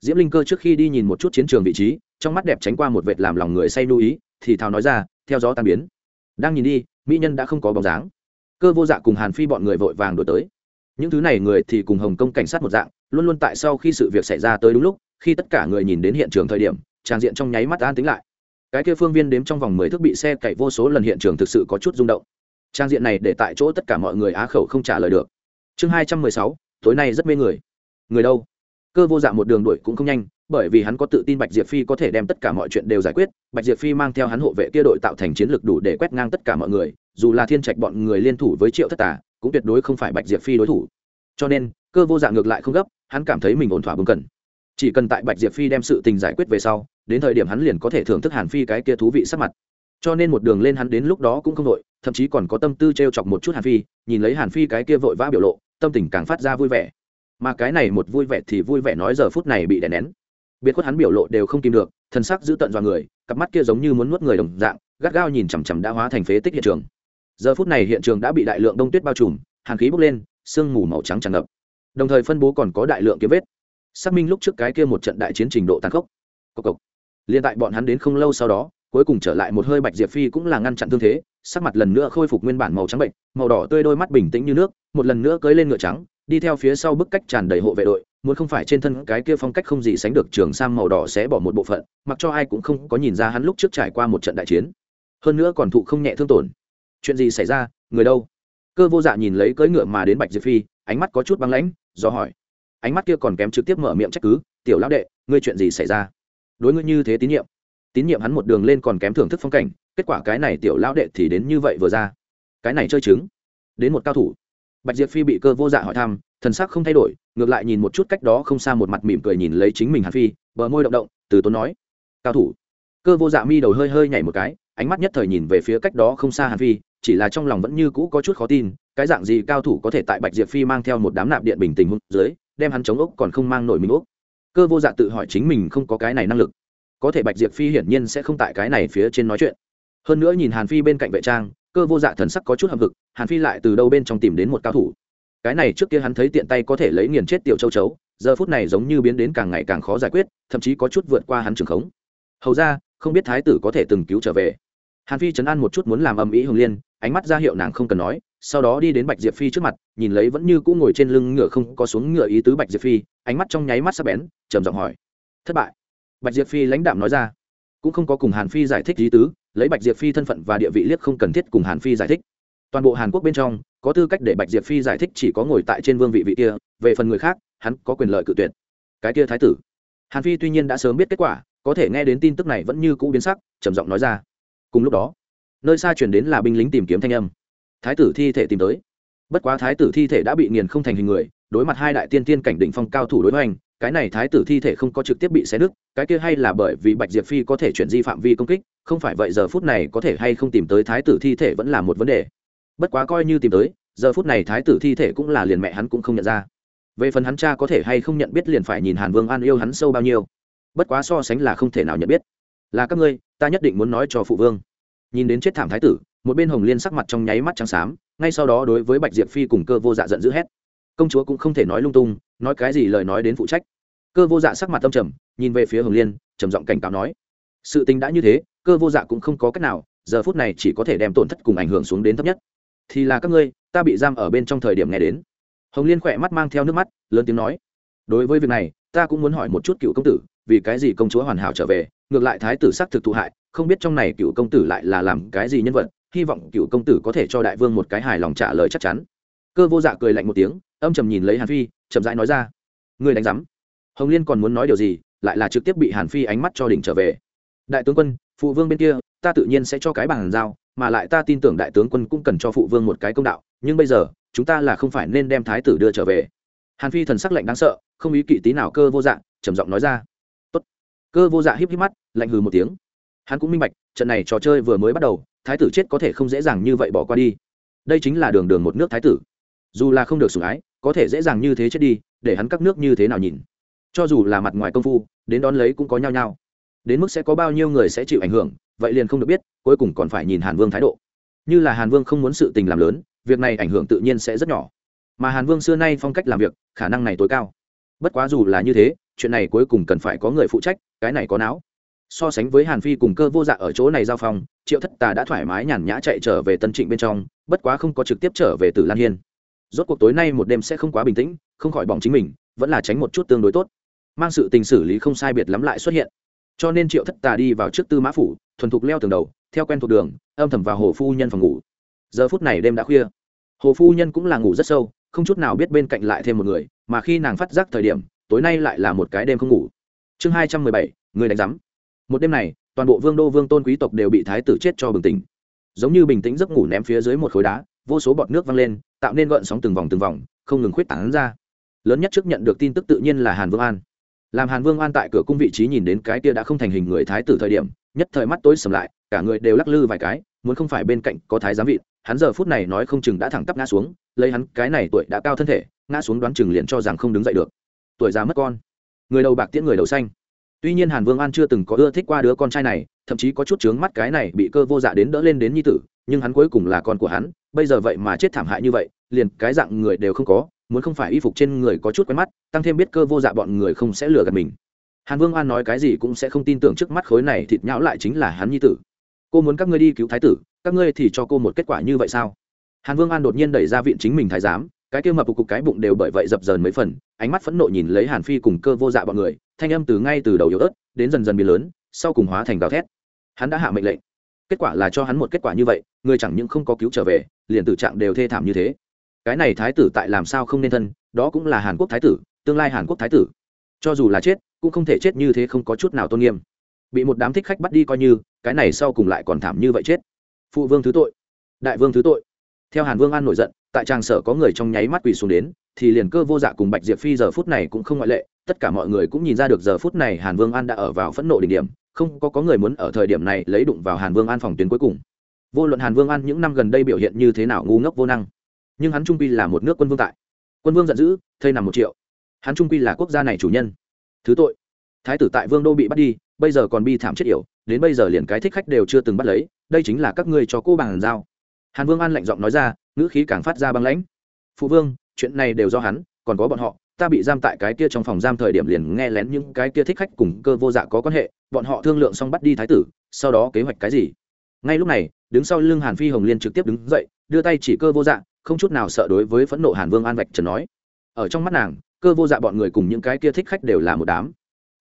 Diễm linh cơ trước khi đi nhìn một chút chiến trường vị trí, trong mắt đẹp tránh qua một vệt làm lòng người say lưu ý, thì thào nói ra, theo gió tan biến. Đang nhìn đi, mỹ nhân đã không có bóng dáng. Cơ vô dạ cùng hàn phi bọn người vội vàng đổi tới những thứ này người thì cùng hồng kông cảnh sát một dạng, luôn luôn tại sau khi sự việc xảy ra tới đúng lúc, khi tất cả người nhìn đến hiện trường thời điểm trang diện trong nháy mắt an tính lại. Cái kia phương viên đếm trong vòng mười thước bị xe cậy vô số lần hiện trường thực sự có chút rung động. Trang diện này để tại chỗ tất cả mọi người á khẩu không trả lời được. Chương hai trăm mười sáu, tối nay rất mê người. Người đâu? Cơ vô dạ một đường đuổi cũng không nhanh, bởi vì hắn có tự tin bạch diệp phi có thể đem tất cả mọi chuyện đều giải quyết. Bạch diệp phi mang theo hắn hộ vệ kia đội tạo thành chiến lược đủ để quét ngang tất cả mọi người, dù là thiên trạch bọn người liên thủ với triệu thất tà cũng tuyệt đối không phải bạch diệp phi đối thủ. Cho nên, cơ vô dạng ngược lại không gấp, hắn cảm thấy mình ổn thỏa bưng cần. Chỉ cần tại bạch diệp phi đem sự tình giải quyết về sau, đến thời điểm hắn liền có thể thưởng thức hàn phi cái kia thú vị sắc mặt. Cho nên một đường lên hắn đến lúc đó cũng không đội thậm chí còn có tâm tư t r e o chọc một chút hàn phi, nhìn lấy hàn phi cái kia vội vã biểu lộ, tâm tình càng phát ra vui vẻ. Mà cái này một vui vẻ thì vui vẻ nói giờ phút này bị đè nén. Biệt khuất hắn biểu lộ đều không tìm được thân sắc giữ tận dọa người, cặp mắt kia giống như muốn nuốt người đồng dạng, gắt gao nhìn chằm chằm đã hóa thành phế tích hiện trường giờ phút này hiện trường đã bị đại lượng đông tuyết bao trùm hàn khí bốc lên, sương mù màu trắng tràn ngập. Đồng thời phân bố còn có đại lượng kiếm vết. Xác minh lúc trước cái kia một trận đại chiến trình độ tàn khốc. Cộc cộc. Liên tại bọn hắn đến không lâu sau đó, cuối cùng trở lại một hơi bạch diệp phi cũng là ngăn chặn thương thế, sắc mặt lần nữa khôi phục nguyên bản màu trắng bệnh, màu đỏ tươi đôi mắt bình tĩnh như nước, một lần nữa cưới lên ngựa trắng, đi theo phía sau bức cách tràn đầy hộ vệ đội, muốn không phải trên thân cái kia phong cách không gì sánh được trường sang màu đỏ sẽ bỏ một bộ phận, mặc cho ai cũng không có nhìn ra hắn lúc trước trải qua một trận đại chiến. Hơn nữa còn thụ không nhẹ thương tổn chuyện gì xảy ra, người đâu? Cơ vô dạ nhìn lấy cưỡi ngựa mà đến bạch diệp phi, ánh mắt có chút băng lãnh, do hỏi. Ánh mắt kia còn kém trực tiếp mở miệng trách cứ, tiểu lão đệ, ngươi chuyện gì xảy ra? Đối ngươi như thế tín nhiệm. Tín nhiệm hắn một đường lên còn kém thưởng thức phong cảnh, kết quả cái này tiểu lão đệ thì đến như vậy vừa ra. Cái này chơi chứng. Đến một cao thủ. Bạch diệp phi bị cơ vô dạ hỏi thăm, thần sắc không thay đổi, ngược lại nhìn một chút cách đó không xa một mặt mỉm cười nhìn lấy chính mình hàn phi, bờ môi động động, từ tốn nói, cao thủ. Cơ vô dạ mi đầu hơi hơi nhảy một cái ánh mắt nhất thời nhìn về phía cách đó không xa hàn phi, chỉ là trong lòng vẫn như cũ có chút khó tin, cái dạng gì cao thủ có thể tại bạch diệp phi mang theo một đám nạp điện bình tình hôn dưới, đem hắn chống ốc còn không mang nổi mình ốc. Cơ vô dạ tự hỏi chính mình không có cái này năng lực. Có thể bạch diệp phi hiển nhiên sẽ không tại cái này phía trên nói chuyện. Hơn nữa nhìn hàn phi bên cạnh vệ trang, cơ vô dạ thần sắc có chút hậm hực, hàn phi lại từ đâu bên trong tìm đến một cao thủ. Cái này trước kia hắn thấy tiện tay có thể lấy nghiền chết tiểu châu chấu, giờ phút này giống như biến đến càng ngày càng khó giải quyết, thậm chí có chút vượt qua hắn trường khống. Hầu ra, không biết thái tử có thể từng cứu trở về hàn phi chấn an một chút muốn làm âm ý hồng liên, ánh mắt ra hiệu nàng không cần nói, sau đó đi đến bạch diệp phi trước mặt, nhìn lấy vẫn như cũ ngồi trên lưng ngựa không có xuống ngựa ý tứ bạch diệp phi, ánh mắt trong nháy mắt sắp bén, trầm giọng hỏi, thất bại. Bạch diệp phi lãnh đạm nói ra, cũng không có cùng hàn phi giải thích ý tứ, lấy bạch diệp phi thân phận và địa vị liếc không cần thiết cùng hàn phi giải thích. Toàn bộ hàn quốc bên trong, có tư cách để bạch diệp phi giải thích chỉ có ngồi tại trên vương vị vị kia, về phần người khác, hắn có quyền lợi cự tuyệt. Cái kia thái tử. Hàn phi tuy nhiên đã sớm biết kết quả, có thể nghe đến tin tức này vẫn như cũ biến sắc, trầm giọng nói ra cùng lúc đó nơi xa chuyển đến là binh lính tìm kiếm thanh âm. Thái tử thi thể tìm tới. Bất quá thái tử thi thể đã bị nghiền không thành hình người đối mặt hai đại tiên tiên cảnh đỉnh phong cao thủ đối hoành cái này thái tử thi thể không có trực tiếp bị xé đứt, cái kia hay là bởi vì bạch diệp phi có thể chuyển di phạm vi công kích không phải vậy giờ phút này có thể hay không tìm tới thái tử thi thể vẫn là một vấn đề. Bất quá coi như tìm tới giờ phút này thái tử thi thể cũng là liền mẹ hắn cũng không nhận ra. Về phần hắn cha có thể hay không nhận biết liền phải nhìn hàn vương an yêu hắn sâu bao nhiêu. Bất quá so sánh là không thể nào nhận biết là các ngươi, ta nhất định muốn nói cho phụ vương. Nhìn đến chết thảm thái tử, một bên hồng liên sắc mặt trong nháy mắt trắng xám, ngay sau đó đối với bạch diệp phi cùng cơ vô dạ giận dữ hét. Công chúa cũng không thể nói lung tung, nói cái gì lời nói đến phụ trách. Cơ vô dạ sắc mặt tâm trầm, nhìn về phía hồng liên, trầm giọng cảnh cáo nói, sự tình đã như thế, cơ vô dạ cũng không có cách nào, giờ phút này chỉ có thể đem tổn thất cùng ảnh hưởng xuống đến thấp nhất. Thì là các ngươi, ta bị giam ở bên trong thời điểm nghe đến. Hồng liên khỏe mắt mang theo nước mắt, lớn tiếng nói, đối với việc này, ta cũng muốn hỏi một chút cựu công tử vì cái gì công chúa hoàn hảo trở về, ngược lại thái tử sắc thực thụ hại, không biết trong này cựu công tử lại là làm cái gì nhân vật, hy vọng cựu công tử có thể cho đại vương một cái hài lòng trả lời chắc chắn. Cơ vô dạ cười lạnh một tiếng, âm trầm nhìn lấy hàn phi, chậm rãi nói ra người đánh giám, hồng liên còn muốn nói điều gì, lại là trực tiếp bị hàn phi ánh mắt cho đỉnh trở về. Đại tướng quân, phụ vương bên kia, ta tự nhiên sẽ cho cái bàn giao, mà lại ta tin tưởng đại tướng quân cũng cần cho phụ vương một cái công đạo, nhưng bây giờ, chúng ta là không phải nên đem thái tử đưa trở về. Hàn phi thần sắc lạnh đáng sợ, không ý kỵ tí nào cơ vô dạng trầm giọng nói ra cơ vô dạ híp híp mắt, lạnh hừ một tiếng. Hắn cũng minh bạch, trận này trò chơi vừa mới bắt đầu, thái tử chết có thể không dễ dàng như vậy bỏ qua đi. Đây chính là đường đường một nước thái tử. Dù là không được sủng ái, có thể dễ dàng như thế chết đi, để hắn các nước như thế nào nhìn. Cho dù là mặt ngoài công phu, đến đón lấy cũng có nhau nhau. Đến mức sẽ có bao nhiêu người sẽ chịu ảnh hưởng, vậy liền không được biết, cuối cùng còn phải nhìn hàn vương thái độ. Như là hàn vương không muốn sự tình làm lớn, việc này ảnh hưởng tự nhiên sẽ rất nhỏ. Mà hàn vương xưa nay phong cách làm việc, khả năng này tối cao. Bất quá dù là như thế chuyện này cuối cùng cần phải có người phụ trách, cái này có não. So sánh với hàn phi cùng cơ vô dạ ở chỗ này giao phong, triệu thất tà đã thoải mái nhàn nhã chạy trở về tân trịnh bên trong, bất quá không có trực tiếp trở về từ lan hiên. Rốt cuộc tối nay một đêm sẽ không quá bình tĩnh, không khỏi bỏng chính mình, vẫn là tránh một chút tương đối tốt. Mang sự tình xử lý không sai biệt lắm lại xuất hiện. Cho nên triệu thất tà đi vào trước tư mã phủ, thuần thục leo tường đầu, theo quen thuộc đường, âm thầm vào hồ phu nhân phòng ngủ. Giờ phút này đêm đã khuya. Hồ phu nhân cũng là ngủ rất sâu, không chút nào biết bên cạnh lại thêm một người, mà khi nàng phát giác thời điểm tối nay lại là một cái đêm không ngủ. Chương hai trăm mười bảy, người đánh giám. Một đêm này, toàn bộ vương đô vương tôn quý tộc đều bị thái tử chết cho bừng tỉnh. Giống như bình tĩnh giấc ngủ ném phía dưới một khối đá, vô số bọt nước văng lên, tạo nên gợn sóng từng vòng từng vòng, không ngừng khuyết tảng ra. Lớn nhất trước nhận được tin tức tự nhiên là hàn vương an. Làm hàn vương an tại cửa cung vị trí nhìn đến cái kia đã không thành hình người thái tử thời điểm, nhất thời mắt tối sầm lại, cả người đều lắc lư vài cái, muốn không phải bên cạnh có thái giám vị, hắn giờ phút này nói không chừng đã thẳng tắp ngã xuống, lấy hắn cái này tuổi đã cao thân thể, ngã xuống đoán chừng liền cho rằng không đứng dậy được tuổi già mất con. Người đầu bạc tiễn người đầu xanh. Tuy nhiên hàn vương an chưa từng có ưa thích qua đứa con trai này, thậm chí có chút chướng mắt cái này bị cơ vô dạ đến đỡ lên đến nhi tử, nhưng hắn cuối cùng là con của hắn, bây giờ vậy mà chết thảm hại như vậy, liền cái dạng người đều không có, muốn không phải y phục trên người có chút quen mắt, tăng thêm biết cơ vô dạ bọn người không sẽ lừa gạt mình. Hàn vương an nói cái gì cũng sẽ không tin tưởng trước mắt khối này thịt nhão lại chính là hắn nhi tử. Cô muốn các ngươi đi cứu thái tử, các ngươi thì cho cô một kết quả như vậy sao? Hàn vương an đột nhiên đẩy ra viện chính mình thái giám cái kia mập cục cái bụng đều bởi vậy dập dờn mấy phần, ánh mắt phẫn nộ nhìn lấy hàn phi cùng cơ vô dạ bọn người, thanh âm từ ngay từ đầu yếu ớt, đến dần dần biến lớn, sau cùng hóa thành gào thét. Hắn đã hạ mệnh lệnh. Kết quả là cho hắn một kết quả như vậy, người chẳng những không có cứu trở về, liền tử trạng đều thê thảm như thế. Cái này thái tử tại làm sao không nên thân, đó cũng là hàn quốc thái tử, tương lai hàn quốc thái tử. Cho dù là chết, cũng không thể chết như thế không có chút nào tôn nghiêm. Bị một đám thích khách bắt đi coi như, cái này sau cùng lại còn thảm như vậy chết. Phụ vương thứ tội. Đại vương thứ tội. Theo hàn vương an nổi giận tại tràng sở có người trong nháy mắt quỳ xuống đến, thì liền cơ vô dạ cùng bạch diệp phi giờ phút này cũng không ngoại lệ, tất cả mọi người cũng nhìn ra được giờ phút này hàn vương an đã ở vào phẫn nộ đỉnh điểm, không có có người muốn ở thời điểm này lấy đụng vào hàn vương an phòng tuyến cuối cùng. Vô luận hàn vương an những năm gần đây biểu hiện như thế nào ngu ngốc vô năng, nhưng hắn trung pi là một nước quân vương tại. Quân vương giận dữ, thây nằm một triệu. Hắn trung pi là quốc gia này chủ nhân. Thứ tội. Thái tử tại vương đô bị bắt đi, bây giờ còn bi thảm chết yểu, đến bây giờ liền cái thích khách đều chưa từng bắt lấy, đây chính là các ngươi cho cô bằng giao hàn vương an lạnh giọng nói ra, ngữ khí càng phát ra băng lãnh. Phụ vương, chuyện này đều do hắn, còn có bọn họ, ta bị giam tại cái kia trong phòng giam thời điểm liền nghe lén những cái kia thích khách cùng cơ vô dạ có quan hệ, bọn họ thương lượng xong bắt đi thái tử, sau đó kế hoạch cái gì? Ngay lúc này, đứng sau lưng hàn phi hồng liên trực tiếp đứng dậy, đưa tay chỉ cơ vô dạ không chút nào sợ đối với phẫn nộ hàn vương an vạch trần nói. Ở trong mắt nàng, cơ vô dạ bọn người cùng những cái kia thích khách đều là một đám,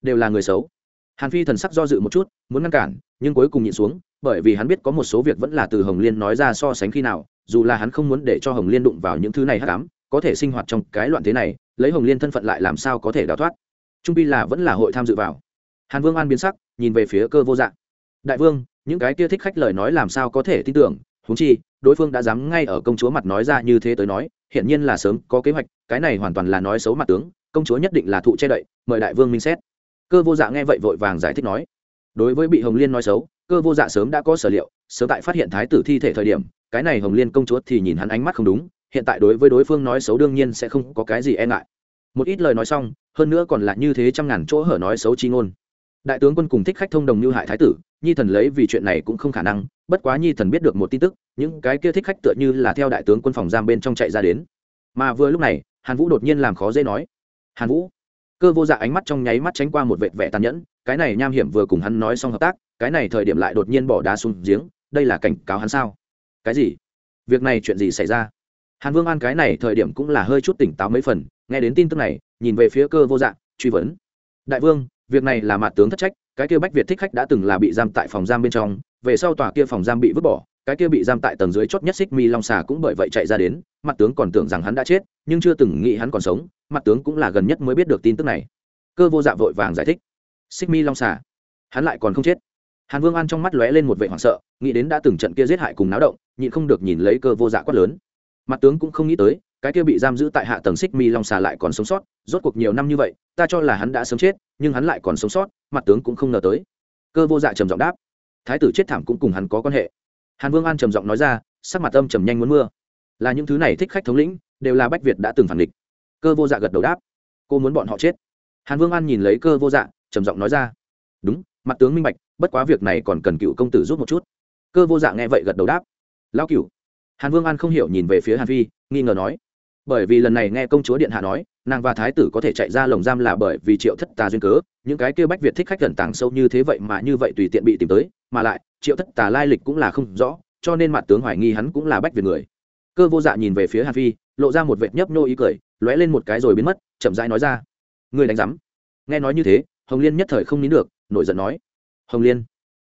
đều là người xấu. Hàn phi thần sắc do dự một chút, muốn ngăn cản, nhưng cuối cùng nhịn xuống bởi vì hắn biết có một số việc vẫn là từ hồng liên nói ra so sánh khi nào, dù là hắn không muốn để cho hồng liên đụng vào những thứ này hắc ám, có thể sinh hoạt trong cái loạn thế này, lấy hồng liên thân phận lại làm sao có thể đào thoát? Trung pi là vẫn là hội tham dự vào. Hàn vương an biến sắc, nhìn về phía cơ vô dạng đại vương, những cái kia thích khách lời nói làm sao có thể tin tưởng? Húng chi, đối phương đã dám ngay ở công chúa mặt nói ra như thế tới nói hiện nhiên là sớm có kế hoạch, cái này hoàn toàn là nói xấu mặt tướng, công chúa nhất định là thụ che đậy, mời đại vương minh xét. Cơ vô dạ nghe vậy vội vàng giải thích nói. Đối với bị hồng liên nói xấu cơ vô dạ sớm đã có sở liệu, sớm tại phát hiện thái tử thi thể thời điểm, cái này hồng liên công chúa thì nhìn hắn ánh mắt không đúng, hiện tại đối với đối phương nói xấu đương nhiên sẽ không có cái gì e ngại. Một ít lời nói xong, hơn nữa còn là như thế trăm ngàn chỗ hở nói xấu chi ngôn. Đại tướng quân cùng thích khách thông đồng như hại thái tử, nhi thần lấy vì chuyện này cũng không khả năng, bất quá nhi thần biết được một tin tức, những cái kia thích khách tựa như là theo đại tướng quân phòng giam bên trong chạy ra đến. Mà vừa lúc này, hàn vũ đột nhiên làm khó dễ nói, hàn vũ. Cơ vô dạ ánh mắt trong nháy mắt tránh qua một vệt vẻ tàn nhẫn cái này nham hiểm vừa cùng hắn nói xong hợp tác, cái này thời điểm lại đột nhiên bỏ đá xuống giếng, đây là cảnh cáo hắn sao? Cái gì? Việc này chuyện gì xảy ra? Hàn vương an cái này thời điểm cũng là hơi chút tỉnh táo mấy phần, nghe đến tin tức này, nhìn về phía cơ vô dạng truy vấn. Đại vương, việc này là mặt tướng thất trách, cái kia bách việt thích khách đã từng là bị giam tại phòng giam bên trong, về sau tòa kia phòng giam bị vứt bỏ, cái kia bị giam tại tầng dưới chót nhất xích mi long xà cũng bởi vậy chạy ra đến mặt tướng còn tưởng rằng hắn đã chết, nhưng chưa từng nghĩ hắn còn sống mặt tướng cũng là gần nhất mới biết được tin tức này. Cơ vô dạ vội vàng giải thích xích mi long xà. Hắn lại còn không chết. Hàn vương an trong mắt lóe lên một vệ hoảng sợ, nghĩ đến đã từng trận kia giết hại cùng náo động, nhịn không được nhìn lấy cơ vô dạ quát lớn. Mặt tướng cũng không nghĩ tới, cái kia bị giam giữ tại hạ tầng xích mi long xà lại còn sống sót, rốt cuộc nhiều năm như vậy, ta cho là hắn đã sớm chết, nhưng hắn lại còn sống sót, mặt tướng cũng không ngờ tới. Cơ vô dạ trầm giọng đáp. Thái tử chết thảm cũng cùng hắn có quan hệ. Hàn vương an trầm giọng nói ra, sắc mặt âm trầm nhanh muốn mưa. Là những thứ này thích khách thống lĩnh, đều là bách việt đã từng phản địch cơ vô dạ gật đầu đáp. Cô muốn bọn họ chết. Hàn vương an nhìn lấy cơ vô dạ trầm giọng nói ra. Đúng, mặt tướng minh bạch, bất quá việc này còn cần cựu công tử giúp một chút. Cơ vô dạng nghe vậy gật đầu đáp. Lão cựu. Hàn vương an không hiểu nhìn về phía hàn phi, nghi ngờ nói. Bởi vì lần này nghe công chúa điện hạ nói, nàng và thái tử có thể chạy ra lồng giam là bởi vì triệu thất tà duyên cớ, những cái kêu bách việt thích khách gần tàng sâu như thế vậy mà như vậy tùy tiện bị tìm tới, mà lại, triệu thất tà lai lịch cũng là không rõ, cho nên mặt tướng hoài nghi hắn cũng là bách việt người. Cơ vô dạ nhìn về phía hàn phi, lộ ra một vệt nhấp nô ý cười, lóe lên một cái rồi biến mất, chậm rãi nói ra. Người đánh giám. Nghe nói như thế hồng liên nhất thời không nín được, nổi giận nói, hồng liên,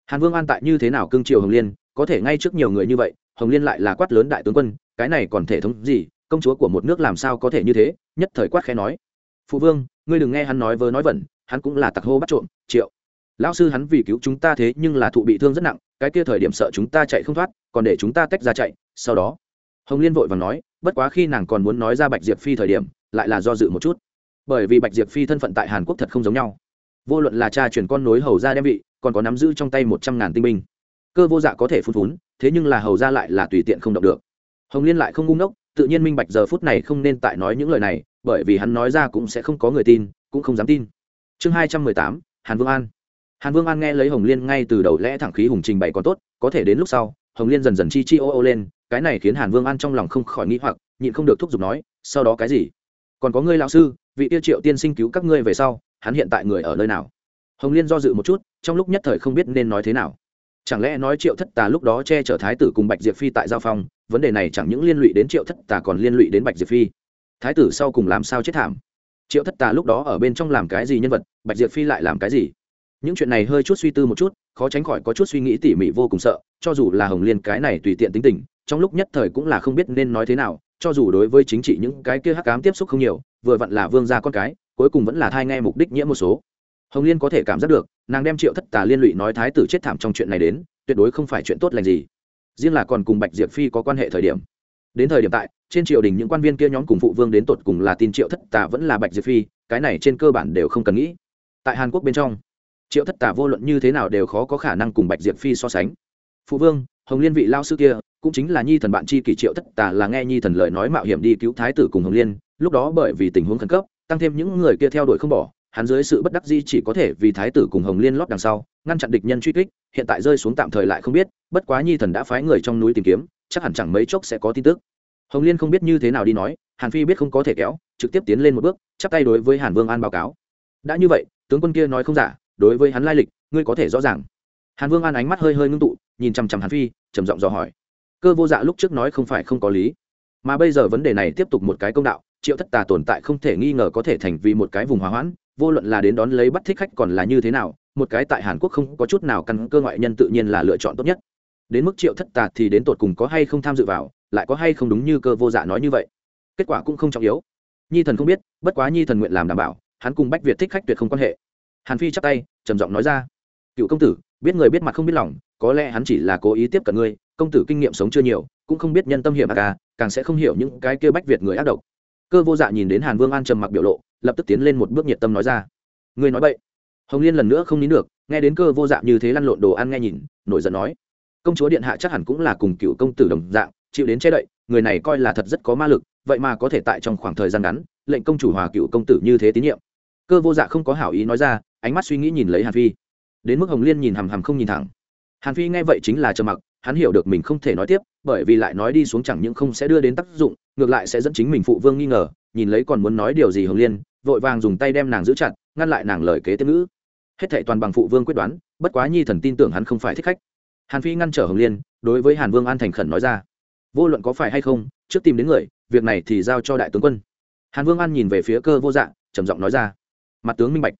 hàn vương an tại như thế nào cưng triều hồng liên, có thể ngay trước nhiều người như vậy, hồng liên lại là quát lớn đại tướng quân, cái này còn thể thống gì, công chúa của một nước làm sao có thể như thế? Nhất thời quát khẽ nói, phụ vương, ngươi đừng nghe hắn nói vớ nói vẩn, hắn cũng là tặc hô bắt trộm, triệu. Lão sư hắn vì cứu chúng ta thế nhưng là thụ bị thương rất nặng, cái kia thời điểm sợ chúng ta chạy không thoát, còn để chúng ta tách ra chạy. Sau đó, hồng liên vội và nói, bất quá khi nàng còn muốn nói ra bạch diệp phi thời điểm, lại là do dự một chút. Bởi vì bạch diệp phi thân phận tại hàn quốc thật không giống nhau vô luận là cha truyền con nối hầu ra đem vị, còn có nắm giữ trong tay một trăm ngàn tinh binh. Cơ vô dạ có thể phun phún, thế nhưng là hầu ra lại là tùy tiện không động được. Hồng liên lại không ngung ngốc, tự nhiên minh bạch giờ phút này không nên tại nói những lời này, bởi vì hắn nói ra cũng sẽ không có người tin, cũng không dám tin. Chương hai trăm mười tám, hàn vương an. Hàn vương an nghe lấy hồng liên ngay từ đầu lẽ thẳng khí hùng trình bày còn tốt, có thể đến lúc sau, hồng liên dần dần chi chi ô ô lên, cái này khiến hàn vương an trong lòng không khỏi nghĩ hoặc, nhịn không được thúc giục nói, sau đó cái gì? Còn có ngươi lão sư, vị tiêu triệu tiên sinh cứu các ngươi về sau hắn hiện tại người ở nơi nào? Hồng liên do dự một chút, trong lúc nhất thời không biết nên nói thế nào. Chẳng lẽ nói triệu thất tà lúc đó che chở thái tử cùng bạch diệp phi tại giao phong vấn đề này chẳng những liên lụy đến triệu thất tà còn liên lụy đến bạch diệp phi. Thái tử sau cùng làm sao chết thảm? Triệu thất tà lúc đó ở bên trong làm cái gì nhân vật, bạch diệp phi lại làm cái gì? Những chuyện này hơi chút suy tư một chút, khó tránh khỏi có chút suy nghĩ tỉ mỉ vô cùng sợ, cho dù là hồng liên cái này tùy tiện tính tình, trong lúc nhất thời cũng là không biết nên nói thế nào, cho dù đối với chính trị những cái kia hắc cám tiếp xúc không nhiều, vừa vặn là vương gia con cái cuối cùng vẫn là thai nghe mục đích nhiễm một số. Hồng liên có thể cảm giác được, nàng đem triệu thất tà liên lụy nói thái tử chết thảm trong chuyện này đến, tuyệt đối không phải chuyện tốt lành gì. Riêng là còn cùng bạch diệp phi có quan hệ thời điểm. Đến thời điểm tại, trên triều đình những quan viên kia nhóm cùng phụ vương đến tột cùng là tin triệu thất tà vẫn là bạch diệp phi, cái này trên cơ bản đều không cần nghĩ. Tại hàn quốc bên trong, triệu thất tà vô luận như thế nào đều khó có khả năng cùng bạch diệp phi so sánh. Phụ vương, hồng liên vị lao sư kia, cũng chính là nhi thần bạn chi kỷ triệu thất tà là nghe nhi thần lời nói mạo hiểm đi cứu thái tử cùng hồng liên, lúc đó bởi vì tình huống khẩn cấp tăng thêm những người kia theo đuổi không bỏ, hắn dưới sự bất đắc di chỉ có thể vì thái tử cùng hồng liên lót đằng sau, ngăn chặn địch nhân truy kích, hiện tại rơi xuống tạm thời lại không biết, bất quá nhi thần đã phái người trong núi tìm kiếm, chắc hẳn chẳng mấy chốc sẽ có tin tức. Hồng liên không biết như thế nào đi nói, hàn phi biết không có thể kéo, trực tiếp tiến lên một bước, chắp tay đối với hàn vương an báo cáo. Đã như vậy, tướng quân kia nói không giả, đối với hắn lai lịch, ngươi có thể rõ ràng. Hàn vương an ánh mắt hơi hơi ngưng tụ, nhìn chằm chằm hàn phi, trầm giọng dò hỏi. Cơ vô dạ lúc trước nói không phải không có lý, mà bây giờ vấn đề này tiếp tục một cái công đạo triệu thất tà tồn tại không thể nghi ngờ có thể thành vì một cái vùng hòa hoãn, vô luận là đến đón lấy bắt thích khách còn là như thế nào, một cái tại hàn quốc không có chút nào căn cơ ngoại nhân tự nhiên là lựa chọn tốt nhất. Đến mức triệu thất tà thì đến tột cùng có hay không tham dự vào, lại có hay không đúng như cơ vô dạ nói như vậy, kết quả cũng không trọng yếu. Nhi thần không biết, bất quá nhi thần nguyện làm đảm bảo, hắn cùng bách việt thích khách tuyệt không quan hệ. Hàn phi chắp tay, trầm giọng nói ra, cựu công tử, biết người biết mặt không biết lòng, có lẽ hắn chỉ là cố ý tiếp cận ngươi, công tử kinh nghiệm sống chưa nhiều, cũng không biết nhân tâm hiểm ác ca càng sẽ không hiểu những cái kia bách việt người ác độc cơ vô dạ nhìn đến hàn vương an trầm mặc biểu lộ, lập tức tiến lên một bước nhiệt tâm nói ra. Ngươi nói vậy hồng liên lần nữa không nín được, nghe đến cơ vô dạ như thế lăn lộn đồ ăn nghe nhìn, nổi giận nói. Công chúa điện hạ chắc hẳn cũng là cùng cựu công tử đồng dạng, chịu đến che đậy, người này coi là thật rất có ma lực, vậy mà có thể tại trong khoảng thời gian ngắn, lệnh công chủ hòa cựu công tử như thế tín nhiệm. Cơ vô dạ không có hảo ý nói ra, ánh mắt suy nghĩ nhìn lấy hàn phi. Đến mức hồng liên nhìn hằm hằm không nhìn thẳng. Hàn phi nghe vậy chính là trầm mặc, hắn hiểu được mình không thể nói tiếp bởi vì lại nói đi xuống chẳng những không sẽ đưa đến tác dụng, ngược lại sẽ dẫn chính mình phụ vương nghi ngờ, nhìn lấy còn muốn nói điều gì hồng liên, vội vàng dùng tay đem nàng giữ chặt, ngăn lại nàng lời kế tiếp ngữ. Hết thệ toàn bằng phụ vương quyết đoán, bất quá nhi thần tin tưởng hắn không phải thích khách. Hàn phi ngăn trở hồng liên, đối với hàn vương an thành khẩn nói ra, vô luận có phải hay không, trước tìm đến người, việc này thì giao cho đại tướng quân. Hàn vương an nhìn về phía cơ vô dạng trầm giọng nói ra, mặt tướng minh bạch.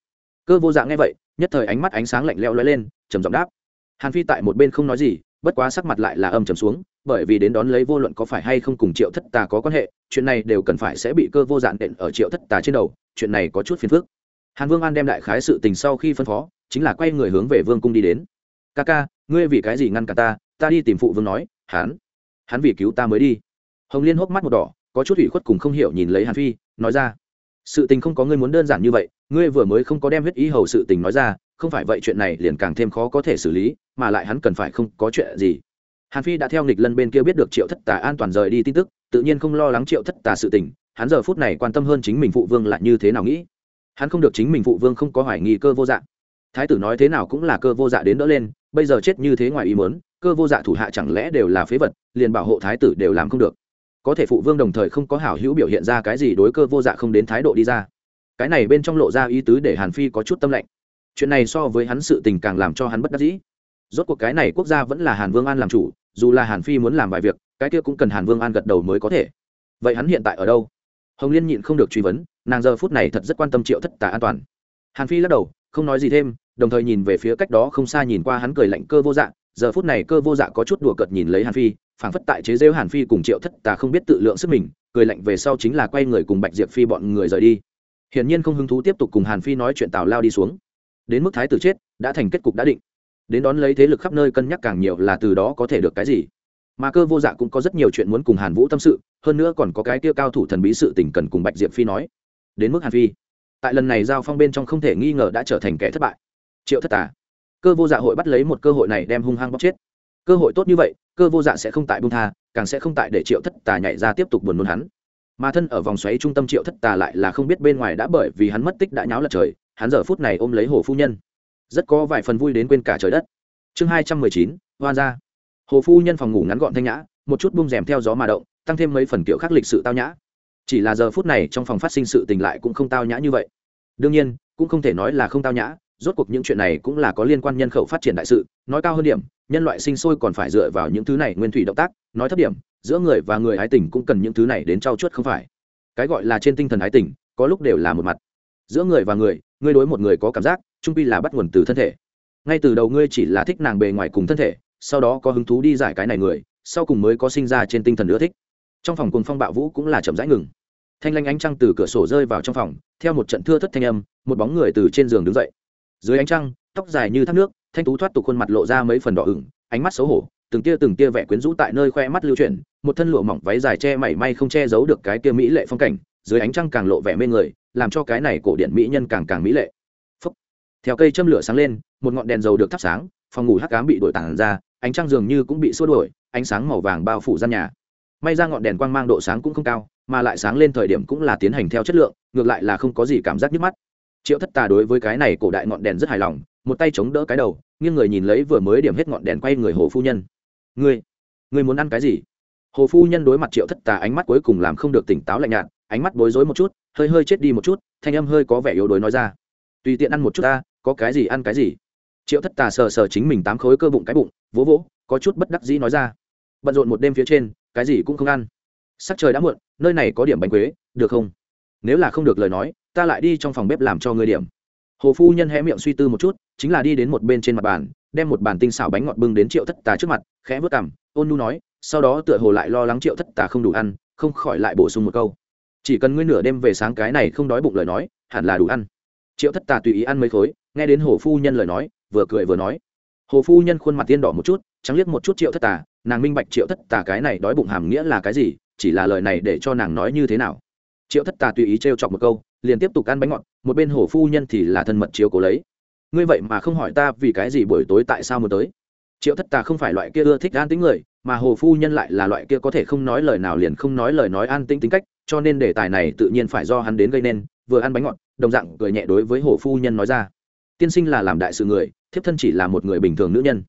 Cơ vô dạng nghe vậy, nhất thời ánh mắt ánh sáng lạnh lẽo lóe lên, trầm giọng đáp. Hàn phi tại một bên không nói gì, bất quá sắc mặt lại là âm trầm xuống bởi vì đến đón lấy vô luận có phải hay không cùng triệu thất tà có quan hệ, chuyện này đều cần phải sẽ bị cơ vô dạn đện ở triệu thất tà trên đầu, chuyện này có chút phiền phức. Hàn vương an đem đại khái sự tình sau khi phân phó, chính là quay người hướng về vương cung đi đến. Ca ca, ngươi vì cái gì ngăn cả ta? Ta đi tìm phụ vương nói, hắn hắn vì cứu ta mới đi. Hồng liên hốc mắt một đỏ, có chút ủy khuất cùng không hiểu nhìn lấy hàn phi, nói ra, sự tình không có ngươi muốn đơn giản như vậy, ngươi vừa mới không có đem huyết ý hầu sự tình nói ra, không phải vậy chuyện này liền càng thêm khó có thể xử lý, mà lại hắn cần phải không có chuyện gì hàn phi đã theo nghịch lân bên kia biết được triệu thất tà an toàn rời đi tin tức, tự nhiên không lo lắng triệu thất tà sự tình, hắn giờ phút này quan tâm hơn chính mình phụ vương lại như thế nào nghĩ. Hắn không được chính mình phụ vương không có hoài nghi cơ vô dạ. Thái tử nói thế nào cũng là cơ vô dạ đến đỡ lên, bây giờ chết như thế ngoài ý muốn, cơ vô dạ thủ hạ chẳng lẽ đều là phế vật, liền bảo hộ thái tử đều làm không được. Có thể phụ vương đồng thời không có hảo hữu biểu hiện ra cái gì đối cơ vô dạ không đến thái độ đi ra. Cái này bên trong lộ ra ý tứ để hàn phi có chút tâm lạnh. chuyện này so với hắn sự tình càng làm cho hắn bất đắc dĩ rốt cuộc cái này quốc gia vẫn là hàn vương an làm chủ, dù là hàn phi muốn làm vài việc, cái kia cũng cần hàn vương an gật đầu mới có thể. Vậy hắn hiện tại ở đâu? Hồng liên nhịn không được truy vấn, nàng giờ phút này thật rất quan tâm triệu thất tà an toàn. Hàn phi lắc đầu, không nói gì thêm, đồng thời nhìn về phía cách đó không xa nhìn qua hắn cười lạnh cơ vô dạ giờ phút này cơ vô dạ có chút đùa cợt nhìn lấy hàn phi, phảng phất tại chế rêu hàn phi cùng triệu thất tà không biết tự lượng sức mình, cười lạnh về sau chính là quay người cùng bạch diệp phi bọn người rời đi. Hiển nhiên không hứng thú tiếp tục cùng hàn phi nói chuyện tào lao đi xuống. Đến mức thái tử chết, đã thành kết cục đã định đến đón lấy thế lực khắp nơi cân nhắc càng nhiều là từ đó có thể được cái gì. Mà cơ vô dạ cũng có rất nhiều chuyện muốn cùng hàn vũ tâm sự, hơn nữa còn có cái kia cao thủ thần bí sự tình cần cùng bạch diệp phi nói. Đến mức hàn phi, tại lần này giao phong bên trong không thể nghi ngờ đã trở thành kẻ thất bại. Triệu thất tà. Cơ vô dạ hội bắt lấy một cơ hội này đem hung hăng bóc chết. Cơ hội tốt như vậy, cơ vô dạ sẽ không tại bung tha, càng sẽ không tại để triệu thất tà nhảy ra tiếp tục buồn nôn hắn. Mà thân ở vòng xoáy trung tâm triệu thất tà lại là không biết bên ngoài đã bởi vì hắn mất tích đã nháo lật trời, hắn giờ phút này ôm lấy hồ phu nhân rất có vài phần vui đến quên cả trời đất. Chương hai trăm mười chín, hoan ra hồ phu nhân phòng ngủ ngắn gọn thanh nhã, một chút bung rèm theo gió mà động, tăng thêm mấy phần kiểu khác lịch sự tao nhã. Chỉ là giờ phút này trong phòng phát sinh sự tình lại cũng không tao nhã như vậy. Đương nhiên, cũng không thể nói là không tao nhã, rốt cuộc những chuyện này cũng là có liên quan nhân khẩu phát triển đại sự, nói cao hơn điểm, nhân loại sinh sôi còn phải dựa vào những thứ này nguyên thủy động tác, nói thấp điểm, giữa người và người ái tình cũng cần những thứ này đến trao chuốt không phải. Cái gọi là trên tinh thần ái tình, có lúc đều là một mặt. Giữa người và người ngươi đối một người có cảm giác trung pi là bắt nguồn từ thân thể. Ngay từ đầu ngươi chỉ là thích nàng bề ngoài cùng thân thể, sau đó có hứng thú đi giải cái này người, sau cùng mới có sinh ra trên tinh thần nữa thích. Trong phòng cùng phong bạo vũ cũng là chậm rãi ngừng. Thanh lanh ánh trăng từ cửa sổ rơi vào trong phòng, theo một trận thưa thất thanh âm, một bóng người từ trên giường đứng dậy. Dưới ánh trăng, tóc dài như thác nước, thanh tú thoát tục khuôn mặt lộ ra mấy phần đỏ ửng, ánh mắt xấu hổ, từng tia từng tia vẻ quyến rũ tại nơi khoe mắt lưu chuyển, một thân lụa mỏng váy dài che mảy may không che giấu được cái tia mỹ lệ phong cảnh, dưới ánh trăng càng lộ vẻ mê người, làm cho cái này cổ điện mỹ nhân càng càng mỹ lệ theo cây châm lửa sáng lên, một ngọn đèn dầu được thắp sáng, phòng ngủ hắc cám bị đổi tản ra, ánh trăng dường như cũng bị xua đuổi, ánh sáng màu vàng bao phủ gian nhà. May ra ngọn đèn quang mang độ sáng cũng không cao, mà lại sáng lên thời điểm cũng là tiến hành theo chất lượng, ngược lại là không có gì cảm giác nhức mắt. Triệu thất tà đối với cái này cổ đại ngọn đèn rất hài lòng, một tay chống đỡ cái đầu, nghiêng người nhìn lấy vừa mới điểm hết ngọn đèn quay người hồ phu nhân. Ngươi ngươi muốn ăn cái gì? Hồ phu nhân đối mặt triệu thất tà ánh mắt cuối cùng làm không được tỉnh táo lạnh nhạt, ánh mắt bối rối một chút, hơi hơi chết đi một chút, thanh âm hơi có vẻ yếu đuối nói ra tùy tiện ăn một chút ta, có cái gì ăn cái gì. Triệu thất tà sờ sờ chính mình tám khối cơ bụng cái bụng, vỗ vỗ, có chút bất đắc dĩ nói ra. Bận rộn một đêm phía trên, cái gì cũng không ăn. Sắc trời đã muộn, nơi này có điểm bánh quế, được không? Nếu là không được lời nói, ta lại đi trong phòng bếp làm cho ngươi điểm. Hồ phu nhân hé miệng suy tư một chút, chính là đi đến một bên trên mặt bàn, đem một bàn tinh xảo bánh ngọt bưng đến triệu thất tà trước mặt, khẽ vớt cằm, ôn nu nói, sau đó tựa hồ lại lo lắng triệu thất tà không đủ ăn, không khỏi lại bổ sung một câu. Chỉ cần ngươi nửa đêm về sáng cái này không đói bụng lời nói, hẳn là đủ ăn triệu thất tà tùy ý ăn mấy khối, nghe đến hồ phu nhân lời nói, vừa cười vừa nói. Hồ phu nhân khuôn mặt tiên đỏ một chút, trắng liếc một chút triệu thất tà, nàng minh bạch triệu thất tà cái này đói bụng hàm nghĩa là cái gì, chỉ là lời này để cho nàng nói như thế nào. Triệu thất tà tùy ý t chọc một câu, liền tiếp tục ăn bánh ngọt, một bên hồ phu nhân thì là thân mật chiếu cố lấy. Ngươi vậy mà không hỏi ta vì cái gì buổi tối tại sao muốn tới? Triệu thất tà không phải loại kia ưa thích an tính người, mà hồ phu nhân lại là loại kia có thể không nói lời nào liền không nói lời nói an tĩnh tính cách, cho nên đề tài này tự nhiên phải do hắn đến gây nên vừa ăn bánh ngọt, đồng dạng cười nhẹ đối với hồ phu nhân nói ra. Tiên sinh là làm đại sự người, thiếp thân chỉ là một người bình thường nữ nhân.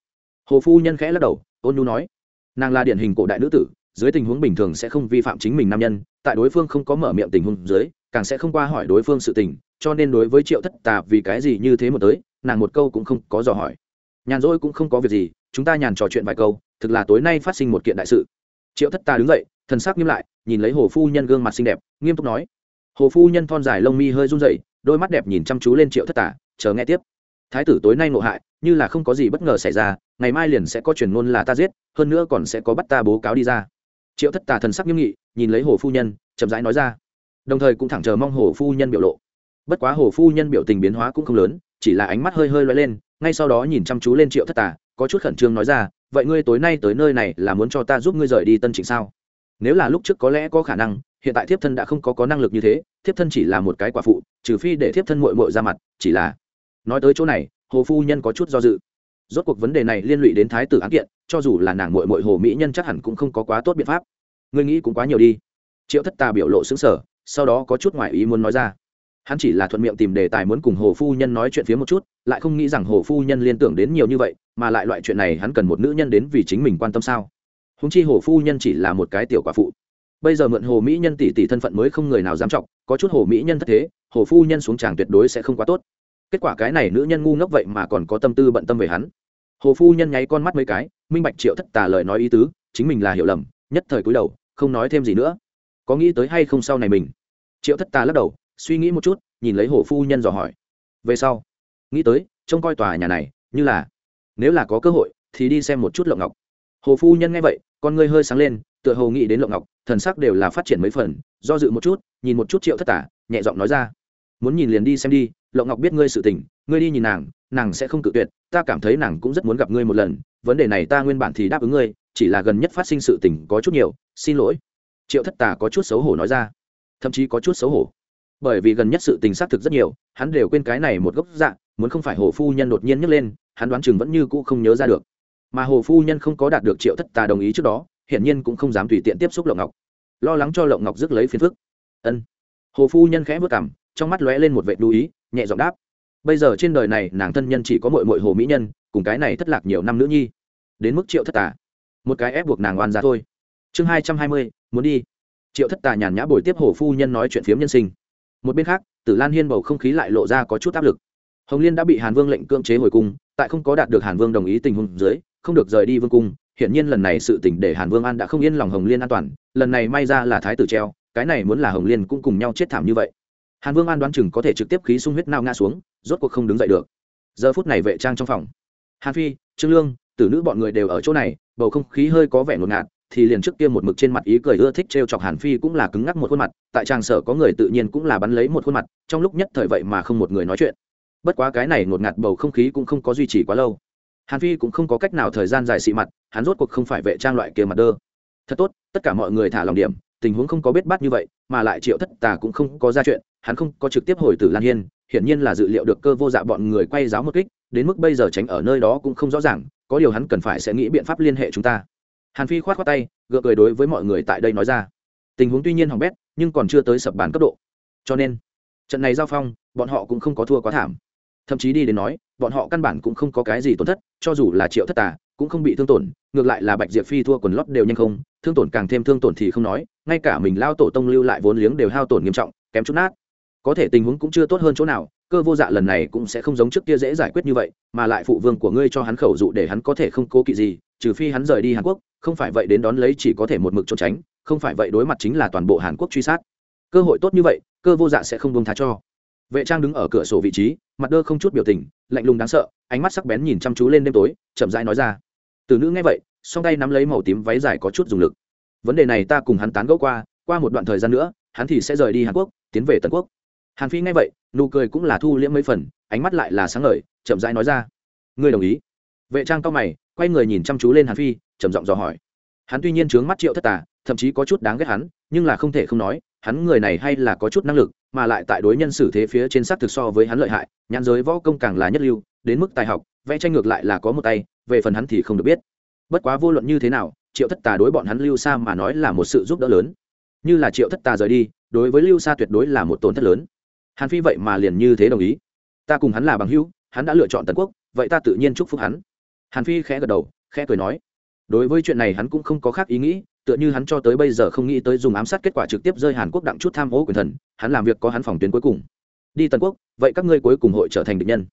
Hồ phu nhân khẽ lắc đầu, ôn nhu nói, nàng là điển hình cổ đại nữ tử, dưới tình huống bình thường sẽ không vi phạm chính mình nam nhân, tại đối phương không có mở miệng tình huống dưới, càng sẽ không qua hỏi đối phương sự tình, cho nên đối với triệu thất tà vì cái gì như thế một tới, nàng một câu cũng không có dò hỏi. Nhàn rỗi cũng không có việc gì, chúng ta nhàn trò chuyện vài câu, thực là tối nay phát sinh một kiện đại sự. Triệu thất tà đứng dậy, thần sắc nghiêm lại, nhìn lấy hồ phu nhân gương mặt xinh đẹp, nghiêm túc nói hồ phu nhân thon dài lông mi hơi run dậy đôi mắt đẹp nhìn chăm chú lên triệu thất Tả, chờ nghe tiếp. Thái tử tối nay ngộ hại như là không có gì bất ngờ xảy ra ngày mai liền sẽ có truyền ngôn là ta giết hơn nữa còn sẽ có bắt ta bố cáo đi ra. Triệu thất Tả thần sắc nghiêm nghị nhìn lấy hồ phu nhân chậm rãi nói ra. Đồng thời cũng thẳng chờ mong hồ phu nhân biểu lộ. Bất quá hồ phu nhân biểu tình biến hóa cũng không lớn chỉ là ánh mắt hơi hơi loay lên ngay sau đó nhìn chăm chú lên triệu thất Tả, có chút khẩn trương nói ra vậy ngươi tối nay tới nơi này là muốn cho ta giúp ngươi rời đi tân trịnh sao? Nếu là lúc trước có lẽ có khả năng hiện tại thiếp thân đã không có có năng lực như thế, thiếp thân chỉ là một cái quả phụ, trừ phi để thiếp thân mội mội ra mặt, chỉ là nói tới chỗ này, hồ phu nhân có chút do dự. Rốt cuộc vấn đề này liên lụy đến thái tử án kiện, cho dù là nàng mội mội hồ mỹ nhân chắc hẳn cũng không có quá tốt biện pháp. Ngươi nghĩ cũng quá nhiều đi. Triệu thất tà biểu lộ xứng sở sau đó có chút ngoại ý muốn nói ra. Hắn chỉ là thuận miệng tìm đề tài muốn cùng hồ phu nhân nói chuyện phía một chút, lại không nghĩ rằng hồ phu nhân liên tưởng đến nhiều như vậy, mà lại loại chuyện này hắn cần một nữ nhân đến vì chính mình quan tâm sao? Húng chi hồ phu nhân chỉ là một cái tiểu quả phụ bây giờ mượn hồ mỹ nhân tỷ tỷ thân phận mới không người nào dám trọng có chút hồ mỹ nhân thất thế, hồ phu nhân xuống tràng tuyệt đối sẽ không quá tốt. Kết quả cái này nữ nhân ngu ngốc vậy mà còn có tâm tư bận tâm về hắn. Hồ phu nhân nháy con mắt mấy cái, minh bạch triệu thất tà lời nói ý tứ, chính mình là hiểu lầm, nhất thời cúi đầu, không nói thêm gì nữa. Có nghĩ tới hay không sau này mình? Triệu thất tà lắc đầu, suy nghĩ một chút, nhìn lấy hồ phu nhân dò hỏi. Về sau? Nghĩ tới, trông coi tòa nhà này, như là, nếu là có cơ hội, thì đi xem một chút lộng ngọc. Hồ phu nhân nghe vậy, con ngươi hơi sáng lên, tựa hồ nghĩ đến lộng ngọc thần sắc đều là phát triển mấy phần, do dự một chút, nhìn một chút triệu thất tả, nhẹ giọng nói ra. Muốn nhìn liền đi xem đi, lộng ngọc biết ngươi sự tình, ngươi đi nhìn nàng nàng sẽ không cự tuyệt, ta cảm thấy nàng cũng rất muốn gặp ngươi một lần, vấn đề này ta nguyên bản thì đáp ứng ngươi, chỉ là gần nhất phát sinh sự tình có chút nhiều, xin lỗi. Triệu thất tà có chút xấu hổ nói ra. Thậm chí có chút xấu hổ. Bởi vì gần nhất sự tình xác thực rất nhiều, hắn đều quên cái này một gốc dạng, muốn không phải hồ phu nhân đột nhiên nhấc lên, hắn đoán chừng vẫn như cũ không nhớ ra được. Mà hồ phu nhân không có đạt được triệu thất tà đồng ý trước đó hiển nhiên cũng không dám tùy tiện tiếp xúc lộng ngọc. Lo lắng cho lộng ngọc rước lấy phiền phức. Ân. Hồ phu nhân khẽ vất cảm trong mắt lóe lên một vệ lưu ý, nhẹ giọng đáp. Bây giờ trên đời này nàng thân nhân chỉ có mội mội hồ mỹ nhân, cùng cái này thất lạc nhiều năm nữ nhi. Đến mức triệu thất tà. Một cái ép buộc nàng oan ra thôi. Chương hai trăm hai mươi, muốn đi. Triệu thất tà nhàn nhã bồi tiếp hồ phu nhân nói chuyện phiếm nhân sinh. Một bên khác, tử lan hiên bầu không khí lại lộ ra có chút áp lực. Hồng liên đã bị hàn vương lệnh cưỡng chế hồi cung, tại không có đạt được hàn vương đồng ý tình huống dưới, không được rời đi vương cung hiển nhiên lần này sự tình để hàn vương an đã không yên lòng hồng liên an toàn, lần này may ra là thái tử treo, cái này muốn là hồng liên cũng cùng nhau chết thảm như vậy. Hàn vương an đoán chừng có thể trực tiếp khí sung huyết nao ngã xuống, rốt cuộc không đứng dậy được. Giờ phút này vệ trang trong phòng. Hàn phi, trương lương, tử nữ bọn người đều ở chỗ này, bầu không khí hơi có vẻ ngột ngạt, thì liền trước kia một mực trên mặt ý cười ưa thích trêu chọc hàn phi cũng là cứng ngắc một khuôn mặt, tại trang sở có người tự nhiên cũng là bắn lấy một khuôn mặt, trong lúc nhất thời vậy mà không một người nói chuyện. Bất quá cái này ngột ngạt bầu không khí cũng không có duy trì quá lâu hàn phi cũng không có cách nào thời gian dài xị mặt, hắn rốt cuộc không phải vệ trang loại kia mặt đơ. Thật tốt, tất cả mọi người thả lòng điểm, tình huống không có biết bắt như vậy, mà lại triệu thất tà cũng không có ra chuyện, hắn không có trực tiếp hồi tử lan hiên, hiển nhiên là dự liệu được cơ vô dạ bọn người quay giáo một kích, đến mức bây giờ tránh ở nơi đó cũng không rõ ràng, có điều hắn cần phải sẽ nghĩ biện pháp liên hệ chúng ta. Hàn phi khoát khoát tay, gượng cười đối với mọi người tại đây nói ra. Tình huống tuy nhiên hỏng bét, nhưng còn chưa tới sập bàn cấp độ. Cho nên, trận này giao phong, bọn họ cũng không có thua quá thảm thậm chí đi đến nói, bọn họ căn bản cũng không có cái gì tổn thất, cho dù là triệu thất tà, cũng không bị thương tổn, ngược lại là bạch diệp phi thua quần lót đều nhanh không, thương tổn càng thêm thương tổn thì không nói, ngay cả mình lao tổ tông lưu lại vốn liếng đều hao tổn nghiêm trọng, kém chút nát. Có thể tình huống cũng chưa tốt hơn chỗ nào, cơ vô dạ lần này cũng sẽ không giống trước kia dễ giải quyết như vậy, mà lại phụ vương của ngươi cho hắn khẩu dụ để hắn có thể không cố kỵ gì, trừ phi hắn rời đi hàn quốc, không phải vậy đến đón lấy chỉ có thể một mực trốn tránh, không phải vậy đối mặt chính là toàn bộ hàn quốc truy sát. Cơ hội tốt như vậy, cơ vô dạ sẽ không buông tha cho vệ trang đứng ở cửa sổ vị trí, mặt đơ không chút biểu tình, lạnh lùng đáng sợ, ánh mắt sắc bén nhìn chăm chú lên đêm tối, chậm rãi nói ra. Từ nữ nghe vậy, song tay nắm lấy màu tím váy dài có chút dùng lực. Vấn đề này ta cùng hắn tán gẫu qua qua một đoạn thời gian nữa, hắn thì sẽ rời đi hàn quốc, tiến về tần quốc. Hàn phi nghe vậy, nụ cười cũng là thu liễm mấy phần, ánh mắt lại là sáng ngời, chậm rãi nói ra. Ngươi đồng ý? Vệ trang cao mày, quay người nhìn chăm chú lên hàn phi, trầm giọng dò hỏi. Hắn tuy nhiên trướng mắt triệu thất tà, thậm chí có chút đáng ghét hắn, nhưng là không thể không nói, hắn người này hay là có chút năng lực mà lại tại đối nhân xử thế phía trên sắc thực so với hắn lợi hại, nhãn giới võ công càng là nhất lưu, đến mức tài học, vẽ tranh ngược lại là có một tay, về phần hắn thì không được biết. Bất quá vô luận như thế nào, triệu thất tà đối bọn hắn lưu xa mà nói là một sự giúp đỡ lớn. Như là triệu thất tà rời đi, đối với lưu xa tuyệt đối là một tổn thất lớn. Hàn phi vậy mà liền như thế đồng ý. Ta cùng hắn là bằng hữu, hắn đã lựa chọn tần quốc, vậy ta tự nhiên chúc phúc hắn. Hàn phi khẽ gật đầu, khẽ cười nói. Đối với chuyện này hắn cũng không có khác ý nghĩ tựa như hắn cho tới bây giờ không nghĩ tới dùng ám sát kết quả trực tiếp rơi hàn quốc đặng chút tham ô quyền thần, hắn làm việc có hắn phòng tuyến cuối cùng. Đi tần quốc, vậy các ngươi cuối cùng hội trở thành địch nhân.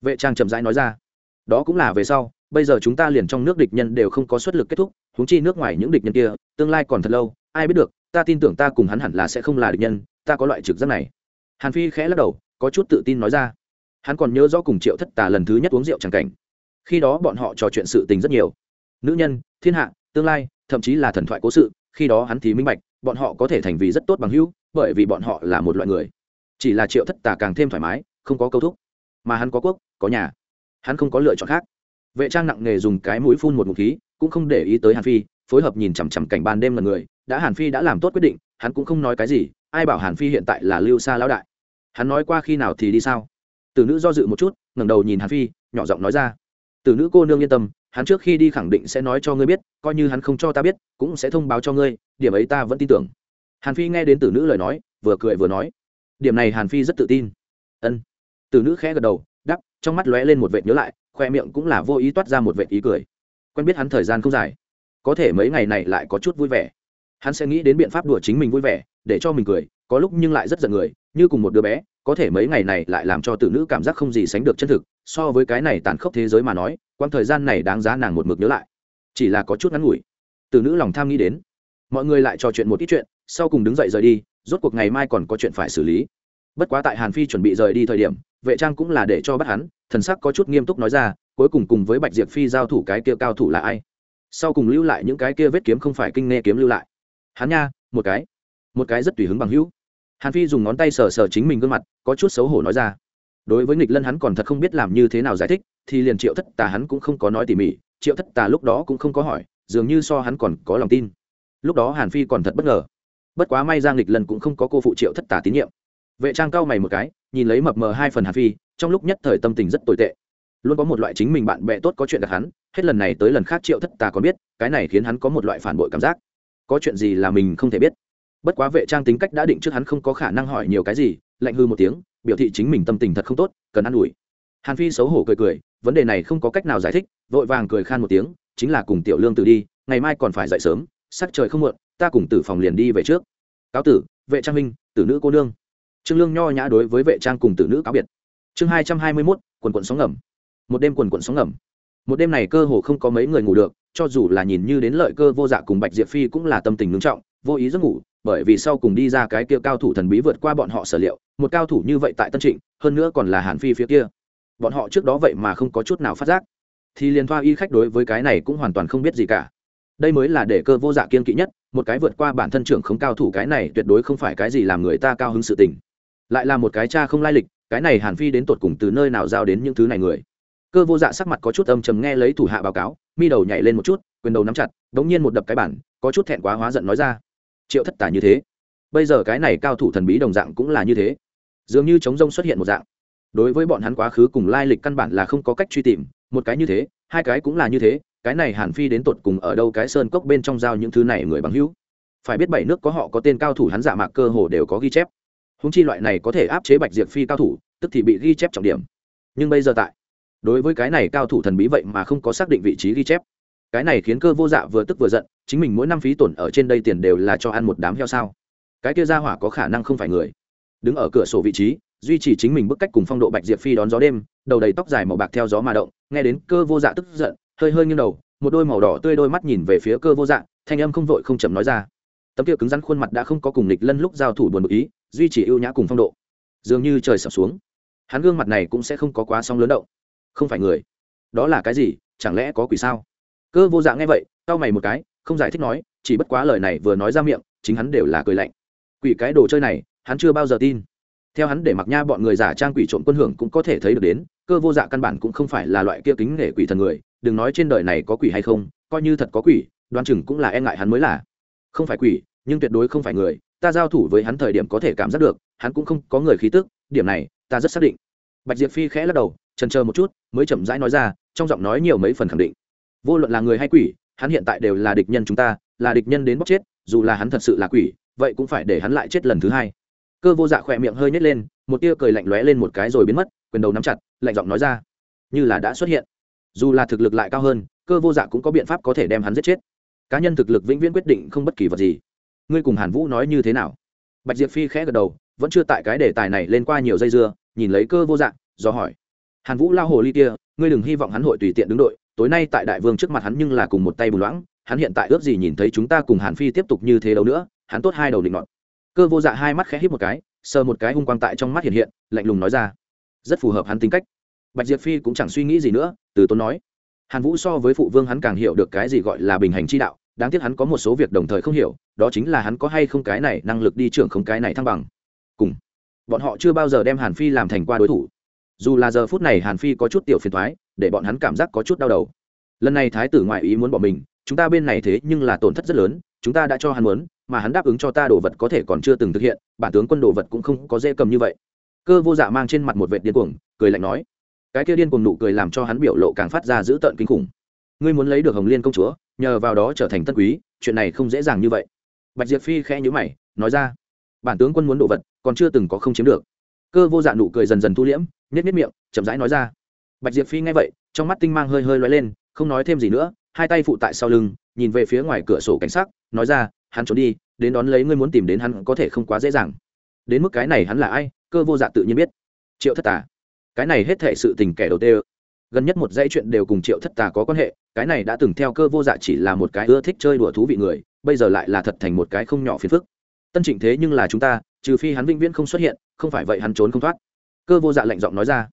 Vệ trang chậm rãi nói ra. Đó cũng là về sau, bây giờ chúng ta liền trong nước địch nhân đều không có xuất lực kết thúc húng chi nước ngoài những địch nhân kia, tương lai còn thật lâu, ai biết được, ta tin tưởng ta cùng hắn hẳn là sẽ không là địch nhân, ta có loại trực giác này. Hàn phi khẽ lắc đầu, có chút tự tin nói ra. Hắn còn nhớ rõ cùng triệu thất tà lần thứ nhất uống rượu c cảnh. Khi đó bọn họ trò chuyện sự tình rất nhiều. Nữ nhân, thiên hạ, tương lai thậm chí là thần thoại cố sự, khi đó hắn thì minh bạch, bọn họ có thể thành vì rất tốt bằng hữu, bởi vì bọn họ là một loại người. Chỉ là triệu thất tà càng thêm thoải mái, không có câu thúc. Mà hắn có quốc, có nhà. Hắn không có lựa chọn khác. Vệ trang nặng nề dùng cái mũi phun một ngụm khí, cũng không để ý tới hàn phi, phối hợp nhìn chằm chằm cảnh ban đêm là người. Đã hàn phi đã làm tốt quyết định, hắn cũng không nói cái gì, ai bảo hàn phi hiện tại là lưu xa lão đại? Hắn nói qua khi nào thì đi sao? Từ nữ do dự một chút, ngẩng đầu nhìn hàn phi, nhỏ giọng nói ra. Từ nữ cô nương yên tâm hắn trước khi đi khẳng định sẽ nói cho ngươi biết, coi như hắn không cho ta biết, cũng sẽ thông báo cho ngươi, điểm ấy ta vẫn tin tưởng. Hàn phi nghe đến tử nữ lời nói, vừa cười vừa nói, điểm này hàn phi rất tự tin. Ân. Tử nữ khẽ gật đầu đắp trong mắt lóe lên một vệt nhớ lại, khoe miệng cũng là vô ý toát ra một vệt ý cười. Quen biết hắn thời gian không dài, có thể mấy ngày này lại có chút vui vẻ. Hắn sẽ nghĩ đến biện pháp đùa chính mình vui vẻ, để cho mình cười, có lúc nhưng lại rất giận người như cùng một đứa bé, có thể mấy ngày này lại làm cho tử nữ cảm giác không gì sánh được chân thực, so với cái này tàn khốc thế giới mà nói, quãng thời gian này đáng giá nàng một mực nhớ lại. Chỉ là có chút ngắn ngủi. Tử nữ lòng tham nghĩ đến. Mọi người lại trò chuyện một ít chuyện, sau cùng đứng dậy rời đi, rốt cuộc ngày mai còn có chuyện phải xử lý. Bất quá tại hàn phi chuẩn bị rời đi thời điểm, vệ trang cũng là để cho bắt hắn, thần sắc có chút nghiêm túc nói ra, cuối cùng cùng với bạch diệp phi giao thủ cái kia cao thủ là ai? Sau cùng lưu lại những cái kia vết kiếm không phải kinh nghe kiếm lưu lại. Hắn nha, một cái. Một cái rất tùy hứng bằng hữu hàn phi dùng ngón tay sờ sờ chính mình gương mặt, có chút xấu hổ nói ra. Đối với nghịch lân hắn còn thật không biết làm như thế nào giải thích, thì liền triệu thất tà hắn cũng không có nói tỉ mỉ. Triệu thất tà lúc đó cũng không có hỏi, dường như so hắn còn có lòng tin. Lúc đó hàn phi còn thật bất ngờ. Bất quá may ra nghịch lân cũng không có cô phụ triệu thất tà tín nhiệm. Vệ trang cao mày một cái, nhìn lấy mập mờ hai phần hàn phi, trong lúc nhất thời tâm tình rất tồi tệ. Luôn có một loại chính mình bạn bè tốt có chuyện gặp hắn, hết lần này tới lần khác triệu thất tà còn biết, cái này khiến hắn có một loại phản bội cảm giác. Có chuyện gì là mình không thể biết bất quá vệ trang tính cách đã định trước hắn không có khả năng hỏi nhiều cái gì, lạnh hư một tiếng, biểu thị chính mình tâm tình thật không tốt, cần ă n ủi. Hàn phi xấu hổ cười cười, vấn đề này không có cách nào giải thích, vội vàng cười khan một tiếng, chính là cùng tiểu lương Tử đi, ngày mai còn phải dậy sớm, sắc trời không muộn, ta cùng tử phòng liền đi về trước. Cáo tử, vệ trang minh tử nữ cô nương. Trương lương nho nhã đối với vệ trang cùng tử nữ cáo biệt. Chương hai trăm hai mươi mốt, quần quận sóng ngầm. Một đêm quần quận sóng ngầm. Một đêm này cơ hồ không có mấy người ngủ được, cho dù là nhìn như đến lợi cơ vô dạ cùng bạch diệp phi cũng là tâm tình ngưng trọng vô ý giấc ngủ, bởi vì sau cùng đi ra cái kia cao thủ thần bí vượt qua bọn họ sở liệu, một cao thủ như vậy tại tân trịnh, hơn nữa còn là hàn phi phía kia. Bọn họ trước đó vậy mà không có chút nào phát giác. Thì liền thoa y khách đối với cái này cũng hoàn toàn không biết gì cả. Đây mới là để cơ vô dạ kiên kỵ nhất, một cái vượt qua bản thân trưởng không cao thủ cái này tuyệt đối không phải cái gì làm người ta cao hứng sự tình. Lại là một cái cha không lai lịch, cái này hàn phi đến tột cùng từ nơi nào giao đến những thứ này người. Cơ vô dạ sắc mặt có chút âm trầm nghe lấy thủ hạ báo cáo, mi đầu nhảy lên một chút, quyền đầu nắm chặt, đống nhiên một đập cái bản, có chút thẹn quá hóa giận nói ra triệu thất tả như thế. Bây giờ cái này cao thủ thần bí đồng dạng cũng là như thế. Dường như chống rông xuất hiện một dạng. Đối với bọn hắn quá khứ cùng lai lịch căn bản là không có cách truy tìm, một cái như thế, hai cái cũng là như thế, cái này hàn phi đến tột cùng ở đâu cái sơn cốc bên trong giao những thứ này người bằng hữu? Phải biết bảy nước có họ có tên cao thủ hắn giả mạc cơ hồ đều có ghi chép. Húng chi loại này có thể áp chế bạch diệp phi cao thủ, tức thì bị ghi chép trọng điểm. Nhưng bây giờ tại, đối với cái này cao thủ thần bí vậy mà không có xác định vị trí ghi chép. Cái này khiến cơ vô dạ vừa tức vừa giận chính mình mỗi năm phí tổn ở trên đây tiền đều là cho ăn một đám heo sao? Cái kia ra hỏa có khả năng không phải người. Đứng ở cửa sổ vị trí, duy trì chính mình bức cách cùng phong độ bạch diệp phi đón gió đêm, đầu đầy tóc dài màu bạc theo gió mà động, nghe đến cơ vô dạ tức giận, hơi hơi nghiêng đầu, một đôi màu đỏ tươi đôi mắt nhìn về phía cơ vô dạ thanh âm không vội không chậm nói ra. Tấm kia cứng rắn khuôn mặt đã không có cùng lịch lân lúc giao thủ buồn bực ý, duy trì ưu nhã cùng phong độ. Dường như trời sập xuống. Hắn gương mặt này cũng sẽ không có quá song lớn động. Không phải người. Đó là cái gì? Chẳng lẽ có quỷ sao? Cơ vô dạ nghe vậy, cau mày một cái không giải thích nói, chỉ bất quá lời này vừa nói ra miệng, chính hắn đều là cười lạnh. Quỷ cái đồ chơi này, hắn chưa bao giờ tin. Theo hắn để mặc nha bọn người giả trang quỷ trộm quân hưởng cũng có thể thấy được đến, cơ vô dạ căn bản cũng không phải là loại kia kính nể quỷ thần người, đừng nói trên đời này có quỷ hay không, coi như thật có quỷ, đoan chừng cũng là e ngại hắn mới là. Không phải quỷ, nhưng tuyệt đối không phải người, ta giao thủ với hắn thời điểm có thể cảm giác được, hắn cũng không có người khí tức, điểm này, ta rất xác định. Bạch diệp phi khẽ lắc đầu trần chờ một chút, mới chậm rãi nói ra, trong giọng nói nhiều mấy phần khẳng định. Vô luận là người hay quỷ hắn hiện tại đều là địch nhân chúng ta, là địch nhân đến bóc chết, dù là hắn thật sự là quỷ, vậy cũng phải để hắn lại chết lần thứ hai. Cơ vô dạ khỏe miệng hơi nhét lên, một tia cười lạnh lóe lên một cái rồi biến mất, quyền đầu nắm chặt, lạnh giọng nói ra, như là đã xuất hiện. Dù là thực lực lại cao hơn, cơ vô dạ cũng có biện pháp có thể đem hắn giết chết. Cá nhân thực lực vĩnh viễn quyết định không bất kỳ vật gì. Ngươi cùng hàn vũ nói như thế nào? Bạch diệp phi khẽ gật đầu, vẫn chưa tại cái đề tài này lên qua nhiều dây dưa, nhìn lấy cơ vô dạng do hỏi. Hàn vũ lao hồ ly kia, ngươi đừng hy vọng hắn hội tùy tiện đứng đội tối nay tại đại vương trước mặt hắn nhưng là cùng một tay bù loãng, hắn hiện tại ước gì nhìn thấy chúng ta cùng hàn phi tiếp tục như thế đâu nữa, hắn tốt hai đầu định ngọn cơ vô dạ hai mắt khẽ hít một cái, sờ một cái hung quang tại trong mắt hiện hiện, lạnh lùng nói ra. Rất phù hợp hắn tính cách. Bạch diệp phi cũng chẳng suy nghĩ gì nữa, từ tốn nói. Hàn vũ so với phụ vương hắn càng hiểu được cái gì gọi là bình hành chi đạo, đáng tiếc hắn có một số việc đồng thời không hiểu, đó chính là hắn có hay không cái này năng lực đi trưởng không cái này thăng bằng. Cùng. Bọn họ chưa bao giờ đem hàn phi làm thành qua đối thủ. Dù là giờ phút này hàn phi có chút tiểu phiền thoái để bọn hắn cảm giác có chút đau đầu. Lần này thái tử ngoại ý muốn bỏ mình, chúng ta bên này thế nhưng là tổn thất rất lớn, chúng ta đã cho hắn muốn, mà hắn đáp ứng cho ta đồ vật có thể còn chưa từng thực hiện, bản tướng quân đồ vật cũng không có dễ cầm như vậy. Cơ vô dạ mang trên mặt một vệ điên cuồng, cười lạnh nói. Cái kia điên cuồng nụ cười làm cho hắn biểu lộ càng phát ra dữ tợn kinh khủng. Ngươi muốn lấy được hồng liên công chúa, nhờ vào đó trở thành tân quý, chuyện này không dễ dàng như vậy. Bạch diệp phi khẽ nhữ mày, nói ra. Bản tướng quân muốn đồ vật, còn chưa từng có không chiếm được. Cơ vô dạ nụ cười dần dần thu liễm nhét nhét miệng, chậm rãi nói ra bạch diệp phi nghe vậy, trong mắt tinh mang hơi hơi lóe lên, không nói thêm gì nữa, hai tay phụ tại sau lưng, nhìn về phía ngoài cửa sổ cảnh sát nói ra, hắn trốn đi, đến đón lấy ngươi muốn tìm đến hắn có thể không quá dễ dàng. Đến mức cái này hắn là ai, cơ vô dạ tự nhiên biết. Triệu thất tà. Cái này hết thể sự tình kẻ đầu tê gần nhất một dãy chuyện đều cùng triệu thất tà có quan hệ, cái này đã từng theo cơ vô dạ chỉ là một cái ưa thích chơi đùa thú vị người, bây giờ lại là thật thành một cái không nhỏ phiền phức. Tân trịnh thế nhưng là chúng ta, trừ phi hắn vĩnh viễn không xuất hiện, không phải vậy hắn trốn không thoát. Cơ vô dạ lạnh giọng nói ra.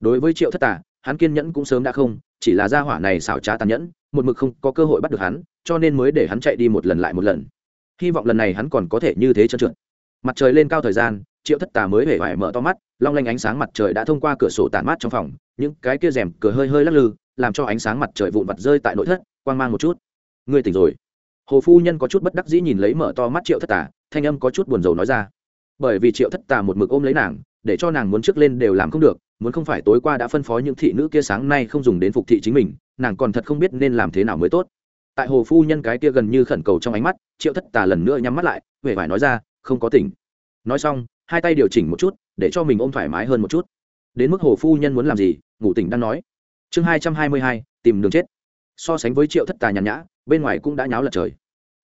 Đối với triệu thất tà hắn kiên nhẫn cũng sớm đã không, chỉ là gia hỏa này xảo trá tàn nhẫn, một mực không có cơ hội bắt được hắn, cho nên mới để hắn chạy đi một lần lại một lần. Hy vọng lần này hắn còn có thể như thế trơn trượt. Mặt trời lên cao thời gian, triệu thất tà mới hề vải mở to mắt, long lanh ánh sáng mặt trời đã thông qua cửa sổ tản mát trong phòng, những cái kia rèm cửa hơi hơi lắc lư, làm cho ánh sáng mặt trời vụn vặt rơi tại nội thất, quang mang một chút. Ngươi tỉnh rồi. Hồ phu nhân có chút bất đắc dĩ nhìn lấy mở to mắt triệu thất tà, thanh âm có chút buồn rầu nói ra. Bởi vì triệu thất tà một mực ôm lấy nàng, để cho nàng muốn trước lên đều làm không được muốn không phải tối qua đã phân phó những thị nữ kia sáng nay không dùng đến phục thị chính mình, nàng còn thật không biết nên làm thế nào mới tốt. Tại hồ phu nhân cái kia gần như khẩn cầu trong ánh mắt, triệu thất tà lần nữa nhắm mắt lại huệ vải nói ra, không có tỉnh. Nói xong, hai tay điều chỉnh một chút, để cho mình ôm thoải mái hơn một chút. Đến mức hồ phu nhân muốn làm gì, ngủ tỉnh đang nói. Chương hai trăm hai mươi hai, tìm đường chết. So sánh với triệu thất tà nhàn nhã, bên ngoài cũng đã nháo lật trời.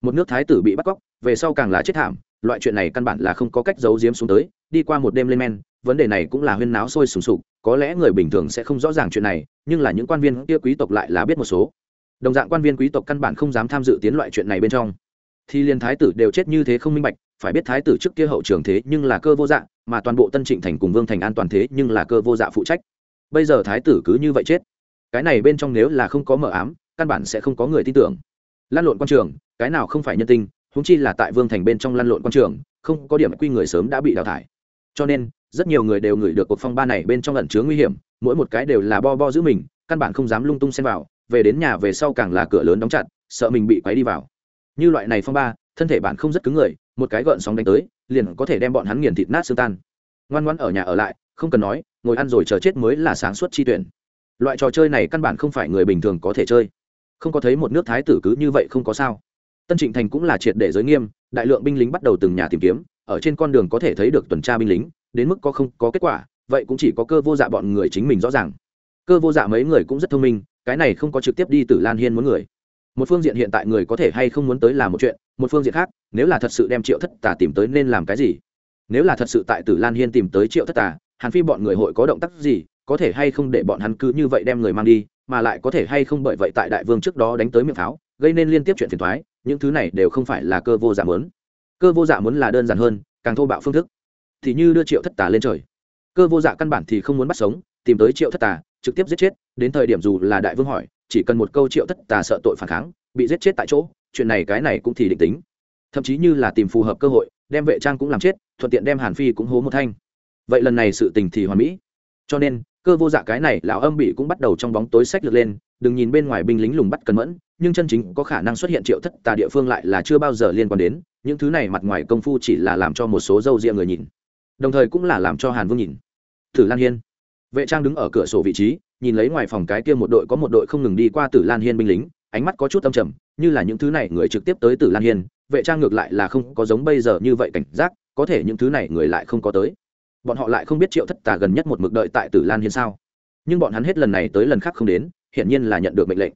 Một nước thái tử bị bắt cóc, về sau càng là chết thảm loại chuyện này căn bản là không có cách giấu giếm xuống tới, đi qua một đêm lên men, vấn đề này cũng là huyên náo sôi sùng sục, có lẽ người bình thường sẽ không rõ ràng chuyện này, nhưng là những quan viên kia quý tộc lại là biết một số. Đồng dạng quan viên quý tộc căn bản không dám tham dự tiến loại chuyện này bên trong. Thì liên thái tử đều chết như thế không minh bạch, phải biết thái tử trước kia hậu trường thế nhưng là cơ vô dạ mà toàn bộ tân trịnh thành cùng vương thành an toàn thế nhưng là cơ vô dạ phụ trách. Bây giờ thái tử cứ như vậy chết. Cái này bên trong nếu là không có mờ ám, căn bản sẽ không có người tin tưởng. Lan lộn quan trường, cái nào không phải nhân tinh húng chi là tại vương thành bên trong lăn lộn quan trường, không có điểm quy người sớm đã bị đào thải. Cho nên, rất nhiều người đều ngửi được cuộc phong ba này bên trong lẩn chứa nguy hiểm, mỗi một cái đều là bo bo giữ mình, căn bản không dám lung tung xen vào, về đến nhà về sau càng là cửa lớn đóng chặt, sợ mình bị quấy đi vào. Như loại này phong ba, thân thể bạn không rất cứng người, một cái gợn sóng đánh tới, liền có thể đem bọn hắn nghiền thịt nát xương tan. Ngoan ngoan ở nhà ở lại, không cần nói, ngồi ăn rồi chờ chết mới là sáng suốt chi tuyển. Loại trò chơi này căn bản không phải người bình thường có thể chơi. Không có thấy một nước thái tử cứ như vậy không có sao tân trịnh thành cũng là triệt để giới nghiêm, đại lượng binh lính bắt đầu từng nhà tìm kiếm, ở trên con đường có thể thấy được tuần tra binh lính, đến mức có không có kết quả, vậy cũng chỉ có cơ vô dạ bọn người chính mình rõ ràng. Cơ vô dạ mấy người cũng rất thông minh, cái này không có trực tiếp đi từ lan hiên muốn người. Một phương diện hiện tại người có thể hay không muốn tới làm một chuyện, một phương diện khác, nếu là thật sự đem triệu thất tà tìm tới nên làm cái gì? Nếu là thật sự tại tử lan hiên tìm tới triệu thất tà, hàn phi bọn người hội có động tác gì, có thể hay không để bọn hắn cứ như vậy đem người mang đi, mà lại có thể hay không bởi vậy tại đại vương trước đó đánh tới miệng pháo, gây nên liên tiếp chuyện phiền thoái những thứ này đều không phải là cơ vô dạ muốn, cơ vô dạ muốn là đơn giản hơn càng thô bạo phương thức. Thì như đưa triệu thất tà lên trời. Cơ vô dạ căn bản thì không muốn bắt sống tìm tới triệu thất tà trực tiếp giết chết đến thời điểm dù là đại vương hỏi chỉ cần một câu triệu thất tà sợ tội phản kháng bị giết chết tại chỗ chuyện này cái này cũng thì định tính. Thậm chí như là tìm phù hợp cơ hội đem vệ trang cũng làm chết thuận tiện đem hàn phi cũng hố một thanh. Vậy lần này sự tình thì hoàn mỹ. Cho nên cơ vô dạ cái này lão âm bị cũng bắt đầu trong bóng tối sách lược lên đừng nhìn bên ngoài binh lính lùng bắt cẩn mẫn, nhưng chân chính có khả năng xuất hiện triệu thất tà địa phương lại là chưa bao giờ liên quan đến, những thứ này mặt ngoài công phu chỉ là làm cho một số dâu ria người nhìn. Đồng thời cũng là làm cho hàn vương nhìn. Tử lan hiên. Vệ trang đứng ở cửa sổ vị trí, nhìn lấy ngoài phòng cái kia một đội có một đội không ngừng đi qua tử lan hiên binh lính, ánh mắt có chút tâm trầm, như là những thứ này người trực tiếp tới tử lan hiên, vệ trang ngược lại là không có giống bây giờ như vậy cảnh giác, có thể những thứ này người lại không có tới. Bọn họ lại không biết triệu thất tà gần nhất một mực đợi tại tử lan hiên sao. Nhưng bọn hắn hết lần này tới lần khác không đến hiển nhiên là nhận được mệnh lệnh.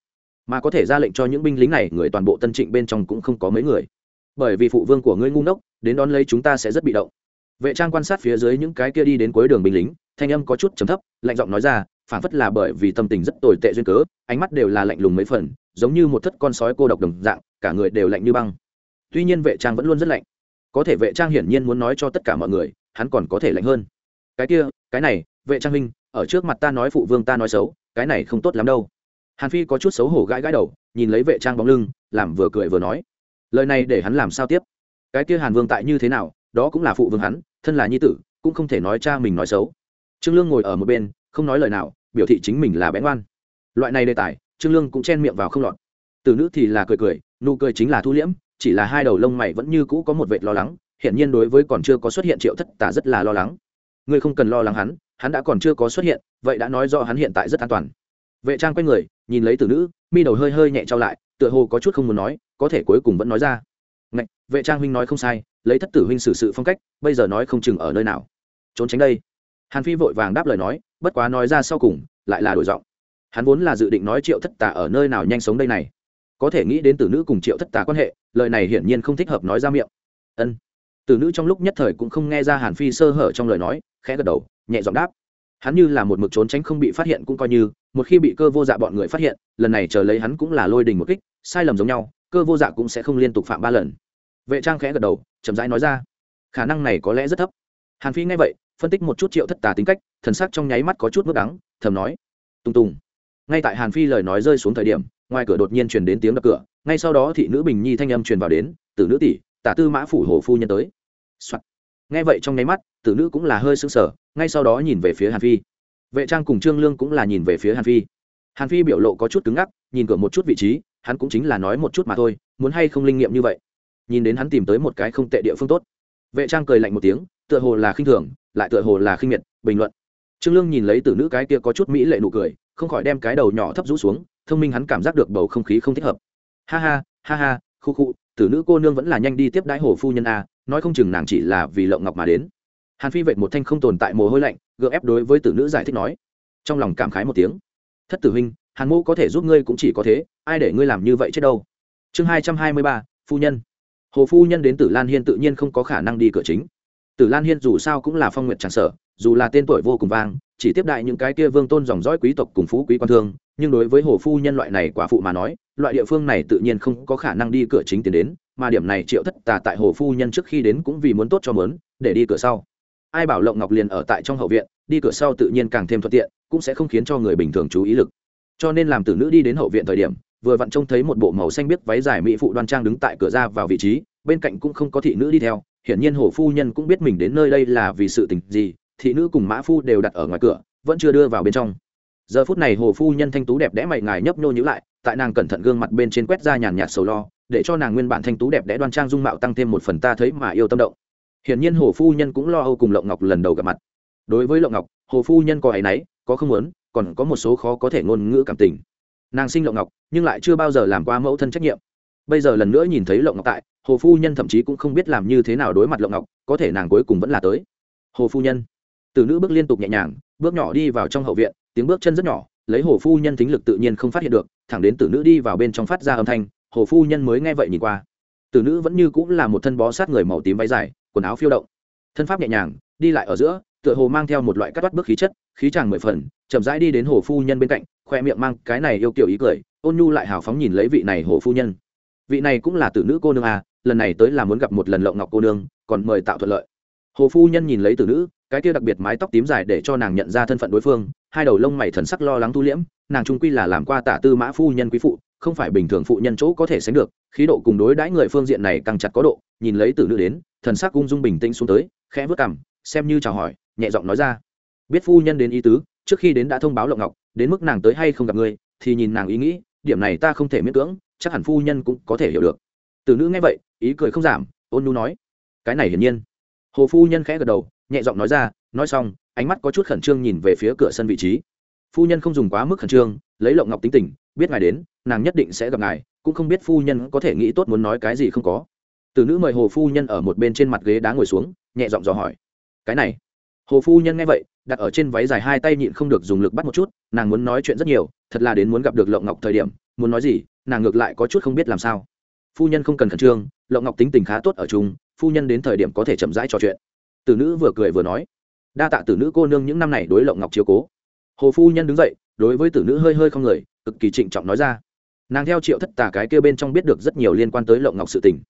Mà có thể ra lệnh cho những binh lính này, người toàn bộ tân trịnh bên trong cũng không có mấy người. Bởi vì phụ vương của ngươi ngu ngốc, đến đón lấy chúng ta sẽ rất bị động. Vệ trang quan sát phía dưới những cái kia đi đến cuối đường binh lính, thanh âm có chút trầm thấp, lạnh giọng nói ra phản phất là bởi vì tâm tình rất tồi tệ duyên cớ, ánh mắt đều là lạnh lùng mấy phần, giống như một thất con sói cô độc đồng dạng, cả người đều lạnh như băng. Tuy nhiên vệ trang vẫn luôn rất lạnh. Có thể vệ trang hiển nhiên muốn nói cho tất cả mọi người, hắn còn có thể lạnh hơn. Cái kia, cái này, vệ trang minh ở trước mặt ta nói phụ vương ta nói xấu, cái này không tốt lắm đâu. Hàn phi có chút xấu hổ gãi gãi đầu, nhìn lấy vệ trang bóng lưng, làm vừa cười vừa nói. Lời này để hắn làm sao tiếp? Cái kia hàn vương tại như thế nào, đó cũng là phụ vương hắn, thân là nhi tử, cũng không thể nói cha mình nói xấu. Trương lương ngồi ở một bên, không nói lời nào, biểu thị chính mình là bén ngoan. Loại này đề tài, trương lương cũng chen miệng vào không lọt. Từ nữ thì là cười cười, nụ cười chính là thu liễm, chỉ là hai đầu lông mày vẫn như cũ có một vệt lo lắng hiện nhiên đối với còn chưa có xuất hiện triệu thất tả rất là lo lắng. Ngươi không cần lo lắng hắn hắn đã còn chưa có xuất hiện vậy đã nói do hắn hiện tại rất an toàn. Vệ trang quay người nhìn lấy tử nữ mi đầu hơi hơi nhẹ trao lại tựa hồ có chút không muốn nói có thể cuối cùng vẫn nói ra. Ngạch, vệ trang huynh nói không sai lấy thất tử huynh xử sự phong cách bây giờ nói không chừng ở nơi nào. Trốn tránh đây. Hàn phi vội vàng đáp lời nói bất quá nói ra sau cùng lại là đổi giọng. Hắn vốn là dự định nói triệu thất tà ở nơi nào nhanh sống đây này. Có thể nghĩ đến tử nữ cùng triệu thất tà quan hệ lời này hiển nhiên không thích hợp nói ra miệng. Ân. Tử nữ trong lúc nhất thời cũng không nghe ra hàn phi sơ hở trong lời nói khẽ gật đầu nhẹ giọng đáp. Hắn như là một mực trốn tránh không bị phát hiện cũng coi như, một khi bị cơ vô dạ bọn người phát hiện, lần này chờ lấy hắn cũng là lôi đình một kích, sai lầm giống nhau, cơ vô dạ cũng sẽ không liên tục phạm ba lần. Vệ trang khẽ gật đầu, chậm rãi nói ra, khả năng này có lẽ rất thấp. Hàn phi nghe vậy, phân tích một chút triệu thất tà tính cách, thần sắc trong nháy mắt có chút nước đắng, thầm nói tung tùng. Ngay tại hàn phi lời nói rơi xuống thời điểm, ngoài cửa đột nhiên truyền đến tiếng đập cửa, ngay sau đó thị nữ bình nhi thanh âm truyền vào đến từ nữ tỷ, tả tư mã phủ hồ phu nhân tới、Soạn nghe vậy trong nháy mắt, tử nữ cũng là hơi sững sờ, ngay sau đó nhìn về phía hàn phi. Vệ trang cùng trương lương cũng là nhìn về phía hàn phi. Hàn phi biểu lộ có chút cứng ngắc, nhìn cửa một chút vị trí, hắn cũng chính là nói một chút mà thôi, muốn hay không linh nghiệm như vậy. Nhìn đến hắn tìm tới một cái không tệ địa phương tốt. Vệ trang cười lạnh một tiếng, tựa hồ là khinh thường, lại tựa hồ là khinh miệt, bình luận. Trương lương nhìn lấy tử nữ cái kia có chút mỹ lệ nụ cười, không khỏi đem cái đầu nhỏ thấp rũ xuống, thông minh hắn cảm giác được bầu không khí không thích hợp. Ha ha ha ha, khu khu, tử nữ cô nương vẫn là nhanh đi tiếp đái hồ phu nhân a nói không chừng nàng chỉ là vì lộng ngọc mà đến. Hàn phi vệ một thanh không tồn tại mồ hôi lạnh, gượng ép đối với tử nữ giải thích nói. Trong lòng cảm khái một tiếng. Thất tử huynh, hàn mô có thể giúp ngươi cũng chỉ có thế, ai để ngươi làm như vậy chết đâu? Chương hai trăm hai mươi ba, phu nhân. Hồ phu nhân đến tử lan hiên tự nhiên không có khả năng đi cửa chính. Tử lan hiên dù sao cũng là phong nguyện tràn sở, dù là tên tuổi vô cùng vang, chỉ tiếp đại những cái kia vương tôn dòng dõi quý tộc cùng phú quý quan thương, nhưng đối với hồ phu nhân loại này quả phụ mà nói, loại địa phương này tự nhiên không có khả năng đi cửa chính tiến đến mà điểm này triệu thất tà tại hồ phu nhân trước khi đến cũng vì muốn tốt cho mớn, để đi cửa sau. Ai bảo lộng ngọc liền ở tại trong hậu viện, đi cửa sau tự nhiên càng thêm thuận tiện, cũng sẽ không khiến cho người bình thường chú ý lực. Cho nên làm tử nữ đi đến hậu viện thời điểm, vừa vặn trông thấy một bộ màu xanh biết váy dài mỹ phụ đoan trang đứng tại cửa ra vào vị trí, bên cạnh cũng không có thị nữ đi theo, hiển nhiên hồ phu nhân cũng biết mình đến nơi đây là vì sự tình gì, thị nữ cùng mã phu đều đặt ở ngoài cửa, vẫn chưa đưa vào bên trong. Giờ phút này hồ phu nhân thanh tú đẹp đẽ mày ngài nhấp nhô nhữ lại, tại nàng cẩn thận gương mặt bên trên quét ra nhàn nhạt sầu lo để cho nàng nguyên bản thanh tú đẹp đẽ đoan trang dung mạo tăng thêm một phần ta thấy mà yêu tâm động. Hiển nhiên hồ phu nhân cũng lo âu cùng lộng ngọc lần đầu gặp mặt. Đối với lộng ngọc, hồ phu nhân có áy náy, có không muốn, còn có một số khó có thể ngôn ngữ cảm tình. Nàng sinh lộng ngọc, nhưng lại chưa bao giờ làm qua mẫu thân trách nhiệm. Bây giờ lần nữa nhìn thấy lộng ngọc tại, hồ phu nhân thậm chí cũng không biết làm như thế nào đối mặt lộng ngọc, có thể nàng cuối cùng vẫn là tới. Hồ phu nhân. Từ nữ bước liên tục nhẹ nhàng, bước nhỏ đi vào trong hậu viện, tiếng bước chân rất nhỏ, lấy hồ phu nhân tính lực tự nhiên không phát hiện được, thẳng đến tử nữ đi vào bên trong phát ra âm thanh hồ phu nhân mới nghe vậy nhìn qua. Tử nữ vẫn như cũng là một thân bó sát người màu tím váy dài, quần áo phiêu động. Thân pháp nhẹ nhàng, đi lại ở giữa, tựa hồ mang theo một loại cắt bắt bước khí chất, khí chàng mười phần, chậm rãi đi đến hồ phu nhân bên cạnh, khoe miệng mang cái này yêu kiểu ý cười, ôn nhu lại hào phóng nhìn lấy vị này hồ phu nhân. Vị này cũng là tử nữ cô nương à lần này tới là muốn gặp một lần lộng ngọc cô nương, còn mời tạo thuận lợi. Hồ phu nhân nhìn lấy tử nữ, cái kia đặc biệt mái tóc tím dài để cho nàng nhận ra thân phận đối phương, hai đầu lông mày thần sắc lo lắng tu liễm, nàng trung quy là làm qua tả tư mã phu nhân quý phụ không phải bình thường phụ nhân chỗ có thể sánh được, khí độ cùng đối đãi người phương diện này càng chặt có độ, nhìn lấy tử nữ đến, thần sắc ung dung bình tĩnh xuống tới, khẽ vớt cằm, xem như chào hỏi, nhẹ giọng nói ra. Biết phu nhân đến ý tứ, trước khi đến đã thông báo lộng ngọc, đến mức nàng tới hay không gặp ngươi thì nhìn nàng ý nghĩ, điểm này ta không thể miễn cưỡng, chắc hẳn phu nhân cũng có thể hiểu được. Tử nữ nghe vậy, ý cười không giảm, ôn nu nói, cái này hiển nhiên. Hồ phu nhân khẽ gật đầu, nhẹ giọng nói ra, nói xong, ánh mắt có chút khẩn trương nhìn về phía cửa sân vị trí. Phu nhân không dùng quá mức khẩn trương, lấy lộng ngọc tính tình, biết ngài đến nàng nhất định sẽ gặp ngài, cũng không biết phu nhân có thể nghĩ tốt muốn nói cái gì không có. Từ nữ mời hồ phu nhân ở một bên trên mặt ghế đá ngồi xuống, nhẹ giọng dò hỏi. Cái này. Hồ phu nhân nghe vậy, đặt ở trên váy dài hai tay nhịn không được dùng lực bắt một chút, nàng muốn nói chuyện rất nhiều, thật là đến muốn gặp được lộng ngọc thời điểm, muốn nói gì, nàng ngược lại có chút không biết làm sao. Phu nhân không cần khẩn trương, lộng ngọc tính tình khá tốt ở chung, phu nhân đến thời điểm có thể chậm rãi trò chuyện. Tử nữ vừa cười vừa nói. Đa tạ tử nữ cô nương những năm này đối lộng ngọc chiếu cố. Hồ phu nhân đứng dậy, đối với tử nữ hơi hơi không người, cực kỳ trịnh trọng nói ra nàng theo triệu thất tà cái kia bên trong biết được rất nhiều liên quan tới lộng ngọc sự tình.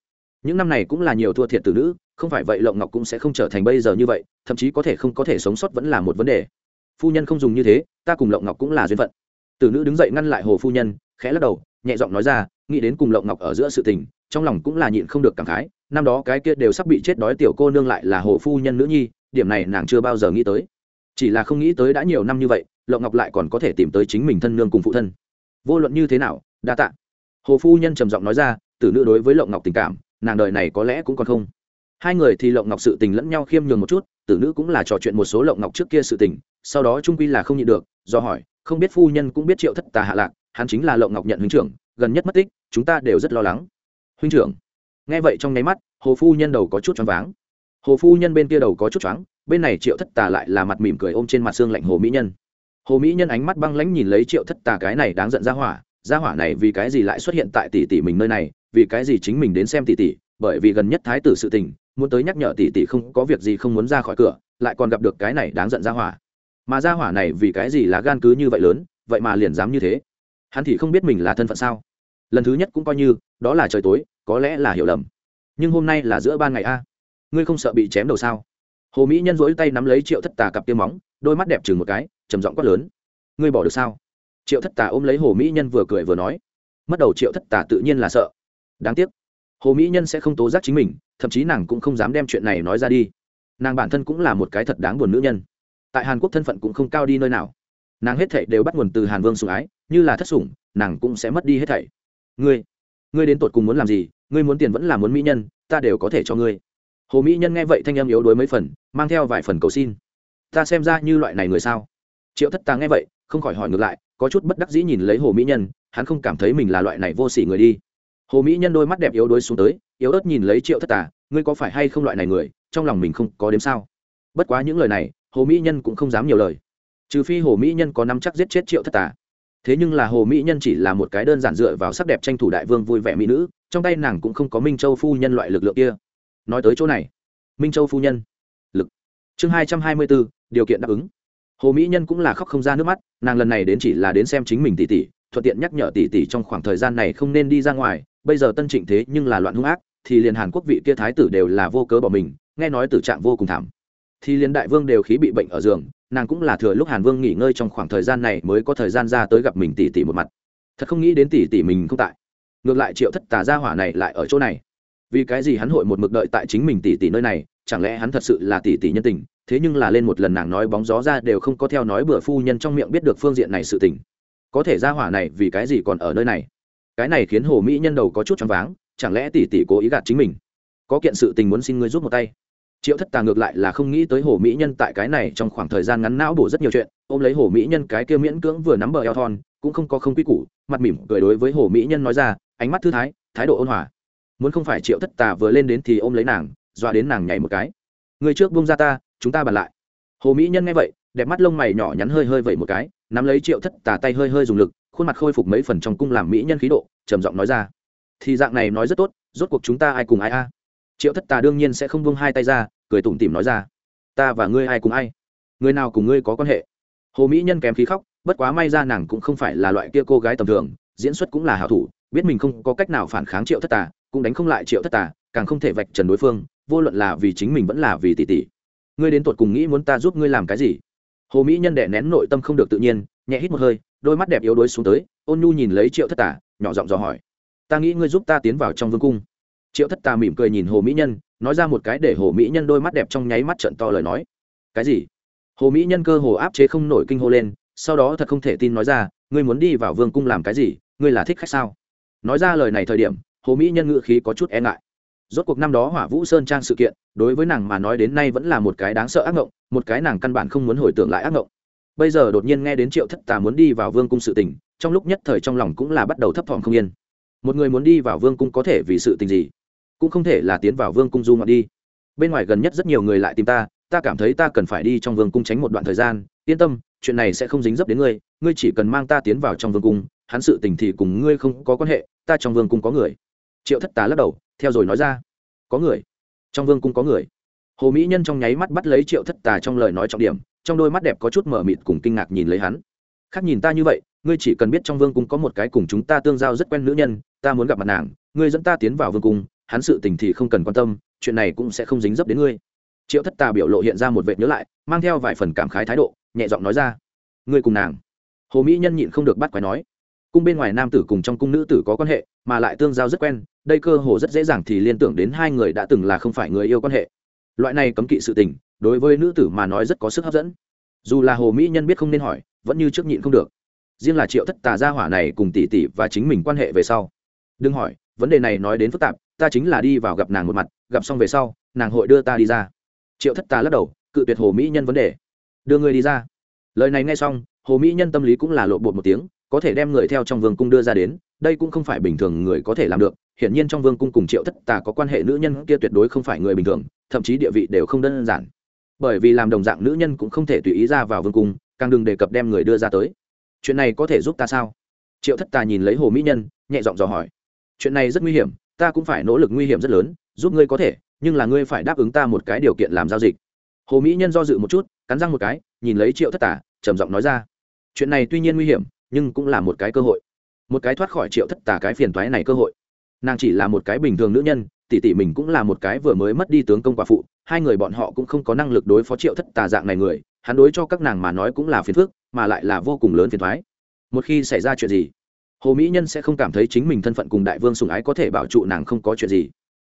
Những năm này cũng là nhiều thua thiệt tử nữ, không phải vậy lộng ngọc cũng sẽ không trở thành bây giờ như vậy, thậm chí có thể không có thể sống sót vẫn là một vấn đề. Phu nhân không dùng như thế, ta cùng lộng ngọc cũng là duyên phận. Tử nữ đứng dậy ngăn lại hồ phu nhân, khẽ lắc đầu, nhẹ giọng nói ra, nghĩ đến cùng lộng ngọc ở giữa sự tình, trong lòng cũng là nhịn không được cảm khái, năm đó cái kia đều sắp bị chết đói tiểu cô nương lại là hồ phu nhân nữ nhi, điểm này nàng chưa bao giờ nghĩ tới. Chỉ là không nghĩ tới đã nhiều năm như vậy, lộng ngọc lại còn có thể tìm tới chính mình thân nương cùng phụ thân. Vô luận như thế nào đa tạ hồ phu nhân trầm giọng nói ra tử nữ đối với lộng ngọc tình cảm nàng đời này có lẽ cũng còn không hai người thì lộng ngọc sự tình lẫn nhau khiêm nhường một chút tử nữ cũng là trò chuyện một số lộng ngọc trước kia sự tình sau đó trung quy là không nhịn được do hỏi không biết phu nhân cũng biết triệu thất tà hạ lạc hắn chính là lộng ngọc nhận huynh trưởng gần nhất mất tích chúng ta đều rất lo lắng huynh trưởng nghe vậy trong nháy mắt hồ phu nhân đầu có chút choáng váng hồ phu nhân bên kia đầu có chút choáng bên này triệu thất tà lại là mặt mỉm cười ôm trên mặt xương lạnh hồ mỹ nhân hồ mỹ nhân ánh mắt băng lãnh nhìn lấy triệu thất tà cái này đáng giận ra hỏa gia hỏa này vì cái gì lại xuất hiện tại tỷ tỷ mình nơi này, vì cái gì chính mình đến xem tỷ tỷ, bởi vì gần nhất thái tử sự tình, muốn tới nhắc nhở tỷ tỷ không có việc gì không muốn ra khỏi cửa, lại còn gặp được cái này đáng giận gia hỏa. Mà gia hỏa này vì cái gì lá gan cứ như vậy lớn, vậy mà liền dám như thế? Hắn thì không biết mình là thân phận sao? Lần thứ nhất cũng coi như, đó là trời tối, có lẽ là hiểu lầm. Nhưng hôm nay là giữa ban ngày a. Ngươi không sợ bị chém đầu sao? Hồ mỹ nhân dỗi tay nắm lấy triệu thất tà cặp tiêu móng, đôi mắt đẹp chừng một cái, trầm giọng quát lớn. Ngươi bỏ được sao? Triệu thất tà ôm lấy hồ mỹ nhân vừa cười vừa nói. Mất đầu triệu thất tà tự nhiên là sợ. Đáng tiếc. Hồ mỹ nhân sẽ không tố giác chính mình, thậm chí nàng cũng không dám đem chuyện này nói ra đi. Nàng bản thân cũng là một cái thật đáng buồn nữ nhân. Tại hàn quốc thân phận cũng không cao đi nơi nào. Nàng hết thảy đều bắt nguồn từ hàn vương sủng ái, như là thất sủng, nàng cũng sẽ mất đi hết thảy. Ngươi ngươi đến tột cùng muốn làm gì? Ngươi muốn tiền vẫn là muốn mỹ nhân, ta đều có thể cho ngươi. Hồ mỹ nhân nghe vậy thanh âm yếu đuối mấy phần, mang theo vài phần cầu xin. Ta xem ra như loại này người sao? Triệu thất tà nghe vậy, không khỏi hỏi ngược lại có chút bất đắc dĩ nhìn lấy hồ mỹ nhân, hắn không cảm thấy mình là loại này vô s ỉ người đi. Hồ mỹ nhân đôi mắt đẹp yếu đuối xuống tới, yếu ớt nhìn lấy triệu thất tà, ngươi có phải hay không loại này người, trong lòng mình không có đếm sao? Bất quá những lời này, hồ mỹ nhân cũng không dám nhiều lời. Trừ phi hồ mỹ nhân có nắm chắc giết chết triệu thất tà. Thế nhưng là hồ mỹ nhân chỉ là một cái đơn giản dựa vào sắc đẹp tranh thủ đại vương vui vẻ mỹ nữ, trong tay nàng cũng không có minh châu phu nhân loại lực lượng kia. Nói tới chỗ này, minh châu phu nhân. Lực. Chương hai trăm hai mươi bốn, điều kiện đáp ứng hồ mỹ nhân cũng là khóc không ra nước mắt, nàng lần này đến chỉ là đến xem chính mình tỷ tỷ thuận tiện nhắc nhở tỷ tỷ trong khoảng thời gian này không nên đi ra ngoài, bây giờ tân trịnh thế nhưng là loạn hung ác, thì liền hàn quốc vị kia thái tử đều là vô cớ bỏ mình, nghe nói tử trạng vô cùng thảm. Thì liền đại vương đều khí bị bệnh ở giường, nàng cũng là thừa lúc hàn vương nghỉ ngơi trong khoảng thời gian này mới có thời gian ra tới gặp mình tỷ tỷ một mặt. Thật không nghĩ đến tỷ tỷ mình không tại. Ngược lại triệu thất tà gia hỏa này lại ở chỗ này. Vì cái gì hắn hội một mực đợi tại chính mình tỷ tỷ nơi này, chẳng lẽ hắn thật sự là tỷ tỷ nhân tình thế nhưng là lên một lần nàng nói bóng gió ra đều không có theo nói bữa phu nhân trong miệng biết được phương diện này sự tình. Có thể ra hỏa này vì cái gì còn ở nơi này? Cái này khiến hồ mỹ nhân đầu có chút choáng váng, chẳng lẽ tỷ tỷ cố ý gạt chính mình? Có kiện sự tình muốn xin ngươi giúp một tay. Triệu thất tà ngược lại là không nghĩ tới hồ mỹ nhân tại cái này trong khoảng thời gian ngắn não bổ rất nhiều chuyện, ôm lấy hồ mỹ nhân cái kia miễn cưỡng vừa nắm bờ eo thon, cũng không có không quy củ, mặt mỉm cười đối với hồ mỹ nhân nói ra, ánh mắt thư thái thái độ ôn hòa. Muốn không phải triệu thất tà vừa lên đến thì ôm lấy nàng, dọa đến nàng nhảy một cái. Người trước bông ra ta chúng ta bàn lại. Hồ mỹ nhân nghe vậy, đẹp mắt lông mày nhỏ nhắn hơi hơi vẩy một cái, nắm lấy triệu thất tà tay hơi hơi dùng lực, khuôn mặt khôi phục mấy phần trong cung làm mỹ nhân khí độ, trầm giọng nói ra. Thì dạng này nói rất tốt, rốt cuộc chúng ta ai cùng ai a? Triệu thất tà đương nhiên sẽ không buông hai tay ra, cười tủm tỉm nói ra. Ta và ngươi ai cùng ai? Người nào cùng ngươi có quan hệ? Hồ mỹ nhân kém khí khóc, bất quá may ra nàng cũng không phải là loại kia cô gái tầm thường, diễn xuất cũng là hảo thủ, biết mình không có cách nào phản kháng triệu thất tà, cũng đánh không lại triệu thất tà, càng không thể vạch trần đối phương, vô luận là vì chính mình vẫn là vì tỷ tỷ ngươi đến tột cùng nghĩ muốn ta giúp ngươi làm cái gì? Hồ mỹ nhân đệ nén nội tâm không được tự nhiên, nhẹ hít một hơi, đôi mắt đẹp yếu đuối xuống tới, ôn nhu nhìn lấy triệu thất tà, nhỏ giọng dò hỏi. Ta nghĩ ngươi giúp ta tiến vào trong vương cung. Triệu thất tà mỉm cười nhìn hồ mỹ nhân, nói ra một cái để hồ mỹ nhân đôi mắt đẹp trong nháy mắt trận to lời nói. Cái gì? Hồ mỹ nhân cơ hồ áp chế không nổi kinh hô lên, sau đó thật không thể tin nói ra, ngươi muốn đi vào vương cung làm cái gì, ngươi là thích khách sao? Nói ra lời này thời điểm, hồ mỹ nhân ngự khí có chút e ngại rốt cuộc năm đó hỏa vũ sơn trang sự kiện, đối với nàng mà nói đến nay vẫn là một cái đáng sợ ác ngộng, một cái nàng căn bản không muốn hồi tưởng lại ác ngộng. Bây giờ đột nhiên nghe đến triệu thất tà muốn đi vào vương cung sự tình, trong lúc nhất thời trong lòng cũng là bắt đầu thấp thỏm không yên. Một người muốn đi vào vương cung có thể vì sự tình gì? Cũng không thể là tiến vào vương cung du ngoạn đi. Bên ngoài gần nhất rất nhiều người lại tìm ta ta cảm thấy ta cần phải đi trong vương cung tránh một đoạn thời gian, yên tâm, chuyện này sẽ không dính dấp đến ngươi ngươi chỉ cần mang ta tiến vào trong vương cung, hắn sự tình thì cùng ngươi không có quan hệ, ta trong vương cung có người triệu thất tá lắc đầu, theo rồi nói ra. Có người. Trong vương cung có người. Hồ mỹ nhân trong nháy mắt bắt lấy triệu thất tà trong lời nói trọng điểm, trong đôi mắt đẹp có chút mở mịt cùng kinh ngạc nhìn lấy hắn. Khác nhìn ta như vậy, ngươi chỉ cần biết trong vương cung có một cái cùng chúng ta tương giao rất quen nữ nhân, ta muốn gặp mặt nàng, ngươi dẫn ta tiến vào vương cung, hắn sự tình thì không cần quan tâm, chuyện này cũng sẽ không dính dấp đến ngươi. Triệu thất tà biểu lộ hiện ra một vệ nhớ lại, mang theo vài phần cảm khái thái độ, nhẹ giọng nói ra. Ngươi cùng nàng. Hồ mỹ nhân nhịn không được bắt quái nói. Cung bên ngoài nam tử cùng trong cung nữ tử có quan hệ, mà lại tương giao rất quen đây cơ hồ rất dễ dàng thì liên tưởng đến hai người đã từng là không phải người yêu quan hệ. Loại này cấm kỵ sự tình, đối với nữ tử mà nói rất có sức hấp dẫn. Dù là hồ mỹ nhân biết không nên hỏi, vẫn như trước nhịn không được. Riêng là triệu thất tà gia hỏa này cùng tỷ tỷ và chính mình quan hệ về sau. Đừng hỏi, vấn đề này nói đến phức tạp, ta chính là đi vào gặp nàng một mặt, gặp xong về sau, nàng hội đưa ta đi ra. Triệu thất tà lắc đầu, cự tuyệt hồ mỹ nhân vấn đề. Đưa người đi ra. Lời này nghe xong, hồ mỹ nhân tâm lý cũng là lộ bột một tiếng, có thể đem người theo trong vương cung đưa ra đến đây cũng không phải bình thường người có thể làm được, hiển nhiên trong vương cung cùng triệu thất tà có quan hệ nữ nhân kia tuyệt đối không phải người bình thường, thậm chí địa vị đều không đơn giản. Bởi vì làm đồng dạng nữ nhân cũng không thể tùy ý ra vào vương cung, càng đừng đề cập đem người đưa ra tới. Chuyện này có thể giúp ta sao? Triệu thất tà nhìn lấy hồ mỹ nhân, nhẹ giọng dò hỏi. Chuyện này rất nguy hiểm, ta cũng phải nỗ lực nguy hiểm rất lớn, giúp ngươi có thể, nhưng là ngươi phải đáp ứng ta một cái điều kiện làm giao dịch. Hồ mỹ nhân do dự một chút, cắn răng một cái, nhìn lấy triệu thất tà, trầm giọng nói ra. Chuyện này tuy nhiên nguy hiểm, nhưng cũng là một cái cơ hội một cái thoát khỏi triệu thất tà cái phiền toái này cơ hội. Nàng chỉ là một cái bình thường nữ nhân, tỷ tỷ mình cũng là một cái vừa mới mất đi tướng công quả phụ, hai người bọn họ cũng không có năng lực đối phó triệu thất tà dạng này người, hắn đối cho các nàng mà nói cũng là phiền phức, mà lại là vô cùng lớn phiền thoái một khi xảy ra chuyện gì, hồ mỹ nhân sẽ không cảm thấy chính mình thân phận cùng đại vương sùng ái có thể bảo trụ nàng không có chuyện gì.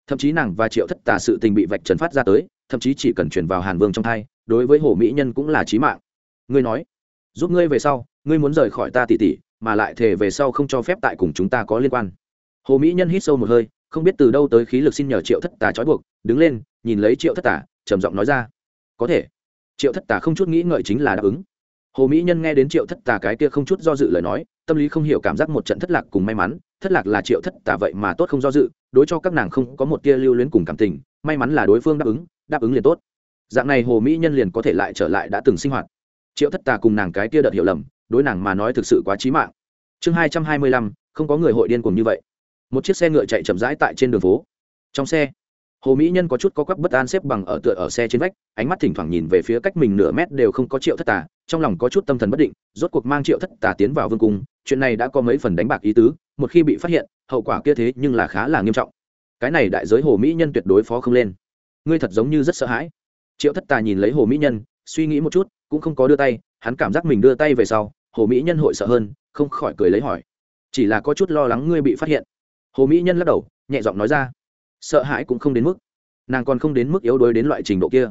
Thậm chí nàng và triệu thất tà sự tình bị vạch trần phát ra tới, thậm chí chỉ cần chuyển vào hàn vương trong thai, đối với hồ mỹ nhân cũng là trí mạng. Ngươi nói, giúp ngươi về sau, ngươi muốn rời khỏi ta tỉ tỉ mà lại thề về sau không cho phép tại cùng chúng ta có liên quan. Hồ mỹ nhân hít sâu một hơi, không biết từ đâu tới khí lực xin nhờ triệu thất tà trói buộc, đứng lên, nhìn lấy triệu thất tà, trầm giọng nói ra, có thể. Triệu thất tà không chút nghĩ ngợi chính là đáp ứng. Hồ mỹ nhân nghe đến triệu thất tà cái kia không chút do dự lời nói, tâm lý không hiểu cảm giác một trận thất lạc cùng may mắn, thất lạc là triệu thất tà vậy mà tốt không do dự, đối cho các nàng không có một tia lưu luyến cùng cảm tình, may mắn là đối phương đáp ứng đáp ứng liền tốt. Dạng này hồ mỹ nhân liền có thể lại trở lại đã từng sinh hoạt. Triệu thất tà cùng nàng cái tia đợt hiểu lầm đối nàng mà nói thực sự quá trí mạng. Chương hai trăm hai mươi lăm, không có người hội điên cùng như vậy. Một chiếc xe ngựa chạy chậm rãi tại trên đường phố. Trong xe, hồ mỹ nhân có chút có quắc bất an xếp bằng ở tựa ở xe trên vách, ánh mắt thỉnh thoảng nhìn về phía cách mình nửa mét đều không có triệu thất tà, trong lòng có chút tâm thần bất định, rốt cuộc mang triệu thất tà tiến vào vương cung, chuyện này đã có mấy phần đánh bạc ý tứ, một khi bị phát hiện, hậu quả kia thế nhưng là khá là nghiêm trọng. Cái này đại giới hồ mỹ nhân tuyệt đối phó không lên. Ngươi thật giống như rất sợ hãi. Triệu thất tà nhìn lấy hồ mỹ nhân, suy nghĩ một chút, cũng không có đưa tay, hắn cảm giác mình đưa tay về sau hồ mỹ nhân hội sợ hơn, không khỏi cười lấy hỏi. Chỉ là có chút lo lắng ngươi bị phát hiện. Hồ mỹ nhân lắc đầu, nhẹ giọng nói ra. Sợ hãi cũng không đến mức. Nàng còn không đến mức yếu đuối đến loại trình độ kia.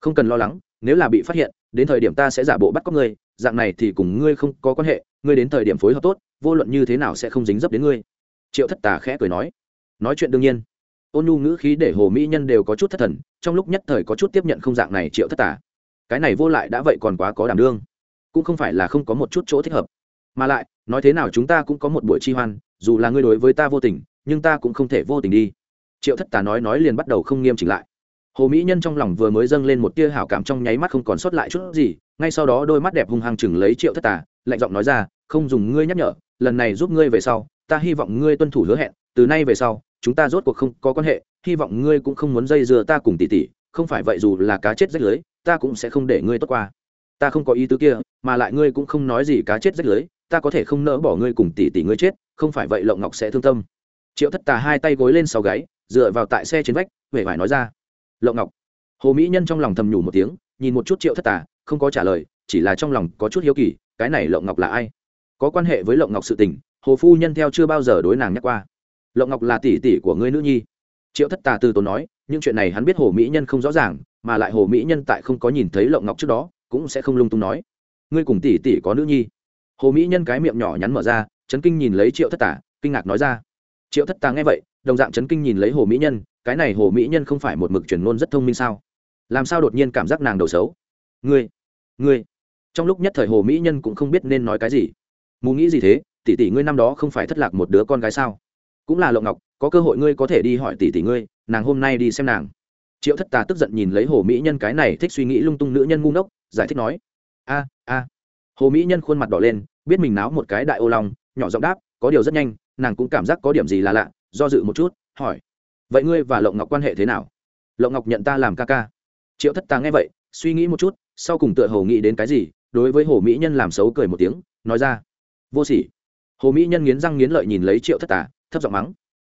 Không cần lo lắng, nếu là bị phát hiện, đến thời điểm ta sẽ giả bộ bắt cóc ngươi. Dạng này thì cùng ngươi không có quan hệ. Ngươi đến thời điểm phối hợp tốt, vô luận như thế nào sẽ không dính dấp đến ngươi. Triệu thất tà khẽ cười nói. Nói chuyện đương nhiên. Ôn nhu ngữ khí để hồ mỹ nhân đều có chút thất thần, trong lúc nhất thời có chút tiếp nhận không dạng này triệu thất tà. Cái này vô lại đã vậy còn quá có đảm đương cũng không phải là không có một chút chỗ thích hợp. Mà lại, nói thế nào chúng ta cũng có một buổi chi hoan, dù là ngươi đối với ta vô tình, nhưng ta cũng không thể vô tình đi. Triệu thất tà nói nói liền bắt đầu không nghiêm chỉnh lại. Hồ mỹ nhân trong lòng vừa mới dâng lên một tia hảo cảm trong nháy mắt không còn sót lại chút gì, ngay sau đó đôi mắt đẹp hung hăng chừng lấy triệu thất tà, lạnh giọng nói ra, không dùng ngươi nhắc nhở, lần này giúp ngươi về sau, ta hy vọng ngươi tuân thủ hứa hẹn, từ nay về sau, chúng ta rốt cuộc không có quan hệ, hy vọng ngươi cũng không muốn dây dưa ta cùng tỷ tỷ, không phải vậy dù là cá chết rách lưới, ta cũng sẽ không để ngươi tốt qua ta không có ý tứ kia, mà lại ngươi cũng không nói gì cá chết rách lưới, ta có thể không nỡ bỏ ngươi cùng tỷ tỷ ngươi chết, không phải vậy lộng ngọc sẽ thương tâm. Triệu thất tà hai tay gối lên sau gáy, dựa vào tại xe trên vách huệ vải nói ra. Lộng ngọc. Hồ mỹ nhân trong lòng thầm nhủ một tiếng, nhìn một chút triệu thất tà, không có trả lời, chỉ là trong lòng có chút hiếu kỳ, cái này lộng ngọc là ai? Có quan hệ với lộng ngọc sự tình, hồ phu nhân theo chưa bao giờ đối nàng nhắc qua. Lộng ngọc là tỷ tỷ của ngươi nữ nhi. Triệu thất tà từ tốn nói nhưng chuyện này hắn biết hồ mỹ nhân không rõ ràng, mà lại hồ mỹ nhân tại không có nhìn thấy lộng ngọc trước đó cũng sẽ không lung tung nói. Ngươi cùng tỷ tỷ có nữ nhi? Hồ mỹ nhân cái miệng nhỏ nhắn mở ra, chấn kinh nhìn lấy triệu thất tà, kinh ngạc nói ra. Triệu thất tà nghe vậy, đồng dạng chấn kinh nhìn lấy hồ mỹ nhân, cái này hồ mỹ nhân không phải một mực truyền ngôn rất thông minh sao? Làm sao đột nhiên cảm giác nàng đầu xấu? Ngươi ngươi. Trong lúc nhất thời hồ mỹ nhân cũng không biết nên nói cái gì. Mù nghĩ gì thế? Tỷ tỷ ngươi năm đó không phải thất lạc một đứa con gái sao? Cũng là lộng ngọc, có cơ hội ngươi có thể đi hỏi tỷ tỷ ngươi, nàng hôm nay đi xem nàng triệu thất tà tức giận nhìn lấy hồ mỹ nhân cái này, thích suy nghĩ lung tung nữ nhân ngu ngốc, giải thích nói, a a. Hồ mỹ nhân khuôn mặt đỏ lên, biết mình náo một cái đại ô long, nhỏ giọng đáp, có điều rất nhanh, nàng cũng cảm giác có điểm gì là lạ, do dự một chút, hỏi, vậy ngươi và lộng ngọc quan hệ thế nào? Lộng ngọc nhận ta làm ca ca. Triệu thất tà nghe vậy, suy nghĩ một chút, sau cùng tựa hồ nghĩ đến cái gì, đối với hồ mỹ nhân làm xấu cười một tiếng, nói ra, vô sỉ. Hồ mỹ nhân nghiến răng nghiến lợi nhìn lấy triệu thất tà, thấp giọng mắng,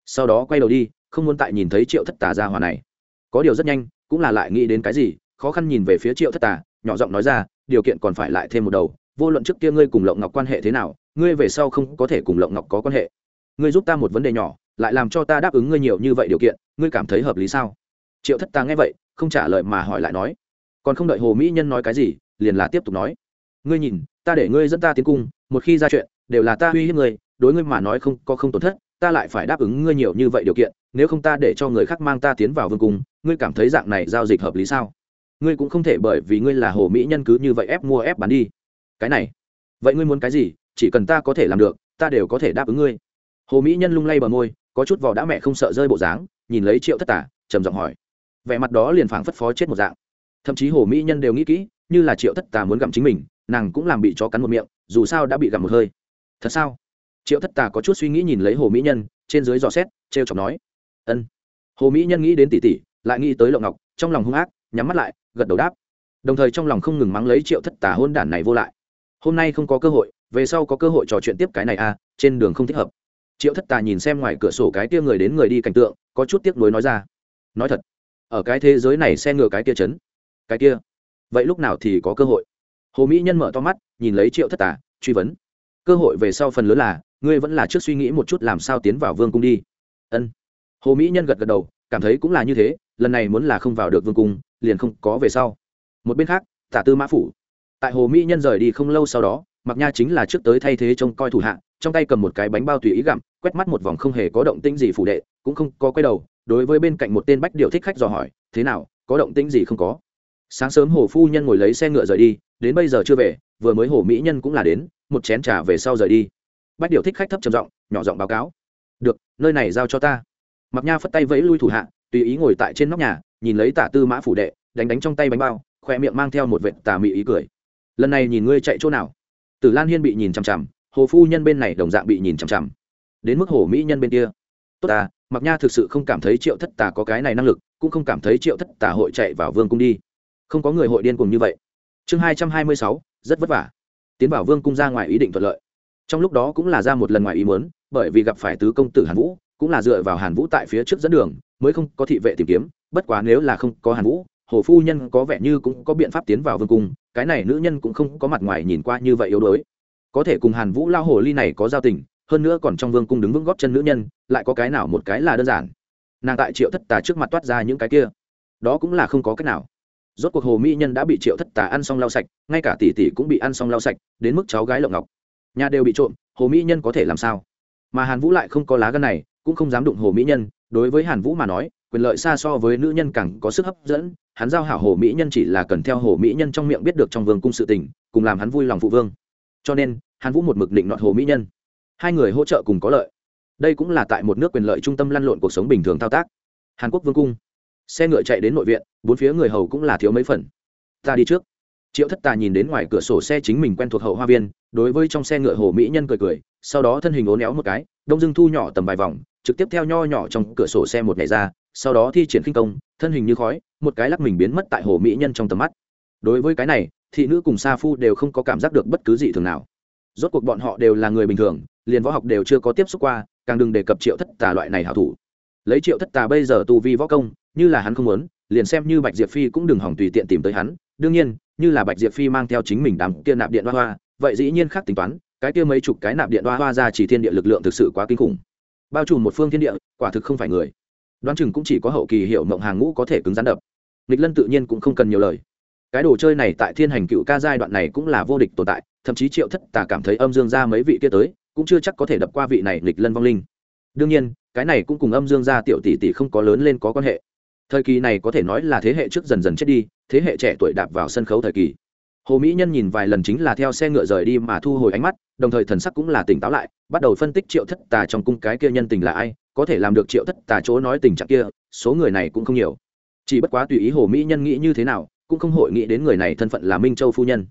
sau đó quay đầu đi, không muốn tại nhìn thấy triệu thất tà ra hòa này có điều rất nhanh, cũng là lại nghĩ đến cái gì, khó khăn nhìn về phía triệu thất tà, nhỏ giọng nói ra, điều kiện còn phải lại thêm một đầu, vô luận trước kia ngươi cùng lộng ngọc quan hệ thế nào, ngươi về sau không có thể cùng lộng ngọc có quan hệ. Ngươi giúp ta một vấn đề nhỏ, lại làm cho ta đáp ứng ngươi nhiều như vậy điều kiện, ngươi cảm thấy hợp lý sao? Triệu thất ta nghe vậy, không trả lời mà hỏi lại nói. Còn không đợi hồ mỹ nhân nói cái gì, liền là tiếp tục nói. Ngươi nhìn, ta để ngươi dẫn ta tiến cung, một khi ra chuyện, đều là ta uy hiếp ngươi, đối ngươi mà nói không, có không tổn thất, ta lại phải đáp ứng ngươi nhiều như vậy điều kiện, nếu không ta để cho người khác mang ta tiến vào vương cung ngươi cảm thấy dạng này giao dịch hợp lý sao? Ngươi cũng không thể bởi vì ngươi là hồ mỹ nhân cứ như vậy ép mua ép bán đi. Cái này, vậy ngươi muốn cái gì? Chỉ cần ta có thể làm được, ta đều có thể đáp ứng ngươi. Hồ mỹ nhân lung lay bờ môi, có chút vỏ đã mẹ không sợ rơi bộ dáng, nhìn lấy triệu thất tả, trầm giọng hỏi. Vẻ mặt đó liền phảng phất phó chết một dạng. Thậm chí hồ mỹ nhân đều nghĩ kỹ, như là triệu thất tà muốn gặm chính mình, nàng cũng làm bị chó cắn một miệng, dù sao đã bị gặm một hơi. Thật sao? Triệu thất tà có chút suy nghĩ nhìn lấy hồ mỹ nhân, trên dưới dò xét t r e o chọc nói. Ân. Hồ mỹ nhân nghĩ đến tỷ tỷ lại nghĩ tới lộng ngọc, trong lòng hung ác, nhắm mắt lại, gật đầu đáp. Đồng thời trong lòng không ngừng mắng lấy triệu thất tà hôn đản này vô lại. Hôm nay không có cơ hội, về sau có cơ hội trò chuyện tiếp cái này à trên đường không thích hợp. Triệu thất tà nhìn xem ngoài cửa sổ cái kia người đến người đi cảnh tượng, có chút tiếc nuối nói ra. Nói thật, ở cái thế giới này xe ngựa cái kia chấn, cái kia, vậy lúc nào thì có cơ hội? Hồ mỹ nhân mở to mắt, nhìn lấy triệu thất tà, truy vấn. Cơ hội về sau phần lớn là, ngươi vẫn là trước suy nghĩ một chút làm sao tiến vào vương cung đi. Ân. Hồ mỹ nhân gật gật đầu, cảm thấy cũng là như thế lần này muốn là không vào được vương cung, liền không có về sau. Một bên khác, tả tư mã phủ. Tại hồ mỹ nhân rời đi không lâu sau đó mặc nha chính là trước tới thay thế trông coi thủ hạ, trong tay cầm một cái bánh bao tùy ý gặm, quét mắt một vòng không hề có động tĩnh gì phủ đệ, cũng không có quay đầu, đối với bên cạnh một tên bách điều thích khách dò hỏi, thế nào, có động tĩnh gì không có? Sáng sớm hồ phu nhân ngồi lấy xe ngựa rời đi, đến bây giờ chưa về, vừa mới hồ mỹ nhân cũng là đến, một chén trà về sau rời đi. Bách điều thích khách thấp trầm giọng, nhỏ giọng báo cáo, được, nơi này giao cho ta. Mặc nha phất tay vẫy lui thủ hạ tùy ý ngồi tại trên nóc nhà, nhìn lấy tả tư mã phủ đệ, đánh đánh trong tay bánh bao khoe miệng mang theo một vệt tà mị ý cười. Lần này nhìn ngươi chạy chỗ nào? Tử lan hiên bị nhìn chằm chằm, hồ phu nhân bên này đồng dạng bị nhìn chằm chằm. Đến mức hồ mỹ nhân bên kia. Tốt à, ta mặc nha thực sự không cảm thấy triệu thất tà có cái này năng lực, cũng không cảm thấy triệu thất tà hội chạy vào vương cung đi. Không có người hội điên cùng như vậy. Chương hai trăm hai mươi sáu, rất vất vả. Tiến vào vương cung ra ngoài ý định thuận lợi. Trong lúc đó cũng là ra một lần ngoài ý muốn, bởi vì gặp phải tứ công tử hàn vũ, cũng là dựa vào hàn vũ tại phía trước dẫn đường mới không có thị vệ tìm kiếm, bất quá nếu là không có hàn vũ, hồ phu nhân có vẻ như cũng có biện pháp tiến vào vương cung, cái này nữ nhân cũng không có mặt ngoài nhìn qua như vậy yếu đuối. Có thể cùng hàn vũ lao hồ ly này có giao tình, hơn nữa còn trong vương cung đứng vững góp chân nữ nhân, lại có cái nào một cái là đơn giản. Nàng tại triệu thất tà trước mặt toát ra những cái kia. Đó cũng là không có cách nào. Rốt cuộc hồ mỹ nhân đã bị triệu thất tà ăn xong lau sạch, ngay cả tỷ tỷ cũng bị ăn xong lau sạch, đến mức cháu gái lộng ngọc. Nhà đều bị trộm, hồ mỹ nhân có thể làm sao? Mà hàn vũ lại không có lá gân này, cũng không dám đụng hồ mỹ nhân đối với hàn vũ mà nói, quyền lợi xa so với nữ nhân càng có sức hấp dẫn, hắn giao hảo hồ mỹ nhân chỉ là cần theo hồ mỹ nhân trong miệng biết được trong vương cung sự tình, cùng làm hắn vui lòng phụ vương. Cho nên, hàn vũ một mực định nọt hồ mỹ nhân. Hai người hỗ trợ cùng có lợi. Đây cũng là tại một nước quyền lợi trung tâm lăn lộn cuộc sống bình thường thao tác. Hàn quốc vương cung. Xe ngựa chạy đến nội viện, bốn phía người hầu cũng là thiếu mấy phần. Ta đi trước. Triệu thất tà nhìn đến ngoài cửa sổ xe chính mình quen thuộc hậu hoa viên, đối với trong xe ngựa hồ mỹ nhân cười cười, sau đó thân hình ố néo một cái, đông dưng thu nhỏ tầm vài vòng trực tiếp theo nho nhỏ trong cửa sổ xe một ngày ra, sau đó thi triển khinh công, thân hình như khói, một cái lắc mình biến mất tại hồ mỹ nhân trong tầm mắt. Đối với cái này, thị nữ cùng sa phu đều không có cảm giác được bất cứ gì thường nào. Rốt cuộc bọn họ đều là người bình thường, liền võ học đều chưa có tiếp xúc qua, càng đừng đề cập triệu thất tà loại này hảo thủ. Lấy triệu thất tà bây giờ tu vi võ công, như là hắn không muốn, liền xem như bạch diệp phi cũng đừng hỏng tùy tiện tìm tới hắn. Đương nhiên, như là bạch diệp phi mang theo chính mình đám kia nạp điện hoa hoa, vậy dĩ nhiên khác tính toán, cái kia mấy chục cái nạp điện hoa hoa ra chỉ thiên địa lực lượng thực sự quá kinh khủng bao trùm một phương thiên địa, quả thực không phải người. Đoán chừng cũng chỉ có hậu kỳ hiệu mộng hàng ngũ có thể cứng rắn đập. Nghịch lân tự nhiên cũng không cần nhiều lời. Cái đồ chơi này tại thiên hành cựu ca giai đoạn này cũng là vô địch tồn tại, thậm chí triệu thất tà cảm thấy âm dương ra mấy vị kia tới, cũng chưa chắc có thể đập qua vị này nghịch lân vong linh. Đương nhiên, cái này cũng cùng âm dương gia tiểu tỷ tỷ không có lớn lên có quan hệ. Thời kỳ này có thể nói là thế hệ trước dần dần chết đi, thế hệ trẻ tuổi đạp vào sân khấu thời kỳ hồ mỹ nhân nhìn vài lần chính là theo xe ngựa rời đi mà thu hồi ánh mắt, đồng thời thần sắc cũng là tỉnh táo lại, bắt đầu phân tích triệu thất tà trong cung cái kia nhân tình là ai, có thể làm được triệu thất tà chỗ nói tình trạng kia, số người này cũng không nhiều. Chỉ bất quá tùy ý hồ mỹ nhân nghĩ như thế nào, cũng không hội nghĩ đến người này thân phận là minh châu phu nhân.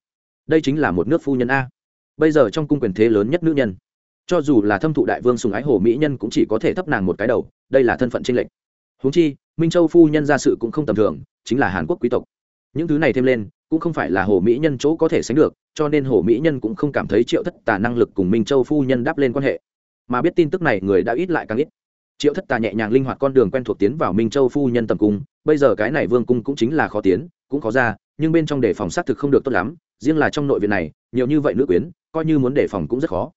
Đây chính là một nước phu nhân a. Bây giờ trong cung quyền thế lớn nhất nữ nhân. Cho dù là thâm thụ đại vương sùng ái hồ mỹ nhân cũng chỉ có thể thấp nàng một cái đầu, đây là thân phận tranh lệch. Húng chi, minh châu phu nhân ra sự cũng không tầm thường, chính là hàn quốc quý tộc những thứ này thêm lên, cũng không phải là hồ mỹ nhân chỗ có thể sánh được, cho nên hồ mỹ nhân cũng không cảm thấy triệu thất tà năng lực cùng minh châu phu nhân đáp lên quan hệ. Mà biết tin tức này, người đã ít lại càng ít. Triệu thất tà nhẹ nhàng linh hoạt con đường quen thuộc tiến vào minh châu phu nhân tầm cung, bây giờ cái này vương cung cũng chính là khó tiến, cũng khó ra, nhưng bên trong đề phòng xác thực không được tốt lắm, riêng là trong nội viện này, nhiều như vậy nữ quyến, coi như muốn đề phòng cũng rất khó.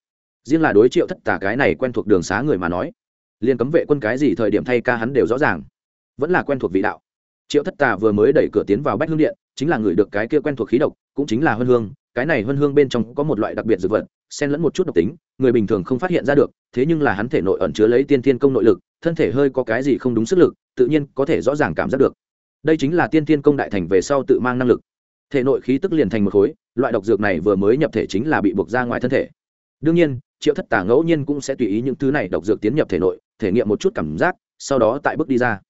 Riêng là đối triệu thất tà cái này quen thuộc đường xá người mà nói, liền cấm vệ quân cái gì thời điểm thay ca hắn đều rõ ràng. Vẫn là quen thuộc vị đạo triệu thất tà vừa mới đẩy cửa tiến vào bách hương điện, chính là người được cái kia quen thuộc khí độc, cũng chính là huân hương. Cái này huân hương bên trong có một loại đặc biệt dược vật, xen lẫn một chút độc tính, người bình thường không phát hiện ra được, thế nhưng là hắn thể nội ẩn chứa lấy tiên thiên công nội lực, thân thể hơi có cái gì không đúng sức lực, tự nhiên có thể rõ ràng cảm giác được. Đây chính là tiên thiên công đại thành về sau tự mang năng lực. Thể nội khí tức liền thành một khối, loại độc dược này vừa mới nhập thể chính là bị buộc ra ngoài thân thể. Đương nhiên, triệu thất tả ngẫu nhiên cũng sẽ tùy ý những thứ này độc dược tiến nhập thể nội, thể nghiệm một chút cảm giác, sau đó tại bước đi ra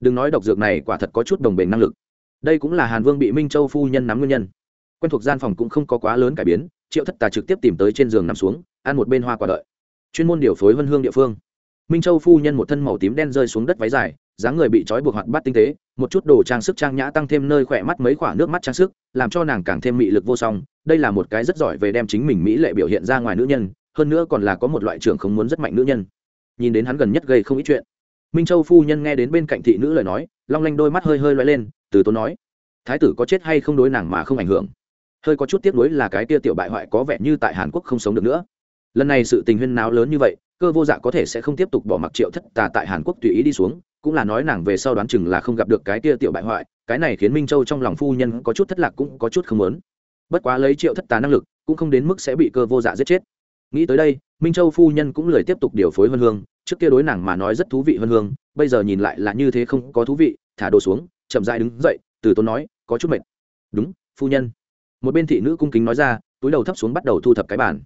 đừng nói độc dược này quả thật có chút đồng bền năng lực. Đây cũng là hàn vương bị minh châu phu nhân nắm nguyên nhân. Quen thuộc gian phòng cũng không có quá lớn cải biến, triệu thất tà trực tiếp tìm tới trên giường nằm xuống, ăn một bên hoa quả đợi. Chuyên môn điều phối vân hương địa phương. Minh châu phu nhân một thân màu tím đen rơi xuống đất váy dài, dáng người bị trói buộc hoạt bát tinh tế, một chút đồ trang sức trang nhã tăng thêm nơi khỏe mắt mấy khoả nước mắt trang sức, làm cho nàng càng thêm mị lực vô song. Đây là một cái rất giỏi về đem chính mình mỹ lệ biểu hiện ra ngoài nữ nhân, hơn nữa còn là có một loại trưởng không muốn rất mạnh nữ nhân. Nhìn đến hắn gần nhất gây không ít chuyện minh châu phu nhân nghe đến bên cạnh thị nữ lời nói, long lanh đôi mắt hơi hơi loay lên, từ tốn nói, thái tử có chết hay không đối nàng mà không ảnh hưởng. Hơi có chút tiếc nuối là cái tia tiểu bại hoại có vẻ như tại hàn quốc không sống được nữa. Lần này sự tình huyên náo lớn như vậy, cơ vô dạ có thể sẽ không tiếp tục bỏ mặc triệu thất tà tại hàn quốc tùy ý đi xuống, cũng là nói nàng về sau đoán chừng là không gặp được cái tia tiểu bại hoại, cái này khiến minh châu trong lòng phu nhân có chút thất lạc cũng có chút không lớn bất quá lấy triệu thất tà năng lực, cũng không đến mức sẽ bị cơ vô dạ giết chết. Nghĩ tới đây, minh châu phu nhân cũng lười tiếp tục điều phối vân hương trước kia đối nàng mà nói rất thú vị vân hương, bây giờ nhìn lại là như thế không có thú vị, thả đồ xuống, chậm dại đứng dậy, từ tốn nói, có chút mệt. Đúng, phu nhân. Một bên thị nữ cung kính nói ra, túi đầu thấp xuống bắt đầu thu thập cái bản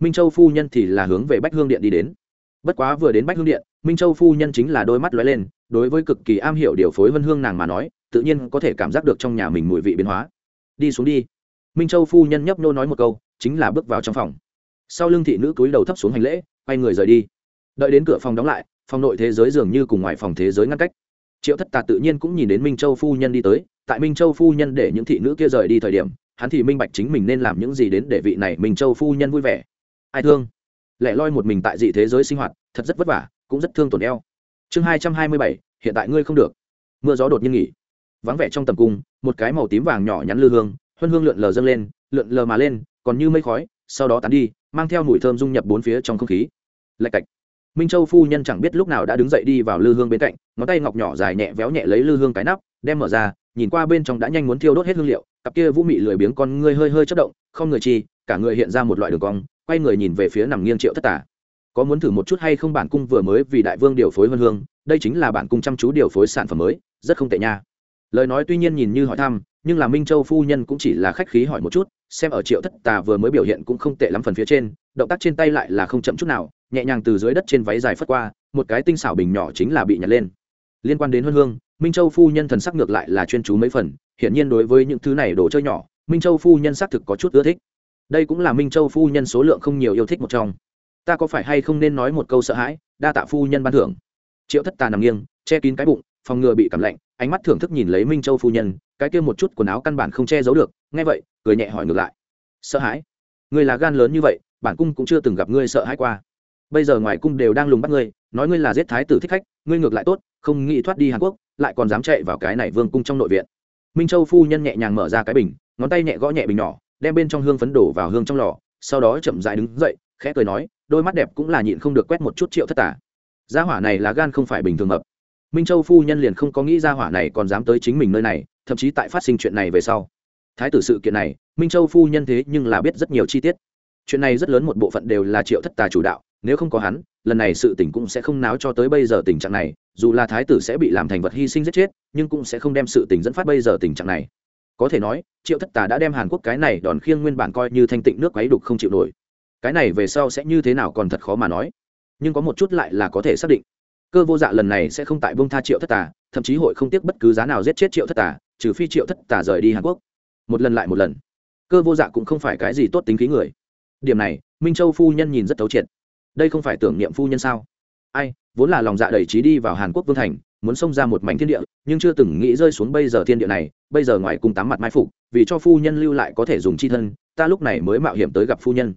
minh châu phu nhân thì là hướng về bách hương điện đi đến. Bất quá vừa đến bách hương điện, minh châu phu nhân chính là đôi mắt lóe lên, đối với cực kỳ am hiểu điều phối vân hương nàng mà nói, tự nhiên có thể cảm giác được trong nhà mình mùi vị biến hóa. Đi xuống đi. Minh châu phu nhân nhấp nô nói một câu, chính là bước vào trong phòng. Sau lưng thị nữ túi đầu thấp xuống hành lễ, quay người rời đi đợi đến cửa phòng đóng lại, phòng nội thế giới dường như cùng ngoài phòng thế giới ngăn cách. Triệu thất tà tự nhiên cũng nhìn đến minh châu phu nhân đi tới, tại minh châu phu nhân để những thị nữ kia rời đi thời điểm, hắn thì minh bạch chính mình nên làm những gì đến để vị này minh châu phu nhân vui vẻ. Ai thương? Lẻ loi một mình tại dị thế giới sinh hoạt, thật rất vất vả, cũng rất thương tổn eo. Chương hai trăm hai mươi bảy, hiện tại ngươi không được. Mưa gió đột nhiên nghỉ. Vắng vẻ trong tầm cung, một cái màu tím vàng nhỏ nhắn lư hương, huân hương lượn lờ dâng lên, lượn lờ mà lên, còn như mây khói, sau đó tán đi, mang theo mùi thơm dung nhập bốn phía trong không khí. Lạch cạch minh châu phu nhân chẳng biết lúc nào đã đứng dậy đi vào lư hương bên cạnh ngón tay ngọc nhỏ dài nhẹ véo nhẹ lấy lư hương cái nắp đem mở ra nhìn qua bên trong đã nhanh muốn thiêu đốt hết hương liệu cặp kia vũ mị lười biếng con ngươi hơi hơi chất động không người chi cả người hiện ra một loại đường cong quay người nhìn về phía nằm nghiêng triệu thất tả có muốn thử một chút hay không bản cung vừa mới vì đại vương điều phối vân hương đây chính là bản cung chăm chú điều phối sản phẩm mới rất không tệ nha lời nói tuy nhiên nhìn như hỏi thăm nhưng là minh châu phu nhân cũng chỉ là khách khí hỏi một chút xem ở triệu thất tà vừa mới biểu hiện cũng không tệ lắm phần phía trên động tác trên tay lại là không chậm chút nào nhẹ nhàng từ dưới đất trên váy dài phất qua, một cái tinh xảo bình nhỏ chính là bị nhặt lên. Liên quan đến huân hương, minh châu phu nhân thần sắc ngược lại là chuyên chú mấy phần, hiển nhiên đối với những thứ này đồ chơi nhỏ, minh châu phu nhân xác thực có chút ưa thích. Đây cũng là minh châu phu nhân số lượng không nhiều yêu thích một trong. Ta có phải hay không nên nói một câu sợ hãi, đa tạ phu nhân ban thưởng. Triệu thất tà nằm nghiêng, che kín cái bụng, phòng ngừa bị cảm lạnh, ánh mắt thưởng thức nhìn lấy minh châu phu nhân, cái kia một chút quần áo căn bản không che giấu được, nghe vậy, cười nhẹ hỏi ngược lại. Sợ hãi? Ngươi là gan lớn như vậy, bản cung cũng chưa từng gặp ngươi sợ hãi qua bây giờ ngoài cung đều đang lùng bắt ngươi, nói ngươi là giết thái tử thích khách, ngươi ngược lại tốt, không nghĩ thoát đi hàn quốc, lại còn dám chạy vào cái này vương cung trong nội viện. Minh châu phu nhân nhẹ nhàng mở ra cái bình, ngón tay nhẹ gõ nhẹ bình nhỏ, đem bên trong hương phấn đổ vào hương trong lò, sau đó chậm dại đứng dậy, khẽ cười nói, đôi mắt đẹp cũng là nhịn không được quét một chút triệu thất tả. Gia hỏa này là gan không phải bình thường mập. Minh châu phu nhân liền không có nghĩ gia hỏa này còn dám tới chính mình nơi này, thậm chí tại phát sinh chuyện này về sau. Thái tử sự kiện này, minh châu phu nhân thế nhưng là biết rất nhiều chi tiết. Chuyện này rất lớn một bộ phận đều là triệu thất tà chủ đạo nếu không có hắn, lần này sự tình cũng sẽ không náo cho tới bây giờ tình trạng này, dù là thái tử sẽ bị làm thành vật hy sinh giết chết, nhưng cũng sẽ không đem sự tình dẫn phát bây giờ tình trạng này. Có thể nói, triệu thất tà đã đem hàn quốc cái này đòn khiêng nguyên bản coi như thanh tịnh nước quấy đục không chịu nổi. Cái này về sau sẽ như thế nào còn thật khó mà nói. Nhưng có một chút lại là có thể xác định. Cơ vô dạ lần này sẽ không tại bông tha triệu thất tà, thậm chí hội không tiếc bất cứ giá nào giết chết triệu thất tà, trừ phi triệu thất tà rời đi hàn quốc. Một lần lại một lần. Cơ vô dạ cũng không phải cái gì tốt tính khí người. Điểm này, minh châu phu nhân nhìn rất thấu triệt đây không phải tưởng niệm phu nhân sao? Ai, vốn là lòng dạ đầy trí đi vào hàn quốc vương thành, muốn xông ra một mảnh thiên địa, nhưng chưa từng nghĩ rơi xuống bây giờ thiên địa này, bây giờ ngoài cùng tám mặt mai phục, vì cho phu nhân lưu lại có thể dùng chi thân, ta lúc này mới mạo hiểm tới gặp phu nhân.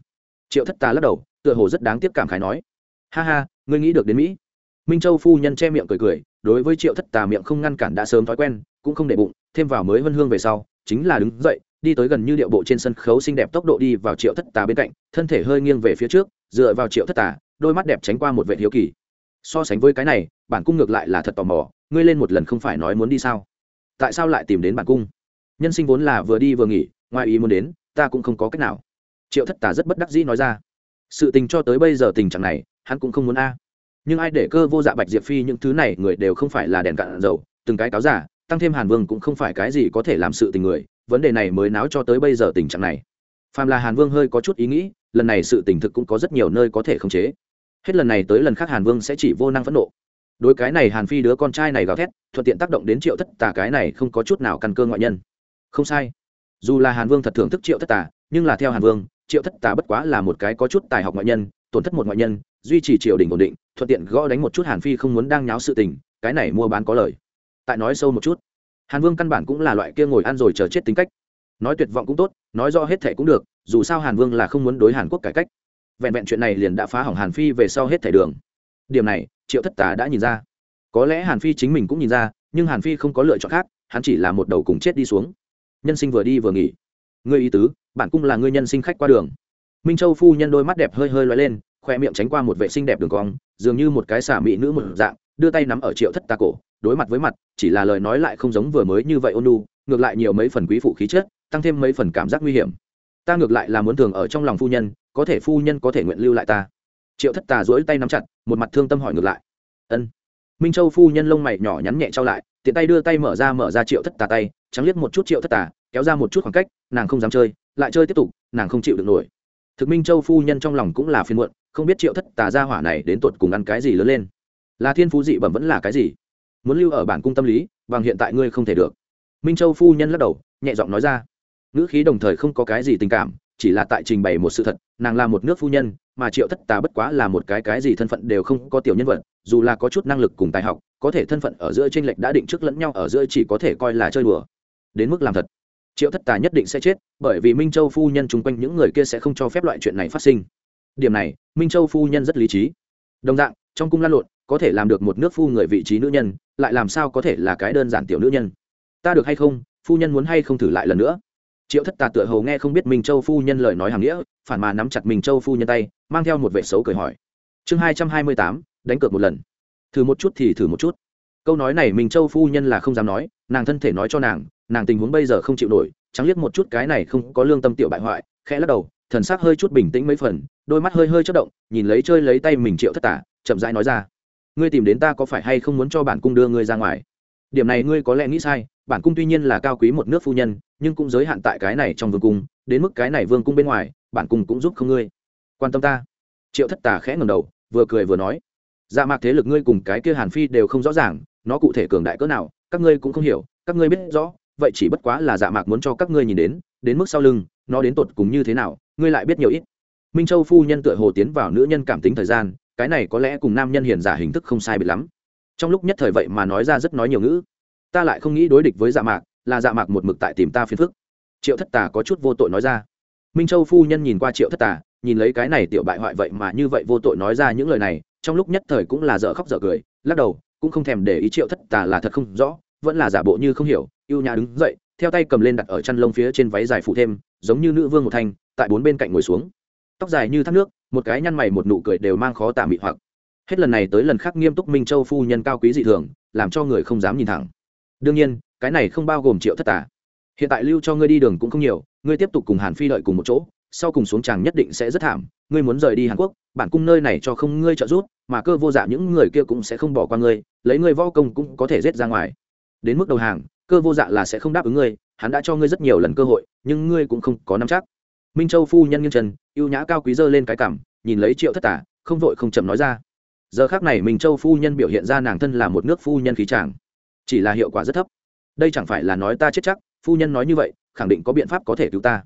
Triệu thất ta lắc đầu, tựa hồ rất đáng tiếc cảm khái nói. Ha ha, ngươi nghĩ được đến mỹ. Minh châu phu nhân che miệng cười cười, đối với triệu thất tà miệng không ngăn cản đã sớm thói quen, cũng không để bụng, thêm vào mới vân hương về sau, chính là đứng dậy, đi tới gần như điệu bộ trên sân khấu xinh đẹp tốc độ đi vào triệu thất tà bên cạnh, thân thể hơi nghiêng về phía trước dựa vào triệu thất tà, đôi mắt đẹp tránh qua một vệ hiếu kỳ. So sánh với cái này, bản cung ngược lại là thật tò mò, ngươi lên một lần không phải nói muốn đi sao? Tại sao lại tìm đến bản cung? Nhân sinh vốn là vừa đi vừa nghỉ, ngoài ý muốn đến, ta cũng không có cách nào. Triệu thất tà rất bất đắc dĩ nói ra. Sự tình cho tới bây giờ tình trạng này, hắn cũng không muốn a. Nhưng ai để cơ vô dạ bạch diệp phi những thứ này người đều không phải là đèn cạn dầu, từng cái cáo giả, tăng thêm hàn vương cũng không phải cái gì có thể làm sự tình người, vấn đề này mới náo cho tới bây giờ tình trạng này. Phàm là hàn vương hơi có chút ý nghĩ lần này sự tình thực cũng có rất nhiều nơi có thể khống chế. Hết lần này tới lần khác hàn vương sẽ chỉ vô năng phẫn nộ. Đối cái này hàn phi đứa con trai này gào thét, thuận tiện tác động đến triệu thất tà cái này không có chút nào căn cơ ngoại nhân. Không sai. Dù là hàn vương thật thưởng thức triệu thất tà, nhưng là theo hàn vương, triệu thất tà bất quá là một cái có chút tài học ngoại nhân, tổn thất một ngoại nhân, duy trì triều đình ổn định, thuận tiện gõ đánh một chút hàn phi không muốn đang nháo sự tình, cái này mua bán có lời. Tại nói sâu một chút, hàn vương căn bản cũng là loại kia ngồi ăn rồi chờ chết tính cách nói tuyệt vọng cũng tốt, nói do hết thẻ cũng được, dù sao hàn vương là không muốn đối hàn quốc cải cách. Vẹn vẹn chuyện này liền đã phá hỏng hàn phi về sau hết thẻ đường. Điểm này, triệu thất tà đã nhìn ra. Có lẽ hàn phi chính mình cũng nhìn ra, nhưng hàn phi không có lựa chọn khác, hắn chỉ là một đầu cùng chết đi xuống. Nhân sinh vừa đi vừa nghỉ. Ngươi ý tứ, bản cung là ngươi nhân sinh khách qua đường. Minh châu phu nhân đôi mắt đẹp hơi hơi loay lên, khoe miệng tránh qua một vệ sinh đẹp đường cong, dường như một cái xả mỹ nữ một dạng, đưa tay nắm ở triệu thất tà cổ, đối mặt với mặt, chỉ là lời nói lại không giống vừa mới như vậy ôn nu ngược lại nhiều mấy phần quý phụ khí chất tăng thêm mấy phần cảm giác nguy hiểm. Ta ngược lại là muốn thường ở trong lòng phu nhân, có thể phu nhân có thể nguyện lưu lại ta. Triệu thất tà dỗi tay nắm chặt, một mặt thương tâm hỏi ngược lại. Ân. Minh châu phu nhân lông mày nhỏ nhắn nhẹ trao lại, tiện tay đưa tay mở ra mở ra triệu thất tà tay, trắng liếc một chút triệu thất tà, kéo ra một chút khoảng cách, nàng không dám chơi, lại chơi tiếp tục, nàng không chịu được nổi. Thực minh châu phu nhân trong lòng cũng là phiên muộn, không biết triệu thất tà ra hỏa này đến tột cùng ăn cái gì lớn lên. Là thiên phú dị bẩm vẫn là cái gì? Muốn lưu ở bản cung tâm lý, bằng hiện tại ngươi không thể được. Minh châu phu nhân lắc đầu, nhẹ giọng nói ra ngữ khí đồng thời không có cái gì tình cảm, chỉ là tại trình bày một sự thật, nàng là một nước phu nhân, mà triệu thất tà bất quá là một cái cái gì thân phận đều không có tiểu nhân vật, dù là có chút năng lực cùng tài học, có thể thân phận ở giữa tranh lệch đã định trước lẫn nhau, ở giữa chỉ có thể coi là chơi đùa. Đến mức làm thật, triệu thất tà nhất định sẽ chết, bởi vì minh châu phu nhân chung quanh những người kia sẽ không cho phép loại chuyện này phát sinh. Điểm này, minh châu phu nhân rất lý trí. Đồng dạng, trong cung lan lộn, có thể làm được một nước phu người vị trí nữ nhân, lại làm sao có thể là cái đơn giản tiểu nữ nhân? Ta được hay không? Phu nhân muốn hay không thử lại lần nữa? Triệu thất tà tựa hầu nghe không biết minh châu phu nhân lời nói hàng nghĩa, phản mà nắm chặt minh châu phu nhân tay, mang theo một vệ xấu cười hỏi. Chương hai trăm hai mươi tám, đánh cược một lần. Thử một chút thì thử một chút. Câu nói này minh châu phu nhân là không dám nói, nàng thân thể nói cho nàng nàng tình huống bây giờ không chịu nổi trắng liếc một chút cái này không có lương tâm tiểu bại hoại, khẽ lắc đầu, thần sắc hơi chút bình tĩnh mấy phần, đôi mắt hơi hơi chất động, nhìn lấy chơi lấy tay mình triệu thất tả chậm rãi nói ra. Ngươi tìm đến ta có phải hay không muốn cho bản cung đưa ngươi ra ngoài? Điểm này ngươi có lẽ nghĩ sai bản cung tuy nhiên là cao quý một nước phu nhân, nhưng cũng giới hạn tại cái này trong vương cung, đến mức cái này vương cung bên ngoài, bản cung cũng giúp không ngươi. Quan tâm ta. Triệu thất tà khẽ ngầm đầu, vừa cười vừa nói dạ mạc thế lực ngươi cùng cái kia hàn phi đều không rõ ràng, nó cụ thể cường đại cỡ nào, các ngươi cũng không hiểu, các ngươi biết rõ, vậy chỉ bất quá là dạ mạc muốn cho các ngươi nhìn đến đến mức sau lưng, nó đến tột cùng như thế nào, ngươi lại biết nhiều ít. Minh châu phu nhân tựa hồ tiến vào nữ nhân cảm tính thời gian, cái này có lẽ cùng nam nhân hiền giả hình thức không sai biệt lắm. Trong lúc nhất thời vậy mà nói ra rất nói nhiều ngữ ta lại không nghĩ đối địch với dạ mạc, là dạ mạc một mực tại tìm ta phiền phức. Triệu thất tà có chút vô tội nói ra. Minh châu phu nhân nhìn qua triệu thất tà, nhìn lấy cái này tiểu bại hoại vậy mà như vậy vô tội nói ra những lời này, trong lúc nhất thời cũng là dở khóc dở cười, lắc đầu, cũng không thèm để ý triệu thất tà là thật không rõ, vẫn là giả bộ như không hiểu, yêu nhà đứng dậy, theo tay cầm lên đặt ở chăn lông phía trên váy dài phụ thêm, giống như nữ vương một thanh, tại bốn bên cạnh ngồi xuống. Tóc dài như thác nước, một cái nhăn mày một nụ cười đều mang khó tả mị hoặc. Hết lần này tới lần khác nghiêm túc minh châu phu nhân cao quý dị thường, làm cho người không dám nhìn thẳng đương nhiên, cái này không bao gồm triệu thất tả hiện tại lưu cho ngươi đi đường cũng không nhiều, ngươi tiếp tục cùng hàn phi đợi cùng một chỗ, sau cùng xuống tràng nhất định sẽ rất thảm, ngươi muốn rời đi hàn quốc, bản cung nơi này cho không ngươi trợ giúp, mà cơ vô dạ những người kia cũng sẽ không bỏ qua ngươi, lấy ngươi võ công cũng có thể rết ra ngoài. Đến mức đầu hàng, cơ vô dạ là sẽ không đáp ứng ngươi, hắn đã cho ngươi rất nhiều lần cơ hội, nhưng ngươi cũng không có nắm chắc. Minh châu phu nhân nghiêng trần, ưu nhã cao quý dơ lên cái cảm nhìn lấy triệu thất tả không vội không chậm nói ra. Giờ khác này minh châu phu nhân biểu hiện ra nàng thân là một nước phu nhân khí tràng chỉ là hiệu quả rất thấp. Đây chẳng phải là nói ta chết chắc, phu nhân nói như vậy, khẳng định có biện pháp có thể cứu ta.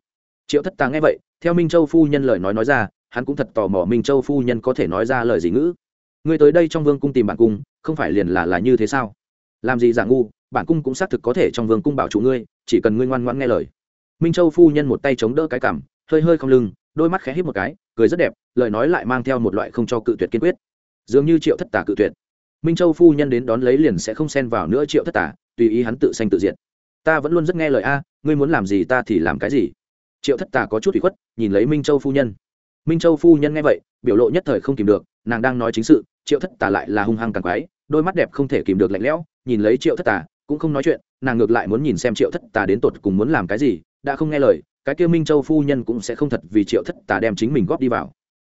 Triệu thất tà nghe vậy, theo minh châu phu nhân lời nói nói ra, hắn cũng thật tò mò minh châu phu nhân có thể nói ra lời gì ngữ. Người tới đây trong vương cung tìm bản cung, không phải liền là là như thế sao? Làm gì giả ngu, bản cung cũng xác thực có thể trong vương cung bảo chủ ngươi, chỉ cần ngươi ngoan ngoãn nghe lời. Minh châu phu nhân một tay chống đỡ cái cảm, hơi hơi không lưng, đôi mắt khẽ hít một cái, cười rất đẹp, lời nói lại mang theo một loại không cho cự tuyệt kiên quyết. Dường như triệu thất tà cự tuyệt minh châu phu nhân đến đón lấy liền sẽ không xen vào nữa triệu thất tả tùy ý hắn tự sanh tự diệt. Ta vẫn luôn rất nghe lời a, ngươi muốn làm gì ta thì làm cái gì. Triệu thất tả có chút bị khuất, nhìn lấy minh châu phu nhân. Minh châu phu nhân nghe vậy, biểu lộ nhất thời không kìm được, nàng đang nói chính sự, triệu thất tả lại là hung hăng càng quái, đôi mắt đẹp không thể kìm được lạnh lẽo, nhìn lấy triệu thất tả cũng không nói chuyện, nàng ngược lại muốn nhìn xem triệu thất tả đến tột cùng muốn làm cái gì, đã không nghe lời, cái kia minh châu phu nhân cũng sẽ không thật vì triệu thất tả đem chính mình góp đi vào.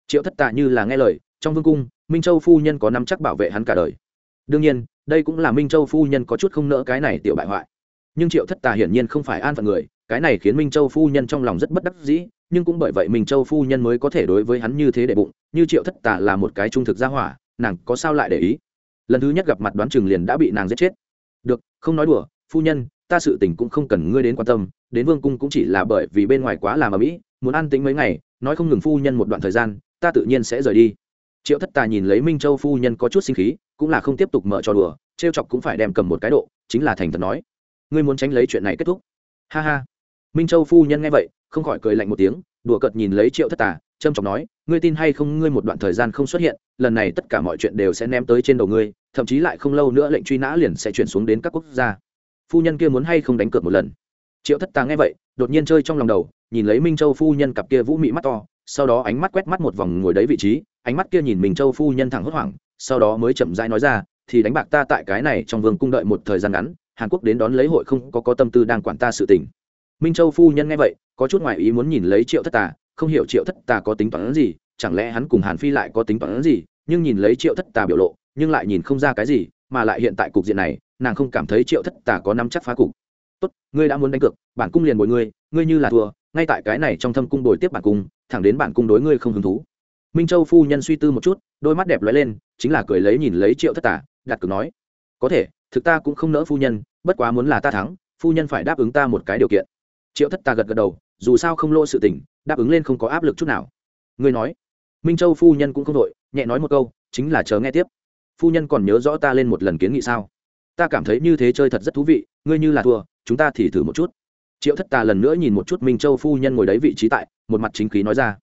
Triệu thất tả như là nghe lời trong vương cung, minh châu phu nhân có nắm chắc bảo vệ hắn cả đời. Đương nhiên, đây cũng là minh châu phu nhân có chút không nỡ cái này tiểu bại hoại. Nhưng triệu thất tà hiển nhiên không phải an phận người, cái này khiến minh châu phu nhân trong lòng rất bất đắc dĩ, nhưng cũng bởi vậy minh châu phu nhân mới có thể đối với hắn như thế để bụng, như triệu thất tà là một cái trung thực gia hỏa, nàng có sao lại để ý? Lần thứ nhất gặp mặt đoán chừng liền đã bị nàng giết chết. Được, không nói đùa, phu nhân, ta sự tình cũng không cần ngươi đến quan tâm, đến vương cung cũng chỉ là bởi vì bên ngoài quá làm ở mỹ, muốn an tính mấy ngày, nói không ngừng phu nhân một đoạn thời gian, ta tự nhiên sẽ rời đi triệu thất tà nhìn lấy minh châu phu nhân có chút sinh khí, cũng là không tiếp tục mở trò đùa t r e o chọc cũng phải đem cầm một cái độ, chính là thành thật nói. Ngươi muốn tránh lấy chuyện này kết thúc. Ha ha. Minh châu phu nhân nghe vậy, không khỏi cười lạnh một tiếng, đùa cợt nhìn lấy triệu thất tà trâm trọng nói, ngươi tin hay không, ngươi một đoạn thời gian không xuất hiện, lần này tất cả mọi chuyện đều sẽ ném tới trên đầu ngươi, thậm chí lại không lâu nữa lệnh truy nã liền sẽ chuyển xuống đến các quốc gia. Phu nhân kia muốn hay không đánh cược một lần? Triệu thất tà nghe vậy, đột nhiên chơi trong lòng đầu, nhìn lấy minh châu phu nhân cặp kia vũ mị mắt to, sau đó ánh mắt quét mắt một vòng ngồi đấy vị trí ánh mắt kia nhìn mình châu phu nhân thẳng hốt hoảng, sau đó mới chậm rãi nói ra, thì đánh bạc ta tại cái này trong vương cung đợi một thời gian ngắn, hàn quốc đến đón lấy hội không có có tâm tư đang quản ta sự tình. Minh châu phu nhân nghe vậy, có chút ngoại ý muốn nhìn lấy triệu thất tà, không hiểu triệu thất tà có tính toán gì, chẳng lẽ hắn cùng hàn phi lại có tính toán gì, nhưng nhìn lấy triệu thất tà biểu lộ, nhưng lại nhìn không ra cái gì, mà lại hiện tại cục diện này, nàng không cảm thấy triệu thất tà có nắm chắc phá cục. Tốt, ngươi đã muốn đánh cược, bản cung liền bồi ngươi ngươi như là thua, ngay tại cái này trong thâm cung đổi tiếp bản cung, thẳng đến bản cung đối ngươi không hứng thú minh châu phu nhân suy tư một chút, đôi mắt đẹp lóe lên, chính là cười lấy nhìn lấy triệu thất tả, đặt cược nói, có thể, thực ta cũng không nỡ phu nhân, bất quá muốn là ta thắng, phu nhân phải đáp ứng ta một cái điều kiện. Triệu thất Tả gật gật đầu, dù sao không lô sự tình, đáp ứng lên không có áp lực chút nào. Ngươi nói, minh châu phu nhân cũng không đội, nhẹ nói một câu, chính là chờ nghe tiếp. Phu nhân còn nhớ rõ ta lên một lần kiến nghị sao? Ta cảm thấy như thế chơi thật rất thú vị, ngươi như là thua, chúng ta thì thử một chút. Triệu thất tà lần nữa nhìn một chút minh châu phu nhân ngồi đấy vị trí tại, một mặt chính khí nói ra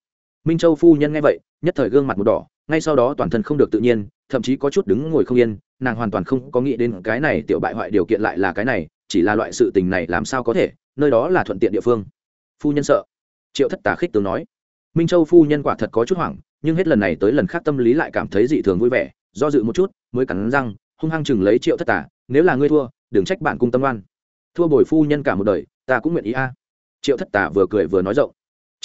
minh châu phu nhân nghe vậy, nhất thời gương mặt một đỏ, ngay sau đó toàn thân không được tự nhiên, thậm chí có chút đứng ngồi không yên, nàng hoàn toàn không có nghĩ đến cái này tiểu bại hoại điều kiện lại là cái này, chỉ là loại sự tình này làm sao có thể, nơi đó là thuận tiện địa phương. Phu nhân sợ. Triệu thất tà khích tướng nói. Minh châu phu nhân quả thật có chút hoảng, nhưng hết lần này tới lần khác tâm lý lại cảm thấy dị thường vui vẻ, do dự một chút, mới cắn răng, hung hăng chừng lấy triệu thất tà, nếu là ngươi thua, đừng trách bạn cung tâm oan. Thua bồi phu nhân cả một đời, ta cũng nguyện ý a. Triệu thất tà vừa cười vừa nói rộng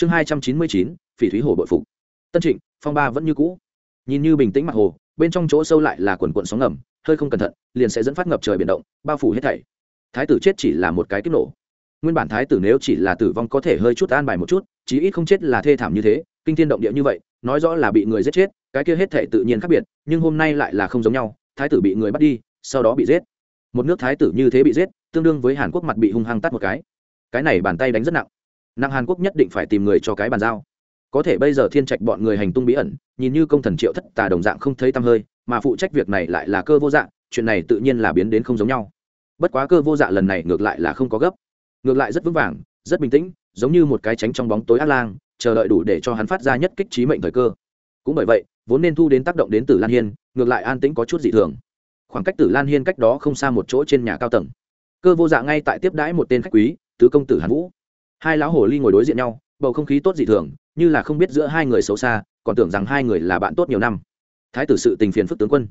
chương hai trăm chín mươi chín, phỉ thúy hồ bội phục. Tân trịnh, phong ba vẫn như cũ. Nhìn như bình tĩnh mặt hồ, bên trong chỗ sâu lại là quần quận sóng ngầm, hơi không cẩn thận, liền sẽ dẫn phát ngập trời biển động, bao phủ hết thảy. Thái tử chết chỉ là một cái kích nổ. Nguyên bản thái tử nếu chỉ là tử vong có thể hơi chút an bài một chút, chí ít không chết là thê thảm như thế, kinh thiên động địa như vậy, nói rõ là bị người giết chết, cái kia hết thể tự nhiên khác biệt, nhưng hôm nay lại là không giống nhau, thái tử bị người bắt đi, sau đó bị giết. Một nước thái tử như thế bị giết, tương đương với hàn quốc mặt bị hung hăng tắt một cái. Cái này bàn tay đánh rất nặng nặng hàn quốc nhất định phải tìm người cho cái bàn giao. Có thể bây giờ thiên trạch bọn người hành tung bí ẩn, nhìn như công thần triệu thất tà đồng dạng không thấy tăm hơi, mà phụ trách việc này lại là cơ vô dạng chuyện này tự nhiên là biến đến không giống nhau. Bất quá cơ vô dạ lần này ngược lại là không có gấp. Ngược lại rất vững vàng, rất bình tĩnh, giống như một cái tránh trong bóng tối ác lang, chờ đợi đủ để cho hắn phát ra nhất kích trí mệnh thời cơ. Cũng bởi vậy, vốn nên thu đến tác động đến tử lan hiên, ngược lại an tĩnh có chút dị thường. Khoảng cách tử lan hiên cách đó không xa một chỗ trên nhà cao tầng. Cơ vô dạ ngay tại tiếp đãi một tên khách quý, tứ công tử hàn vũ hai lão hồ ly ngồi đối diện nhau, bầu không khí tốt dị thường, như là không biết giữa hai người xấu xa, còn tưởng rằng hai người là bạn tốt nhiều năm. Thái tử sự tình phiền phức tướng quân.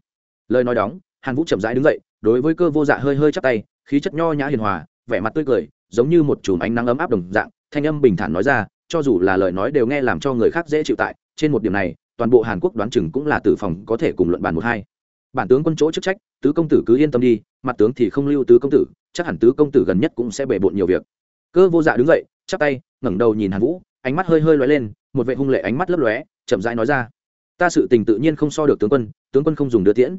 Lời nói đóng, hàn vũ chậm rãi đứng dậy, đối với cơ vô dạ hơi hơi chắp tay, khí chất nho nhã hiền hòa, vẻ mặt tươi cười, giống như một chùm ánh nắng ấm áp đồng dạng, thanh âm bình thản nói ra, cho dù là lời nói đều nghe làm cho người khác dễ chịu tại, trên một điểm này, toàn bộ hàn quốc đoán chừng cũng là tử phòng có thể cùng luận bàn một hai. Bản tướng quân chỗ chức trách, tứ công tử cứ yên tâm đi, mặt tướng thì không lưu tứ công tử, chắc hẳn tứ công tử gần nhất cũng sẽ bể bộn nhiều việc. Cơ vô dạ đứng dậy chắp tay, ngẩng đầu nhìn hàn vũ, ánh mắt hơi hơi lóe lên, một vệ hung lệ ánh mắt lấp lóe, chậm rãi nói ra. Ta sự tình tự nhiên không so được tướng quân tướng quân không dùng đưa tiễn.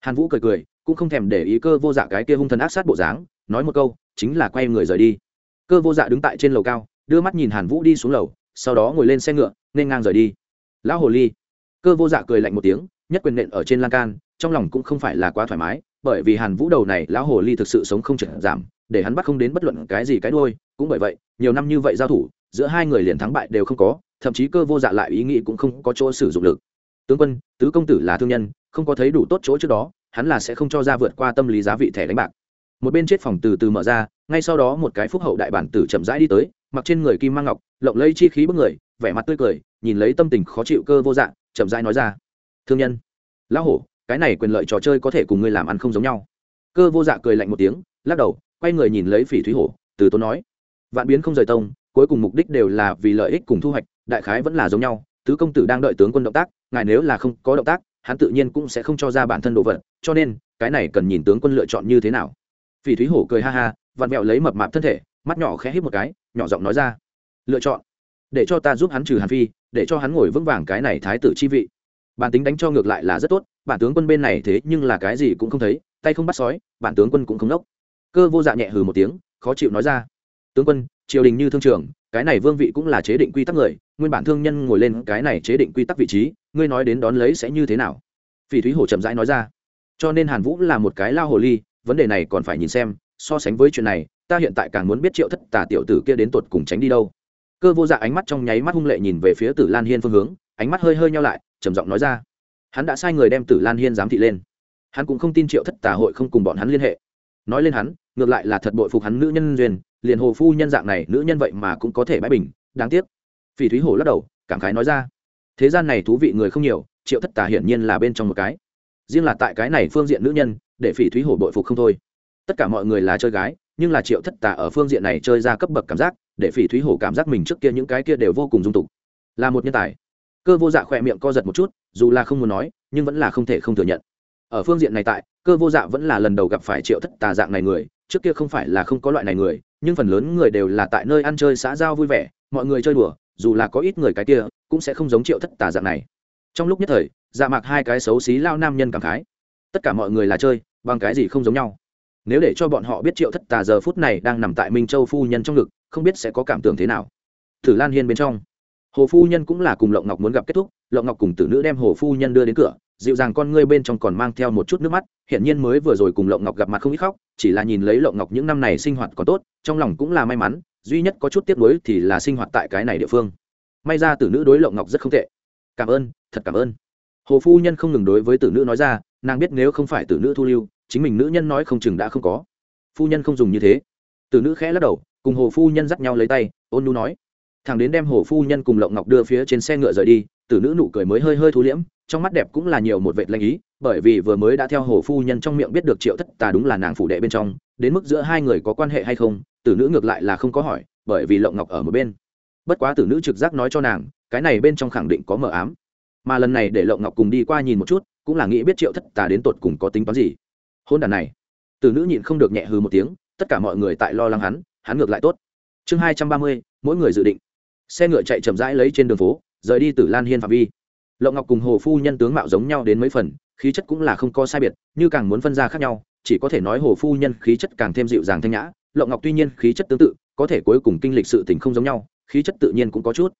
Hàn vũ cười cười, cũng không thèm để ý cơ vô dạ cái kia hung thần ác sát bộ dáng, nói một câu, chính là quay người rời đi. Cơ vô dạ đứng tại trên lầu cao, đưa mắt nhìn hàn vũ đi xuống lầu, sau đó ngồi lên xe ngựa, nên ngang rời đi. Lão hồ ly. Cơ vô dạ cười lạnh một tiếng, nhất quyền nện ở trên lan can, trong lòng cũng không phải là quá thoải mái bởi vì hàn vũ đầu này lão hồ ly thực sự sống không chừng giảm, để hắn bắt không đến bất luận cái gì cái đôi cũng bởi vậy, nhiều năm như vậy giao thủ, giữa hai người liền thắng bại đều không có, thậm chí cơ vô dạ lại ý nghĩ cũng không có chỗ sử dụng lực. Tướng quân, tứ công tử là thương nhân, không có thấy đủ tốt chỗ trước đó, hắn là sẽ không cho ra vượt qua tâm lý giá vị thẻ đánh bạc. Một bên chết phòng từ từ mở ra, ngay sau đó một cái phúc hậu đại bản tử chậm rãi đi tới, mặc trên người kim mang ngọc, lộng lây chi khí bức người, vẻ mặt tươi cười, nhìn lấy tâm tình khó chịu cơ vô dạng chậm rãi nói ra, thương nhân, lão hổ cái này quyền lợi trò chơi có thể cùng ngươi làm ăn không giống nhau. Cơ vô dạ cười lạnh một tiếng, lắc đầu, quay người nhìn lấy phỉ thúy hổ, từ tốn nói, vạn biến không rời tông, cuối cùng mục đích đều là vì lợi ích cùng thu hoạch, đại khái vẫn là giống nhau, tứ công tử đang đợi tướng quân động tác, ngài nếu là không có động tác, hắn tự nhiên cũng sẽ không cho ra bản thân đồ vật, cho nên, cái này cần nhìn tướng quân lựa chọn như thế nào. Phỉ thúy hổ cười ha ha, vặn vẹo lấy mập mạp thân thể, mắt nhỏ khẽ hít một cái, nhỏ giọng nói ra, lựa chọn, để cho ta giúp hắn trừ hàn phi, để cho hắn ngồi vững vàng cái này thái tử chi vị. Bản tính đánh cho ngược lại là rất tốt bản tướng quân bên này thế nhưng là cái gì cũng không thấy, tay không bắt sói, bản tướng quân cũng không nốc. Cơ vô dạ nhẹ hừ một tiếng, khó chịu nói ra. Tướng quân, triều đình như thương trường, cái này vương vị cũng là chế định quy tắc người, nguyên bản thương nhân ngồi lên cái này chế định quy tắc vị trí, ngươi nói đến đón lấy sẽ như thế nào? Phỉ thúy hổ chậm rãi nói ra. Cho nên hàn vũ là một cái lao hồ ly, vấn đề này còn phải nhìn xem, so sánh với chuyện này, ta hiện tại càng muốn biết triệu thất tà tiểu tử kia đến tột cùng tránh đi đâu. Cơ vô dạ ánh mắt trong nháy mắt hung lệ nhìn về phía tử lan hiên phương hướng, ánh mắt hơi hơi nhau lại, trầm giọng nói ra hắn đã sai người đem tử lan hiên giám thị lên hắn cũng không tin triệu thất tà hội không cùng bọn hắn liên hệ nói lên hắn ngược lại là thật bội phục hắn nữ nhân duyên liền hồ phu nhân dạng này nữ nhân vậy mà cũng có thể bãi bình đáng tiếc phỉ thúy hồ lắc đầu cảm khái nói ra thế gian này thú vị người không nhiều triệu thất tà hiển nhiên là bên trong một cái riêng là tại cái này phương diện nữ nhân để phỉ thúy hồ bội phục không thôi tất cả mọi người là chơi gái nhưng là triệu thất tà ở phương diện này chơi ra cấp bậc cảm giác để phỉ thúy hồ cảm giác mình trước kia những cái kia đều vô cùng dung tục là một nhân tài cơ vô dạ khỏe miệng co giật một chút dù là không muốn nói, nhưng vẫn là không thể không thừa nhận. Ở phương diện này tại, cơ vô dạ vẫn là lần đầu gặp phải triệu thất tà dạng này người, trước kia không phải là không có loại này người, nhưng phần lớn người đều là tại nơi ăn chơi xã giao vui vẻ, mọi người chơi đùa, dù là có ít người cái kia, cũng sẽ không giống triệu thất tà dạng này. Trong lúc nhất thời dạ mạc hai cái xấu xí lao nam nhân cảm khái. Tất cả mọi người là chơi, bằng cái gì không giống nhau. Nếu để cho bọn họ biết triệu thất tà giờ phút này đang nằm tại minh châu phu nhân trong ngực, không biết sẽ có cảm tưởng thế nào. Thử lan hiên bên trong. Hồ phu nhân cũng là cùng lộng ngọc muốn gặp kết thúc lộng ngọc cùng tử nữ đem hồ phu nhân đưa đến cửa, dịu dàng con ngươi bên trong còn mang theo một chút nước mắt hiện nhiên mới vừa rồi cùng lộng ngọc gặp mặt không ít khóc, chỉ là nhìn lấy lộng ngọc những năm này sinh hoạt còn tốt, trong lòng cũng là may mắn, duy nhất có chút tiếc nuối thì là sinh hoạt tại cái này địa phương. May ra tử nữ đối lộng ngọc rất không tệ. Cảm ơn, thật cảm ơn. Hồ phu nhân không ngừng đối với tử nữ nói ra, nàng biết nếu không phải tử nữ thu lưu, chính mình nữ nhân nói không chừng đã không có. Phu nhân không dùng như thế. Tử nữ khẽ lắc đầu, cùng hồ phu nhân dắt nhau lấy tay, ôn nu nói thằng đến đem hồ phu nhân cùng lộng ngọc đưa phía trên xe ngựa rời đi, tử nữ nụ cười mới hơi hơi thu liễm, trong mắt đẹp cũng là nhiều một vệt lanh ý, bởi vì vừa mới đã theo hồ phu nhân trong miệng biết được triệu thất tà đúng là nàng phủ đệ bên trong, đến mức giữa hai người có quan hệ hay không, tử nữ ngược lại là không có hỏi, bởi vì lộng ngọc ở một bên. Bất quá tử nữ trực giác nói cho nàng, cái này bên trong khẳng định có mờ ám. Mà lần này để lộng ngọc cùng đi qua nhìn một chút, cũng là nghĩ biết triệu thất tà đến tột cùng có tính toán gì. Hôn đàn này. Tử nữ nhịn không được nhẹ hư một tiếng, tất cả mọi người tại lo lắng hắn hắn ngược lại tốt. Chương hai trăm ba mươi, mỗi người dự định xe ngựa chạy chậm rãi lấy trên đường phố, rời đi từ lan hiên phạm vi. Lộng ngọc cùng hồ phu nhân tướng mạo giống nhau đến mấy phần, khí chất cũng là không có sai biệt, như càng muốn phân ra khác nhau, chỉ có thể nói hồ phu nhân khí chất càng thêm dịu dàng thanh nhã, lộng ngọc tuy nhiên khí chất tương tự, có thể cuối cùng kinh lịch sự tình không giống nhau, khí chất tự nhiên cũng có chút.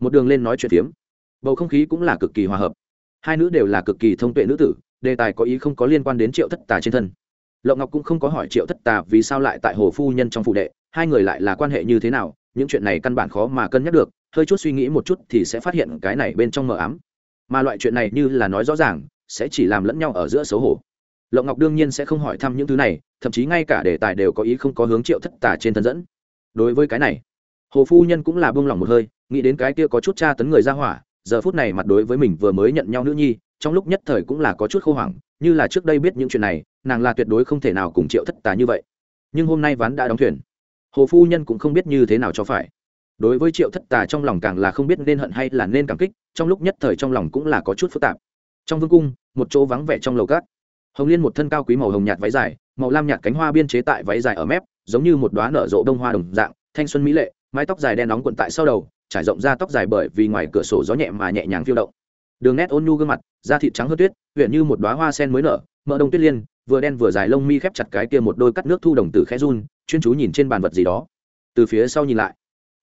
Một đường lên nói chuyện phiếm, bầu không khí cũng là cực kỳ hòa hợp. Hai nữ đều là cực kỳ thông tuệ nữ tử, đề tài có ý không có liên quan đến triệu thất tà trên thân. Lộng ngọc cũng không có hỏi triệu thất tà vì sao lại tại hồ phu nhân trong phụ đệ, hai người lại là quan hệ như thế nào những chuyện này căn bản khó mà cân nhắc được, hơi chút suy nghĩ một chút thì sẽ phát hiện cái này bên trong mờ ám. Mà loại chuyện này như là nói rõ ràng, sẽ chỉ làm lẫn nhau ở giữa xấu hổ. Lộng ngọc đương nhiên sẽ không hỏi thăm những thứ này, thậm chí ngay cả đề tài đều có ý không có hướng triệu thất tà trên thân dẫn. Đối với cái này, hồ phu nhân cũng là buông lỏng một hơi, nghĩ đến cái kia có chút tra tấn người ra hỏa, giờ phút này mặt đối với mình vừa mới nhận nhau nữ nhi, trong lúc nhất thời cũng là có chút khô hoảng, như là trước đây biết những chuyện này, nàng là tuyệt đối không thể nào cùng triệu thất tà như vậy. Nhưng hôm nay ván đã đóng thuyền hồ phu nhân cũng không biết như thế nào cho phải. Đối với triệu thất tà trong lòng càng là không biết nên hận hay là nên cảm kích, trong lúc nhất thời trong lòng cũng là có chút phức tạp. Trong vương cung, một chỗ vắng vẻ trong lầu cát hồng liên một thân cao quý màu hồng nhạt váy dài, màu lam nhạt cánh hoa biên chế tại váy dài ở mép, giống như một đoá nở rộ đông hoa đồng dạng, thanh xuân mỹ lệ, mái tóc dài đen nóng quận tại sau đầu, trải rộng ra tóc dài bởi vì ngoài cửa sổ gió nhẹ mà nhẹ nhàng phiêu động. Đường nét ôn nhu gương mặt, da thịt trắng hớt tuyết huyện như một đoá hoa sen mới nở, mỡ đông tuyết liên vừa đen vừa dài lông mi khép chặt cái kia một đôi cắt nước thu đồng tử khẽ run, chuyên chú nhìn trên bàn vật gì đó. Từ phía sau nhìn lại,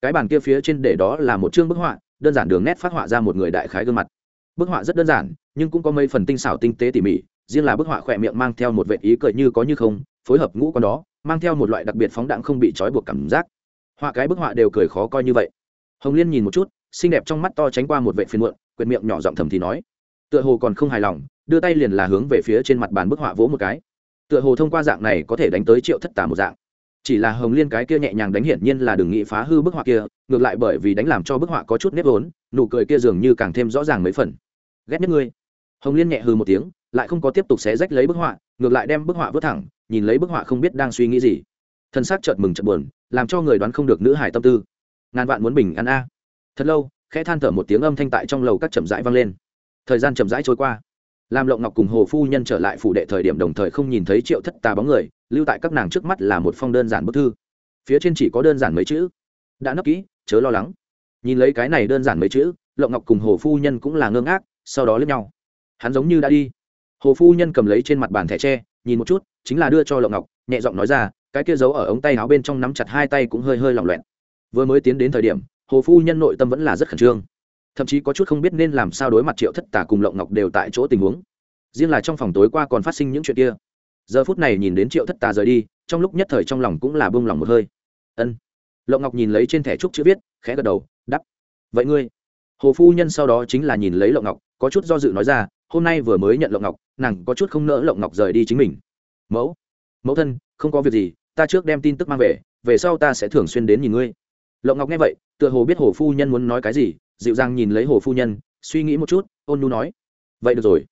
cái bàn kia phía trên để đó là một chương bức họa, đơn giản đường nét phát họa ra một người đại khái gương mặt. Bức họa rất đơn giản, nhưng cũng có mấy phần tinh xảo tinh tế tỉ mỉ, riêng là bức họa khỏe miệng mang theo một vệ ý cười như có như không, phối hợp ngũ con đó, mang theo một loại đặc biệt phóng đạn không bị trói buộc cảm giác. Họa cái bức họa đều cười khó coi như vậy. Hồng liên nhìn một chút, xinh đẹp trong mắt to tránh qua một vệ phiền muộn, quyệt miệng nhỏ giọng thầm thì nói, tựa hồ còn không hài lòng đưa tay liền là hướng về phía trên mặt bàn bức họa vỗ một cái. Tựa hồ thông qua dạng này có thể đánh tới triệu thất tà một dạng. Chỉ là hồng liên cái kia nhẹ nhàng đánh hiển nhiên là đừng nghĩ phá hư bức họa kia, ngược lại bởi vì đánh làm cho bức họa có chút nếp vốn, nụ cười kia dường như càng thêm rõ ràng mấy phần. Ghét nhất ngươi. Hồng liên nhẹ hư một tiếng, lại không có tiếp tục xé rách lấy bức họa, ngược lại đem bức họa vớt thẳng, nhìn lấy bức họa không biết đang suy nghĩ gì. Thân xác chợt mừng chợt buồn, làm cho người đoán không được nữ hải tâm tư. Ngàn vạn muốn bình ăn a. Thật lâu, khẽ than thở một tiếng âm thanh tại trong lầu các chậm rãi vang lên. Thời gian chậm rãi trôi qua làm lộng ngọc cùng hồ phu nhân trở lại phủ đệ thời điểm đồng thời không nhìn thấy triệu thất tà bóng người, lưu tại các nàng trước mắt là một phong đơn giản bức thư. Phía trên chỉ có đơn giản mấy chữ. Đã nấp kỹ, chớ lo lắng. Nhìn lấy cái này đơn giản mấy chữ, lộng ngọc cùng hồ phu nhân cũng là ngơ ngác, sau đó lướt nhau. Hắn giống như đã đi. Hồ phu nhân cầm lấy trên mặt bàn thẻ tre, nhìn một chút, chính là đưa cho lộng ngọc, nhẹ giọng nói ra, cái kia giấu ở ống tay áo bên trong nắm chặt hai tay cũng hơi hơi lỏng loẹn vừa mới tiến đến thời điểm, hồ phu nhân nội tâm vẫn là rất khẩn trương thậm chí có chút không biết nên làm sao đối mặt triệu thất tà cùng lộng ngọc đều tại chỗ tình huống. Riêng là trong phòng tối qua còn phát sinh những chuyện kia. Giờ phút này nhìn đến triệu thất tà rời đi, trong lúc nhất thời trong lòng cũng là bông lòng một hơi. Ân. Lộng ngọc nhìn lấy trên thẻ trúc chữ viết, khẽ gật đầu đắp vậy ngươi? Hồ phu nhân sau đó chính là nhìn lấy lộng ngọc, có chút do dự nói ra, hôm nay vừa mới nhận lộng ngọc, nàng có chút không nỡ lộng ngọc rời đi chính mình. Mẫu. Mẫu thân, không có việc gì, ta trước đem tin tức mang về về sau ta sẽ thường xuyên đến nhìn ngươi. Lộng ngọc nghe vậy, tựa hồ biết hồ phu nhân muốn nói cái gì dịu dàng nhìn lấy hồ phu nhân, suy nghĩ một chút, ôn nu nói, vậy được rồi.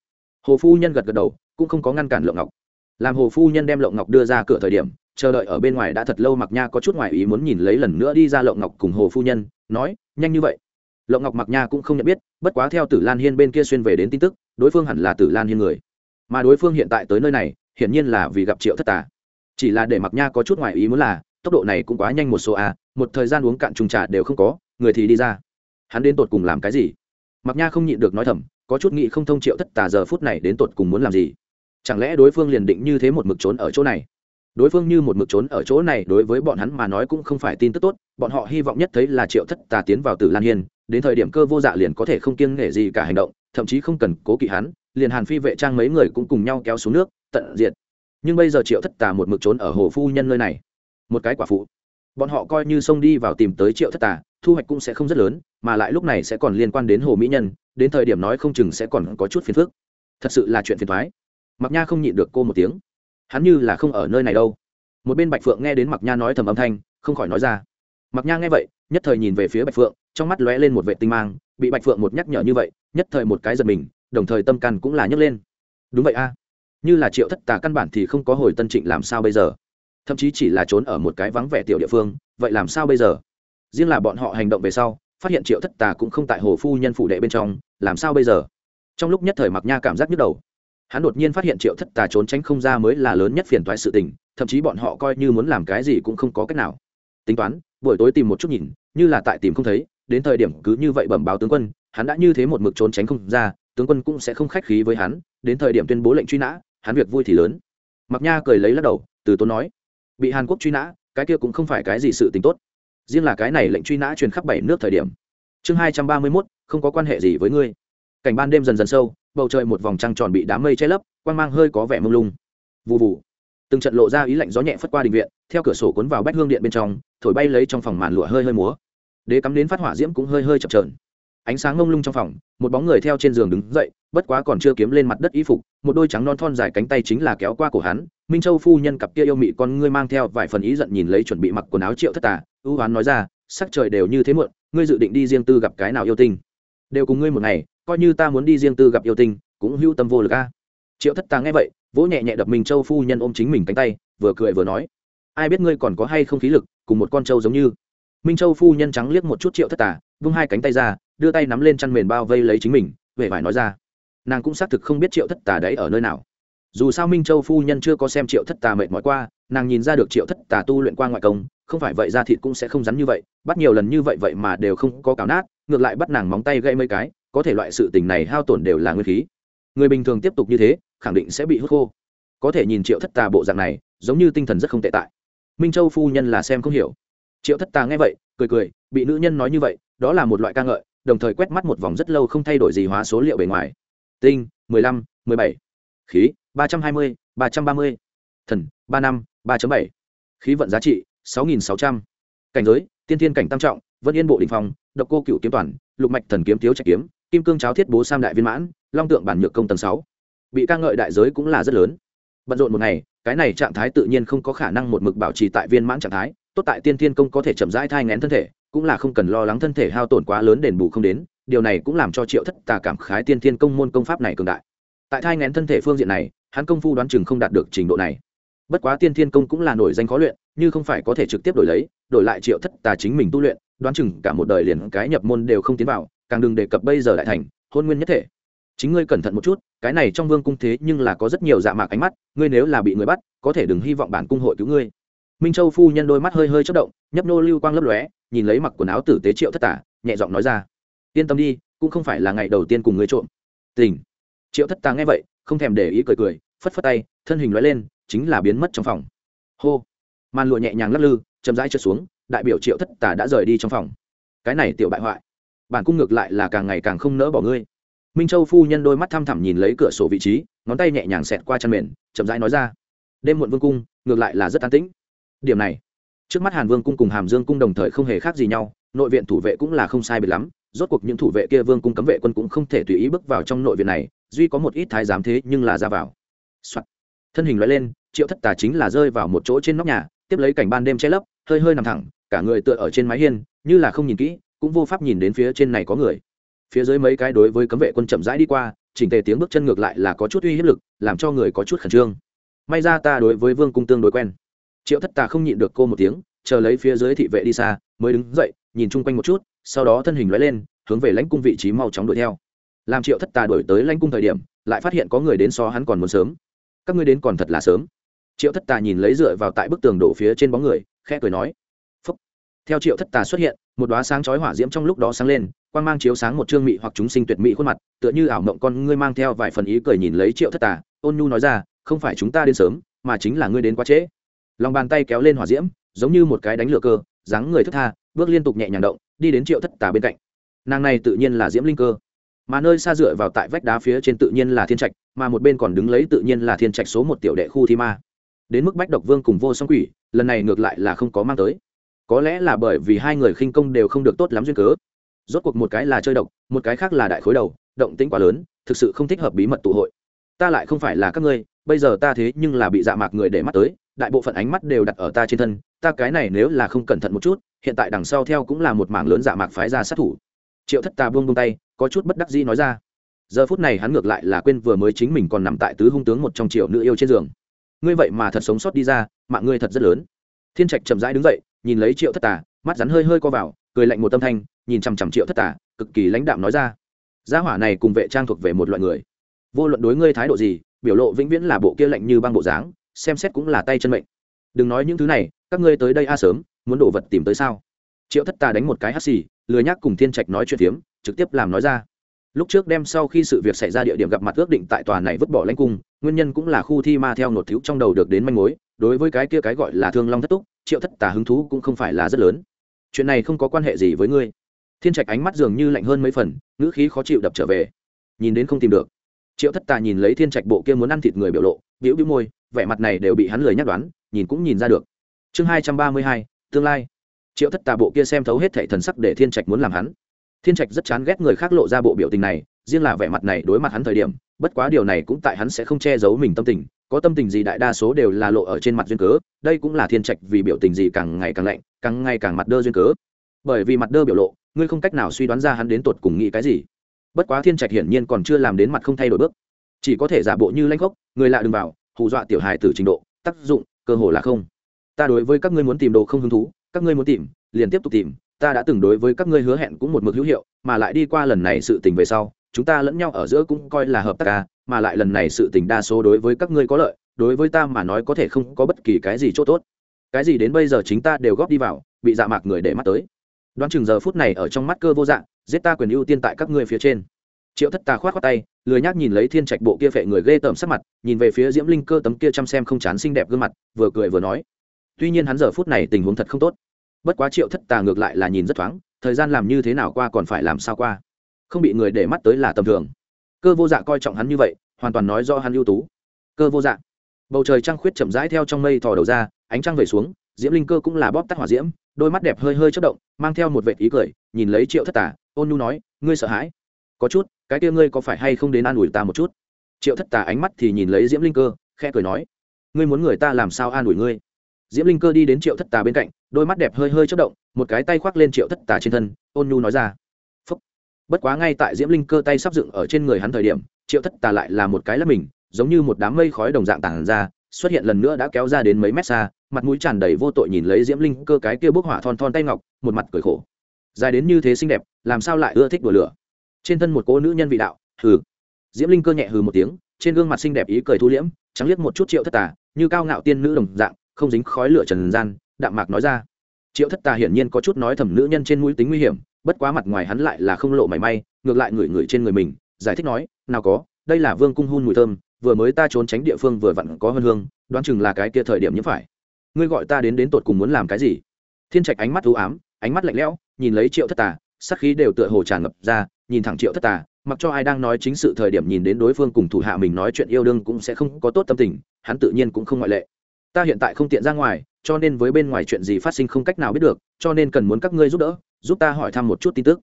Hồ phu nhân gật gật đầu, cũng không có ngăn cản lộng ngọc. Làm hồ phu nhân đem lộng ngọc đưa ra cửa thời điểm, chờ đợi ở bên ngoài đã thật lâu mặc nha có chút ngoài ý muốn nhìn lấy lần nữa đi ra lộng ngọc cùng hồ phu nhân, nói, nhanh như vậy. Lộng ngọc mặc nha cũng không nhận biết, bất quá theo tử lan hiên bên kia xuyên về đến tin tức, đối phương hẳn là tử lan hiên người. Mà đối phương hiện tại tới nơi này, hiển nhiên là vì gặp triệu thất tà. Chỉ là để mặc nha có chút ngoài ý muốn là, tốc độ này cũng quá nhanh một số a một thời gian uống cạn trùng trà đều không có, người thì đi ra hắn đến tột cùng làm cái gì? Mặc nha không nhịn được nói thầm, có chút nghĩ không thông triệu thất tà giờ phút này đến tột cùng muốn làm gì? Chẳng lẽ đối phương liền định như thế một mực trốn ở chỗ này? Đối phương như một mực trốn ở chỗ này đối với bọn hắn mà nói cũng không phải tin tức tốt, bọn họ hy vọng nhất thấy là triệu thất tà tiến vào tử lan hiên, đến thời điểm cơ vô dạ liền có thể không kiêng nể gì cả hành động, thậm chí không cần cố kỵ hắn, liền hàn phi vệ trang mấy người cũng cùng nhau kéo xuống nước, tận diệt. Nhưng bây giờ triệu thất tà một mực trốn ở hồ phu nhân nơi này. Một cái quả phụ. Bọn họ coi như xông đi vào tìm tới triệu thất tà thu hoạch cũng sẽ không rất lớn, mà lại lúc này sẽ còn liên quan đến hồ mỹ nhân, đến thời điểm nói không chừng sẽ còn có chút phiền phức. Thật sự là chuyện phiền thoái mặc nha không nhịn được cô một tiếng. Hắn như là không ở nơi này đâu. Một bên bạch phượng nghe đến mặc nha nói thầm âm thanh, không khỏi nói ra. Mặc nha nghe vậy, nhất thời nhìn về phía bạch phượng, trong mắt lóe lên một vệ tinh mang, bị bạch phượng một nhắc nhở như vậy, nhất thời một cái giật mình, đồng thời tâm căn cũng là nhấc lên. Đúng vậy a. Như là triệu thất tà căn bản thì không có hồi tân trịnh làm sao bây giờ? Thậm chí chỉ là trốn ở một cái vắng vẻ tiểu địa phương, vậy làm sao bây giờ? Riêng là bọn họ hành động về sau, phát hiện triệu thất tà cũng không tại hồ phu nhân phủ đệ bên trong, làm sao bây giờ? Trong lúc nhất thời mặc nha cảm giác nhức đầu. Hắn đột nhiên phát hiện triệu thất tà trốn tránh không ra mới là lớn nhất phiền toái sự tình, thậm chí bọn họ coi như muốn làm cái gì cũng không có cách nào. Tính toán, buổi tối tìm một chút nhìn, như là tại tìm không thấy, đến thời điểm cứ như vậy bẩm báo tướng quân, hắn đã như thế một mực trốn tránh không ra, tướng quân cũng sẽ không khách khí với hắn, đến thời điểm tuyên bố lệnh truy nã, hắn việc vui thì lớn. Mặc nha cười lấy lắc đầu, từ tốn nói, bị hàn quốc truy nã, cái kia cũng không phải cái gì sự t ì n h tốt riêng là cái này lệnh truy nã truyền khắp bảy nước thời điểm. Chương hai trăm ba mươi mốt, không có quan hệ gì với ngươi. Cảnh ban đêm dần dần sâu, bầu trời một vòng trăng tròn bị đám mây che lấp, quang mang hơi có vẻ mông lung. Vụ vụ từng trận lộ ra ý lạnh gió nhẹ phất qua đình viện, theo cửa sổ cuốn vào bách hương điện bên trong, thổi bay lấy trong phòng màn lụa hơi hơi múa. Đế cắm đến phát hỏa diễm cũng hơi hơi chập trờn ánh sáng ngông lung trong phòng, một bóng người theo trên giường đứng dậy, bất quá còn chưa kiếm lên mặt đất y phục, một đôi trắng non thon dài cánh tay chính là kéo qua cổ hắn. Minh châu phu nhân cặp kia yêu mị con ngươi mang theo vài phần ý giận nhìn lấy chuẩn bị mặc quần áo triệu thất tà, ưu hoán nói ra, sắc trời đều như thế muộn, ngươi dự định đi riêng tư gặp cái nào yêu tinh? Đều cùng ngươi một ngày, coi như ta muốn đi riêng tư gặp yêu tinh, cũng hưu tâm vô lực a. Triệu thất tà nghe vậy, vỗ nhẹ nhẹ đập minh châu phu nhân ôm chính mình cánh tay, vừa cười vừa nói, ai biết ngươi còn có hay không khí lực, cùng một con trâu giống như? Minh châu phu nhân trắng liếc một chút triệu thất tà, vung hai cánh tay ra đưa tay nắm lên chăn mền bao vây lấy chính mình về vải nói ra. Nàng cũng xác thực không biết triệu thất tà đấy ở nơi nào. Dù sao minh châu phu nhân chưa có xem triệu thất tà mệt mỏi qua, nàng nhìn ra được triệu thất tà tu luyện qua ngoại công, không phải vậy ra thịt cũng sẽ không rắn như vậy, bắt nhiều lần như vậy vậy mà đều không có cào nát, ngược lại bắt nàng móng tay gây mấy cái, có thể loại sự tình này hao tổn đều là nguyên khí. Người bình thường tiếp tục như thế, khẳng định sẽ bị hút khô. Có thể nhìn triệu thất tà bộ dạng này, giống như tinh thần rất không tệ tại. Minh châu phu nhân là xem không hiểu. Triệu thất tà nghe vậy, cười cười, bị nữ nhân nói như vậy, đó là một loại ca ngợi đồng thời quét mắt một vòng rất lâu không thay đổi gì hóa số liệu bề ngoài. Tinh, mười lăm, mười bảy. Khí, ba trăm hai mươi, ba trăm ba mươi. Thần, ba năm, ba bảy. Khí vận giá trị, sáu nghìn sáu trăm. Cảnh giới, tiên thiên cảnh tam trọng, vân yên bộ đình phòng độc cô cựu kiếm toàn, lục mạch thần kiếm thiếu trạch kiếm, kim cương cháo thiết bố sam đại viên mãn, long tượng bản nhược công tầng sáu. Bị ca ngợi đại giới cũng là rất lớn. Bận rộn một ngày, cái này trạng thái tự nhiên không có khả năng một mực bảo trì tại viên mãn trạng thái, tốt tại tiên thiên công có thể chậm rãi thai ngén thân thể cũng là không cần lo lắng thân thể hao tổn quá lớn đền bù không đến, điều này cũng làm cho triệu thất tà cảm khái tiên thiên công môn công pháp này cường đại. Tại thai ngén thân thể phương diện này, hắn công phu đoán chừng không đạt được trình độ này. Bất quá tiên thiên công cũng là nổi danh khó luyện, như không phải có thể trực tiếp đổi lấy, đổi lại triệu thất tà chính mình tu luyện, đoán chừng cả một đời liền cái nhập môn đều không tiến vào, càng đừng đề cập bây giờ đại thành, hôn nguyên nhất thể. Chính ngươi cẩn thận một chút, cái này trong vương cung thế nhưng là có rất nhiều dạ mạc ánh mắt, ngươi nếu là bị người bắt, có thể đừng hy vọng bản cung hội cứu ngươi minh châu phu nhân đôi mắt hơi hơi chất động, nhấp nô lưu quang lấp lóe, nhìn lấy mặc quần áo tử tế triệu thất tả, nhẹ giọng nói ra. Yên tâm đi, cũng không phải là ngày đầu tiên cùng người trộm. Tình. Triệu thất tà nghe vậy, không thèm để ý cười cười, phất phất tay, thân hình lóe lên, chính là biến mất trong phòng. Hô. Màn lụa nhẹ nhàng lắc lư, chậm rãi trượt xuống, đại biểu triệu thất tà đã rời đi trong phòng. Cái này tiểu bại hoại. Bản cung ngược lại là càng ngày càng không nỡ bỏ ngươi. Minh châu phu nhân đôi mắt thăm thẳm nhìn lấy cửa sổ vị trí, ngón tay nhẹ nhàng xẹt qua chân mền, chậm rãi nói ra. Đêm muộn vương cung, ngược lại là rất an tĩnh điểm này. Trước mắt hàn vương cung cùng hàm dương cung đồng thời không hề khác gì nhau, nội viện thủ vệ cũng là không sai biệt lắm, rốt cuộc những thủ vệ kia vương cung cấm vệ quân cũng không thể tùy ý bước vào trong nội viện này, duy có một ít thái giám thế nhưng là ra vào、Soạn. thân hình loại lên, triệu thất tà chính là rơi vào một chỗ trên nóc nhà, tiếp lấy cảnh ban đêm che lấp, hơi hơi nằm thẳng, cả người tựa ở trên mái hiên, như là không nhìn kỹ, cũng vô pháp nhìn đến phía trên này có người. Phía dưới mấy cái đối với cấm vệ quân chậm rãi đi qua, chỉnh tề tiếng bước chân ngược lại là có chút uy hiếp lực, làm cho người có chút khẩn trương. May ra ta đối với vương cung tương đối quen triệu thất tà không nhịn được cô một tiếng, chờ lấy phía dưới thị vệ đi xa, mới đứng dậy, nhìn chung quanh một chút, sau đó thân hình lóe lên, hướng về lãnh cung vị trí mau chóng đuổi theo. Làm triệu thất tà đuổi tới lãnh cung thời điểm, lại phát hiện có người đến so hắn còn muốn sớm. Các ngươi đến còn thật là sớm. Triệu thất tà nhìn lấy dựa vào tại bức tường đổ phía trên bóng người, khẽ cười nói, Phúc. theo triệu thất tà xuất hiện, một đoá sáng chói hỏa diễm trong lúc đó sáng lên, quang mang chiếu sáng một trương mị hoặc chúng sinh tuyệt mỹ khuôn mặt, tựa như ảo mộng con ngươi mang theo vài phần ý cười nhìn lấy triệu thất tà, ôn nhu nói ra, không phải chúng ta đến sớm, mà chính là ngươi đến quá trễ lòng bàn tay kéo lên hỏa diễm, giống như một cái đánh lửa cơ, dáng người thức tha, bước liên tục nhẹ nhàng động, đi đến triệu thất tà bên cạnh. Nàng này tự nhiên là diễm linh cơ. Mà nơi xa dựa vào tại vách đá phía trên tự nhiên là thiên trạch, mà một bên còn đứng lấy tự nhiên là thiên trạch số một tiểu đệ khu thi ma. Đến mức bách độc vương cùng vô song quỷ, lần này ngược lại là không có mang tới. Có lẽ là bởi vì hai người khinh công đều không được tốt lắm duyên cớ. Rốt cuộc một cái là chơi độc, một cái khác là đại khối đầu, động tĩnh quá lớn, thực sự không thích hợp bí mật tụ hội. Ta lại không phải là các ngươi, bây giờ ta thế nhưng là bị dạ mạc người để mắt tới đại bộ phận ánh mắt đều đặt ở ta trên thân, ta cái này nếu là không cẩn thận một chút, hiện tại đằng sau theo cũng là một mảng lớn giả mạc phái ra sát thủ. Triệu thất tà buông buông tay, có chút bất đắc dĩ nói ra. Giờ phút này hắn ngược lại là quên vừa mới chính mình còn nằm tại tứ hung tướng một trong triệu nữ yêu trên giường. Ngươi vậy mà thật sống sót đi ra, mạng ngươi thật rất lớn. Thiên trạch chậm rãi đứng dậy, nhìn lấy triệu thất tà, mắt rắn hơi hơi co vào, cười lạnh một tâm thanh, nhìn chằm chằm triệu thất tà, cực kỳ lãnh đạm nói ra. Gia hỏa này cùng vệ trang thuộc về một loại người. Vô luận đối ngươi thái độ gì, biểu lộ vĩnh viễn là bộ kia lạnh như băng bộ dáng xem xét cũng là tay chân mệnh. Đừng nói những thứ này, các ngươi tới đây a sớm, muốn đổ vật tìm tới sao? Triệu thất tà đánh một cái hắt xì, lười nhác cùng thiên trạch nói chuyện phiếm, trực tiếp làm nói ra. Lúc trước đem sau khi sự việc xảy ra địa điểm gặp mặt ước định tại tòa này vứt bỏ lãnh cung, nguyên nhân cũng là khu thi ma theo nột thiếu trong đầu được đến manh mối, đối với cái kia cái gọi là thương long thất túc, triệu thất tà hứng thú cũng không phải là rất lớn. Chuyện này không có quan hệ gì với ngươi. Thiên trạch ánh mắt dường như lạnh hơn mấy phần, ngữ khí khó chịu đập trở về. Nhìn đến không tìm được triệu thất tà nhìn lấy thiên trạch bộ kia muốn ăn thịt người biểu lộ biểu biểu môi, vẻ mặt này đều bị hắn lười nhắc đoán, nhìn cũng nhìn ra được. Chương hai trăm ba mươi hai, tương lai. Triệu thất tà bộ kia xem thấu hết thệ thần sắc để thiên trạch muốn làm hắn. Thiên trạch rất chán ghét người khác lộ ra bộ biểu tình này, riêng là vẻ mặt này đối mặt hắn thời điểm, bất quá điều này cũng tại hắn sẽ không che giấu mình tâm tình, có tâm tình gì đại đa số đều là lộ ở trên mặt duyên cớ, đây cũng là thiên trạch vì biểu tình gì càng ngày càng lạnh, càng ngày càng mặt đơ duyên cớ. Bởi vì mặt đơ biểu lộ, ngươi không cách nào suy đoán ra hắn đến tột cùng nghĩ cái gì bất quá thiên trạch hiển nhiên còn chưa làm đến mặt không thay đổi bước. Chỉ có thể giả bộ như lanh gốc, người lạ đừng vào, hù dọa tiểu hài từ trình độ, tác dụng, cơ hồ là không. Ta đối với các ngươi muốn tìm đồ không hứng thú, các ngươi muốn tìm, liền tiếp tục tìm, ta đã từng đối với các ngươi hứa hẹn cũng một mực hữu hiệu, mà lại đi qua lần này sự tình về sau, chúng ta lẫn nhau ở giữa cũng coi là hợp tác ca mà lại lần này sự tình đa số đối với các ngươi có lợi, đối với ta mà nói có thể không có bất kỳ cái gì chỗ tốt. Cái gì đến bây giờ chính ta đều góp đi vào, bị dạ mạc người để mắt tới. Đoán chừng giờ phút này ở trong mắt cơ vô dạng giết ta quyền ưu tiên tại các ngươi phía trên. Triệu thất tà khoát khoát tay, lười nhác nhìn lấy thiên trạch bộ kia phệ người ghê tởm sắc mặt, nhìn về phía diễm linh cơ tấm kia chăm xem không chán xinh đẹp gương mặt, vừa cười vừa nói. Tuy nhiên hắn giờ phút này tình huống thật không tốt. Bất quá triệu thất tà ngược lại là nhìn rất thoáng, thời gian làm như thế nào qua còn phải làm sao qua. Không bị người để mắt tới là tầm thường. Cơ vô dạ coi trọng hắn như vậy, hoàn toàn nói do hắn ưu tú. Cơ vô dạ. Bầu trời trăng khuyết chậm rãi theo trong mây thò đầu ra, ánh trăng về xuống, diễm linh cơ cũng là bóp tắt hỏa diễm, đôi mắt đẹp hơi hơi chất động, mang theo một vệ ý cười, nhìn lấy triệu thất tà ôn nhu nói, ngươi sợ hãi? Có chút, cái kia ngươi có phải hay không đến an ủi ta một chút? Triệu thất tà ánh mắt thì nhìn lấy diễm linh cơ, khẽ cười nói, ngươi muốn người ta làm sao an ủi ngươi? Diễm linh cơ đi đến triệu thất tà bên cạnh, đôi mắt đẹp hơi hơi chất động, một cái tay khoác lên triệu thất tà trên thân, ôn nhu nói ra, Phúc. bất quá ngay tại diễm linh cơ tay sắp dựng ở trên người hắn thời điểm, triệu thất tà lại là một cái lắp mình, giống như một đám mây khói đồng dạng tản ra, xuất hiện lần nữa đã kéo ra đến mấy mét xa, mặt mũi tràn đầy vô tội nhìn lấy diễm linh cơ cái kia bốc hỏa thon thon tay ngọc, một mặt cười khổ dài đến như thế xinh đẹp, làm sao lại ưa thích đùa lửa? Trên thân một cô nữ nhân vị đạo, hừ. Diễm linh cơ nhẹ hừ một tiếng, trên gương mặt xinh đẹp ý cười thu liễm, trắng liếc một chút triệu thất tà, như cao ngạo tiên nữ đồng dạng, không dính khói lửa trần gian, đạm mạc nói ra. Triệu thất tà hiển nhiên có chút nói thầm nữ nhân trên mũi tính nguy hiểm, bất quá mặt ngoài hắn lại là không lộ mảy may, ngược lại ngửi ngửi trên người mình, giải thích nói, nào có, đây là vương cung hun mùi thơm, vừa mới ta trốn tránh địa phương vừa vặn có hơn hương, đoán chừng là cái kia thời điểm nhiễm phải. Ngươi gọi ta đến đến tột cùng muốn làm cái gì? Thiên trạch ánh mắt u ám, ánh mắt lạnh lẽo nhìn lấy triệu thất tà sắc khí đều tựa hồ tràn ngập ra, nhìn thẳng triệu thất tà, mặc cho ai đang nói chính sự thời điểm nhìn đến đối phương cùng thủ hạ mình nói chuyện yêu đương cũng sẽ không có tốt tâm tình, hắn tự nhiên cũng không ngoại lệ. Ta hiện tại không tiện ra ngoài, cho nên với bên ngoài chuyện gì phát sinh không cách nào biết được, cho nên cần muốn các ngươi giúp đỡ, giúp ta hỏi thăm một chút tin tức.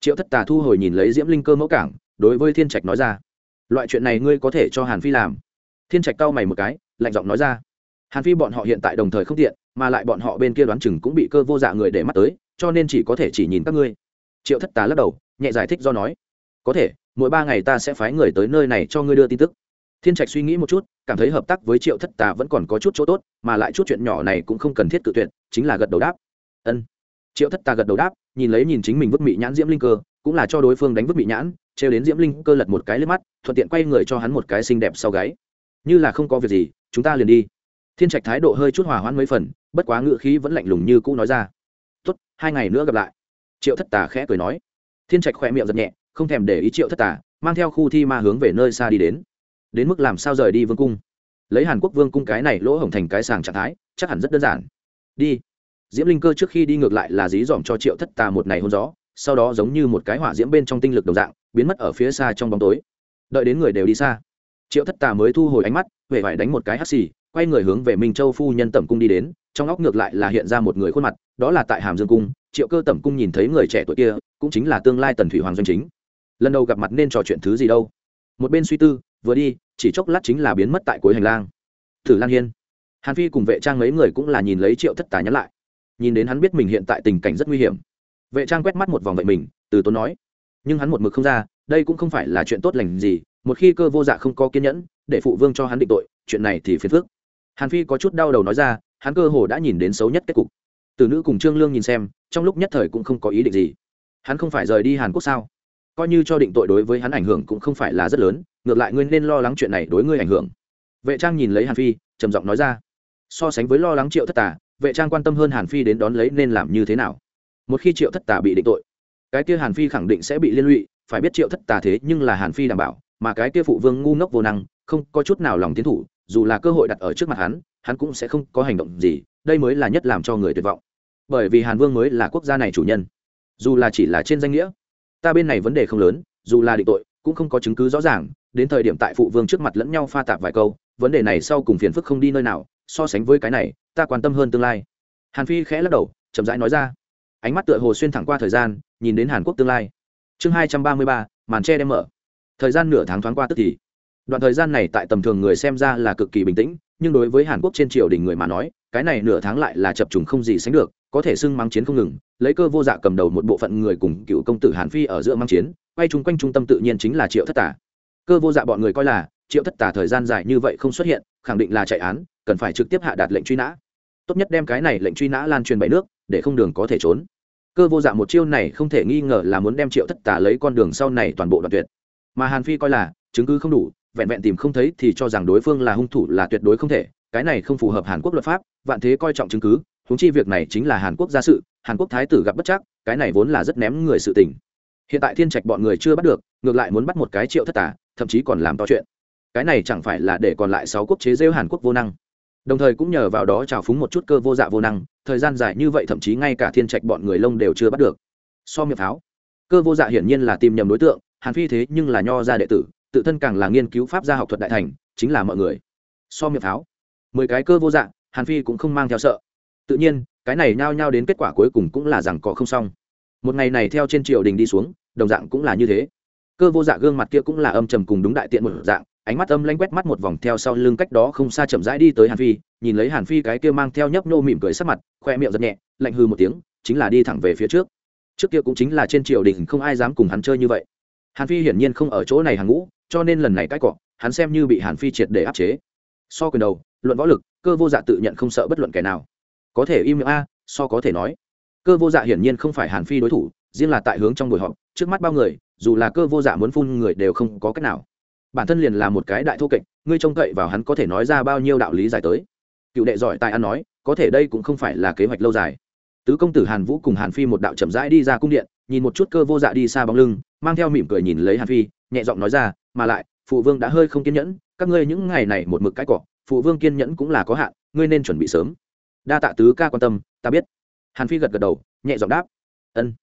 Triệu thất tà thu hồi nhìn lấy diễm linh cơ mẫu cảng, đối với thiên trạch nói ra, loại chuyện này ngươi có thể cho hàn phi làm. Thiên trạch cau mày một cái, lạnh giọng nói ra, hàn phi bọn họ hiện tại đồng thời không tiện, mà lại bọn họ bên kia đoán chừng cũng bị cơ vô dạ người để mắt tới cho nên chỉ có thể chỉ nhìn các ngươi. Triệu thất tà lắc đầu, nhẹ giải thích do nói, có thể, mỗi ba ngày ta sẽ phái người tới nơi này cho ngươi đưa tin tức. Thiên trạch suy nghĩ một chút, cảm thấy hợp tác với triệu thất tà vẫn còn có chút chỗ tốt, mà lại chút chuyện nhỏ này cũng không cần thiết tự tuyệt, chính là gật đầu đáp. Ân. Triệu thất tà gật đầu đáp, nhìn lấy nhìn chính mình vứt mị nhãn diễm linh cơ, cũng là cho đối phương đánh vứt mị nhãn, trêu đến diễm linh cơ lật một cái lên mắt, thuận tiện quay người cho hắn một cái xinh đẹp sau gáy. Như là không có việc gì, chúng ta liền đi. Thiên trạch thái độ hơi chút hòa hoãn mấy phần, bất quá ngự khí vẫn lạnh lùng như cũ nói ra hai ngày nữa gặp lại. Triệu thất tà khẽ cười nói. Thiên trạch khỏe miệng giật nhẹ, không thèm để ý triệu thất tà, mang theo khu thi ma hướng về nơi xa đi đến. Đến mức làm sao rời đi vương cung? Lấy hàn quốc vương cung cái này lỗ hổng thành cái sàng trạng thái, chắc hẳn rất đơn giản. Đi. Diễm linh cơ trước khi đi ngược lại là dí dỏm cho triệu thất tà một ngày hôn gió, sau đó giống như một cái hỏa diễm bên trong tinh lực đồng dạng, biến mất ở phía xa trong bóng tối. Đợi đến người đều đi xa, triệu thất tà mới thu hồi ánh mắt huệ vải đánh một cái hắt xì quay người hướng về minh châu phu nhân tẩm cung đi đến, trong óc ngược lại là hiện ra một người khuôn mặt, đó là tại hàm dương cung, triệu cơ tẩm cung nhìn thấy người trẻ tuổi kia, cũng chính là tương lai tần thủy hoàng doanh chính. Lần đầu gặp mặt nên trò chuyện thứ gì đâu? Một bên suy tư, vừa đi, chỉ chốc lát chính là biến mất tại cuối hành lang. Thử lan hiên. Hàn phi cùng vệ trang mấy người cũng là nhìn lấy triệu thất tà nhắn lại. Nhìn đến hắn biết mình hiện tại tình cảnh rất nguy hiểm. Vệ trang quét mắt một vòng vậy mình, từ tốn nói. Nhưng hắn một mực không ra, đây cũng không phải là chuyện tốt lành gì, một khi cơ vô dạ không có kiên nhẫn, để phụ vương cho hắn định tội, chuyện này thì phiền phức hàn phi có chút đau đầu nói ra hắn cơ hồ đã nhìn đến xấu nhất kết cục. Từ nữ cùng trương lương nhìn xem trong lúc nhất thời cũng không có ý định gì. Hắn không phải rời đi hàn quốc sao? Coi như cho định tội đối với hắn ảnh hưởng cũng không phải là rất lớn ngược lại ngươi nên lo lắng chuyện này đối ngươi ảnh hưởng. Vệ trang nhìn lấy hàn phi trầm giọng nói ra. So sánh với lo lắng triệu thất Tả, vệ trang quan tâm hơn hàn phi đến đón lấy nên làm như thế nào? Một khi triệu thất Tả bị định tội cái kia hàn phi khẳng định sẽ bị liên lụy phải biết triệu thất Tả thế nhưng là hàn phi đảm bảo mà cái kia phụ vương ngu ngốc vô năng không có chút nào lòng tiến thủ dù là cơ hội đặt ở trước mặt hắn hắn cũng sẽ không có hành động gì, đây mới là nhất làm cho người tuyệt vọng. Bởi vì hàn vương mới là quốc gia này chủ nhân. Dù là chỉ là trên danh nghĩa, ta bên này vấn đề không lớn, dù là định tội, cũng không có chứng cứ rõ ràng, đến thời điểm tại phụ vương trước mặt lẫn nhau pha tạp vài câu, vấn đề này sau cùng phiền phức không đi nơi nào, so sánh với cái này, ta quan tâm hơn tương lai. Hàn phi khẽ lắc đầu, chậm rãi nói ra. Ánh mắt tựa hồ xuyên thẳng qua thời gian, nhìn đến hàn quốc tương lai. Chương hai trăm ba mươi ba, màn tre đem mở. Thời gian nửa tháng thoáng qua tức thì đoạn thời gian này tại tầm thường người xem ra là cực kỳ bình tĩnh, nhưng đối với hàn quốc trên triều đình người mà nói, cái này nửa tháng lại là chập trùng không gì sánh được, có thể xưng mang chiến không ngừng, lấy cơ vô dạ cầm đầu một bộ phận người cùng cựu công tử hàn phi ở giữa mang chiến, quay chung quanh trung tâm tự nhiên chính là triệu thất tả cơ vô dạ bọn người coi là, triệu thất tả thời gian dài như vậy không xuất hiện, khẳng định là chạy án, cần phải trực tiếp hạ đạt lệnh truy nã. Tốt nhất đem cái này lệnh truy nã lan truyền bảy nước, để không đường có thể trốn. Cơ vô dạ một chiêu này không thể nghi ngờ là muốn đem triệu thất tả lấy con đường sau này toàn bộ đoạn tuyệt. Mà hàn phi coi là, chứng cứ không đủ vẹn vẹn tìm không thấy thì cho rằng đối phương là hung thủ là tuyệt đối không thể. Cái này không phù hợp hàn quốc luật pháp, vạn thế coi trọng chứng cứ. Húng chi việc này chính là hàn quốc gia sự, hàn quốc thái tử gặp bất chắc, cái này vốn là rất ném người sự tình. Hiện tại thiên trạch bọn người chưa bắt được, ngược lại muốn bắt một cái triệu thất tả thậm chí còn làm to chuyện. Cái này chẳng phải là để còn lại sáu quốc chế rêu hàn quốc vô năng. Đồng thời cũng nhờ vào đó trào phúng một chút cơ vô dạ vô năng, thời gian dài như vậy thậm chí ngay cả thiên trạch bọn người lông đều chưa bắt được. So miệng pháo, cơ vô dạ hiển nhiên là tìm nhầm đối tượng, hàn phi thế nhưng là nho gia đệ tử tự thân càng là nghiên cứu pháp gia học thuật đại thành, chính là mọi người. So miệng pháo. Mười cái cơ vô dạng hàn phi cũng không mang theo sợ. Tự nhiên, cái này nhao nhao đến kết quả cuối cùng cũng là rằng có không xong. Một ngày này theo trên triều đình đi xuống, đồng dạng cũng là như thế. Cơ vô dạ gương mặt kia cũng là âm trầm cùng đúng đại tiện một dạng, ánh mắt âm lanh quét mắt một vòng theo sau lưng cách đó không xa chậm rãi đi tới hàn phi, nhìn lấy hàn phi cái kia mang theo nhấp nô mỉm cười sắc mặt, khoe miệng giật nhẹ, lạnh hư một tiếng, chính là đi thẳng về phía trước. Trước kia cũng chính là trên triều đình, không ai dám cùng hắn chơi như vậy. Hàn phi hiển nhiên không ở chỗ này hàng ngũ cho nên lần này cãi cọ, hắn xem như bị hàn phi triệt để áp chế. So quyền đầu, luận võ lực, cơ vô dạ tự nhận không sợ bất luận kẻ nào. Có thể im miệng a, so có thể nói. Cơ vô dạ hiển nhiên không phải hàn phi đối thủ, riêng là tại hướng trong buổi họp, trước mắt bao người, dù là cơ vô dạ muốn phun người đều không có cách nào. Bản thân liền là một cái đại thô kệch, ngươi trông cậy vào hắn có thể nói ra bao nhiêu đạo lý giải tới. Cựu đệ giỏi tài ăn nói, có thể đây cũng không phải là kế hoạch lâu dài. Tứ công tử hàn vũ cùng hàn phi một đạo chậm rãi đi ra cung điện, nhìn một chút cơ vô dạ đi xa bóng lưng, mang theo mỉm cười nhìn lấy hàn phi, nhẹ giọng nói ra mà lại phụ vương đã hơi không kiên nhẫn các ngươi những ngày này một mực cãi cọ, phụ vương kiên nhẫn cũng là có hạn ngươi nên chuẩn bị sớm. Đa tạ tứ ca quan tâm ta biết. Hàn phi gật gật đầu nhẹ giọng đáp. Ân.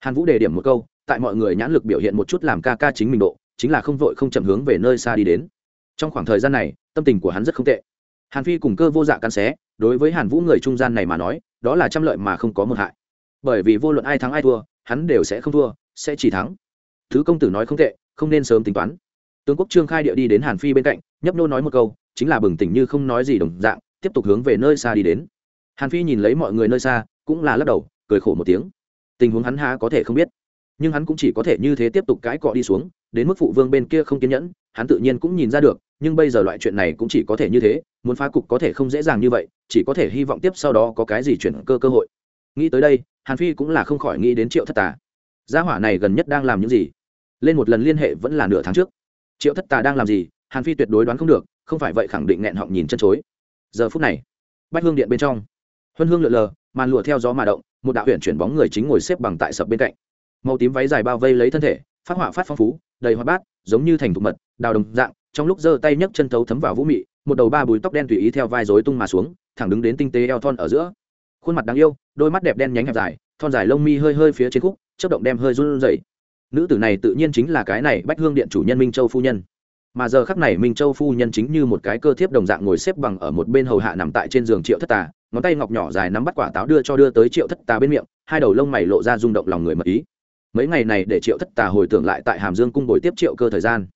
Hàn vũ đề điểm một câu tại mọi người nhãn lực biểu hiện một chút làm ca ca chính mình độ chính là không vội không chậm hướng về nơi xa đi đến. Trong khoảng thời gian này tâm tình của hắn rất không tệ. Hàn phi cùng cơ vô dạ cắn xé đối với hàn vũ người trung gian này mà nói đó là trăm lợi mà không có một hại. Bởi vì vô luận ai thắng ai thua hắn đều sẽ không thua sẽ chỉ thắng. Thứ công tử nói không tệ không nên sớm tính toán tướng quốc trương khai địa đi đến hàn phi bên cạnh, nhấp nô nói một câu, chính là bừng tỉnh như không nói gì đồng dạng, tiếp tục hướng về nơi xa đi đến. Hàn phi nhìn lấy mọi người nơi xa, cũng là lắc đầu, cười khổ một tiếng. Tình huống hắn há có thể không biết, nhưng hắn cũng chỉ có thể như thế tiếp tục cãi cọ đi xuống, đến mức phụ vương bên kia không kiên nhẫn, hắn tự nhiên cũng nhìn ra được, nhưng bây giờ loại chuyện này cũng chỉ có thể như thế, muốn phá cục có thể không dễ dàng như vậy, chỉ có thể hy vọng tiếp sau đó có cái gì chuyển cơ cơ hội. Nghĩ tới đây, hàn phi cũng là không khỏi nghĩ đến triệu thất tà. Gia hỏa này gần nhất đang làm những gì? Lên một lần liên hệ vẫn là nửa tháng trước triệu thất tà đang làm gì, hàn phi tuyệt đối đoán không được, không phải vậy khẳng định nghẹn họng nhìn chân chối. Giờ phút này, bách hương điện bên trong, huân hương lượn lờ, màn lụa theo gió mà động, một đạo huyện chuyển bóng người chính ngồi xếp bằng tại sập bên cạnh. Màu tím váy dài bao vây lấy thân thể, phát họa phát phong phú, đầy hoa bát, giống như thành thục mật, đào đồng dạng, trong lúc giơ tay nhấc chân thấu thấm vào vũ mị, một đầu ba bùi tóc đen tùy ý theo vai rối tung mà xuống, thẳng đứng đến tinh tế eo thon ở giữa. Khuôn mặt đáng yêu, đôi mắt đẹp đen nhánh hẹp dài, thon dài lông mi hơi hơi phía trên khúc chất động đem hơi run rẩy nữ tử này tự nhiên chính là cái này bách hương điện chủ nhân minh châu phu nhân. Mà giờ khắc này minh châu phu nhân chính như một cái cơ thiếp đồng dạng ngồi xếp bằng ở một bên hầu hạ nằm tại trên giường triệu thất tà, ngón tay ngọc nhỏ dài nắm bắt quả táo đưa cho đưa tới triệu thất tà bên miệng, hai đầu lông mày lộ ra rung động lòng người mật ý. Mấy ngày này để triệu thất tà hồi tưởng lại tại hàm dương cung bồi tiếp triệu cơ thời gian.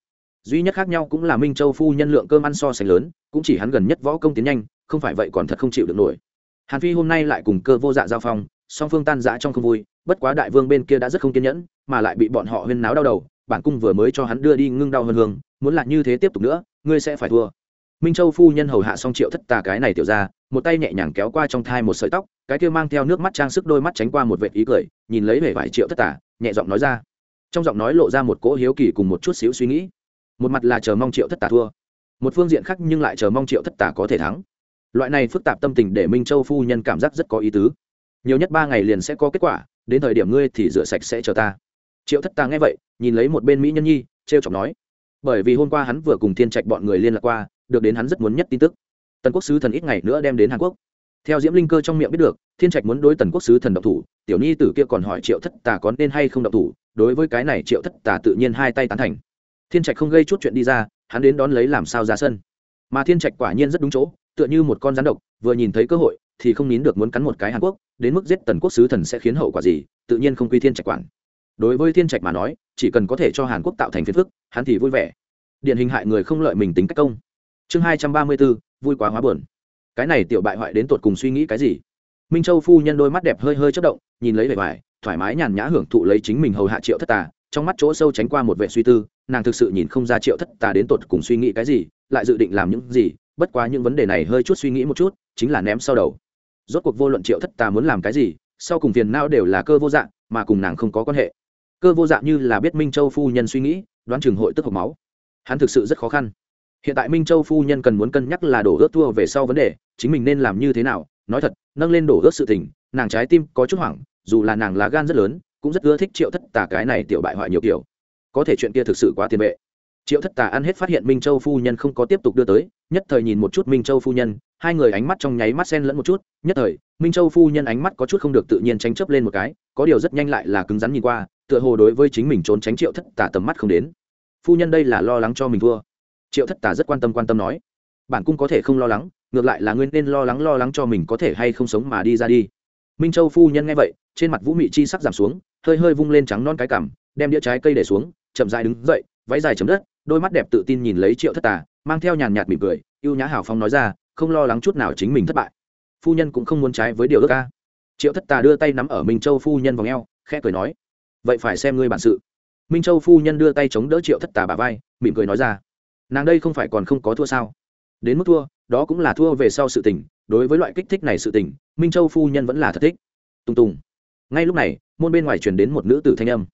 Duy nhất khác nhau cũng là minh châu phu nhân lượng cơm ăn so sánh lớn, cũng chỉ hắn gần nhất võ công tiến nhanh, không phải vậy còn thật không chịu được nổi. Hàn phi hôm nay lại cùng cơ vô dạ giao phong, song phương tan rã trong không vui bất quá đại vương bên kia đã rất không kiên nhẫn, mà lại bị bọn họ huyên náo đau đầu, bản cung vừa mới cho hắn đưa đi ngưng đau hơn hương, muốn là như thế tiếp tục nữa, ngươi sẽ phải thua. Minh châu phu nhân hầu hạ xong triệu thất tà cái này tiểu ra, một tay nhẹ nhàng kéo qua trong thai một sợi tóc, cái kia mang theo nước mắt trang sức đôi mắt tránh qua một vệt ý cười, nhìn lấy vẻ vải triệu thất tà, nhẹ giọng nói ra. Trong giọng nói lộ ra một cỗ hiếu kỳ cùng một chút xíu suy nghĩ. Một mặt là chờ mong triệu thất tà thua, một phương diện khác nhưng lại chờ mong triệu thất tà có thể thắng. Loại này phức tạp tâm tình để minh châu phu nhân cảm giác rất có ý tứ. Nhiều nhất ba ngày liền sẽ có kết quả đến thời điểm ngươi thì rửa sạch sẽ chờ ta. Triệu thất tà nghe vậy, nhìn lấy một bên mỹ nhân nhi t r e o chọc nói, bởi vì hôm qua hắn vừa cùng thiên trạch bọn người liên lạc qua, được đến hắn rất muốn nhất tin tức. Tần quốc sứ thần ít ngày nữa đem đến hàn quốc. Theo diễm linh cơ trong miệng biết được, thiên trạch muốn đối tần quốc sứ thần độc thủ, tiểu nhi tử kia còn hỏi triệu thất tà có nên hay không độc thủ, đối với cái này triệu thất tà tự nhiên hai tay tán thành. Thiên trạch không gây chút chuyện đi ra, hắn đến đón lấy làm sao ra sân. Mà thiên trạch quả nhiên rất đúng chỗ, tựa như một con rắn độc, vừa nhìn thấy cơ hội thì không nín được muốn cắn một cái hàn quốc, đến mức giết tần quốc sứ thần sẽ khiến hậu quả gì, tự nhiên không quy thiên trạch quản. Đối với thiên trạch mà nói, chỉ cần có thể cho hàn quốc tạo thành phiền phức, hắn thì vui vẻ. Điển hình hại người không lợi mình tính cách công. Chương hai trăm ba mươi bốn vui quá hóa buồn. Cái này tiểu bại hoại đến tột cùng suy nghĩ cái gì? Minh châu phu nhân đôi mắt đẹp hơi hơi chất động, nhìn lấy vẻ vải thoải mái nhàn nhã hưởng thụ lấy chính mình hầu hạ triệu thất tà, trong mắt chỗ sâu tránh qua một vệ suy tư, nàng thực sự nhìn không ra triệu thất tà đến tột cùng suy nghĩ cái gì, lại dự định làm những gì, bất quá những vấn đề này hơi chút suy nghĩ một chút, chính là ném sau đầu rốt cuộc vô luận triệu thất tà muốn làm cái gì, sau cùng phiền não đều là cơ vô dạng, mà cùng nàng không có quan hệ. Cơ vô dạng như là biết minh châu phu nhân suy nghĩ, đoán chừng hội tức hộc máu. Hắn thực sự rất khó khăn. Hiện tại minh châu phu nhân cần muốn cân nhắc là đổ ướt thua về sau vấn đề, chính mình nên làm như thế nào, nói thật, nâng lên đổ ướt sự tình, nàng trái tim có chút hoảng, dù là nàng lá gan rất lớn, cũng rất ưa thích triệu thất tà cái này tiểu bại hoại nhiều kiểu. Có thể chuyện kia thực sự quá tiền vệ triệu thất tà ăn hết phát hiện minh châu phu nhân không có tiếp tục đưa tới, nhất thời nhìn một chút minh châu phu nhân, hai người ánh mắt trong nháy mắt xen lẫn một chút, nhất thời, minh châu phu nhân ánh mắt có chút không được tự nhiên tranh chấp lên một cái, có điều rất nhanh lại là cứng rắn nhìn qua, tựa hồ đối với chính mình trốn tránh triệu thất tà tầm mắt không đến. Phu nhân đây là lo lắng cho mình thua. Triệu thất tà rất quan tâm quan tâm nói, bản cung có thể không lo lắng, ngược lại là nguyên nên lo lắng lo lắng cho mình có thể hay không sống mà đi ra đi. Minh châu phu nhân nghe vậy, trên mặt vũ mị chi sắc giảm xuống, hơi hơi vung lên trắng non cái cằm, đem đĩa trái cây để xuống, chậm dài đứng dậy, váy dài chấm đất đôi mắt đẹp tự tin nhìn lấy triệu thất tà, mang theo nhàn nhạt mỉm cười, ưu nhã hào phong nói ra, không lo lắng chút nào chính mình thất bại. Phu nhân cũng không muốn trái với điều ước ca triệu thất tà đưa tay nắm ở minh châu phu nhân v ò khẽ cười nói, vậy phải xem ngươi bản sự. Minh châu phu nhân đưa tay chống đỡ triệu thất tà bà vai, mỉm cười nói ra, nàng đây không phải còn không có thua sao? Đến mức thua, đó cũng là thua về sau sự tình, đối với loại kích thích này sự tình, minh châu phu nhân vẫn là thật thích. Tùng tùng. Ngay lúc này, môn bên ngoài truyền đến một nữ tử thanh âm.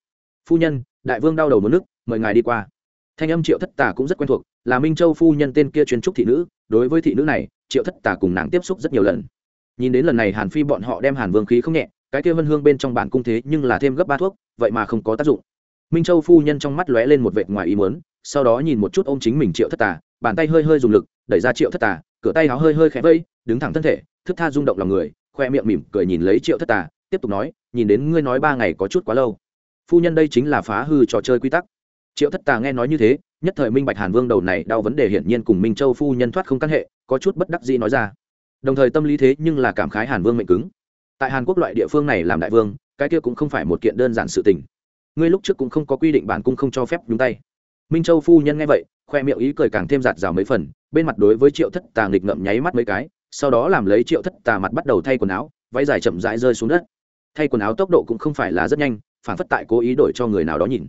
Phu nhân, đại vương đau đầu một nước, mời ngài đi qua thanh âm triệu thất tà cũng rất quen thuộc, là minh châu phu nhân tên kia truyền trúc thị nữ, đối với thị nữ này, triệu thất tà cùng nàng tiếp xúc rất nhiều lần. Nhìn đến lần này hàn phi bọn họ đem hàn vương khí không nhẹ, cái kia vân hương bên trong bản cung thế nhưng là thêm gấp ba thuốc, vậy mà không có tác dụng. Minh châu phu nhân trong mắt lóe lên một vệt ngoài ý muốn, sau đó nhìn một chút ô m chính mình triệu thất tà, bàn tay hơi hơi dùng lực, đẩy ra triệu thất tà, cửa tay áo hơi hơi khẽ vây, đứng thẳng thân thể, thức tha rung động lòng người, khoe miệng mỉm cười nhìn lấy triệu thất tà, tiếp tục nói, nhìn đến ngươi nói ba ngày có chút quá lâu. Phu nhân đây chính là phá hư trò chơi quy tắc triệu thất tà nghe nói như thế, nhất thời minh bạch hàn vương đầu này đau vấn đề hiển nhiên cùng minh châu phu nhân thoát không căn hệ, có chút bất đắc dĩ nói ra. Đồng thời tâm lý thế nhưng là cảm khái hàn vương mệnh cứng. Tại hàn quốc loại địa phương này làm đại vương, cái kia cũng không phải một kiện đơn giản sự tình. Ngươi lúc trước cũng không có quy định bản cung không cho phép nhúng tay. Minh châu phu nhân nghe vậy, khoe miệng ý cười càng thêm giạt rào mấy phần, bên mặt đối với triệu thất tà nghịch ngậm nháy mắt mấy cái, sau đó làm lấy triệu thất tà mặt bắt đầu thay quần áo, váy dài chậm rãi rơi xuống đất. Thay quần áo tốc độ cũng không phải là rất nhanh, phản phất tại cố ý đổi cho người nào đó nhìn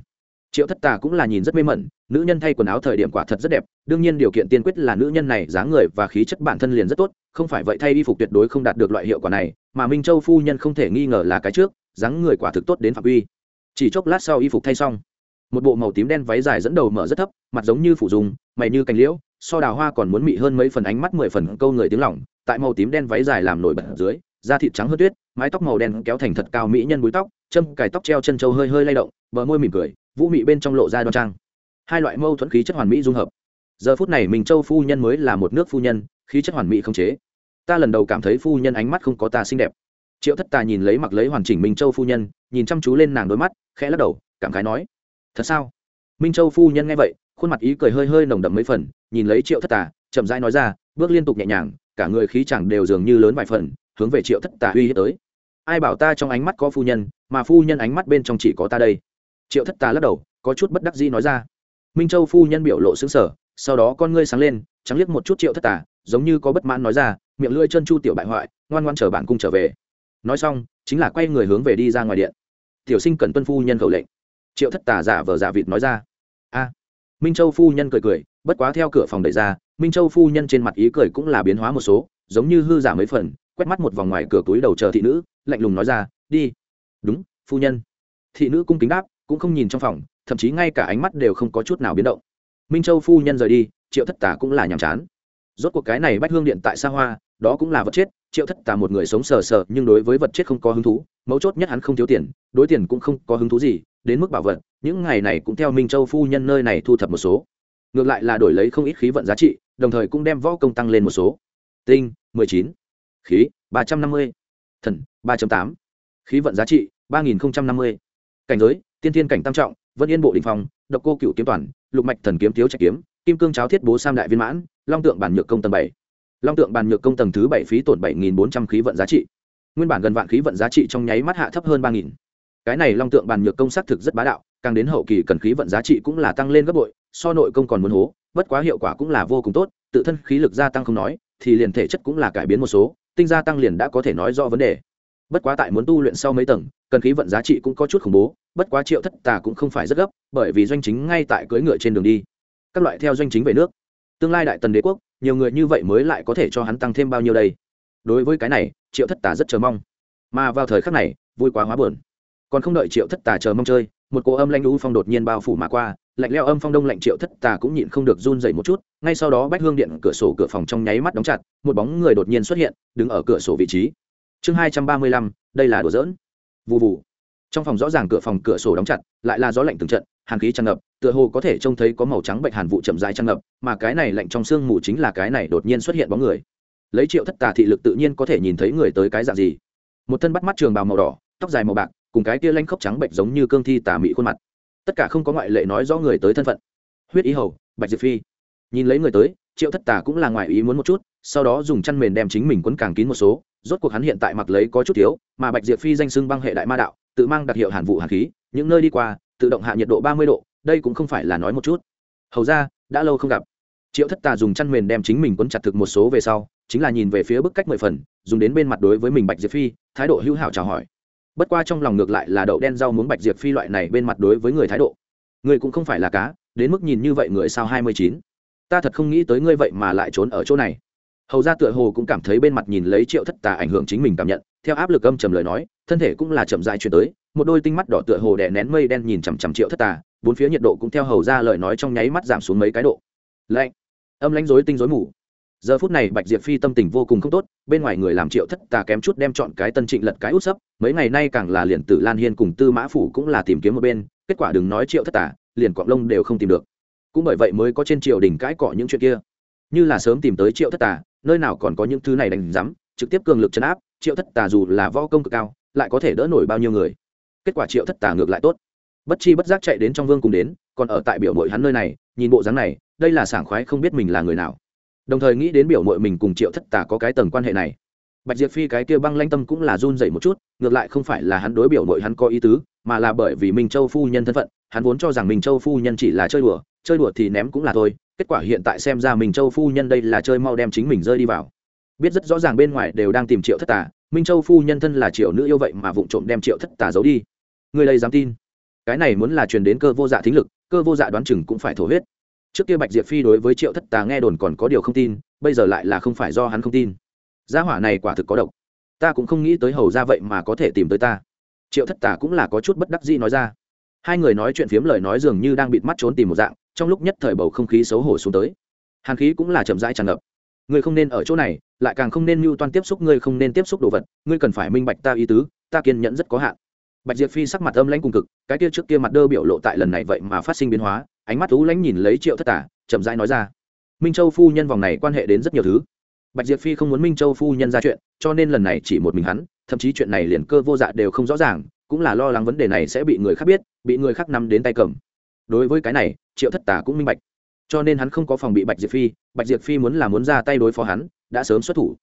triệu thất tà cũng là nhìn rất mê mẩn, nữ nhân thay quần áo thời điểm quả thật rất đẹp, đương nhiên điều kiện tiên quyết là nữ nhân này dáng người và khí chất bản thân liền rất tốt, không phải vậy thay y phục tuyệt đối không đạt được loại hiệu quả này, mà minh châu phu nhân không thể nghi ngờ là cái trước, dáng người quả thực tốt đến phạm uy chỉ chốc lát sau y phục thay xong, một bộ màu tím đen váy dài dẫn đầu mở rất thấp, mặt giống như phủ dùng, mày như cành liễu, so đào hoa còn muốn mị hơn mấy phần ánh mắt mười phần câu người tiếng lỏng, tại màu tím đen váy dài làm nổi bật dưới, da thịt trắng hơn tuyết, mái tóc màu đen kéo thành thật cao mỹ nhân búi tóc, châm cài tóc treo chân trâu hơi hơi lay động, bờ môi mỉm cười vũ mị bên trong lộ ra đoan trang. Hai loại mâu thuẫn khí chất hoàn mỹ dung hợp. Giờ phút này mình châu phu nhân mới là một nước phu nhân, khí chất hoàn mỹ không chế. Ta lần đầu cảm thấy phu nhân ánh mắt không có ta xinh đẹp. Triệu thất tà nhìn lấy mặc lấy hoàn chỉnh minh châu phu nhân, nhìn chăm chú lên nàng đôi mắt, khẽ lắc đầu, cảm khái nói, thật sao? Minh châu phu nhân nghe vậy, khuôn mặt ý cười hơi hơi nồng đậm mấy phần, nhìn lấy triệu thất tà, chậm rãi nói ra, bước liên tục nhẹ nhàng, cả người khí chẳng đều dường như lớn vài phần, hướng về triệu thất tà uy hiếp tới. Ai bảo ta trong ánh mắt có phu nhân, mà phu nhân ánh mắt bên trong chỉ có ta đây? Triệu thất tà lắc đầu, có chút bất đắc dĩ nói ra. Minh châu phu nhân biểu lộ xứng sở sau đó con ngươi sáng lên, trắng liếc một chút triệu thất tà, giống như có bất mãn nói ra, miệng lưỡi chân chu tiểu bại hoại, ngoan ngoan chờ bản cung trở về. Nói xong, chính là quay người hướng về đi ra ngoài điện. Tiểu sinh cần tuân phu nhân khẩu lệnh. Triệu thất tà giả vờ giả vịt nói ra. A. Minh châu phu nhân cười cười, bất quá theo cửa phòng đẩy ra, minh châu phu nhân trên mặt ý cười cũng là biến hóa một số, giống như hư giả mấy phần, quét mắt một vòng ngoài cửa túi đầu chờ thị nữ, lạnh lùng nói ra, đi. Đúng, phu nhân. Thị nữ cung kính đáp cũng không nhìn trong phòng, thậm chí ngay cả ánh mắt đều không có chút nào biến động. Minh châu phu nhân rời đi, triệu thất tà cũng là nhàm chán. Rốt cuộc cái này bách hương điện tại xa hoa, đó cũng là vật chết, triệu thất tà một người sống sờ sờ, nhưng đối với vật chết không có hứng thú, mấu chốt nhất hắn không thiếu tiền, đối tiền cũng không có hứng thú gì, đến mức bảo vật, những ngày này cũng theo minh châu phu nhân nơi này thu thập một số. Ngược lại là đổi lấy không ít khí vận giá trị, đồng thời cũng đem võ công tăng lên một số. Tinh, mười chín. Khí, ba trăm năm mươi. Thần, ba tám. Khí vận giá trị, ba nghìn năm mươi. Cảnh giới tiên thiên cảnh tam trọng, vân yên bộ đình phong, độc cô cựu kiếm toàn, lục mạch thần kiếm thiếu trạch kiếm, kim cương cháo thiết bố sam đại viên mãn, long tượng bản nhược công tầng bảy. Long tượng bàn nhược công tầng thứ bảy phí tổn bảy nghìn bốn trăm khí vận giá trị. Nguyên bản gần vạn khí vận giá trị trong nháy mắt hạ thấp hơn ba nghìn. Cái này long tượng bàn nhược công xác thực rất bá đạo, càng đến hậu kỳ cần khí vận giá trị cũng là tăng lên gấp bội, so nội công còn muốn hố, bất quá hiệu quả cũng là vô cùng tốt, tự thân khí lực gia tăng không nói, thì liền thể chất cũng là cải biến một số, tinh gia tăng liền đã có thể nói rõ vấn đề. Bất quá tại muốn tu luyện sau mấy tầng, cần khí vận giá trị cũng có chút khủng bố bất quá triệu thất tà cũng không phải rất gấp, bởi vì doanh chính ngay tại cưỡi ngựa trên đường đi. Các loại theo doanh chính về nước. Tương lai đại tần đế quốc, nhiều người như vậy mới lại có thể cho hắn tăng thêm bao nhiêu đây? Đối với cái này, triệu thất tà rất chờ mong. Mà vào thời khắc này, vui quá hóa buồn. Còn không đợi triệu thất tà chờ mong chơi, một cỗ âm lanh lũ phong đột nhiên bao phủ mà qua, lạnh leo âm phong đông lạnh triệu thất tà cũng nhịn không được run dậy một chút, ngay sau đó bách hương điện cửa sổ cửa phòng trong nháy mắt đóng chặt, một bóng người đột nhiên xuất hiện, đứng ở cửa sổ vị trí. Chương hai trăm ba mươi lăm, đây là đùa dỡn vụ vụ trong phòng rõ ràng cửa phòng cửa sổ đóng chặt, lại là gió lạnh từng trận, hàn khí tràn ngập, tựa hồ có thể trông thấy có màu trắng bệnh hàn vụ chậm dài tràn ngập, mà cái này lạnh trong sương mù chính là cái này đột nhiên xuất hiện bóng người. Lấy triệu thất tà thị lực tự nhiên có thể nhìn thấy người tới cái dạng gì. Một thân bắt mắt trường bào màu đỏ, tóc dài màu bạc, cùng cái kia lanh khốc trắng bệnh giống như cương thi tà mị khuôn mặt. Tất cả không có ngoại lệ nói rõ người tới thân phận. Huyết ý hầu, bạch diệp phi. Nhìn lấy người tới, triệu thất tà cũng là ngoại ý muốn một chút, sau đó dùng chăn mền đem chính mình quấn càng kín một số rốt cuộc hắn hiện tại mặc lấy có chút thiếu, mà bạch diệp phi danh xưng băng hệ đại ma đạo, tự mang đặc hiệu hàn vụ hàn khí, những nơi đi qua, tự động hạ nhiệt độ ba mươi độ, đây cũng không phải là nói một chút. Hầu ra, đã lâu không gặp. Triệu thất tà dùng chăn mền đem chính mình quấn chặt thực một số về sau, chính là nhìn về phía bức cách mười phần, dùng đến bên mặt đối với mình bạch diệp phi, thái độ hữu hảo chào hỏi. Bất qua trong lòng ngược lại là đậu đen rau muốn bạch diệp phi loại này bên mặt đối với người thái độ. Người cũng không phải là cá, đến mức nhìn như vậy người sao hai mươi chín? Ta thật không nghĩ tới ngươi vậy mà lại trốn ở chỗ này hầu ra tựa hồ cũng cảm thấy bên mặt nhìn lấy triệu thất tà ảnh hưởng chính mình cảm nhận, theo áp lực âm trầm lời nói, thân thể cũng là chậm dại chuyển tới, một đôi tinh mắt đỏ tựa hồ đè nén mây đen nhìn chằm chằm triệu thất tà, bốn phía nhiệt độ cũng theo hầu ra lời nói trong nháy mắt giảm xuống mấy cái độ. Lạnh. Âm lãnh rối tinh rối mù. Giờ phút này bạch diệp phi tâm tình vô cùng không tốt, bên ngoài người làm triệu thất tà kém chút đem chọn cái tân trịnh lật cái út sấp, mấy ngày nay càng là liền tử lan hiên cùng tư mã phủ cũng là tìm kiếm một bên, kết quả đừng nói triệu thất tà, liền quạng lông đều không tìm được. Cũng bởi vậy mới có trên triều đình cãi cọ những chuyện kia. Như là sớm tìm tới triệu thất tà nơi nào còn có những thứ này đành rắm trực tiếp cường lực chấn áp, triệu thất tà dù là võ công cực cao, lại có thể đỡ nổi bao nhiêu người? Kết quả triệu thất tà ngược lại tốt. Bất chi bất giác chạy đến trong vương cùng đến, còn ở tại biểu mội hắn nơi này, nhìn bộ dáng này, đây là sảng khoái không biết mình là người nào. Đồng thời nghĩ đến biểu mội mình cùng triệu thất tà có cái tầng quan hệ này. Bạch diệp phi cái kia băng lanh tâm cũng là run dậy một chút, ngược lại không phải là hắn đối biểu mội hắn có ý tứ, mà là bởi vì minh châu phu nhân thân phận, hắn vốn cho rằng minh châu phu nhân chỉ là chơi đùa chơi đùa thì ném cũng là thôi kết quả hiện tại xem ra minh châu phu nhân đây là chơi mau đem chính mình rơi đi vào. Biết rất rõ ràng bên ngoài đều đang tìm triệu thất tà, minh châu phu nhân thân là triệu nữ yêu vậy mà vụng trộm đem triệu thất tà giấu đi. Người đây dám tin? Cái này muốn là truyền đến cơ vô dạ thính lực, cơ vô dạ đoán chừng cũng phải thổ huyết. Trước kia bạch diệp phi đối với triệu thất tà nghe đồn còn có điều không tin, bây giờ lại là không phải do hắn không tin. Gia hỏa này quả thực có độc. Ta cũng không nghĩ tới hầu ra vậy mà có thể tìm tới ta. Triệu thất tà cũng là có chút bất đắc dĩ nói ra hai người nói chuyện phiếm lời nói dường như đang bịt mắt trốn tìm một dạng, trong lúc nhất thời bầu không khí xấu hổ xuống tới. Hàn khí cũng là chậm rãi tràn ngập. Ngươi không nên ở chỗ này, lại càng không nên mưu toan tiếp xúc, ngươi không nên tiếp xúc đồ vật, ngươi cần phải minh bạch ta ý tứ, ta kiên nhẫn rất có hạn. Bạch diệp phi sắc mặt âm lãnh cùng cực, cái kia trước kia mặt đơ biểu lộ tại lần này vậy mà phát sinh biến hóa, ánh mắt thú lãnh nhìn lấy triệu thất tả, chậm rãi nói ra. Minh châu phu nhân vòng này quan hệ đến rất nhiều thứ. Bạch diệp phi không muốn minh châu phu nhân ra chuyện, cho nên lần này chỉ một mình hắn, thậm chí chuyện này liền cơ vô dạ đều không rõ ràng cũng là lo lắng vấn đề này sẽ bị người khác biết, bị người khác nắm đến tay cầm. Đối với cái này, triệu thất tả cũng minh bạch. Cho nên hắn không có phòng bị bạch diệp phi, bạch diệp phi muốn là muốn ra tay đối phó hắn, đã sớm xuất thủ.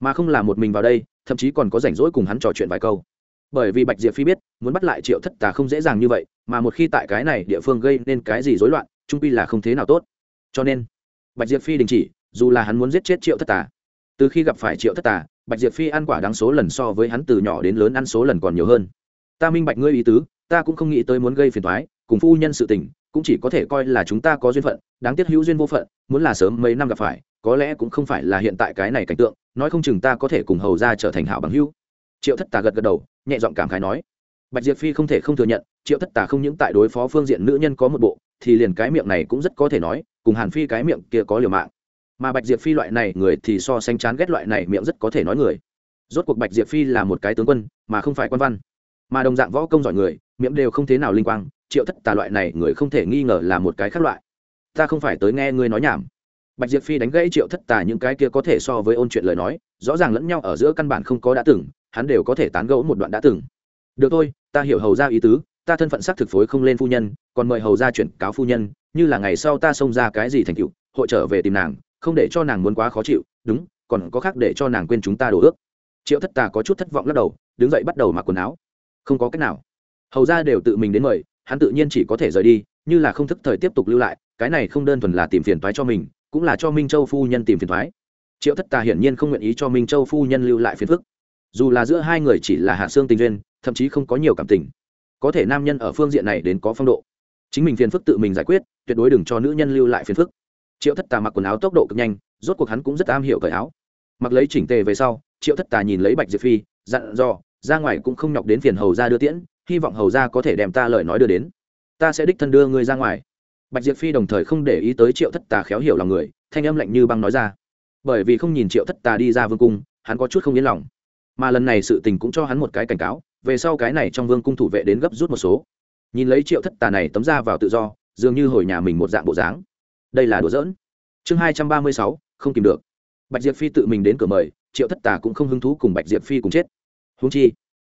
Mà không là một mình vào đây, thậm chí còn có rảnh rỗi cùng hắn trò chuyện vài câu. Bởi vì bạch diệp phi biết, muốn bắt lại triệu thất tà không dễ dàng như vậy, mà một khi tại cái này địa phương gây nên cái gì rối loạn, trung pi là không thế nào tốt. Cho nên, bạch diệp phi đình chỉ, dù là hắn muốn giết chết triệu thất tà, từ khi gặp phải triệu thất tà, bạch diệp phi ăn quả đáng số lần so với hắn từ nhỏ đến lớn ăn số lần còn nhiều hơn ta minh bạch ngươi ý tứ, ta cũng không nghĩ tới muốn gây phiền thoái cùng phu nhân sự tình, cũng chỉ có thể coi là chúng ta có duyên phận, đáng tiếc hữu duyên vô phận, muốn là sớm mấy năm gặp phải, có lẽ cũng không phải là hiện tại cái này cảnh tượng, nói không chừng ta có thể cùng hầu ra trở thành hảo bằng hữu. Triệu thất tà gật gật đầu, nhẹ giọng cảm khái nói. Bạch diệp phi không thể không thừa nhận, triệu thất tà không những tại đối phó phương diện nữ nhân có một bộ, thì liền cái miệng này cũng rất có thể nói, cùng hàn phi cái miệng kia có liều mạng. Mà bạch diệp phi loại này người thì so sánh chán ghét loại này miệng rất có thể nói người. Rốt cuộc bạch diệp phi là một cái tướng quân, mà không phải quan văn mà đồng dạng võ công giỏi người, miệng đều không thế nào linh quang, triệu thất tà loại này người không thể nghi ngờ là một cái khác loại. Ta không phải tới nghe ngươi nói nhảm. Bạch diệp phi đánh gãy triệu thất tà những cái kia có thể so với ôn chuyện lời nói, rõ ràng lẫn nhau ở giữa căn bản không có đã từng, hắn đều có thể tán gẫu một đoạn đã từng. Được thôi, ta hiểu hầu ra ý tứ, ta thân phận xác thực phối không lên phu nhân, còn mời hầu ra chuyển cáo phu nhân, như là ngày sau ta xông ra cái gì thành cựu hội trở về tìm nàng, không để cho nàng muốn quá khó chịu, đúng, còn có khác để cho nàng quên chúng ta đổ ước. Triệu thất tà có chút thất vọng lắc đầu, đứng dậy bắt đầu mặc quần áo không có cách nào. Hầu ra đều tự mình đến mời, hắn tự nhiên chỉ có thể rời đi, như là không thức thời tiếp tục lưu lại, cái này không đơn thuần là tìm phiền toái cho mình, cũng là cho minh châu phu nhân tìm phiền toái. Triệu thất tà hiển nhiên không nguyện ý cho minh châu phu nhân lưu lại phiền phức. Dù là giữa hai người chỉ là hạ xương tình duyên, thậm chí không có nhiều cảm tình, có thể nam nhân ở phương diện này đến có phong độ. Chính mình phiền phức tự mình giải quyết, tuyệt đối đừng cho nữ nhân lưu lại phiền phức. Triệu thất tà mặc quần áo tốc độ cực nhanh, rốt cuộc hắn cũng rất am hiểu cởi áo. Mặc lấy chỉnh tề về sau, triệu thất tà nhìn lấy bạch diệp phi, dặn dò ra ngoài cũng không nhọc đến phiền hầu ra đưa tiễn, hy vọng hầu ra có thể đem ta lời nói đưa đến. Ta sẽ đích thân đưa ngươi ra ngoài. Bạch diệp phi đồng thời không để ý tới triệu thất tà khéo hiểu lòng người, thanh âm lạnh như băng nói ra. Bởi vì không nhìn triệu thất tà đi ra vương cung, hắn có chút không yên lòng. Mà lần này sự tình cũng cho hắn một cái cảnh cáo, về sau cái này trong vương cung thủ vệ đến gấp rút một số. Nhìn lấy triệu thất tà này tấm ra vào tự do, dường như hồi nhà mình một dạng bộ dáng. Đây là đùa giỡn. Chương hai trăm ba mươi sáu, không kìm được. Bạch diệp phi tự mình đến cửa mời, triệu thất tà cũng không hứng thú cùng bạch diệp phi cùng chết húng chi,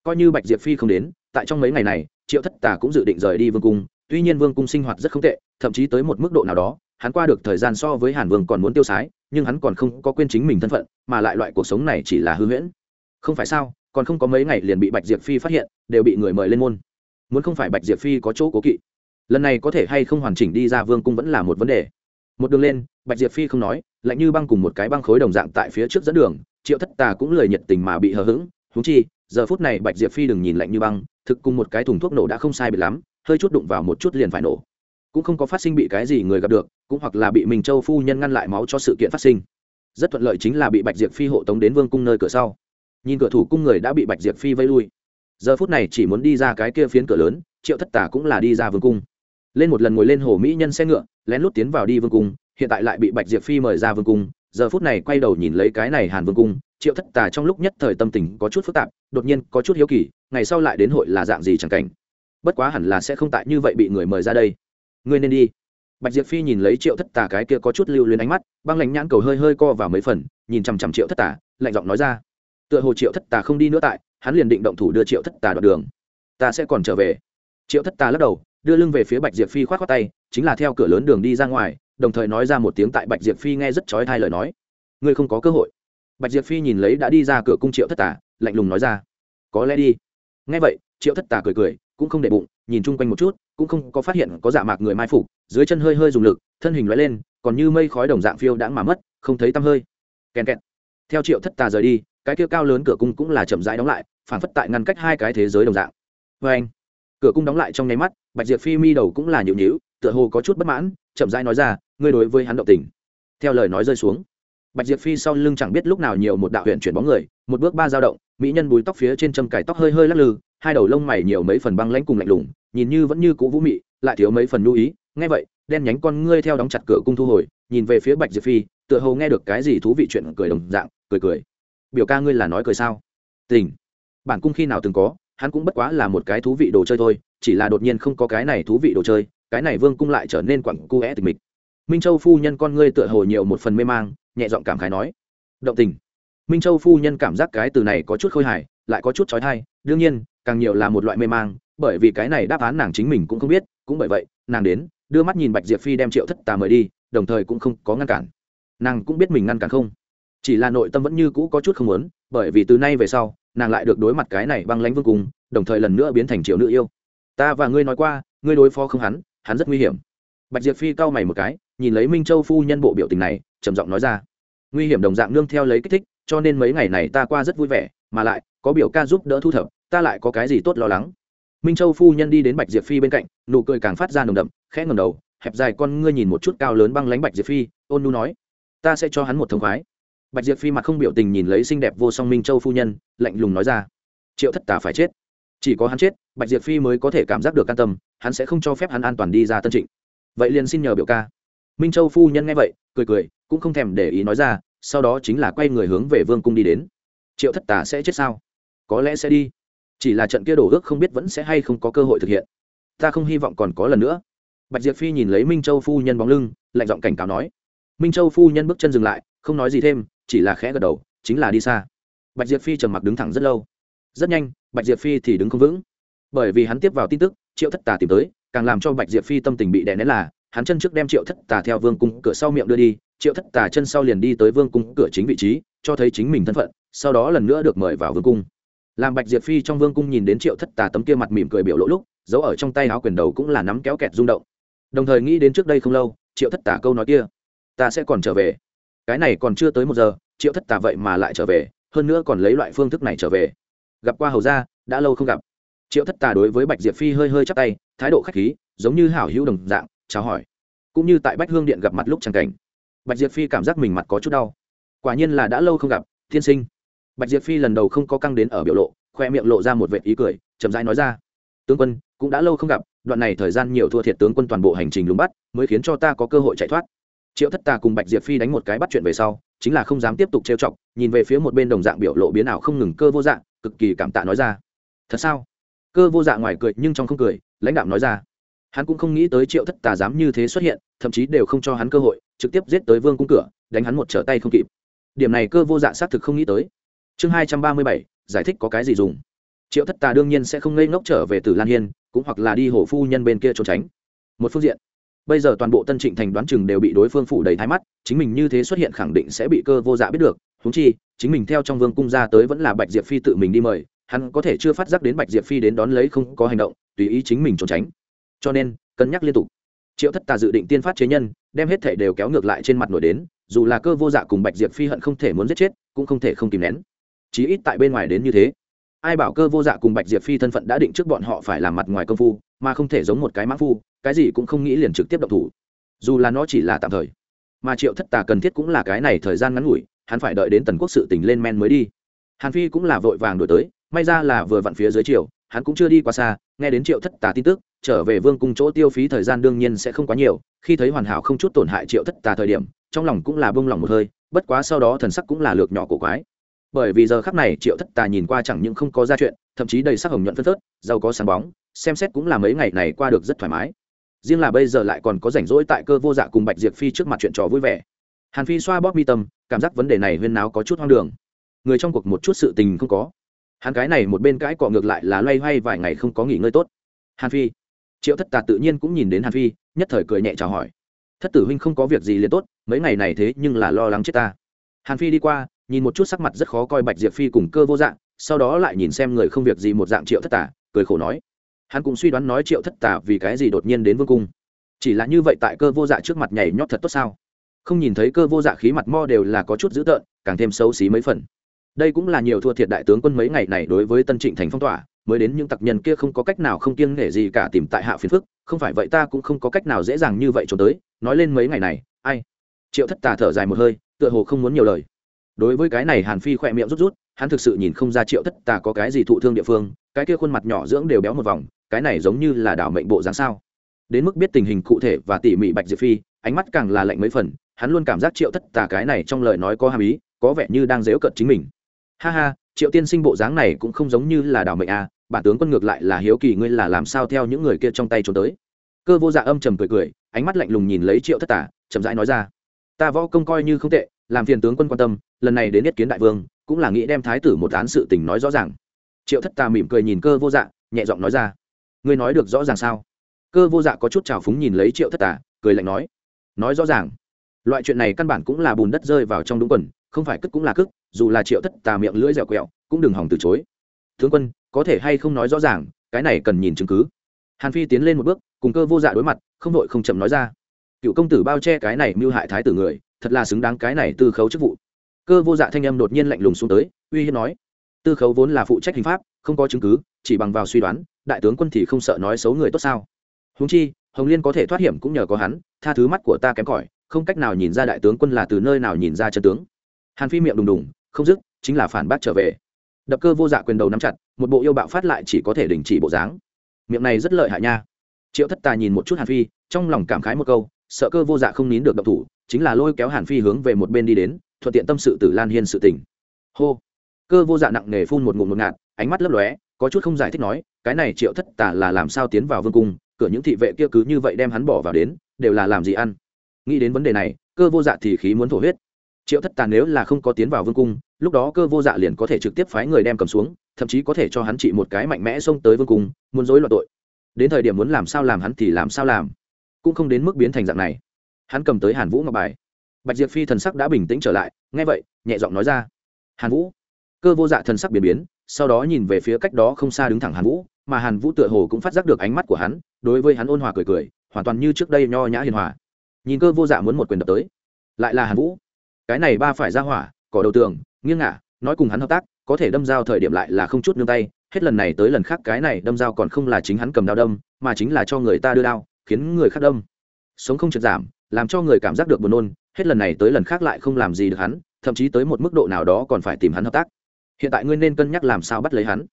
coi như bạch diệp phi không đến, tại trong mấy ngày này, triệu thất tà cũng dự định rời đi vương cung. Tuy nhiên vương cung sinh hoạt rất không tệ, thậm chí tới một mức độ nào đó, hắn qua được thời gian so với hàn vương còn muốn tiêu sái, nhưng hắn còn không có quên chính mình thân phận, mà lại loại cuộc sống này chỉ là hư huyễn. Không phải sao, còn không có mấy ngày liền bị bạch diệp phi phát hiện, đều bị người mời lên môn. Muốn không phải bạch diệp phi có chỗ cố kỵ. Lần này có thể hay không hoàn chỉnh đi ra vương cung vẫn là một vấn đề. Một đường lên, bạch diệp phi không nói, lạnh như băng cùng một cái băng khối đồng dạng tại phía trước dẫn đường, triệu thất tà cũng lời nhiệt tình mà bị hờ hững huống chi, giờ phút này bạch diệp phi đừng nhìn lạnh như băng, thực cùng một cái thùng thuốc nổ đã không sai bị lắm, hơi chút đụng vào một chút liền phải nổ. Cũng không có phát sinh bị cái gì người gặp được, cũng hoặc là bị mình châu phu nhân ngăn lại máu cho sự kiện phát sinh. Rất thuận lợi chính là bị bạch diệp phi hộ tống đến vương cung nơi cửa sau. Nhìn cửa thủ cung người đã bị bạch diệp phi vây lui. Giờ phút này chỉ muốn đi ra cái kia phiến cửa lớn, triệu thất tả cũng là đi ra vương cung. Lên một lần ngồi lên hồ mỹ nhân xe ngựa, lén lút tiến vào đi vương cung, hiện tại lại bị bạch diệp phi mời ra vương cung giờ phút này quay đầu nhìn lấy cái này hàn vương cung, triệu thất tà trong lúc nhất thời tâm tình có chút phức tạp, đột nhiên có chút hiếu kỳ, ngày sau lại đến hội là dạng gì chẳng cảnh. Bất quá hẳn là sẽ không tại như vậy bị người mời ra đây. Ngươi nên đi. Bạch diệp phi nhìn lấy triệu thất tà cái kia có chút lưu luyến ánh mắt, băng lạnh nhãn cầu hơi hơi co vào mấy phần, nhìn chằm chằm triệu thất tà, lạnh giọng nói ra. Tựa hồ triệu thất tà không đi nữa tại, hắn liền định động thủ đưa triệu thất tà đoạn đường. Ta sẽ còn trở về. Triệu thất tà lắc đầu, đưa lưng về phía bạch diệp phi k h o á t tay, chính là theo cửa lớn đường đi ra ngoài đồng thời nói ra một tiếng tại bạch diệp phi nghe rất trói thai lời nói. Ngươi không có cơ hội. Bạch diệp phi nhìn lấy đã đi ra cửa cung triệu thất tà, lạnh lùng nói ra. Có lẽ đi. Ngay vậy, triệu thất tà cười cười, cũng không để bụng, nhìn chung quanh một chút, cũng không có phát hiện có dạ mạc người mai phục, dưới chân hơi hơi dùng lực, thân hình l lên, còn như mây khói đồng dạng phiêu đã mà mất, không thấy tăm hơi. Kèn kẹt. Theo triệu thất tà rời đi, cái kia cao lớn cửa cung cũng là chậm rãi đóng lại phản phất tại ngăn cách hai cái thế giới đồng dạng. Vê anh, cửa cung đóng lại trong nháy mắt, bạch diệp phi mi đầu cũng là nhịu nhịu tựa hồ có chút bất mãn, chậm rãi nói ra ngươi đối với hắn động tình. Theo lời nói rơi xuống, bạch diệp phi sau lưng chẳng biết lúc nào nhiều một đạo huyện chuyển bóng người, một bước ba dao động, mỹ nhân bùi tóc phía trên châm cải tóc hơi hơi lắc lư, hai đầu lông mày nhiều mấy phần băng lãnh cùng lạnh lùng, nhìn như vẫn như cũ vũ mị, lại thiếu mấy phần lưu ý. Nghe vậy, đen nhánh con ngươi theo đóng chặt cửa cung thu hồi, nhìn về phía bạch diệp phi, tựa hồ nghe được cái gì thú vị chuyện cười đồng dạng, cười cười. Biểu ca ngươi là nói cười sao? Tình. Bản cung khi nào từng có, hắn cũng bất quá là một cái thú vị đồ chơi thôi, chỉ là đột nhiên không có cái này thú vị đồ chơi, cái này vương cung lại trở nên quặng cu é tịch mịch minh châu phu nhân con ngươi tựa hồ nhiều một phần mê mang, nhẹ giọng cảm khái nói. Động tình. Minh châu phu nhân cảm giác cái từ này có chút khôi hài, lại có chút trói thai, đương nhiên, càng nhiều là một loại mê mang, bởi vì cái này đáp án nàng chính mình cũng không biết, cũng bởi vậy, nàng đến, đưa mắt nhìn bạch diệp phi đem triệu thất tà mời đi, đồng thời cũng không có ngăn cản. Nàng cũng biết mình ngăn cản không. Chỉ là nội tâm vẫn như cũ có chút không muốn, bởi vì từ nay về sau, nàng lại được đối mặt cái này băng lãnh vương cùng đồng thời lần nữa biến thành triệu nữ yêu. Ta và ngươi nói qua, ngươi đối phó không hắn hắn rất nguy hiểm. Bạch diệp phi cau mày một cái nhìn lấy minh châu phu nhân bộ biểu tình này, trầm giọng nói ra. Nguy hiểm đồng dạng nương theo lấy kích thích, cho nên mấy ngày này ta qua rất vui vẻ, mà lại, có biểu ca giúp đỡ thu thập, ta lại có cái gì tốt lo lắng. Minh châu phu nhân đi đến bạch diệp phi bên cạnh, nụ cười càng phát ra nồng đậm, khẽ ngầm đầu, hẹp dài con ngươi nhìn một chút cao lớn băng lánh bạch diệp phi, ôn nu nói, ta sẽ cho hắn một thông khoái. Bạch diệp phi mặt không biểu tình nhìn lấy xinh đẹp vô song minh châu phu nhân, lạnh lùng nói ra, triệu thất tà phải chết. Chỉ có hắn chết, bạch diệp phi mới có thể cảm giác được can tâm, hắn sẽ không cho phép hắn an toàn đi ra tân trịnh. Vậy liền xin nhờ biểu ca minh châu phu nhân nghe vậy, cười cười, cũng không thèm để ý nói ra, sau đó chính là quay người hướng về vương cung đi đến. Triệu thất tà sẽ chết sao? Có lẽ sẽ đi. Chỉ là trận kia đổ ước không biết vẫn sẽ hay không có cơ hội thực hiện. Ta không hy vọng còn có lần nữa. Bạch diệp phi nhìn lấy minh châu phu nhân bóng lưng, lạnh giọng cảnh cáo nói. Minh châu phu nhân bước chân dừng lại, không nói gì thêm, chỉ là khẽ gật đầu, chính là đi xa. Bạch diệp phi trầm mặc đứng thẳng rất lâu. Rất nhanh, bạch diệp phi thì đứng không vững. Bởi vì hắn tiếp vào tin tức, triệu thất tà tìm tới, càng làm cho bạch diệp phi tâm tình bị đè nén là hắn chân trước đem triệu thất tà theo vương cung cửa sau miệng đưa đi, triệu thất tà chân sau liền đi tới vương cung cửa chính vị trí, cho thấy chính mình thân phận, sau đó lần nữa được mời vào vương cung. Làm bạch diệp phi trong vương cung nhìn đến triệu thất tà tấm kia mặt mỉm cười biểu lỗ lúc, giấu ở trong tay áo quyền đầu cũng là nắm kéo kẹt rung động. Đồng thời nghĩ đến trước đây không lâu, triệu thất tà câu nói kia, ta sẽ còn trở về. Cái này còn chưa tới một giờ, triệu thất tà vậy mà lại trở về, hơn nữa còn lấy loại phương thức này trở về. Gặp qua hầu ra đã lâu không gặp. Triệu thất tà đối với bạch diệp phi hơi hơi chắc tay, thái độ k h á c h khí, giống như hảo hữu đồng dạng chào hỏi. Cũng như tại bách hương điện gặp mặt lúc tràng cảnh. Bạch diệp phi cảm giác mình mặt có chút đau. Quả nhiên là đã lâu không gặp, tiên sinh. Bạch diệp phi lần đầu không có căng đến ở biểu lộ, khoe miệng lộ ra một vệ ý cười, chậm rãi nói ra. Tướng quân, cũng đã lâu không gặp, đoạn này thời gian nhiều thua thiệt tướng quân toàn bộ hành trình lùng bắt, mới khiến cho ta có cơ hội chạy thoát. Triệu thất tà cùng bạch diệp phi đánh một cái bắt chuyện về sau, chính là không dám tiếp tục trêu chọc, nhìn về phía một bên đồng dạng biểu lộ biến ảo không ngừng cơ vô dạng cực kỳ cảm tạ nói ra. Thật sao? Cơ vô dạng ngoài cười nhưng trong không cười, lãnh đạo nói ra hắn cũng không nghĩ tới triệu thất tà dám như thế xuất hiện, thậm chí đều không cho hắn cơ hội, trực tiếp giết tới vương cung cửa, đánh hắn một trở tay không kịp. Điểm này cơ vô dạ xác thực không nghĩ tới. Chương hai trăm ba mươi bảy, giải thích có cái gì dùng. Triệu thất tà đương nhiên sẽ không ngây ngốc trở về từ lan hiên, cũng hoặc là đi hổ phu nhân bên kia trốn tránh. Một phương diện, bây giờ toàn bộ tân trịnh thành đoán chừng đều bị đối phương phủ đầy thái mắt, chính mình như thế xuất hiện khẳng định sẽ bị cơ vô dạ biết được. Húng chi, chính mình theo trong vương cung ra tới vẫn là bạch diệp phi tự mình đi mời, hắn có thể chưa phát giác đến bạch diệp phi đến đón lấy không có hành động, tùy ý chính mình trốn tránh cho nên, cân nhắc liên tục. Triệu thất tà dự định tiên phát chế nhân, đem hết thể đều kéo ngược lại trên mặt nổi đến, dù là cơ vô dạ cùng bạch diệp phi hận không thể muốn giết chết, cũng không thể không kìm nén. Chí ít tại bên ngoài đến như thế. Ai bảo cơ vô dạ cùng bạch diệp phi thân phận đã định trước bọn họ phải làm mặt ngoài công phu, mà không thể giống một cái mã phu, cái gì cũng không nghĩ liền trực tiếp động thủ. Dù là nó chỉ là tạm thời. Mà triệu thất tà cần thiết cũng là cái này thời gian ngắn ngủi, hắn phải đợi đến tần quốc sự tỉnh lên men mới đi. Hàn phi cũng là vội vàng đổi tới, may ra là vừa vặn phía dưới triều, hắn cũng chưa đi qua xa, nghe đến triệu thất tà tin tức trở về vương cung chỗ tiêu phí thời gian đương nhiên sẽ không quá nhiều, khi thấy hoàn hảo không chút tổn hại triệu thất tà thời điểm, trong lòng cũng là bông lòng một hơi, bất quá sau đó thần sắc cũng là lược nhỏ cổ quái. Bởi vì giờ khắc này triệu thất tà nhìn qua chẳng những không có ra chuyện, thậm chí đầy sắc hồng nhuận phân phớt, giàu có sáng bóng, xem xét cũng là mấy ngày này qua được rất thoải mái. Riêng là bây giờ lại còn có rảnh rỗi tại cơ vô dạ cùng bạch diệp phi trước mặt chuyện trò vui vẻ. Hàn phi xoa bóp mi tâm, cảm giác vấn đề này huyên náo có chút hoang đường. Người trong cuộc một chút sự tình không có. Hắn cái này một bên cãi cọ ngược lại là loay hoay vài ngày không có nghỉ ngơi tốt. Hàn phi triệu thất tà tự nhiên cũng nhìn đến hàn phi, nhất thời cười nhẹ chào hỏi. Thất tử huynh không có việc gì liền tốt, mấy ngày này thế nhưng là lo lắng chết ta. Hàn phi đi qua, nhìn một chút sắc mặt rất khó coi bạch diệp phi cùng cơ vô dạng, sau đó lại nhìn xem người không việc gì một dạng triệu thất tà, cười khổ nói. Hắn cũng suy đoán nói triệu thất tà vì cái gì đột nhiên đến vương cung. Chỉ là như vậy tại cơ vô dạ trước mặt nhảy nhót thật tốt sao? Không nhìn thấy cơ vô dạ khí mặt mo đều là có chút dữ tợn, càng thêm xấu xí mấy phần. Đây cũng là nhiều thua thiệt đại tướng quân mấy ngày này đối với tân trịnh thành phong tỏa mới đến những tặc nhân kia không có cách nào không kiêng nể gì cả tìm tại hạ phiền phức, không phải vậy ta cũng không có cách nào dễ dàng như vậy trốn tới, nói lên mấy ngày này, ai? Triệu thất tà thở dài một hơi, tựa hồ không muốn nhiều lời. Đối với cái này hàn phi khỏe miệng rút rút, hắn thực sự nhìn không ra triệu thất tà có cái gì thụ thương địa phương, cái kia khuôn mặt nhỏ dưỡng đều béo một vòng, cái này giống như là đảo mệnh bộ dáng sao? Đến mức biết tình hình cụ thể và tỉ mỉ bạch diệp phi, ánh mắt càng là lạnh mấy phần, hắn luôn cảm giác triệu thất tà cái này trong lời nói có hàm ý, có vẻ như đang dễu cận chính mình. Ha ha, triệu tiên sinh bộ dáng này cũng không giống như là đảo mệnh à bản tướng quân ngược lại là hiếu kỳ ngươi là làm sao theo những người kia trong tay trốn tới. Cơ vô dạ âm trầm cười cười, ánh mắt lạnh lùng nhìn lấy triệu thất tả, chậm rãi nói ra. Ta võ công coi như không tệ, làm phiền tướng quân quan tâm, lần này đến nhất kiến đại vương, cũng là nghĩ đem thái tử một án sự tình nói rõ ràng. Triệu thất tà mỉm cười nhìn cơ vô dạ nhẹ giọng nói ra. Ngươi nói được rõ ràng sao? Cơ vô dạ có chút trào phúng nhìn lấy triệu thất tà cười lạnh nói. Nói rõ ràng. Loại chuyện này căn bản cũng là bùn đất rơi vào trong đúng quần, không phải cất cũng là cức dù là triệu thất tà miệng lưỡi dẻo quẹo, cũng đừng hỏng từ chối tướng quân, có thể hay không nói rõ ràng, cái này cần nhìn chứng cứ. Hàn phi tiến lên một bước, cùng cơ vô dạ đối mặt, không đội không chậm nói ra. Cựu công tử bao che cái này mưu hại thái tử người, thật là xứng đáng cái này tư khấu chức vụ. Cơ vô dạ thanh âm đột nhiên lạnh lùng xuống tới, uy hiếp nói, tư khấu vốn là phụ trách hình pháp, không có chứng cứ, chỉ bằng vào suy đoán, đại tướng quân thì không sợ nói xấu người tốt sao. Húng chi, hồng liên có thể thoát hiểm cũng nhờ có hắn, tha thứ mắt của ta kém cỏi, không cách nào nhìn ra đại tướng quân là từ nơi nào nhìn ra chân tướng. Hàn phi miệng đùng đùng, không dứt, chính là phản bác trở về đập cơ vô dạ quyền đầu nắm chặt, một bộ yêu bạo phát lại chỉ có thể đình chỉ bộ dáng. Miệng này rất lợi hại nha. Triệu thất tà nhìn một chút hàn phi, trong lòng cảm khái một câu, sợ cơ vô dạ không nín được độc thủ, chính là lôi kéo hàn phi hướng về một bên đi đến, thuận tiện tâm sự tử lan hiên sự tình. Hô. Cơ vô dạ nặng nề phun một ngụm một ngạt, ánh mắt lấp lóe, có chút không giải thích nói, cái này triệu thất tà là làm sao tiến vào vương cung, cửa những thị vệ kia cứ như vậy đem hắn bỏ vào đến, đều là làm gì ăn? Nghĩ đến vấn đề này, cơ vô dạ thì khí muốn thổ huyết triệu thất tàn nếu là không có tiến vào vương cung, lúc đó cơ vô dạ liền có thể trực tiếp phái người đem cầm xuống, thậm chí có thể cho hắn trị một cái mạnh mẽ xông tới vương cung, muốn dối loạn tội. Đến thời điểm muốn làm sao làm hắn thì làm sao làm. Cũng không đến mức biến thành dạng này. Hắn cầm tới hàn vũ ngọc bài. Bạch diệp phi thần sắc đã bình tĩnh trở lại, nghe vậy, nhẹ giọng nói ra, hàn vũ. Cơ vô dạ thần sắc biến biến, sau đó nhìn về phía cách đó không xa đứng thẳng hàn vũ, mà hàn vũ tựa hồ cũng phát giác được ánh mắt của hắn, đối với hắn ôn hòa cười cười, hoàn toàn như trước đây nho nhã hiền hòa. Nhìn cơ vô dạ muốn một quyền đập tới, lại là hàn vũ cái này ba phải ra hỏa, cỏ đầu tường, nghiêng ngả, nói cùng hắn hợp tác, có thể đâm dao thời điểm lại là không chút nương tay, hết lần này tới lần khác cái này đâm dao còn không là chính hắn cầm đao đâm, mà chính là cho người ta đưa đao, khiến người khác đâm. Sống không trượt giảm, làm cho người cảm giác được buồn nôn, hết lần này tới lần khác lại không làm gì được hắn, thậm chí tới một mức độ nào đó còn phải tìm hắn hợp tác. Hiện tại ngươi nên cân nhắc làm sao bắt lấy hắn.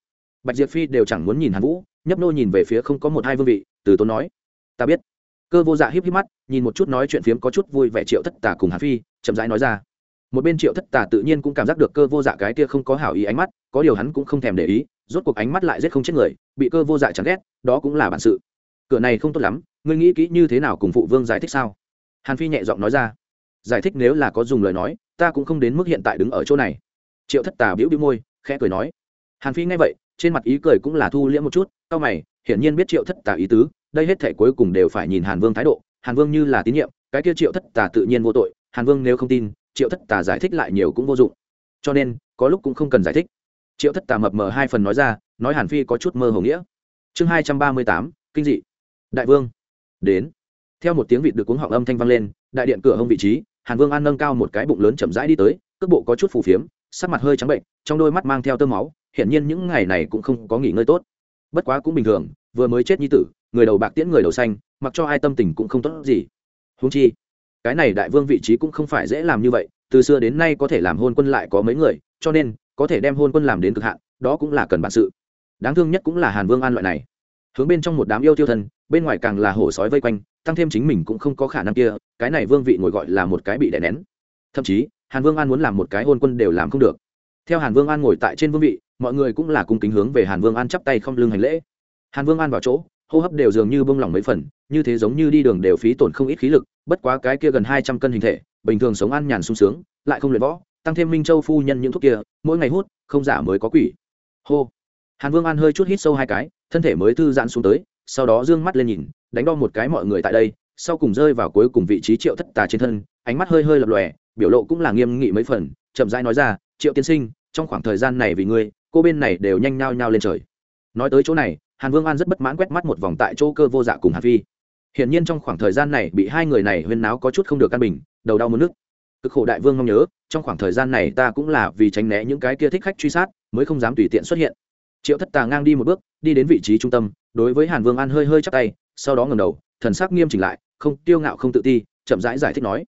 Bạch diệp phi đều chẳng muốn nhìn hắn vũ, nhấp nô nhìn về phía không có một hai vương vị, từ tốn nói, ta biết. Cơ vô dạ híp híp mắt, nhìn một chút nói chuyện phiếm có chút vui vẻ triệu thất tả cùng hàn phi, chậm rãi nói ra một bên triệu thất tà tự nhiên cũng cảm giác được cơ vô dạ cái kia không có hảo ý ánh mắt, có điều hắn cũng không thèm để ý, rốt cuộc ánh mắt lại rất không chết người, bị cơ vô dạ chẳng ghét, đó cũng là bản sự. Cửa này không tốt lắm, ngươi nghĩ kỹ như thế nào cùng phụ vương giải thích sao? Hàn phi nhẹ giọng nói ra. Giải thích nếu là có dùng lời nói, ta cũng không đến mức hiện tại đứng ở chỗ này. Triệu thất tà biểu biểu môi, khẽ cười nói. Hàn phi nghe vậy, trên mặt ý cười cũng là thu liễm một chút cao mày, hiển nhiên biết triệu thất tà ý tứ, đây hết thể cuối cùng đều phải nhìn hàn vương thái độ, hàn vương như là tín nhiệm, cái kia triệu thất tà tự nhiên vô tội, hàn vương nếu không tin triệu thất tà giải thích lại nhiều cũng vô dụng. Cho nên, có lúc cũng không cần giải thích. Triệu thất tà mập mờ hai phần nói ra, nói hàn phi có chút mơ hồ nghĩa. Chương hai trăm ba mươi tám, kinh dị. Đại vương. Đến. Theo một tiếng vịt được cuống họng âm thanh vang lên, đại điện cửa hông vị trí, hàn vương an nâng cao một cái bụng lớn chậm rãi đi tới, cước bộ có chút phù phiếm, sắc mặt hơi trắng bệnh, trong đôi mắt mang theo tơ máu, hiển nhiên những ngày này cũng không có nghỉ ngơi tốt. Bất quá cũng bình thường, vừa mới chết như tử, người đầu bạc tiễn người đầu xanh, mặc cho ai tâm tình cũng không tốt gì. Húng chi cái này đại vương vị trí cũng không phải dễ làm như vậy, từ xưa đến nay có thể làm hôn quân lại có mấy người, cho nên, có thể đem hôn quân làm đến cực hạn, đó cũng là cần bản sự. Đáng thương nhất cũng là hàn vương an loại này. Hướng bên trong một đám yêu tiêu thân, bên ngoài càng là hổ sói vây quanh, tăng thêm chính mình cũng không có khả năng kia, cái này vương vị ngồi gọi là một cái bị đè nén. Thậm chí, hàn vương an muốn làm một cái hôn quân đều làm không được. Theo hàn vương an ngồi tại trên vương vị, mọi người cũng là cung kính hướng về hàn vương an chắp tay không lưng hành lễ. Hàn vương an vào chỗ hô hấp đều dường như bông lỏng mấy phần, như thế giống như đi đường đều phí tổn không ít khí lực, bất quá cái kia gần hai trăm cân hình thể, bình thường sống ăn nhàn sung sướng, lại không luyện võ, tăng thêm minh châu phu nhân những thuốc kia, mỗi ngày hút, không giả mới có quỷ. Hô. Hàn vương an hơi chút hít sâu hai cái, thân thể mới thư giãn xuống tới, sau đó d ư ơ n g mắt lên nhìn, đánh đo một cái mọi người tại đây, sau cùng rơi vào cuối cùng vị trí triệu thất tà trên thân, ánh mắt hơi hơi lập lòe, biểu lộ cũng là nghiêm nghị mấy phần, chậm rãi nói ra, triệu tiên sinh, trong khoảng thời gian này vì ngươi, cô bên này đều nhanh nhao nhao lên trời. Nói tới chỗ này hàn vương an rất bất mãn quét mắt một vòng tại chỗ cơ vô dạ cùng hàn phi. Hiển nhiên trong khoảng thời gian này bị hai người này huyên náo có chút không được căn bình đầu đau muốn nước cực khổ đại vương mong nhớ trong khoảng thời gian này ta cũng là vì tránh né những cái kia thích khách truy sát mới không dám tùy tiện xuất hiện. Triệu thất tà ngang đi một bước đi đến vị trí trung tâm đối với hàn vương an hơi hơi chắc tay sau đó ngầm đầu thần sắc nghiêm chỉnh lại không tiêu ngạo không tự ti chậm rãi giải, giải thích nói.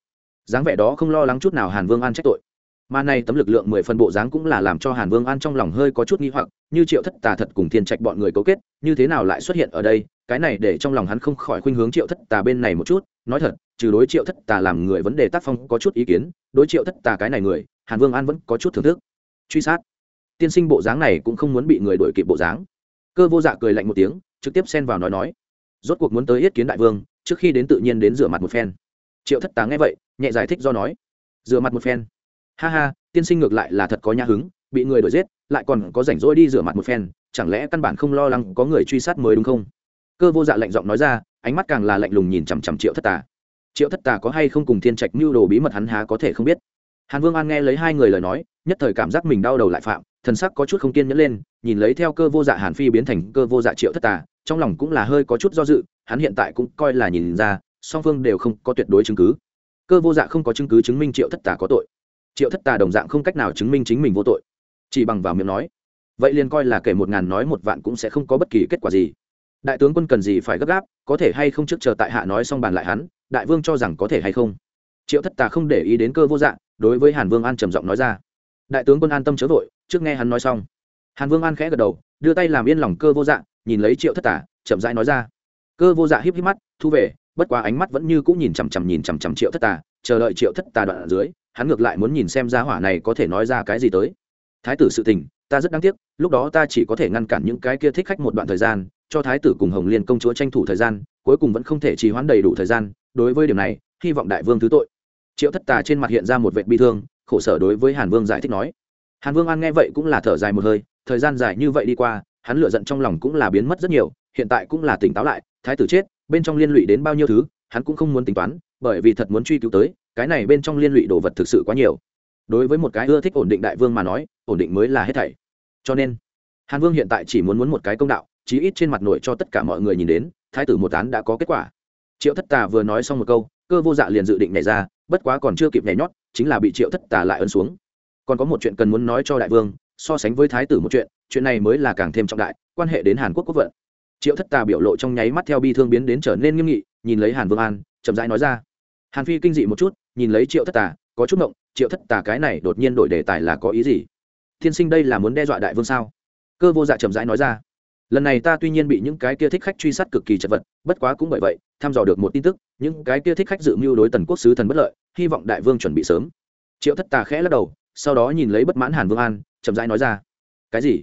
Dáng vẻ đó không lo lắng chút nào hàn vương an trách tội mà này tấm lực lượng mười phần bộ dáng cũng là làm cho hàn vương an trong lòng hơi có chút nghi hoặc, như triệu thất tà thật cùng thiên trạch bọn người cấu kết, như thế nào lại xuất hiện ở đây? Cái này để trong lòng hắn không khỏi khuynh hướng triệu thất tà bên này một chút, nói thật, trừ đối triệu thất tà làm người vấn đề tác phong có chút ý kiến, đối triệu thất tà cái này người, hàn vương an vẫn có chút thưởng thức. Truy sát. Tiên sinh bộ dáng này cũng không muốn bị người đuổi kịp bộ dáng. Cơ vô dạ cười lạnh một tiếng, trực tiếp xen vào nói nói. Rốt cuộc muốn tới yết kiến đại vương, trước khi đến tự nhiên đến rửa mặt một phen. Triệu thất tà nghe vậy, nhẹ giải thích do nói. Rửa mặt một phen ha ha, tiên sinh ngược lại là thật có nhã hứng, bị người đuổi giết, lại còn có rảnh rỗi đi rửa mặt một phen, chẳng lẽ căn bản không lo lắng có người truy sát mới đúng không? Cơ vô dạ lạnh giọng nói ra, ánh mắt càng là lạnh lùng nhìn chằm chằm triệu thất tà. Triệu thất tà có hay không cùng thiên trạch mưu đồ bí mật hắn há có thể không biết? Hàn vương an nghe lấy hai người lời nói, nhất thời cảm giác mình đau đầu lại phạm, thần sắc có chút không kiên nhẫn lên, nhìn lấy theo cơ vô dạ hàn phi biến thành cơ vô dạ triệu thất tà, trong lòng cũng là hơi có chút do dự, hắn hiện tại cũng coi là nhìn ra, song phương đều không có tuyệt đối chứng cứ. Cơ vô dạ không có chứng cứ chứng minh triệu thất tà có tội triệu thất tà đồng dạng không cách nào chứng minh chính mình vô tội. Chỉ bằng vào miệng nói. Vậy liền coi là kể một ngàn nói một vạn cũng sẽ không có bất kỳ kết quả gì. Đại tướng quân cần gì phải gấp gáp, có thể hay không trước chờ tại hạ nói xong bàn lại hắn, đại vương cho rằng có thể hay không? Triệu thất tà không để ý đến cơ vô dạng đối với hàn vương an trầm giọng nói ra. Đại tướng quân an tâm chớ vội, trước nghe hắn nói xong. Hàn vương an khẽ gật đầu, đưa tay làm yên lòng cơ vô dạng nhìn lấy triệu thất tà, chậm rãi nói ra. Cơ vô dạ híp híp mắt, thu về, bất quá ánh mắt vẫn như cũng nhìn chằm chằm nhìn chằm chằm triệu thất tà, chờ đợi triệu thất tà đoạn ở dưới hắn ngược lại muốn nhìn xem gia hỏa này có thể nói ra cái gì tới. Thái tử sự tình, ta rất đáng tiếc, lúc đó ta chỉ có thể ngăn cản những cái kia thích khách một đoạn thời gian, cho thái tử cùng hồng liên công chúa tranh thủ thời gian, cuối cùng vẫn không thể trì hoãn đầy đủ thời gian, đối với điểm này, hy vọng đại vương thứ tội. Triệu thất tà trên mặt hiện ra một vệ bi thương, khổ sở đối với hàn vương giải thích nói. Hàn vương an nghe vậy cũng là thở dài một hơi, thời gian dài như vậy đi qua, hắn lựa giận trong lòng cũng là biến mất rất nhiều, hiện tại cũng là tỉnh táo lại, thái tử chết, bên trong liên lụy đến bao nhiêu thứ, hắn cũng không muốn tính toán, bởi vì thật muốn truy cứu tới cái này bên trong liên lụy đồ vật thực sự quá nhiều. Đối với một cái ưa thích ổn định đại vương mà nói, ổn định mới là hết thảy. Cho nên, hàn vương hiện tại chỉ muốn muốn một cái công đạo, chí ít trên mặt nổi cho tất cả mọi người nhìn đến, thái tử một án đã có kết quả. Triệu thất tà vừa nói xong một câu, cơ vô dạ liền dự định nhảy ra, bất quá còn chưa kịp nhảy nhót, chính là bị triệu thất tà lại ấn xuống. Còn có một chuyện cần muốn nói cho đại vương, so sánh với thái tử một chuyện chuyện này mới là càng thêm trọng đại, quan hệ đến hàn quốc quốc vận. Triệu thất tà biểu lộ trong nháy mắt theo bi thương biến đến trở nên nghiêm nghị, nhìn lấy hàn vương an, chậm rãi nói ra hàn phi kinh dị một chút, nhìn lấy triệu thất tà, có chút mộng triệu thất tà cái này đột nhiên đổi đề tài là có ý gì? Thiên sinh đây là muốn đe dọa đại vương sao? Cơ vô dạ chậm rãi nói ra. Lần này ta tuy nhiên bị những cái kia thích khách truy sát cực kỳ chật vật, bất quá cũng bởi vậy thăm dò được một tin tức, những cái kia thích khách dự mưu đối tần quốc sứ thần bất lợi, hy vọng đại vương chuẩn bị sớm. Triệu thất tà khẽ lắc đầu, sau đó nhìn lấy bất mãn hàn vương an, chậm rãi nói ra. Cái gì?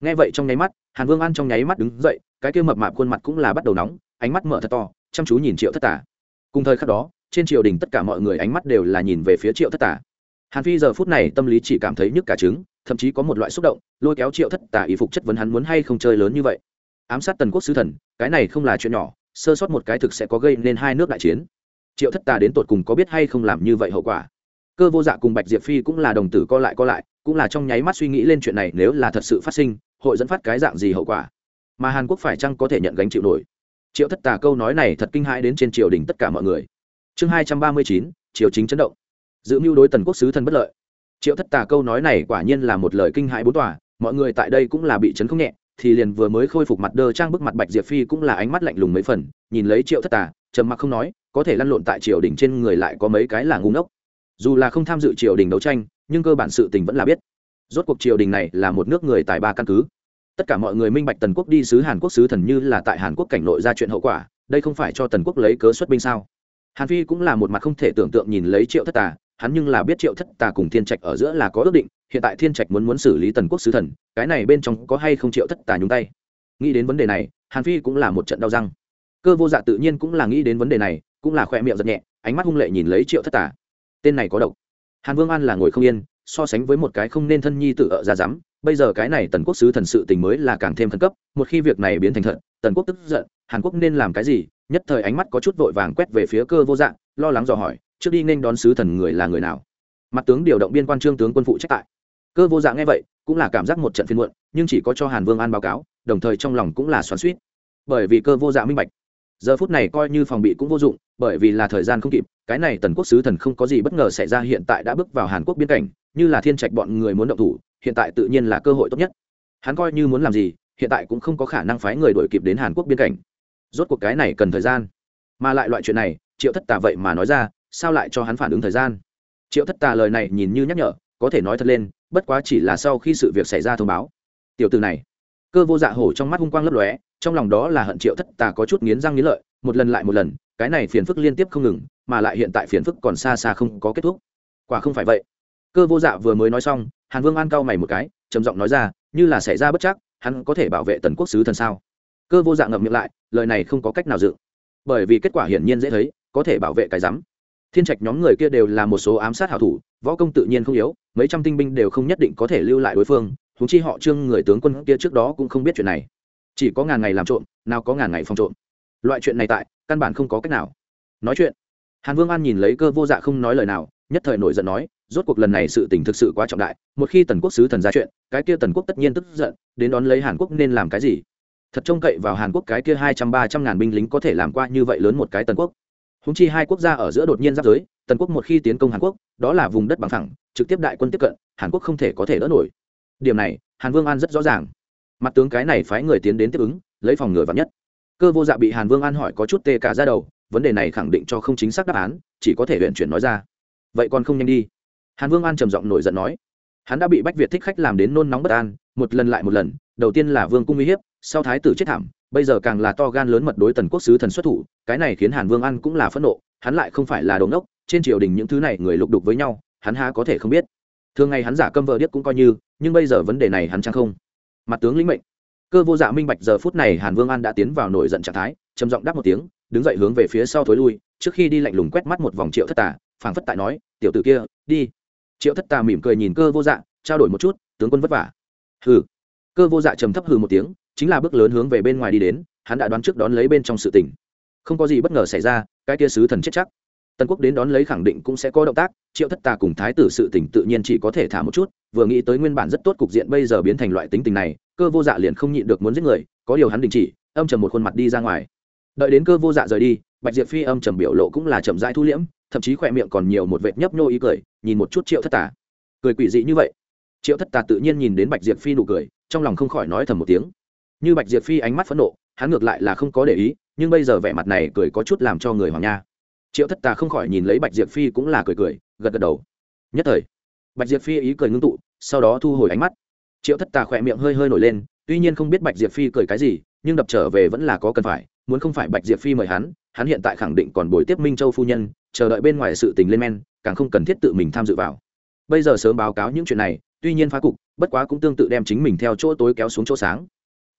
Nghe vậy trong nháy mắt, hàn vương an trong nháy mắt đứng dậy, cái kia mập mạp khuôn mặt cũng là bắt đầu nóng, ánh mắt mở thật to, chăm chú nhìn triệu thất tà. Cùng thời khắc đó trên triều đình tất cả mọi người ánh mắt đều là nhìn về phía triệu thất tả hàn phi giờ phút này tâm lý chỉ cảm thấy nhức cả trứng, thậm chí có một loại xúc động, lôi kéo triệu thất tả y phục chất vấn hắn muốn hay không chơi lớn như vậy. Ám sát tần quốc sứ thần, cái này không là chuyện nhỏ, sơ sót một cái thực sẽ có gây nên hai nước đại chiến. Triệu thất tà đến tột cùng có biết hay không làm như vậy hậu quả? Cơ vô dạ cùng bạch diệp phi cũng là đồng tử co lại co lại, cũng là trong nháy mắt suy nghĩ lên chuyện này nếu là thật sự phát sinh, hội dẫn phát cái dạng gì hậu quả? Mà hàn quốc phải chăng có thể nhận gánh chịu nổi? Triệu thất tà câu nói này thật kinh hãi đến trên triều đình tất cả mọi người chương hai trăm ba mươi chín, triều chính chấn động. Giữ mưu đối tần quốc sứ thân bất lợi. Triệu thất tà câu nói này quả nhiên là một lời kinh hại bốn tòa. Mọi người tại đây cũng là bị chấn không nhẹ, thì liền vừa mới khôi phục mặt đơ trang bức mặt bạch diệp phi cũng là ánh mắt lạnh lùng mấy phần, nhìn lấy triệu thất tà, trầm mặc không nói, có thể lăn lộn tại triều đình trên người lại có mấy cái là ngu ngốc. Dù là không tham dự triều đình đấu tranh, nhưng cơ bản sự tình vẫn là biết. Rốt cuộc triều đình này là một nước người tài ba căn cứ. Tất cả mọi người minh bạch tần quốc đi sứ hàn quốc sứ thần như là tại hàn quốc cảnh nội ra chuyện hậu quả, đây không phải cho tần quốc lấy cớ xuất binh sao? Hàn phi cũng là một mặt không thể tưởng tượng nhìn lấy triệu thất tà, hắn nhưng là biết triệu thất tà cùng thiên trạch ở giữa là có ước định, hiện tại thiên trạch muốn muốn xử lý tần quốc sứ thần, cái này bên trong có hay không triệu thất tà nhúng tay? Nghĩ đến vấn đề này, hàn phi cũng là một trận đau răng. Cơ vô dạ tự nhiên cũng là nghĩ đến vấn đề này, cũng là khoe miệng giật nhẹ, ánh mắt hung lệ nhìn lấy triệu thất tà. Tên này có độc. Hàn vương an là ngồi không yên, so sánh với một cái không nên thân nhi tự ở ra dám, bây giờ cái này tần quốc sứ thần sự tình mới là càng thêm khẩn cấp, một khi việc này biến thành thật, tần quốc tức giận, hàn quốc nên làm cái gì nhất thời ánh mắt có chút vội vàng quét về phía cơ vô dạng, lo lắng dò hỏi, trước đi nên đón sứ thần người là người nào? Mặt tướng điều động biên quan trương tướng quân phụ trách tại. Cơ vô dạng nghe vậy, cũng là cảm giác một trận phiên muộn, nhưng chỉ có cho hàn vương an báo cáo, đồng thời trong lòng cũng là xoắn suýt bởi vì cơ vô dạng minh bạch, giờ phút này coi như phòng bị cũng vô dụng, bởi vì là thời gian không kịp, cái này tần quốc sứ thần không có gì bất ngờ xảy ra, hiện tại đã bước vào hàn quốc biên cảnh, như là thiên trạch bọn người muốn động thủ, hiện tại tự nhiên là cơ hội tốt nhất. Hắn coi như muốn làm gì, hiện tại cũng không có khả năng phái người đuổi kịp đến hàn quốc biên cảnh rốt cuộc cái này cần thời gian. Mà lại loại chuyện này, triệu thất tà vậy mà nói ra, sao lại cho hắn phản ứng thời gian? Triệu thất tà lời này nhìn như nhắc nhở, có thể nói thật lên, bất quá chỉ là sau khi sự việc xảy ra thông báo. Tiểu từ này, cơ vô dạ hổ trong mắt hung quang lấp lóe, trong lòng đó là hận triệu thất tà có chút nghiến răng nghiến lợi, một lần lại một lần, cái này phiền phức liên tiếp không ngừng, mà lại hiện tại phiền phức còn xa xa không có kết thúc. Quả không phải vậy. Cơ vô dạ vừa mới nói xong, hàn vương an cau mày một cái, trầm giọng nói ra, như là xảy ra bất chắc, hắn có thể bảo vệ tần quốc sứ thần sao? Cơ vô dạng ngậm miệng lại, lời này không có cách nào dự. Bởi vì kết quả hiển nhiên dễ thấy, có thể bảo vệ cái rắm. Thiên trạch nhóm người kia đều là một số ám sát hảo thủ, võ công tự nhiên không yếu, mấy trăm tinh binh đều không nhất định có thể lưu lại đối phương húng chi họ trương người tướng quân kia trước đó cũng không biết chuyện này. Chỉ có ngàn ngày làm trộm, nào có ngàn ngày phòng trộm. Loại chuyện này tại, căn bản không có cách nào. Nói chuyện, hàn vương an nhìn lấy cơ vô dạ không nói lời nào, nhất thời nổi giận nói, rốt cuộc lần này sự tình thực sự quá trọng đại, một khi tần quốc sứ thần ra chuyện, cái kia tần quốc tất nhiên tức giận, đến đón lấy hàn quốc nên làm cái gì? Thật trông cậy vào hàn quốc cái kia hai trăm, ba trăm ngàn binh lính có thể làm qua như vậy lớn một cái tần quốc. Húng chi hai quốc gia ở giữa đột nhiên giáp giới, tần quốc một khi tiến công hàn quốc, đó là vùng đất bằng thẳng trực tiếp đại quân tiếp cận, hàn quốc không thể có thể đỡ nổi. Điểm này, hàn vương an rất rõ ràng. Mặt tướng cái này phái người tiến đến tiếp ứng, lấy phòng ngừa vắn nhất. Cơ vô dạ bị hàn vương an hỏi có chút tê cả ra đầu, vấn đề này khẳng định cho không chính xác đáp án, chỉ có thể luyện chuyển nói ra. Vậy còn không nhanh đi. Hàn vương an trầm giọng nổi giận nói. Hắn đã bị bách việt thích khách làm đến nôn nóng bất an, một lần lại một lần, đầu tiên là vương cung uy hiếp sau thái tử chết thảm, bây giờ càng là to gan lớn mật đối tần quốc sứ thần xuất thủ, cái này khiến hàn vương an cũng là phẫn nộ, hắn lại không phải là đồn đốc trên triều đình những thứ này người lục đục với nhau, hắn há có thể không biết. Thường ngày hắn giả câm vợ điếc cũng coi như, nhưng bây giờ vấn đề này hắn chẳng không. Mặt tướng lĩnh mệnh. Cơ vô dạ minh bạch giờ phút này hàn vương an đã tiến vào nổi giận trạng thái, trầm giọng đáp một tiếng, đứng dậy hướng về phía sau thối lui, trước khi đi lạnh lùng quét mắt một vòng triệu thất tà, phảng phất tại nói, tiểu tử kia, đi. Triệu thất tà mỉm cười nhìn cơ vô dạ trao đổi một chút, tướng quân vất vả. Hừ. Cơ vô dạ trầm thấp hừ một tiếng chính là bước lớn hướng về bên ngoài đi đến, hắn đã đoán trước đón lấy bên trong sự tình. Không có gì bất ngờ xảy ra, cái kia sứ thần chết chắc. Tần quốc đến đón lấy khẳng định cũng sẽ có động tác, triệu thất tà cùng thái tử sự tỉnh tự nhiên chỉ có thể thả một chút, vừa nghĩ tới nguyên bản rất tốt cục diện bây giờ biến thành loại tính tình này, cơ vô dạ liền không nhịn được muốn giết người, có điều hắn đình chỉ, âm trầm một khuôn mặt đi ra ngoài. Đợi đến cơ vô dạ rời đi, bạch diệp phi âm trầm biểu lộ cũng là chậm rãi thu liễm, thậm chí khỏe miệng còn nhiều một vệt nhấp nhô ý cười, nhìn một chút triệu thất tà. Cười quỷ dị như vậy. Triệu thất tà tự nhiên nhìn đến bạch diệp phi nụ cười, trong lòng không khỏi nói thầm một tiếng như bạch diệp phi ánh mắt phẫn nộ, hắn ngược lại là không có để ý, nhưng bây giờ vẻ mặt này cười có chút làm cho người hoàng nha. Triệu thất tà không khỏi nhìn lấy bạch diệp phi cũng là cười cười, gật gật đầu. Nhất thời, bạch diệp phi ý cười ngưng tụ, sau đó thu hồi ánh mắt. Triệu thất tà khỏe miệng hơi hơi nổi lên, tuy nhiên không biết bạch diệp phi cười cái gì, nhưng đập trở về vẫn là có cần phải, muốn không phải bạch diệp phi mời hắn hắn hiện tại khẳng định còn bồi tiếp minh châu phu nhân, chờ đợi bên ngoài sự tình lên men, càng không cần thiết tự mình tham dự vào. Bây giờ sớm báo cáo những chuyện này, tuy nhiên phá cục, bất quá cũng tương tự đem chính mình theo chỗ tối kéo xuống chỗ sáng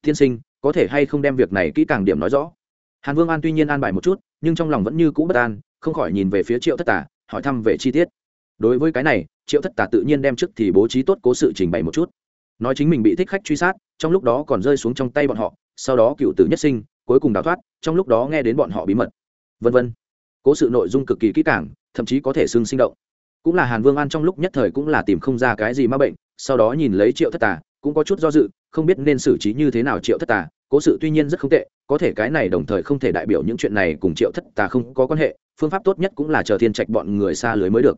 tiên sinh, có thể hay không đem việc này kỹ càng điểm nói rõ? Hàn vương an tuy nhiên an bài một chút, nhưng trong lòng vẫn như cũ bất an, không khỏi nhìn về phía triệu thất tà, hỏi thăm về chi tiết. Đối với cái này, triệu thất tà tự nhiên đem trước thì bố trí tốt cố sự trình bày một chút. Nói chính mình bị thích khách truy sát, trong lúc đó còn rơi xuống trong tay bọn họ, sau đó cựu tử nhất sinh, cuối cùng đào thoát, trong lúc đó nghe đến bọn họ bí mật. Vân vân. Cố sự nội dung cực kỳ kỹ càng, thậm chí có thể xưng sinh động. Cũng là hàn vương an trong lúc nhất thời cũng là tìm không ra cái gì m a bệnh, sau đó nhìn lấy triệu thất tà cũng có chút do dự, không biết nên xử trí như thế nào triệu thất tà. Cố sự tuy nhiên rất không tệ, có thể cái này đồng thời không thể đại biểu những chuyện này cùng triệu thất tà không có quan hệ, phương pháp tốt nhất cũng là chờ thiên trạch bọn người xa lưới mới được.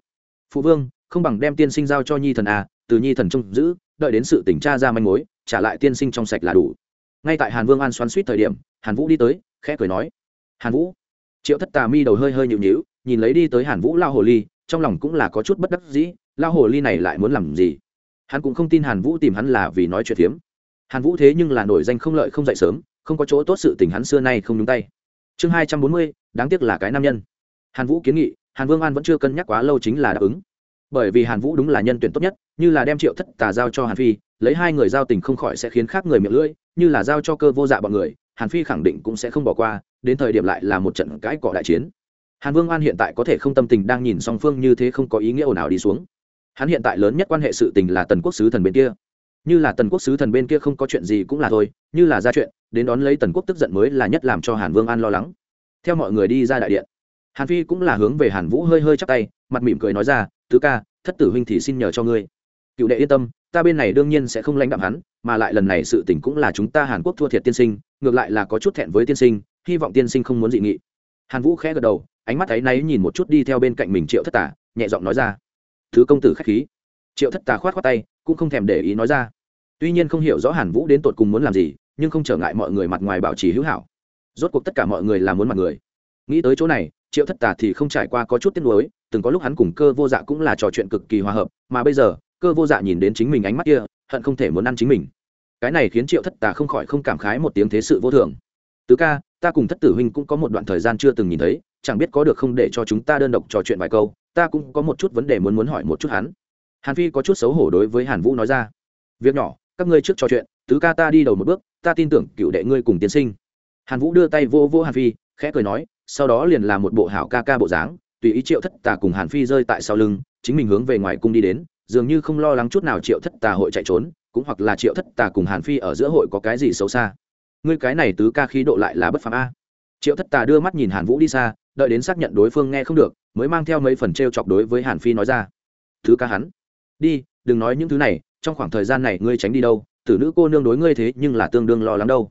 Phụ vương, không bằng đem tiên sinh giao cho nhi thần a từ nhi thần trông giữ, đợi đến sự tỉnh tra ra manh mối, trả lại tiên sinh trong sạch là đủ. Ngay tại hàn vương an xoắn suýt thời điểm, hàn vũ đi tới, khẽ cười nói, hàn vũ. Triệu thất tà mi đầu hơi hơi nhịu nhịu, nhìn lấy đi tới hàn vũ lao hồ ly, trong lòng cũng là có chút bất đắc dĩ, lao hồ ly này lại muốn làm gì? Hắn cũng không tin hàn vũ tìm hắn là vì nói chuyện phiếm hàn vũ thế nhưng là nổi danh không lợi không dậy sớm, không có chỗ tốt sự tình hắn xưa nay không nhúng tay. Chương hai trăm bốn mươi, đáng tiếc là cái nam nhân. Hàn vũ kiến nghị, hàn vương an vẫn chưa cân nhắc quá lâu chính là đáp ứng. Bởi vì hàn vũ đúng là nhân tuyển tốt nhất, như là đem triệu thất tà giao cho hàn phi, lấy hai người giao tình không khỏi sẽ khiến khác người miệng lưỡi, như là giao cho cơ vô dạ bọn người, hàn phi khẳng định cũng sẽ không bỏ qua, đến thời điểm lại là một trận cãi cọ đại chiến. Hàn vương an hiện tại có thể không tâm tình đang nhìn song phương như thế không có ý nghĩa ồn ào đi xuống hắn hiện tại lớn nhất quan hệ sự tình là tần quốc sứ thần bên kia. Như là tần quốc sứ thần bên kia không có chuyện gì cũng là thôi, như là ra chuyện, đến đón lấy tần quốc tức giận mới là nhất làm cho hàn vương an lo lắng. Theo mọi người đi ra đại điện, hàn phi cũng là hướng về hàn vũ hơi hơi chắc tay, mặt mỉm cười nói ra, tứ ca, thất tử huynh thì xin nhờ cho ngươi. Cựu đệ yên tâm, ta bên này đương nhiên sẽ không lãnh đạm hắn, mà lại lần này sự tình cũng là chúng ta hàn quốc thua thiệt tiên sinh, ngược lại là có chút thẹn với tiên sinh, hy vọng tiên sinh không muốn dị nghị. Hàn vũ khẽ gật đầu, ánh mắt ấy náy nhìn một chút đi theo bên cạnh mình triệu thất tả, nhẹ giọng nói ra thứ công tử k h á c h khí. Triệu thất tà khoát khoát tay, cũng không thèm để ý nói ra. Tuy nhiên không hiểu rõ hàn vũ đến tột cùng muốn làm gì, nhưng không trở ngại mọi người mặt ngoài bảo trì hữu hảo. Rốt cuộc tất cả mọi người là muốn mặt người. Nghĩ tới chỗ này, triệu thất tà thì không trải qua có chút tiếc nuối, từng có lúc hắn cùng cơ vô dạ cũng là trò chuyện cực kỳ hòa hợp, mà bây giờ, cơ vô dạ nhìn đến chính mình ánh mắt kia, hận không thể muốn ăn chính mình. Cái này khiến triệu thất tà không khỏi không cảm khái một tiếng thế sự vô thường. Tứ ca, ta cùng thất tử huynh cũng có một đoạn thời gian chưa từng nhìn thấy, chẳng biết có được không để cho chúng ta đơn độc trò chuyện vài câu ta cũng có một chút vấn đề muốn muốn hỏi một chút hắn. Hàn phi có chút xấu hổ đối với hàn vũ nói ra. Việc nhỏ, các ngươi trước trò chuyện, tứ ca ta đi đầu một bước, ta tin tưởng cựu đệ ngươi cùng tiến sinh. Hàn vũ đưa tay vô vô hàn phi, khẽ cười nói, sau đó liền làm một bộ hảo ca ca bộ dáng, tùy ý triệu thất tà cùng hàn phi rơi tại sau lưng, chính mình hướng về ngoài cung đi đến, dường như không lo lắng chút nào triệu thất tà hội chạy trốn, cũng hoặc là triệu thất tà cùng hàn phi ở giữa hội có cái gì xấu xa. Ngươi cái này tứ ca khí độ lại là bất phạm a. Triệu thất tà đưa mắt nhìn hàn vũ đi xa đợi đến xác nhận đối phương nghe không được, mới mang theo mấy phần t r e o chọc đối với hàn phi nói ra. Thứ ca hắn. Đi, đừng nói những thứ này, trong khoảng thời gian này ngươi tránh đi đâu, tử nữ cô nương đối ngươi thế nhưng là tương đương lo lắng đâu.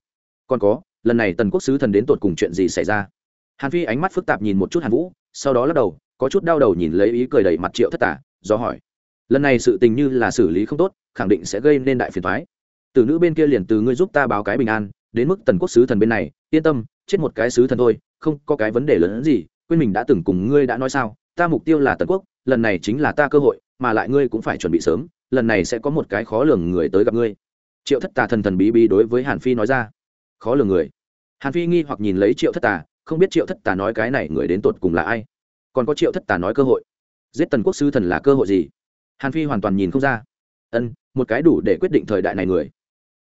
Còn có, lần này tần quốc sứ thần đến tột cùng chuyện gì xảy ra? Hàn phi ánh mắt phức tạp nhìn một chút hàn vũ, sau đó lắc đầu, có chút đau đầu nhìn lấy ý cười đầy mặt triệu thất tả, do hỏi. Lần này sự tình như là xử lý không tốt, khẳng định sẽ gây nên đại phiền thoái từ nữ bên kia liền từ ngươi giúp ta báo cái bình an, đến mức tần quốc sứ thần bên này, yên tâm, chết một cái sứ thần thôi không có cái vấn đề lớn hơn gì, quên mình đã từng cùng ngươi đã nói sao, ta mục tiêu là tần quốc, lần này chính là ta cơ hội, mà lại ngươi cũng phải chuẩn bị sớm, lần này sẽ có một cái khó lường người tới gặp ngươi. Triệu thất tà thần thần bí bí đối với hàn phi nói ra. Khó lường người? Hàn phi nghi hoặc nhìn lấy triệu thất tà, không biết triệu thất tà nói cái này người đến tột cùng là ai. Còn có triệu thất tà nói cơ hội. Giết tần quốc sư thần là cơ hội gì? Hàn phi hoàn toàn nhìn không ra. Ân, một cái đủ để quyết định thời đại này người.